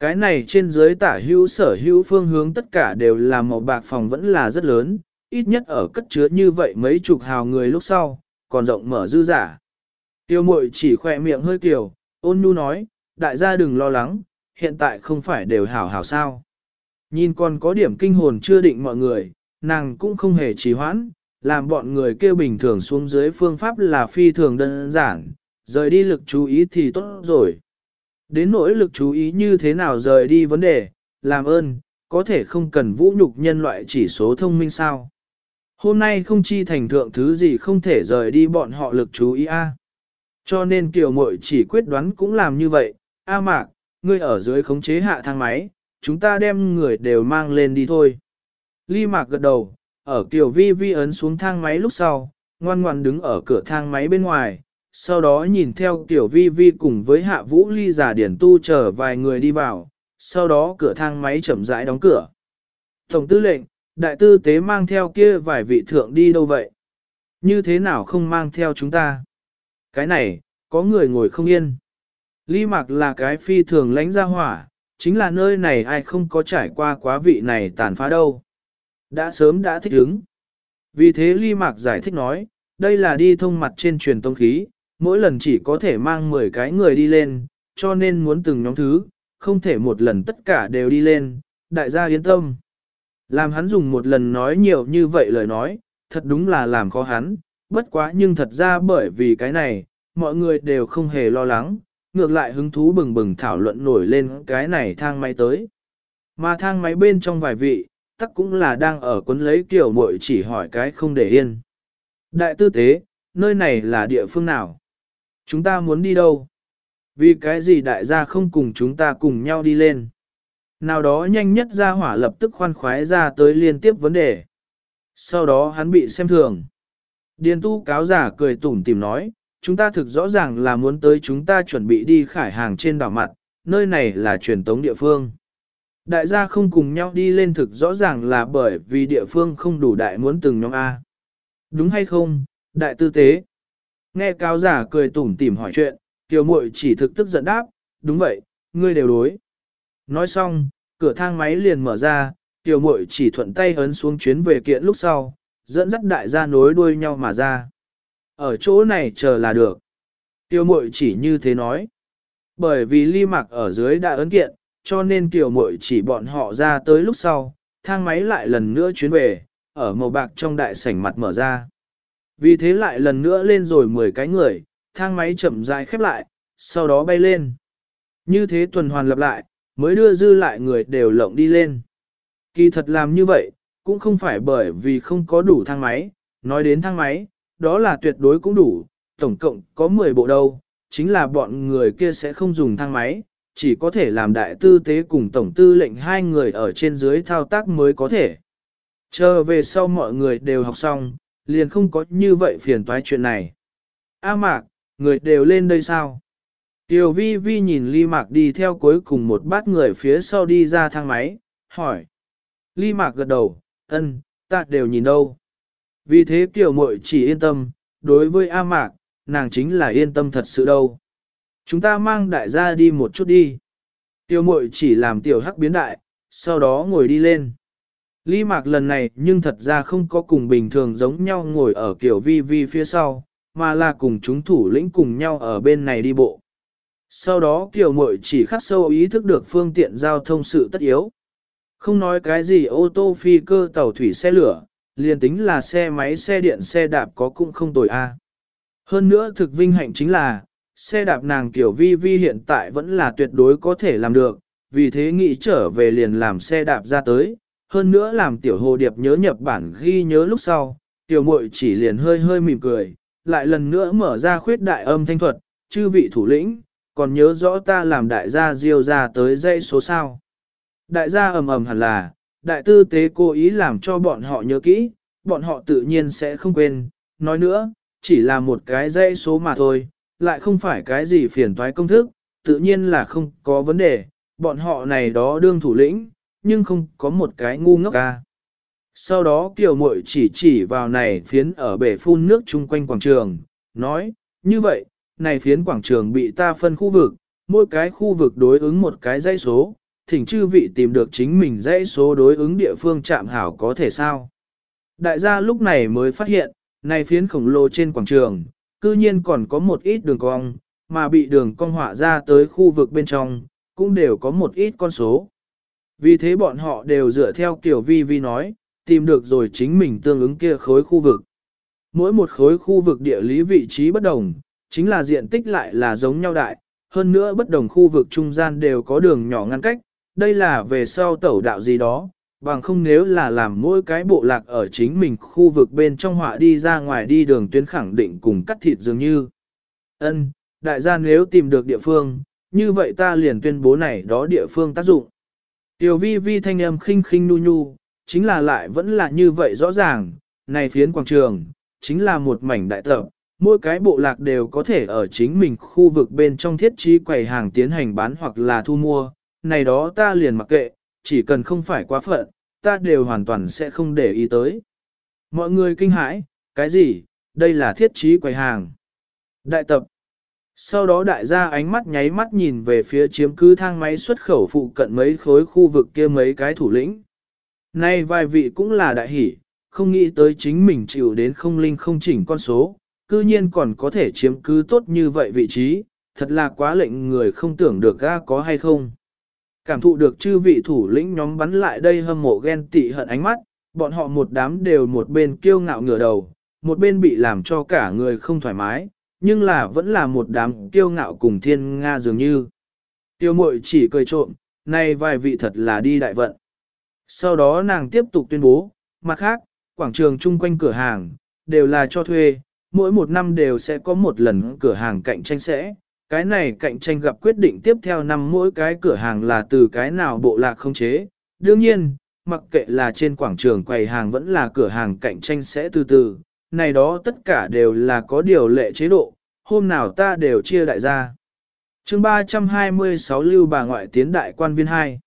Cái này trên dưới tả hữu sở hữu phương hướng tất cả đều là màu bạc phòng vẫn là rất lớn, ít nhất ở cất chứa như vậy mấy chục hào người lúc sau, còn rộng mở dư giả. Tiêu mội chỉ khỏe miệng hơi kiều, ôn nhu nói, đại gia đừng lo lắng, hiện tại không phải đều hảo hảo sao. Nhìn còn có điểm kinh hồn chưa định mọi người, nàng cũng không hề trì hoãn, làm bọn người kêu bình thường xuống dưới phương pháp là phi thường đơn giản, rời đi lực chú ý thì tốt rồi. Đến nỗi lực chú ý như thế nào rời đi vấn đề, làm ơn, có thể không cần vũ nhục nhân loại chỉ số thông minh sao. Hôm nay không chi thành thượng thứ gì không thể rời đi bọn họ lực chú ý a. À? Cho nên kiều muội chỉ quyết đoán cũng làm như vậy, a mạc, ngươi ở dưới khống chế hạ thang máy, chúng ta đem người đều mang lên đi thôi. Ly mạc gật đầu, ở kiều vi vi ấn xuống thang máy lúc sau, ngoan ngoan đứng ở cửa thang máy bên ngoài, sau đó nhìn theo tiểu vi vi cùng với hạ vũ ly giả điển tu chờ vài người đi vào, sau đó cửa thang máy chậm rãi đóng cửa. Tổng tư lệnh, đại tư tế mang theo kia vài vị thượng đi đâu vậy? Như thế nào không mang theo chúng ta? Cái này, có người ngồi không yên. Ly Mạc là cái phi thường lánh ra hỏa, chính là nơi này ai không có trải qua quá vị này tàn phá đâu. Đã sớm đã thích ứng. Vì thế Ly Mạc giải thích nói, đây là đi thông mặt trên truyền tông khí, mỗi lần chỉ có thể mang 10 cái người đi lên, cho nên muốn từng nhóm thứ, không thể một lần tất cả đều đi lên, đại gia yên tâm. Làm hắn dùng một lần nói nhiều như vậy lời nói, thật đúng là làm khó hắn, bất quá nhưng thật ra bởi vì cái này, mọi người đều không hề lo lắng, ngược lại hứng thú bừng bừng thảo luận nổi lên cái này thang máy tới. Mà thang máy bên trong vài vị, tắc cũng là đang ở cuốn lấy kiểu muội chỉ hỏi cái không để yên. Đại tư tế, nơi này là địa phương nào? Chúng ta muốn đi đâu? Vì cái gì đại gia không cùng chúng ta cùng nhau đi lên? Nào đó nhanh nhất ra hỏa lập tức khoan khoái ra tới liên tiếp vấn đề. Sau đó hắn bị xem thường. Điền tu cáo giả cười tủm tìm nói, chúng ta thực rõ ràng là muốn tới chúng ta chuẩn bị đi khải hàng trên đảo mặt, nơi này là truyền tống địa phương. Đại gia không cùng nhau đi lên thực rõ ràng là bởi vì địa phương không đủ đại muốn từng nhóm A. Đúng hay không, đại tư tế? Nghe cáo giả cười tủm tỉm hỏi chuyện, tiểu muội chỉ thực tức giận đáp, đúng vậy, ngươi đều đối. Nói xong, cửa thang máy liền mở ra, tiểu muội chỉ thuận tay ấn xuống chuyến về kiện lúc sau, dẫn dắt đại gia nối đuôi nhau mà ra. Ở chỗ này chờ là được. Tiểu mội chỉ như thế nói. Bởi vì ly mặc ở dưới đã ấn kiện, cho nên tiểu mội chỉ bọn họ ra tới lúc sau, thang máy lại lần nữa chuyến về, ở màu bạc trong đại sảnh mặt mở ra. Vì thế lại lần nữa lên rồi 10 cái người, thang máy chậm rãi khép lại, sau đó bay lên. Như thế tuần hoàn lặp lại, mới đưa dư lại người đều lộng đi lên. Kỳ thật làm như vậy, cũng không phải bởi vì không có đủ thang máy, nói đến thang máy, đó là tuyệt đối cũng đủ, tổng cộng có 10 bộ đâu, chính là bọn người kia sẽ không dùng thang máy, chỉ có thể làm đại tư tế cùng tổng tư lệnh hai người ở trên dưới thao tác mới có thể. Chờ về sau mọi người đều học xong, liền không có như vậy phiền toái chuyện này. A mạc, người đều lên đây sao? Tiểu vi vi nhìn ly mạc đi theo cuối cùng một bát người phía sau đi ra thang máy, hỏi. Ly mạc gật đầu, ân, ta đều nhìn đâu. Vì thế kiểu muội chỉ yên tâm, đối với A mạc, nàng chính là yên tâm thật sự đâu. Chúng ta mang đại gia đi một chút đi. Tiểu muội chỉ làm tiểu hắc biến đại, sau đó ngồi đi lên. Ly mạc lần này nhưng thật ra không có cùng bình thường giống nhau ngồi ở kiểu vi vi phía sau, mà là cùng chúng thủ lĩnh cùng nhau ở bên này đi bộ. Sau đó kiểu muội chỉ khắc sâu ý thức được phương tiện giao thông sự tất yếu. Không nói cái gì ô tô phi cơ tàu thủy xe lửa, liền tính là xe máy xe điện xe đạp có cũng không tồi a. Hơn nữa thực vinh hạnh chính là, xe đạp nàng kiểu vi vi hiện tại vẫn là tuyệt đối có thể làm được, vì thế nghĩ trở về liền làm xe đạp ra tới, hơn nữa làm tiểu hồ điệp nhớ nhập bản ghi nhớ lúc sau, tiểu muội chỉ liền hơi hơi mỉm cười, lại lần nữa mở ra khuyết đại âm thanh thuật, chư vị thủ lĩnh, còn nhớ rõ ta làm đại gia diêu ra tới dây số sao. Đại gia ầm ầm hẳn là, đại tư tế cố ý làm cho bọn họ nhớ kỹ, bọn họ tự nhiên sẽ không quên, nói nữa, chỉ là một cái dây số mà thôi, lại không phải cái gì phiền toái công thức, tự nhiên là không có vấn đề, bọn họ này đó đương thủ lĩnh, nhưng không có một cái ngu ngốc ca. Sau đó kiều muội chỉ chỉ vào này phiến ở bể phun nước chung quanh quảng trường, nói, như vậy, này phiến quảng trường bị ta phân khu vực, mỗi cái khu vực đối ứng một cái dãy số, thỉnh chư vị tìm được chính mình dãy số đối ứng địa phương chạm hảo có thể sao. Đại gia lúc này mới phát hiện, này phiến khổng lồ trên quảng trường, cư nhiên còn có một ít đường cong, mà bị đường cong họa ra tới khu vực bên trong, cũng đều có một ít con số. Vì thế bọn họ đều dựa theo kiểu vi vi nói, tìm được rồi chính mình tương ứng kia khối khu vực. Mỗi một khối khu vực địa lý vị trí bất đồng, chính là diện tích lại là giống nhau đại, hơn nữa bất đồng khu vực trung gian đều có đường nhỏ ngăn cách, đây là về sau tẩu đạo gì đó, bằng không nếu là làm mỗi cái bộ lạc ở chính mình khu vực bên trong họa đi ra ngoài đi đường tuyến khẳng định cùng cắt thịt dường như. Ân, đại gia nếu tìm được địa phương, như vậy ta liền tuyên bố này đó địa phương tác dụng. Tiểu vi vi thanh âm khinh khinh nu nhu, chính là lại vẫn là như vậy rõ ràng, này phiến quảng trường, chính là một mảnh đại tập, mỗi cái bộ lạc đều có thể ở chính mình khu vực bên trong thiết trí quầy hàng tiến hành bán hoặc là thu mua, này đó ta liền mặc kệ, chỉ cần không phải quá phận, ta đều hoàn toàn sẽ không để ý tới. Mọi người kinh hãi, cái gì, đây là thiết trí quầy hàng. Đại tập. Sau đó đại gia ánh mắt nháy mắt nhìn về phía chiếm cứ thang máy xuất khẩu phụ cận mấy khối khu vực kia mấy cái thủ lĩnh. Nay vài vị cũng là đại hỷ, không nghĩ tới chính mình chịu đến không linh không chỉnh con số, cư nhiên còn có thể chiếm cứ tốt như vậy vị trí, thật là quá lệnh người không tưởng được ga có hay không. Cảm thụ được chư vị thủ lĩnh nhóm bắn lại đây hâm mộ ghen tị hận ánh mắt, bọn họ một đám đều một bên kiêu ngạo ngửa đầu, một bên bị làm cho cả người không thoải mái, nhưng là vẫn là một đám kiêu ngạo cùng thiên Nga dường như. Tiêu mội chỉ cười trộm, nay vài vị thật là đi đại vận. Sau đó nàng tiếp tục tuyên bố, mặt khác, quảng trường chung quanh cửa hàng, đều là cho thuê, mỗi một năm đều sẽ có một lần cửa hàng cạnh tranh sẽ. Cái này cạnh tranh gặp quyết định tiếp theo năm mỗi cái cửa hàng là từ cái nào bộ lạc không chế. Đương nhiên, mặc kệ là trên quảng trường quầy hàng vẫn là cửa hàng cạnh tranh sẽ từ từ, này đó tất cả đều là có điều lệ chế độ, hôm nào ta đều chia đại gia. chương 326 lưu bà ngoại tiến đại quan viên 2.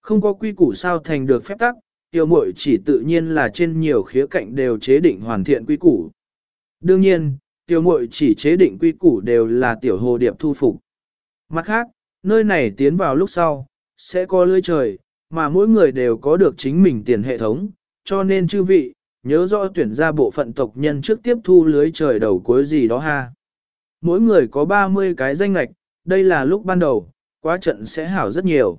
Không có quy củ sao thành được phép tắc, tiểu muội chỉ tự nhiên là trên nhiều khía cạnh đều chế định hoàn thiện quy củ. Đương nhiên, tiểu muội chỉ chế định quy củ đều là tiểu hồ điệp thu phục. Mặt khác, nơi này tiến vào lúc sau, sẽ có lưới trời, mà mỗi người đều có được chính mình tiền hệ thống, cho nên chư vị, nhớ rõ tuyển ra bộ phận tộc nhân trước tiếp thu lưới trời đầu cuối gì đó ha. Mỗi người có 30 cái danh lạch, đây là lúc ban đầu, quá trận sẽ hảo rất nhiều.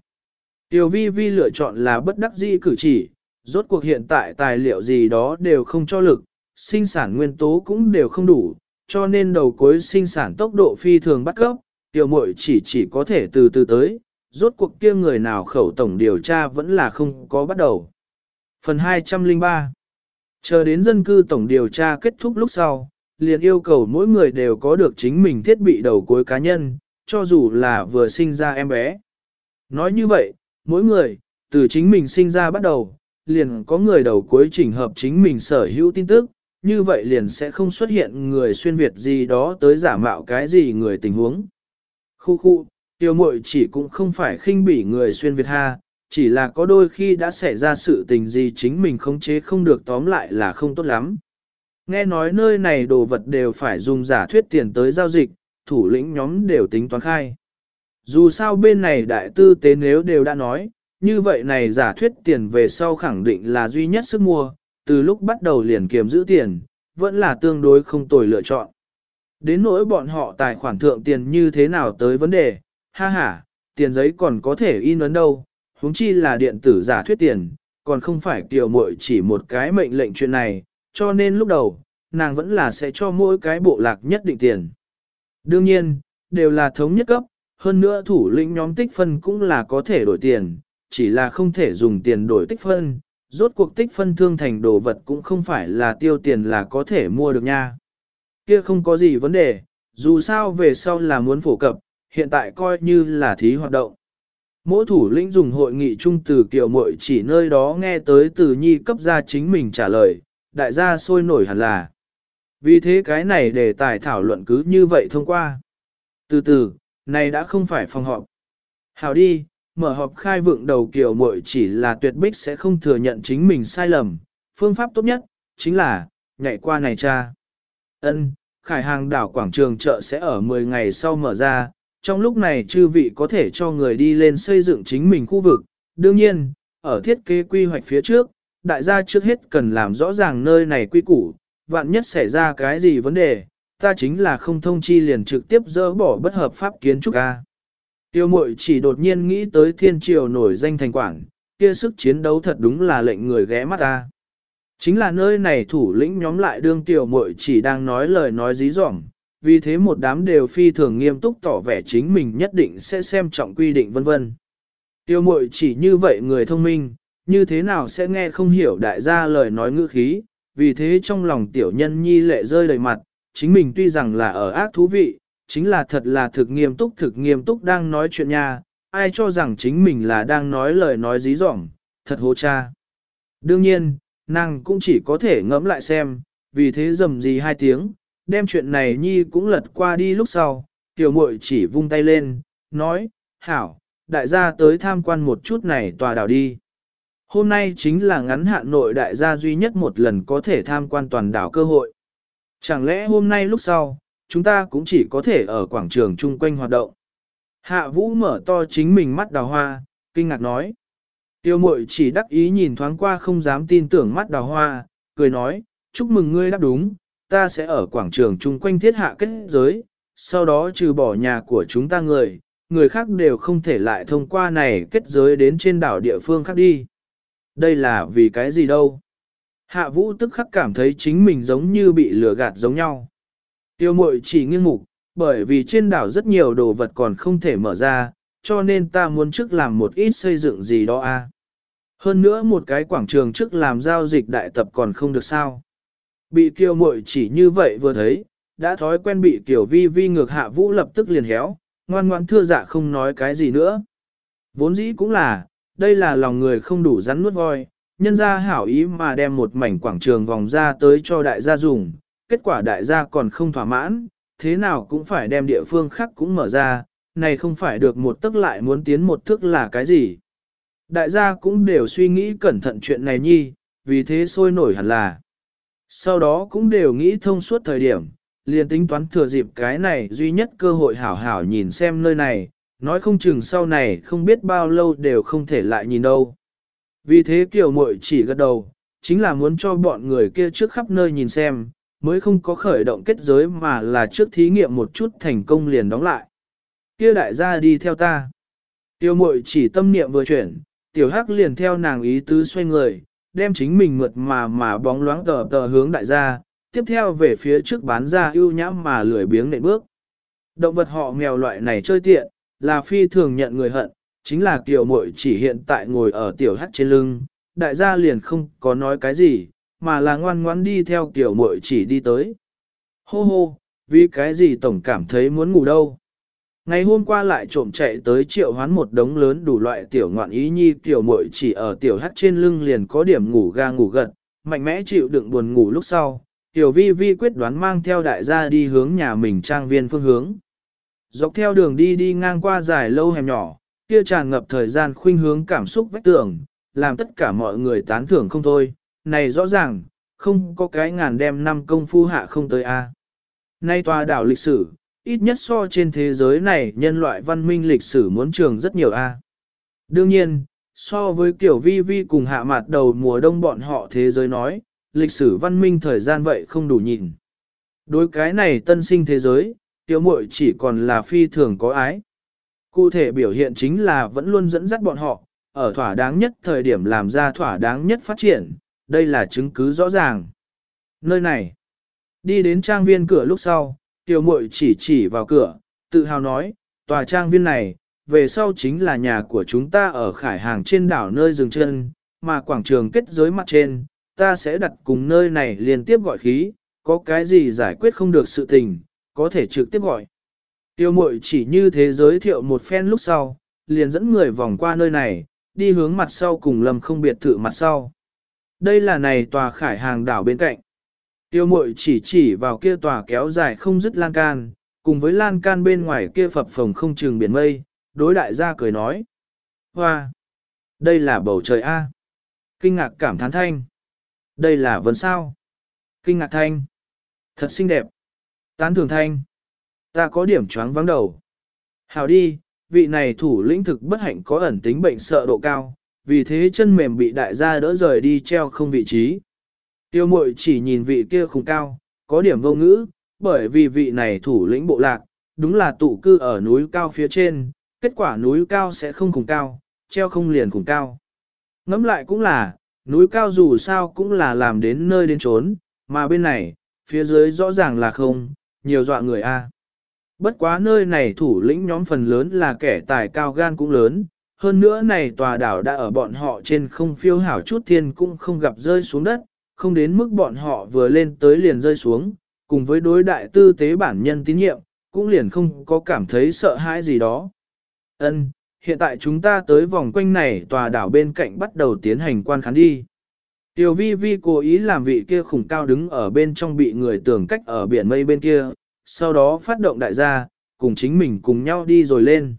Tiểu vi vi lựa chọn là bất đắc dĩ cử chỉ, rốt cuộc hiện tại tài liệu gì đó đều không cho lực, sinh sản nguyên tố cũng đều không đủ, cho nên đầu cuối sinh sản tốc độ phi thường bắt gốc, tiểu muội chỉ chỉ có thể từ từ tới, rốt cuộc kia người nào khẩu tổng điều tra vẫn là không có bắt đầu. Phần 203 Chờ đến dân cư tổng điều tra kết thúc lúc sau, liền yêu cầu mỗi người đều có được chính mình thiết bị đầu cuối cá nhân, cho dù là vừa sinh ra em bé. Nói như vậy, mỗi người, từ chính mình sinh ra bắt đầu, liền có người đầu cuối chỉnh hợp chính mình sở hữu tin tức, như vậy liền sẽ không xuất hiện người xuyên Việt gì đó tới giả mạo cái gì người tình huống. Khu khu, tiêu mội chỉ cũng không phải khinh bỉ người xuyên Việt ha, chỉ là có đôi khi đã xảy ra sự tình gì chính mình khống chế không được tóm lại là không tốt lắm. Nghe nói nơi này đồ vật đều phải dùng giả thuyết tiền tới giao dịch, thủ lĩnh nhóm đều tính toán khai. Dù sao bên này đại tư tế nếu đều đã nói, như vậy này giả thuyết tiền về sau khẳng định là duy nhất sức mua, từ lúc bắt đầu liền kiếm giữ tiền, vẫn là tương đối không tồi lựa chọn. Đến nỗi bọn họ tài khoản thượng tiền như thế nào tới vấn đề, ha ha, tiền giấy còn có thể in ấn đâu, huống chi là điện tử giả thuyết tiền, còn không phải tiểu muội chỉ một cái mệnh lệnh chuyện này, cho nên lúc đầu, nàng vẫn là sẽ cho mỗi cái bộ lạc nhất định tiền. Đương nhiên, đều là thống nhất cấp, hơn nữa thủ lĩnh nhóm tích phân cũng là có thể đổi tiền, chỉ là không thể dùng tiền đổi tích phân, rốt cuộc tích phân thương thành đồ vật cũng không phải là tiêu tiền là có thể mua được nha. Kia không có gì vấn đề, dù sao về sau là muốn phổ cập, hiện tại coi như là thí hoạt động. Mỗi thủ lĩnh dùng hội nghị chung từ kiểu mội chỉ nơi đó nghe tới từ nhi cấp ra chính mình trả lời, đại gia sôi nổi hẳn là. Vì thế cái này để tài thảo luận cứ như vậy thông qua. Từ từ, này đã không phải phòng họp. Hào đi, mở họp khai vượng đầu kiểu muội chỉ là tuyệt bích sẽ không thừa nhận chính mình sai lầm. Phương pháp tốt nhất, chính là, nhảy qua này cha. ân khải hàng đảo quảng trường chợ sẽ ở 10 ngày sau mở ra, trong lúc này chư vị có thể cho người đi lên xây dựng chính mình khu vực. Đương nhiên, ở thiết kế quy hoạch phía trước, đại gia trước hết cần làm rõ ràng nơi này quy củ, vạn nhất xảy ra cái gì vấn đề, ta chính là không thông chi liền trực tiếp dỡ bỏ bất hợp pháp kiến trúc a. Tiêu mội chỉ đột nhiên nghĩ tới thiên triều nổi danh thành quản, kia sức chiến đấu thật đúng là lệnh người ghé mắt ta. Chính là nơi này thủ lĩnh nhóm lại đương tiểu mội chỉ đang nói lời nói dí dỏm, vì thế một đám đều phi thường nghiêm túc tỏ vẻ chính mình nhất định sẽ xem trọng quy định vân vân. Tiêu mội chỉ như vậy người thông minh, như thế nào sẽ nghe không hiểu đại gia lời nói ngữ khí, vì thế trong lòng tiểu nhân nhi lệ rơi đầy mặt, chính mình tuy rằng là ở ác thú vị, chính là thật là thực nghiêm túc thực nghiêm túc đang nói chuyện nha, ai cho rằng chính mình là đang nói lời nói dí dỏm, thật hố cha. Đương nhiên, nàng cũng chỉ có thể ngẫm lại xem, vì thế dầm gì hai tiếng, đem chuyện này nhi cũng lật qua đi lúc sau, tiểu muội chỉ vung tay lên, nói, hảo, đại gia tới tham quan một chút này tòa đảo đi. Hôm nay chính là ngắn hạn nội đại gia duy nhất một lần có thể tham quan toàn đảo cơ hội. Chẳng lẽ hôm nay lúc sau, chúng ta cũng chỉ có thể ở quảng trường chung quanh hoạt động. Hạ vũ mở to chính mình mắt đào hoa, kinh ngạc nói. Tiêu mội chỉ đắc ý nhìn thoáng qua không dám tin tưởng mắt đào hoa, cười nói, chúc mừng ngươi đáp đúng, ta sẽ ở quảng trường chung quanh thiết hạ kết giới, sau đó trừ bỏ nhà của chúng ta người, người khác đều không thể lại thông qua này kết giới đến trên đảo địa phương khác đi. Đây là vì cái gì đâu? Hạ vũ tức khắc cảm thấy chính mình giống như bị lừa gạt giống nhau. Tiêu mội chỉ nghiêng mục, bởi vì trên đảo rất nhiều đồ vật còn không thể mở ra, cho nên ta muốn trước làm một ít xây dựng gì đó a. Hơn nữa một cái quảng trường trước làm giao dịch đại tập còn không được sao. Bị kiều mội chỉ như vậy vừa thấy, đã thói quen bị kiểu vi vi ngược hạ vũ lập tức liền héo, ngoan ngoan thưa dạ không nói cái gì nữa. Vốn dĩ cũng là, đây là lòng người không đủ rắn nuốt voi, nhân ra hảo ý mà đem một mảnh quảng trường vòng ra tới cho đại gia dùng, kết quả đại gia còn không thỏa mãn, thế nào cũng phải đem địa phương khác cũng mở ra, này không phải được một tức lại muốn tiến một thức là cái gì. Đại gia cũng đều suy nghĩ cẩn thận chuyện này nhi, vì thế sôi nổi hẳn là. Sau đó cũng đều nghĩ thông suốt thời điểm, liền tính toán thừa dịp cái này duy nhất cơ hội hảo hảo nhìn xem nơi này, nói không chừng sau này không biết bao lâu đều không thể lại nhìn đâu. Vì thế kiểu muội chỉ gật đầu, chính là muốn cho bọn người kia trước khắp nơi nhìn xem, mới không có khởi động kết giới mà là trước thí nghiệm một chút thành công liền đóng lại. Kia đại gia đi theo ta. Tiêu mội chỉ tâm niệm vừa chuyển, tiểu hắc liền theo nàng ý tứ xoay người, đem chính mình mượt mà mà bóng loáng tờ tờ hướng đại gia, tiếp theo về phía trước bán ra ưu nhãm mà lười biếng nệm bước. Động vật họ mèo loại này chơi tiện, là phi thường nhận người hận, chính là kiều mội chỉ hiện tại ngồi ở tiểu hắc trên lưng, đại gia liền không có nói cái gì, mà là ngoan ngoãn đi theo tiểu muội chỉ đi tới. Hô hô, vì cái gì tổng cảm thấy muốn ngủ đâu. Ngày hôm qua lại trộm chạy tới triệu hoán một đống lớn đủ loại tiểu ngoạn ý nhi tiểu muội chỉ ở tiểu hắt trên lưng liền có điểm ngủ ga ngủ gật, mạnh mẽ chịu đựng buồn ngủ lúc sau. Tiểu vi vi quyết đoán mang theo đại gia đi hướng nhà mình trang viên phương hướng. Dọc theo đường đi đi ngang qua dài lâu hẻm nhỏ, kia tràn ngập thời gian khuynh hướng cảm xúc vách tường, làm tất cả mọi người tán thưởng không thôi. Này rõ ràng, không có cái ngàn đem năm công phu hạ không tới a. Nay tòa đảo lịch sử, ít nhất so trên thế giới này nhân loại văn minh lịch sử muốn trường rất nhiều a. Đương nhiên, so với kiểu vi vi cùng hạ mặt đầu mùa đông bọn họ thế giới nói, lịch sử văn minh thời gian vậy không đủ nhìn. Đối cái này tân sinh thế giới, tiểu muội chỉ còn là phi thường có ái. Cụ thể biểu hiện chính là vẫn luôn dẫn dắt bọn họ, ở thỏa đáng nhất thời điểm làm ra thỏa đáng nhất phát triển, đây là chứng cứ rõ ràng. Nơi này, đi đến trang viên cửa lúc sau, tiểu muội chỉ chỉ vào cửa, tự hào nói, tòa trang viên này, về sau chính là nhà của chúng ta ở khải hàng trên đảo nơi dừng chân, mà quảng trường kết giới mặt trên, ta sẽ đặt cùng nơi này liên tiếp gọi khí, có cái gì giải quyết không được sự tình, có thể trực tiếp gọi. Tiêu mội chỉ như thế giới thiệu một phen lúc sau, liền dẫn người vòng qua nơi này, đi hướng mặt sau cùng lầm không biệt thự mặt sau. Đây là này tòa khải hàng đảo bên cạnh. Tiêu mội chỉ chỉ vào kia tòa kéo dài không dứt lan can, cùng với lan can bên ngoài kia phập phồng không trường biển mây, đối đại gia cười nói. Hoa! Đây là bầu trời A. Kinh ngạc cảm thán thanh. Đây là vấn sao. Kinh ngạc thanh. Thật xinh đẹp. Tán thường thanh. Ta có điểm choáng vắng đầu. Hào đi, vị này thủ lĩnh thực bất hạnh có ẩn tính bệnh sợ độ cao, vì thế chân mềm bị đại gia đỡ rời đi treo không vị trí. Tiêu mội chỉ nhìn vị kia khủng cao, có điểm vô ngữ, bởi vì vị này thủ lĩnh bộ lạc, đúng là tụ cư ở núi cao phía trên, kết quả núi cao sẽ không khủng cao, treo không liền khủng cao. Ngắm lại cũng là, núi cao dù sao cũng là làm đến nơi đến trốn, mà bên này, phía dưới rõ ràng là không, nhiều dọa người a. Bất quá nơi này thủ lĩnh nhóm phần lớn là kẻ tài cao gan cũng lớn, hơn nữa này tòa đảo đã ở bọn họ trên không phiêu hảo chút thiên cũng không gặp rơi xuống đất, không đến mức bọn họ vừa lên tới liền rơi xuống, cùng với đối đại tư tế bản nhân tín nhiệm, cũng liền không có cảm thấy sợ hãi gì đó. Ân, hiện tại chúng ta tới vòng quanh này tòa đảo bên cạnh bắt đầu tiến hành quan khán đi. Tiểu vi vi cố ý làm vị kia khủng cao đứng ở bên trong bị người tưởng cách ở biển mây bên kia, sau đó phát động đại gia, cùng chính mình cùng nhau đi rồi lên.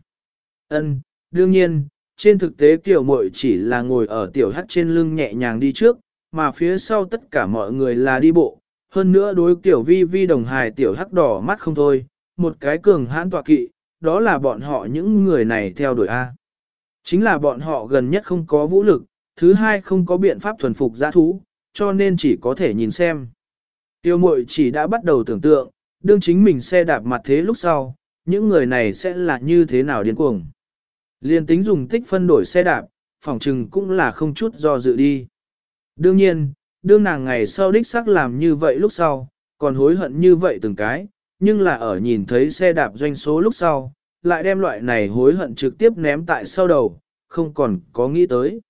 Ân, đương nhiên, trên thực tế tiểu muội chỉ là ngồi ở tiểu hắt trên lưng nhẹ nhàng đi trước, mà phía sau tất cả mọi người là đi bộ. Hơn nữa đối tiểu vi vi đồng hài tiểu hắc đỏ mắt không thôi, một cái cường hãn tọa kỵ, đó là bọn họ những người này theo đuổi A. Chính là bọn họ gần nhất không có vũ lực, thứ hai không có biện pháp thuần phục giã thú, cho nên chỉ có thể nhìn xem. Tiêu mội chỉ đã bắt đầu tưởng tượng, đương chính mình xe đạp mặt thế lúc sau, những người này sẽ là như thế nào điên cuồng. Liên tính dùng tích phân đổi xe đạp, phòng trừng cũng là không chút do dự đi. Đương nhiên, đương nàng ngày sau đích xác làm như vậy lúc sau, còn hối hận như vậy từng cái, nhưng là ở nhìn thấy xe đạp doanh số lúc sau, lại đem loại này hối hận trực tiếp ném tại sau đầu, không còn có nghĩ tới.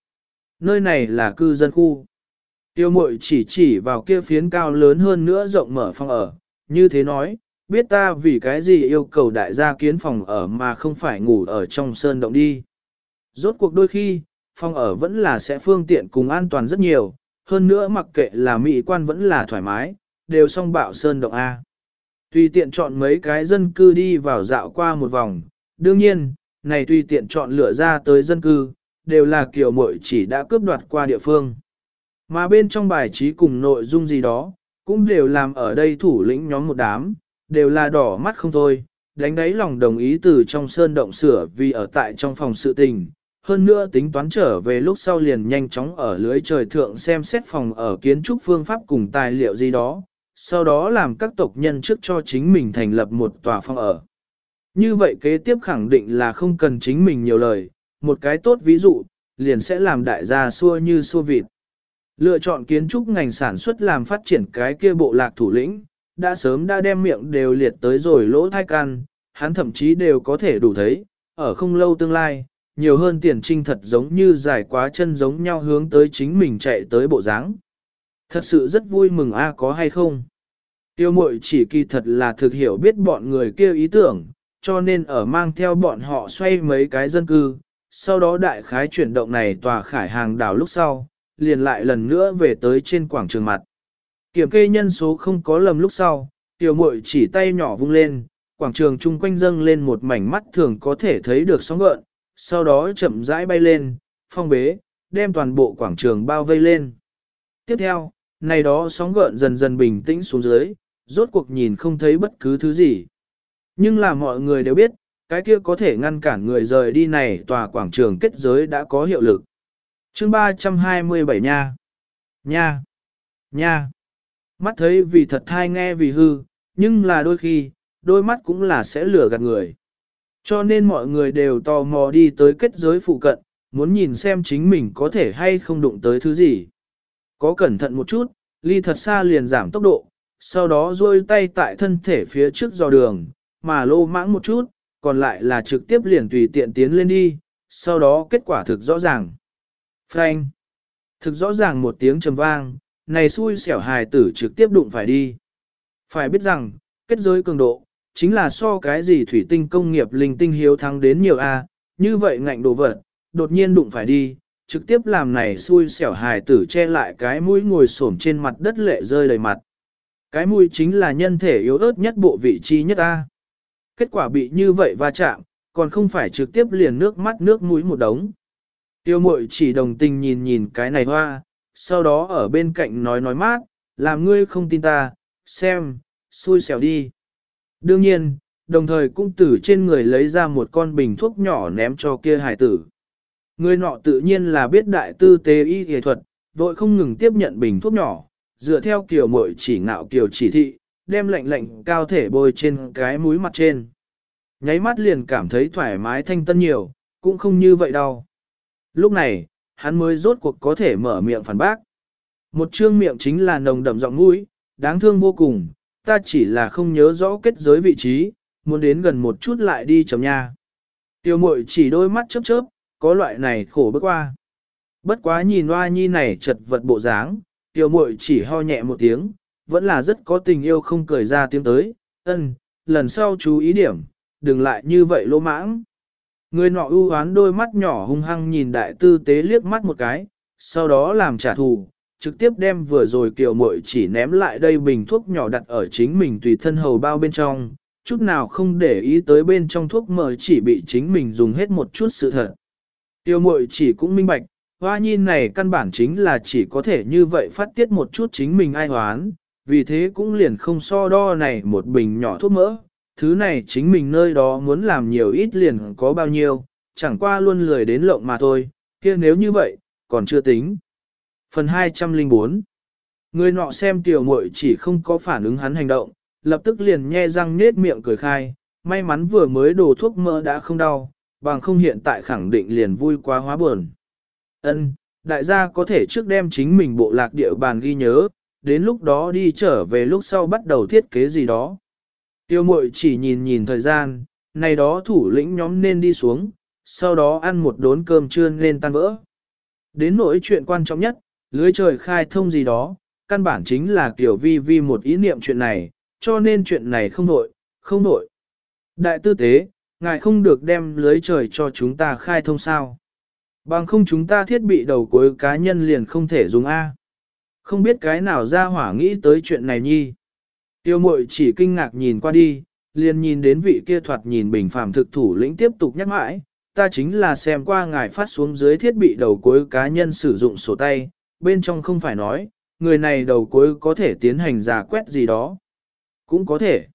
Nơi này là cư dân khu. Tiêu mội chỉ chỉ vào kia phiến cao lớn hơn nữa rộng mở phòng ở, như thế nói, biết ta vì cái gì yêu cầu đại gia kiến phòng ở mà không phải ngủ ở trong sơn động đi. Rốt cuộc đôi khi, phòng ở vẫn là sẽ phương tiện cùng an toàn rất nhiều, hơn nữa mặc kệ là mỹ quan vẫn là thoải mái, đều song bạo sơn động A. Tùy tiện chọn mấy cái dân cư đi vào dạo qua một vòng, đương nhiên, này tùy tiện chọn lựa ra tới dân cư, đều là kiểu mội chỉ đã cướp đoạt qua địa phương. Mà bên trong bài trí cùng nội dung gì đó, cũng đều làm ở đây thủ lĩnh nhóm một đám, đều là đỏ mắt không thôi, đánh đáy lòng đồng ý từ trong sơn động sửa vì ở tại trong phòng sự tình. Hơn nữa tính toán trở về lúc sau liền nhanh chóng ở lưới trời thượng xem xét phòng ở kiến trúc phương pháp cùng tài liệu gì đó, sau đó làm các tộc nhân trước cho chính mình thành lập một tòa phòng ở. Như vậy kế tiếp khẳng định là không cần chính mình nhiều lời, một cái tốt ví dụ, liền sẽ làm đại gia xua như xua vịt. Lựa chọn kiến trúc ngành sản xuất làm phát triển cái kia bộ lạc thủ lĩnh, đã sớm đã đem miệng đều liệt tới rồi lỗ thai can, hắn thậm chí đều có thể đủ thấy, ở không lâu tương lai, nhiều hơn tiền trinh thật giống như dài quá chân giống nhau hướng tới chính mình chạy tới bộ dáng. Thật sự rất vui mừng a có hay không? Tiêu mội chỉ kỳ thật là thực hiểu biết bọn người kia ý tưởng, cho nên ở mang theo bọn họ xoay mấy cái dân cư, sau đó đại khái chuyển động này tòa khải hàng đảo lúc sau, liền lại lần nữa về tới trên quảng trường mặt. Kiểm kê nhân số không có lầm lúc sau, tiểu muội chỉ tay nhỏ vung lên, quảng trường chung quanh dâng lên một mảnh mắt thường có thể thấy được sóng gợn, sau đó chậm rãi bay lên, phong bế, đem toàn bộ quảng trường bao vây lên. Tiếp theo, này đó sóng gợn dần dần bình tĩnh xuống dưới, rốt cuộc nhìn không thấy bất cứ thứ gì. Nhưng là mọi người đều biết, cái kia có thể ngăn cản người rời đi này tòa quảng trường kết giới đã có hiệu lực. chương 327 nha. Nha. Nha. Mắt thấy vì thật thai nghe vì hư, nhưng là đôi khi, đôi mắt cũng là sẽ lừa gạt người. Cho nên mọi người đều tò mò đi tới kết giới phụ cận, muốn nhìn xem chính mình có thể hay không đụng tới thứ gì. Có cẩn thận một chút, ly thật xa liền giảm tốc độ, sau đó duỗi tay tại thân thể phía trước dò đường, mà lô mãng một chút, còn lại là trực tiếp liền tùy tiện tiến lên đi, sau đó kết quả thực rõ ràng. Frank! Thực rõ ràng một tiếng trầm vang, này xui xẻo hài tử trực tiếp đụng phải đi. Phải biết rằng, kết giới cường độ, chính là so cái gì thủy tinh công nghiệp linh tinh hiếu thắng đến nhiều A, như vậy ngạnh đồ vật, đột nhiên đụng phải đi, trực tiếp làm này xui xẻo hài tử che lại cái mũi ngồi xổm trên mặt đất lệ rơi đầy mặt. Cái mũi chính là nhân thể yếu ớt nhất bộ vị trí nhất A. Kết quả bị như vậy va chạm, còn không phải trực tiếp liền nước mắt nước mũi một đống. Tiêu mội chỉ đồng tình nhìn nhìn cái này hoa, sau đó ở bên cạnh nói nói mát, làm ngươi không tin ta, xem, xui xẻo đi. Đương nhiên, đồng thời cũng từ trên người lấy ra một con bình thuốc nhỏ ném cho kia hải tử. Người nọ tự nhiên là biết đại tư tế y y thuật, vội không ngừng tiếp nhận bình thuốc nhỏ, dựa theo kiểu mội chỉ ngạo kiểu chỉ thị, đem lệnh lệnh cao thể bôi trên cái mũi mặt trên. Nháy mắt liền cảm thấy thoải mái thanh tân nhiều, cũng không như vậy đâu. Lúc này, hắn mới rốt cuộc có thể mở miệng phản bác. Một trương miệng chính là nồng đậm giọng mũi, đáng thương vô cùng, ta chỉ là không nhớ rõ kết giới vị trí, muốn đến gần một chút lại đi chấm nha. Tiêu mội chỉ đôi mắt chớp chớp, có loại này khổ bước qua. Bất quá nhìn hoa nhi này chật vật bộ dáng, tiêu mội chỉ ho nhẹ một tiếng, vẫn là rất có tình yêu không cười ra tiếng tới, ân, lần sau chú ý điểm, đừng lại như vậy lỗ mãng. Người nọ ưu hoán đôi mắt nhỏ hung hăng nhìn đại tư tế liếc mắt một cái, sau đó làm trả thù, trực tiếp đem vừa rồi kiều muội chỉ ném lại đây bình thuốc nhỏ đặt ở chính mình tùy thân hầu bao bên trong, chút nào không để ý tới bên trong thuốc mỡ chỉ bị chính mình dùng hết một chút sự thật. Tiêu muội chỉ cũng minh bạch, hoa nhìn này căn bản chính là chỉ có thể như vậy phát tiết một chút chính mình ai hoán, vì thế cũng liền không so đo này một bình nhỏ thuốc mỡ, thứ này chính mình nơi đó muốn làm nhiều ít liền có bao nhiêu, chẳng qua luôn lười đến lộng mà thôi, kia nếu như vậy, còn chưa tính. Phần 204 Người nọ xem tiểu muội chỉ không có phản ứng hắn hành động, lập tức liền nhe răng nết miệng cười khai, may mắn vừa mới đổ thuốc mỡ đã không đau, bằng không hiện tại khẳng định liền vui quá hóa buồn. Ân, đại gia có thể trước đem chính mình bộ lạc địa bàn ghi nhớ, đến lúc đó đi trở về lúc sau bắt đầu thiết kế gì đó. Tiêu mội chỉ nhìn nhìn thời gian, này đó thủ lĩnh nhóm nên đi xuống, sau đó ăn một đốn cơm trưa nên tan vỡ. Đến nỗi chuyện quan trọng nhất, lưới trời khai thông gì đó, căn bản chính là kiểu vi vi một ý niệm chuyện này, cho nên chuyện này không nội, không nội. Đại tư tế, ngài không được đem lưới trời cho chúng ta khai thông sao. Bằng không chúng ta thiết bị đầu cuối cá nhân liền không thể dùng A. Không biết cái nào ra hỏa nghĩ tới chuyện này nhi. Tiêu mội chỉ kinh ngạc nhìn qua đi, liền nhìn đến vị kia thoạt nhìn bình phàm thực thủ lĩnh tiếp tục nhắc mãi, ta chính là xem qua ngài phát xuống dưới thiết bị đầu cuối cá nhân sử dụng sổ tay, bên trong không phải nói, người này đầu cuối có thể tiến hành giả quét gì đó. Cũng có thể.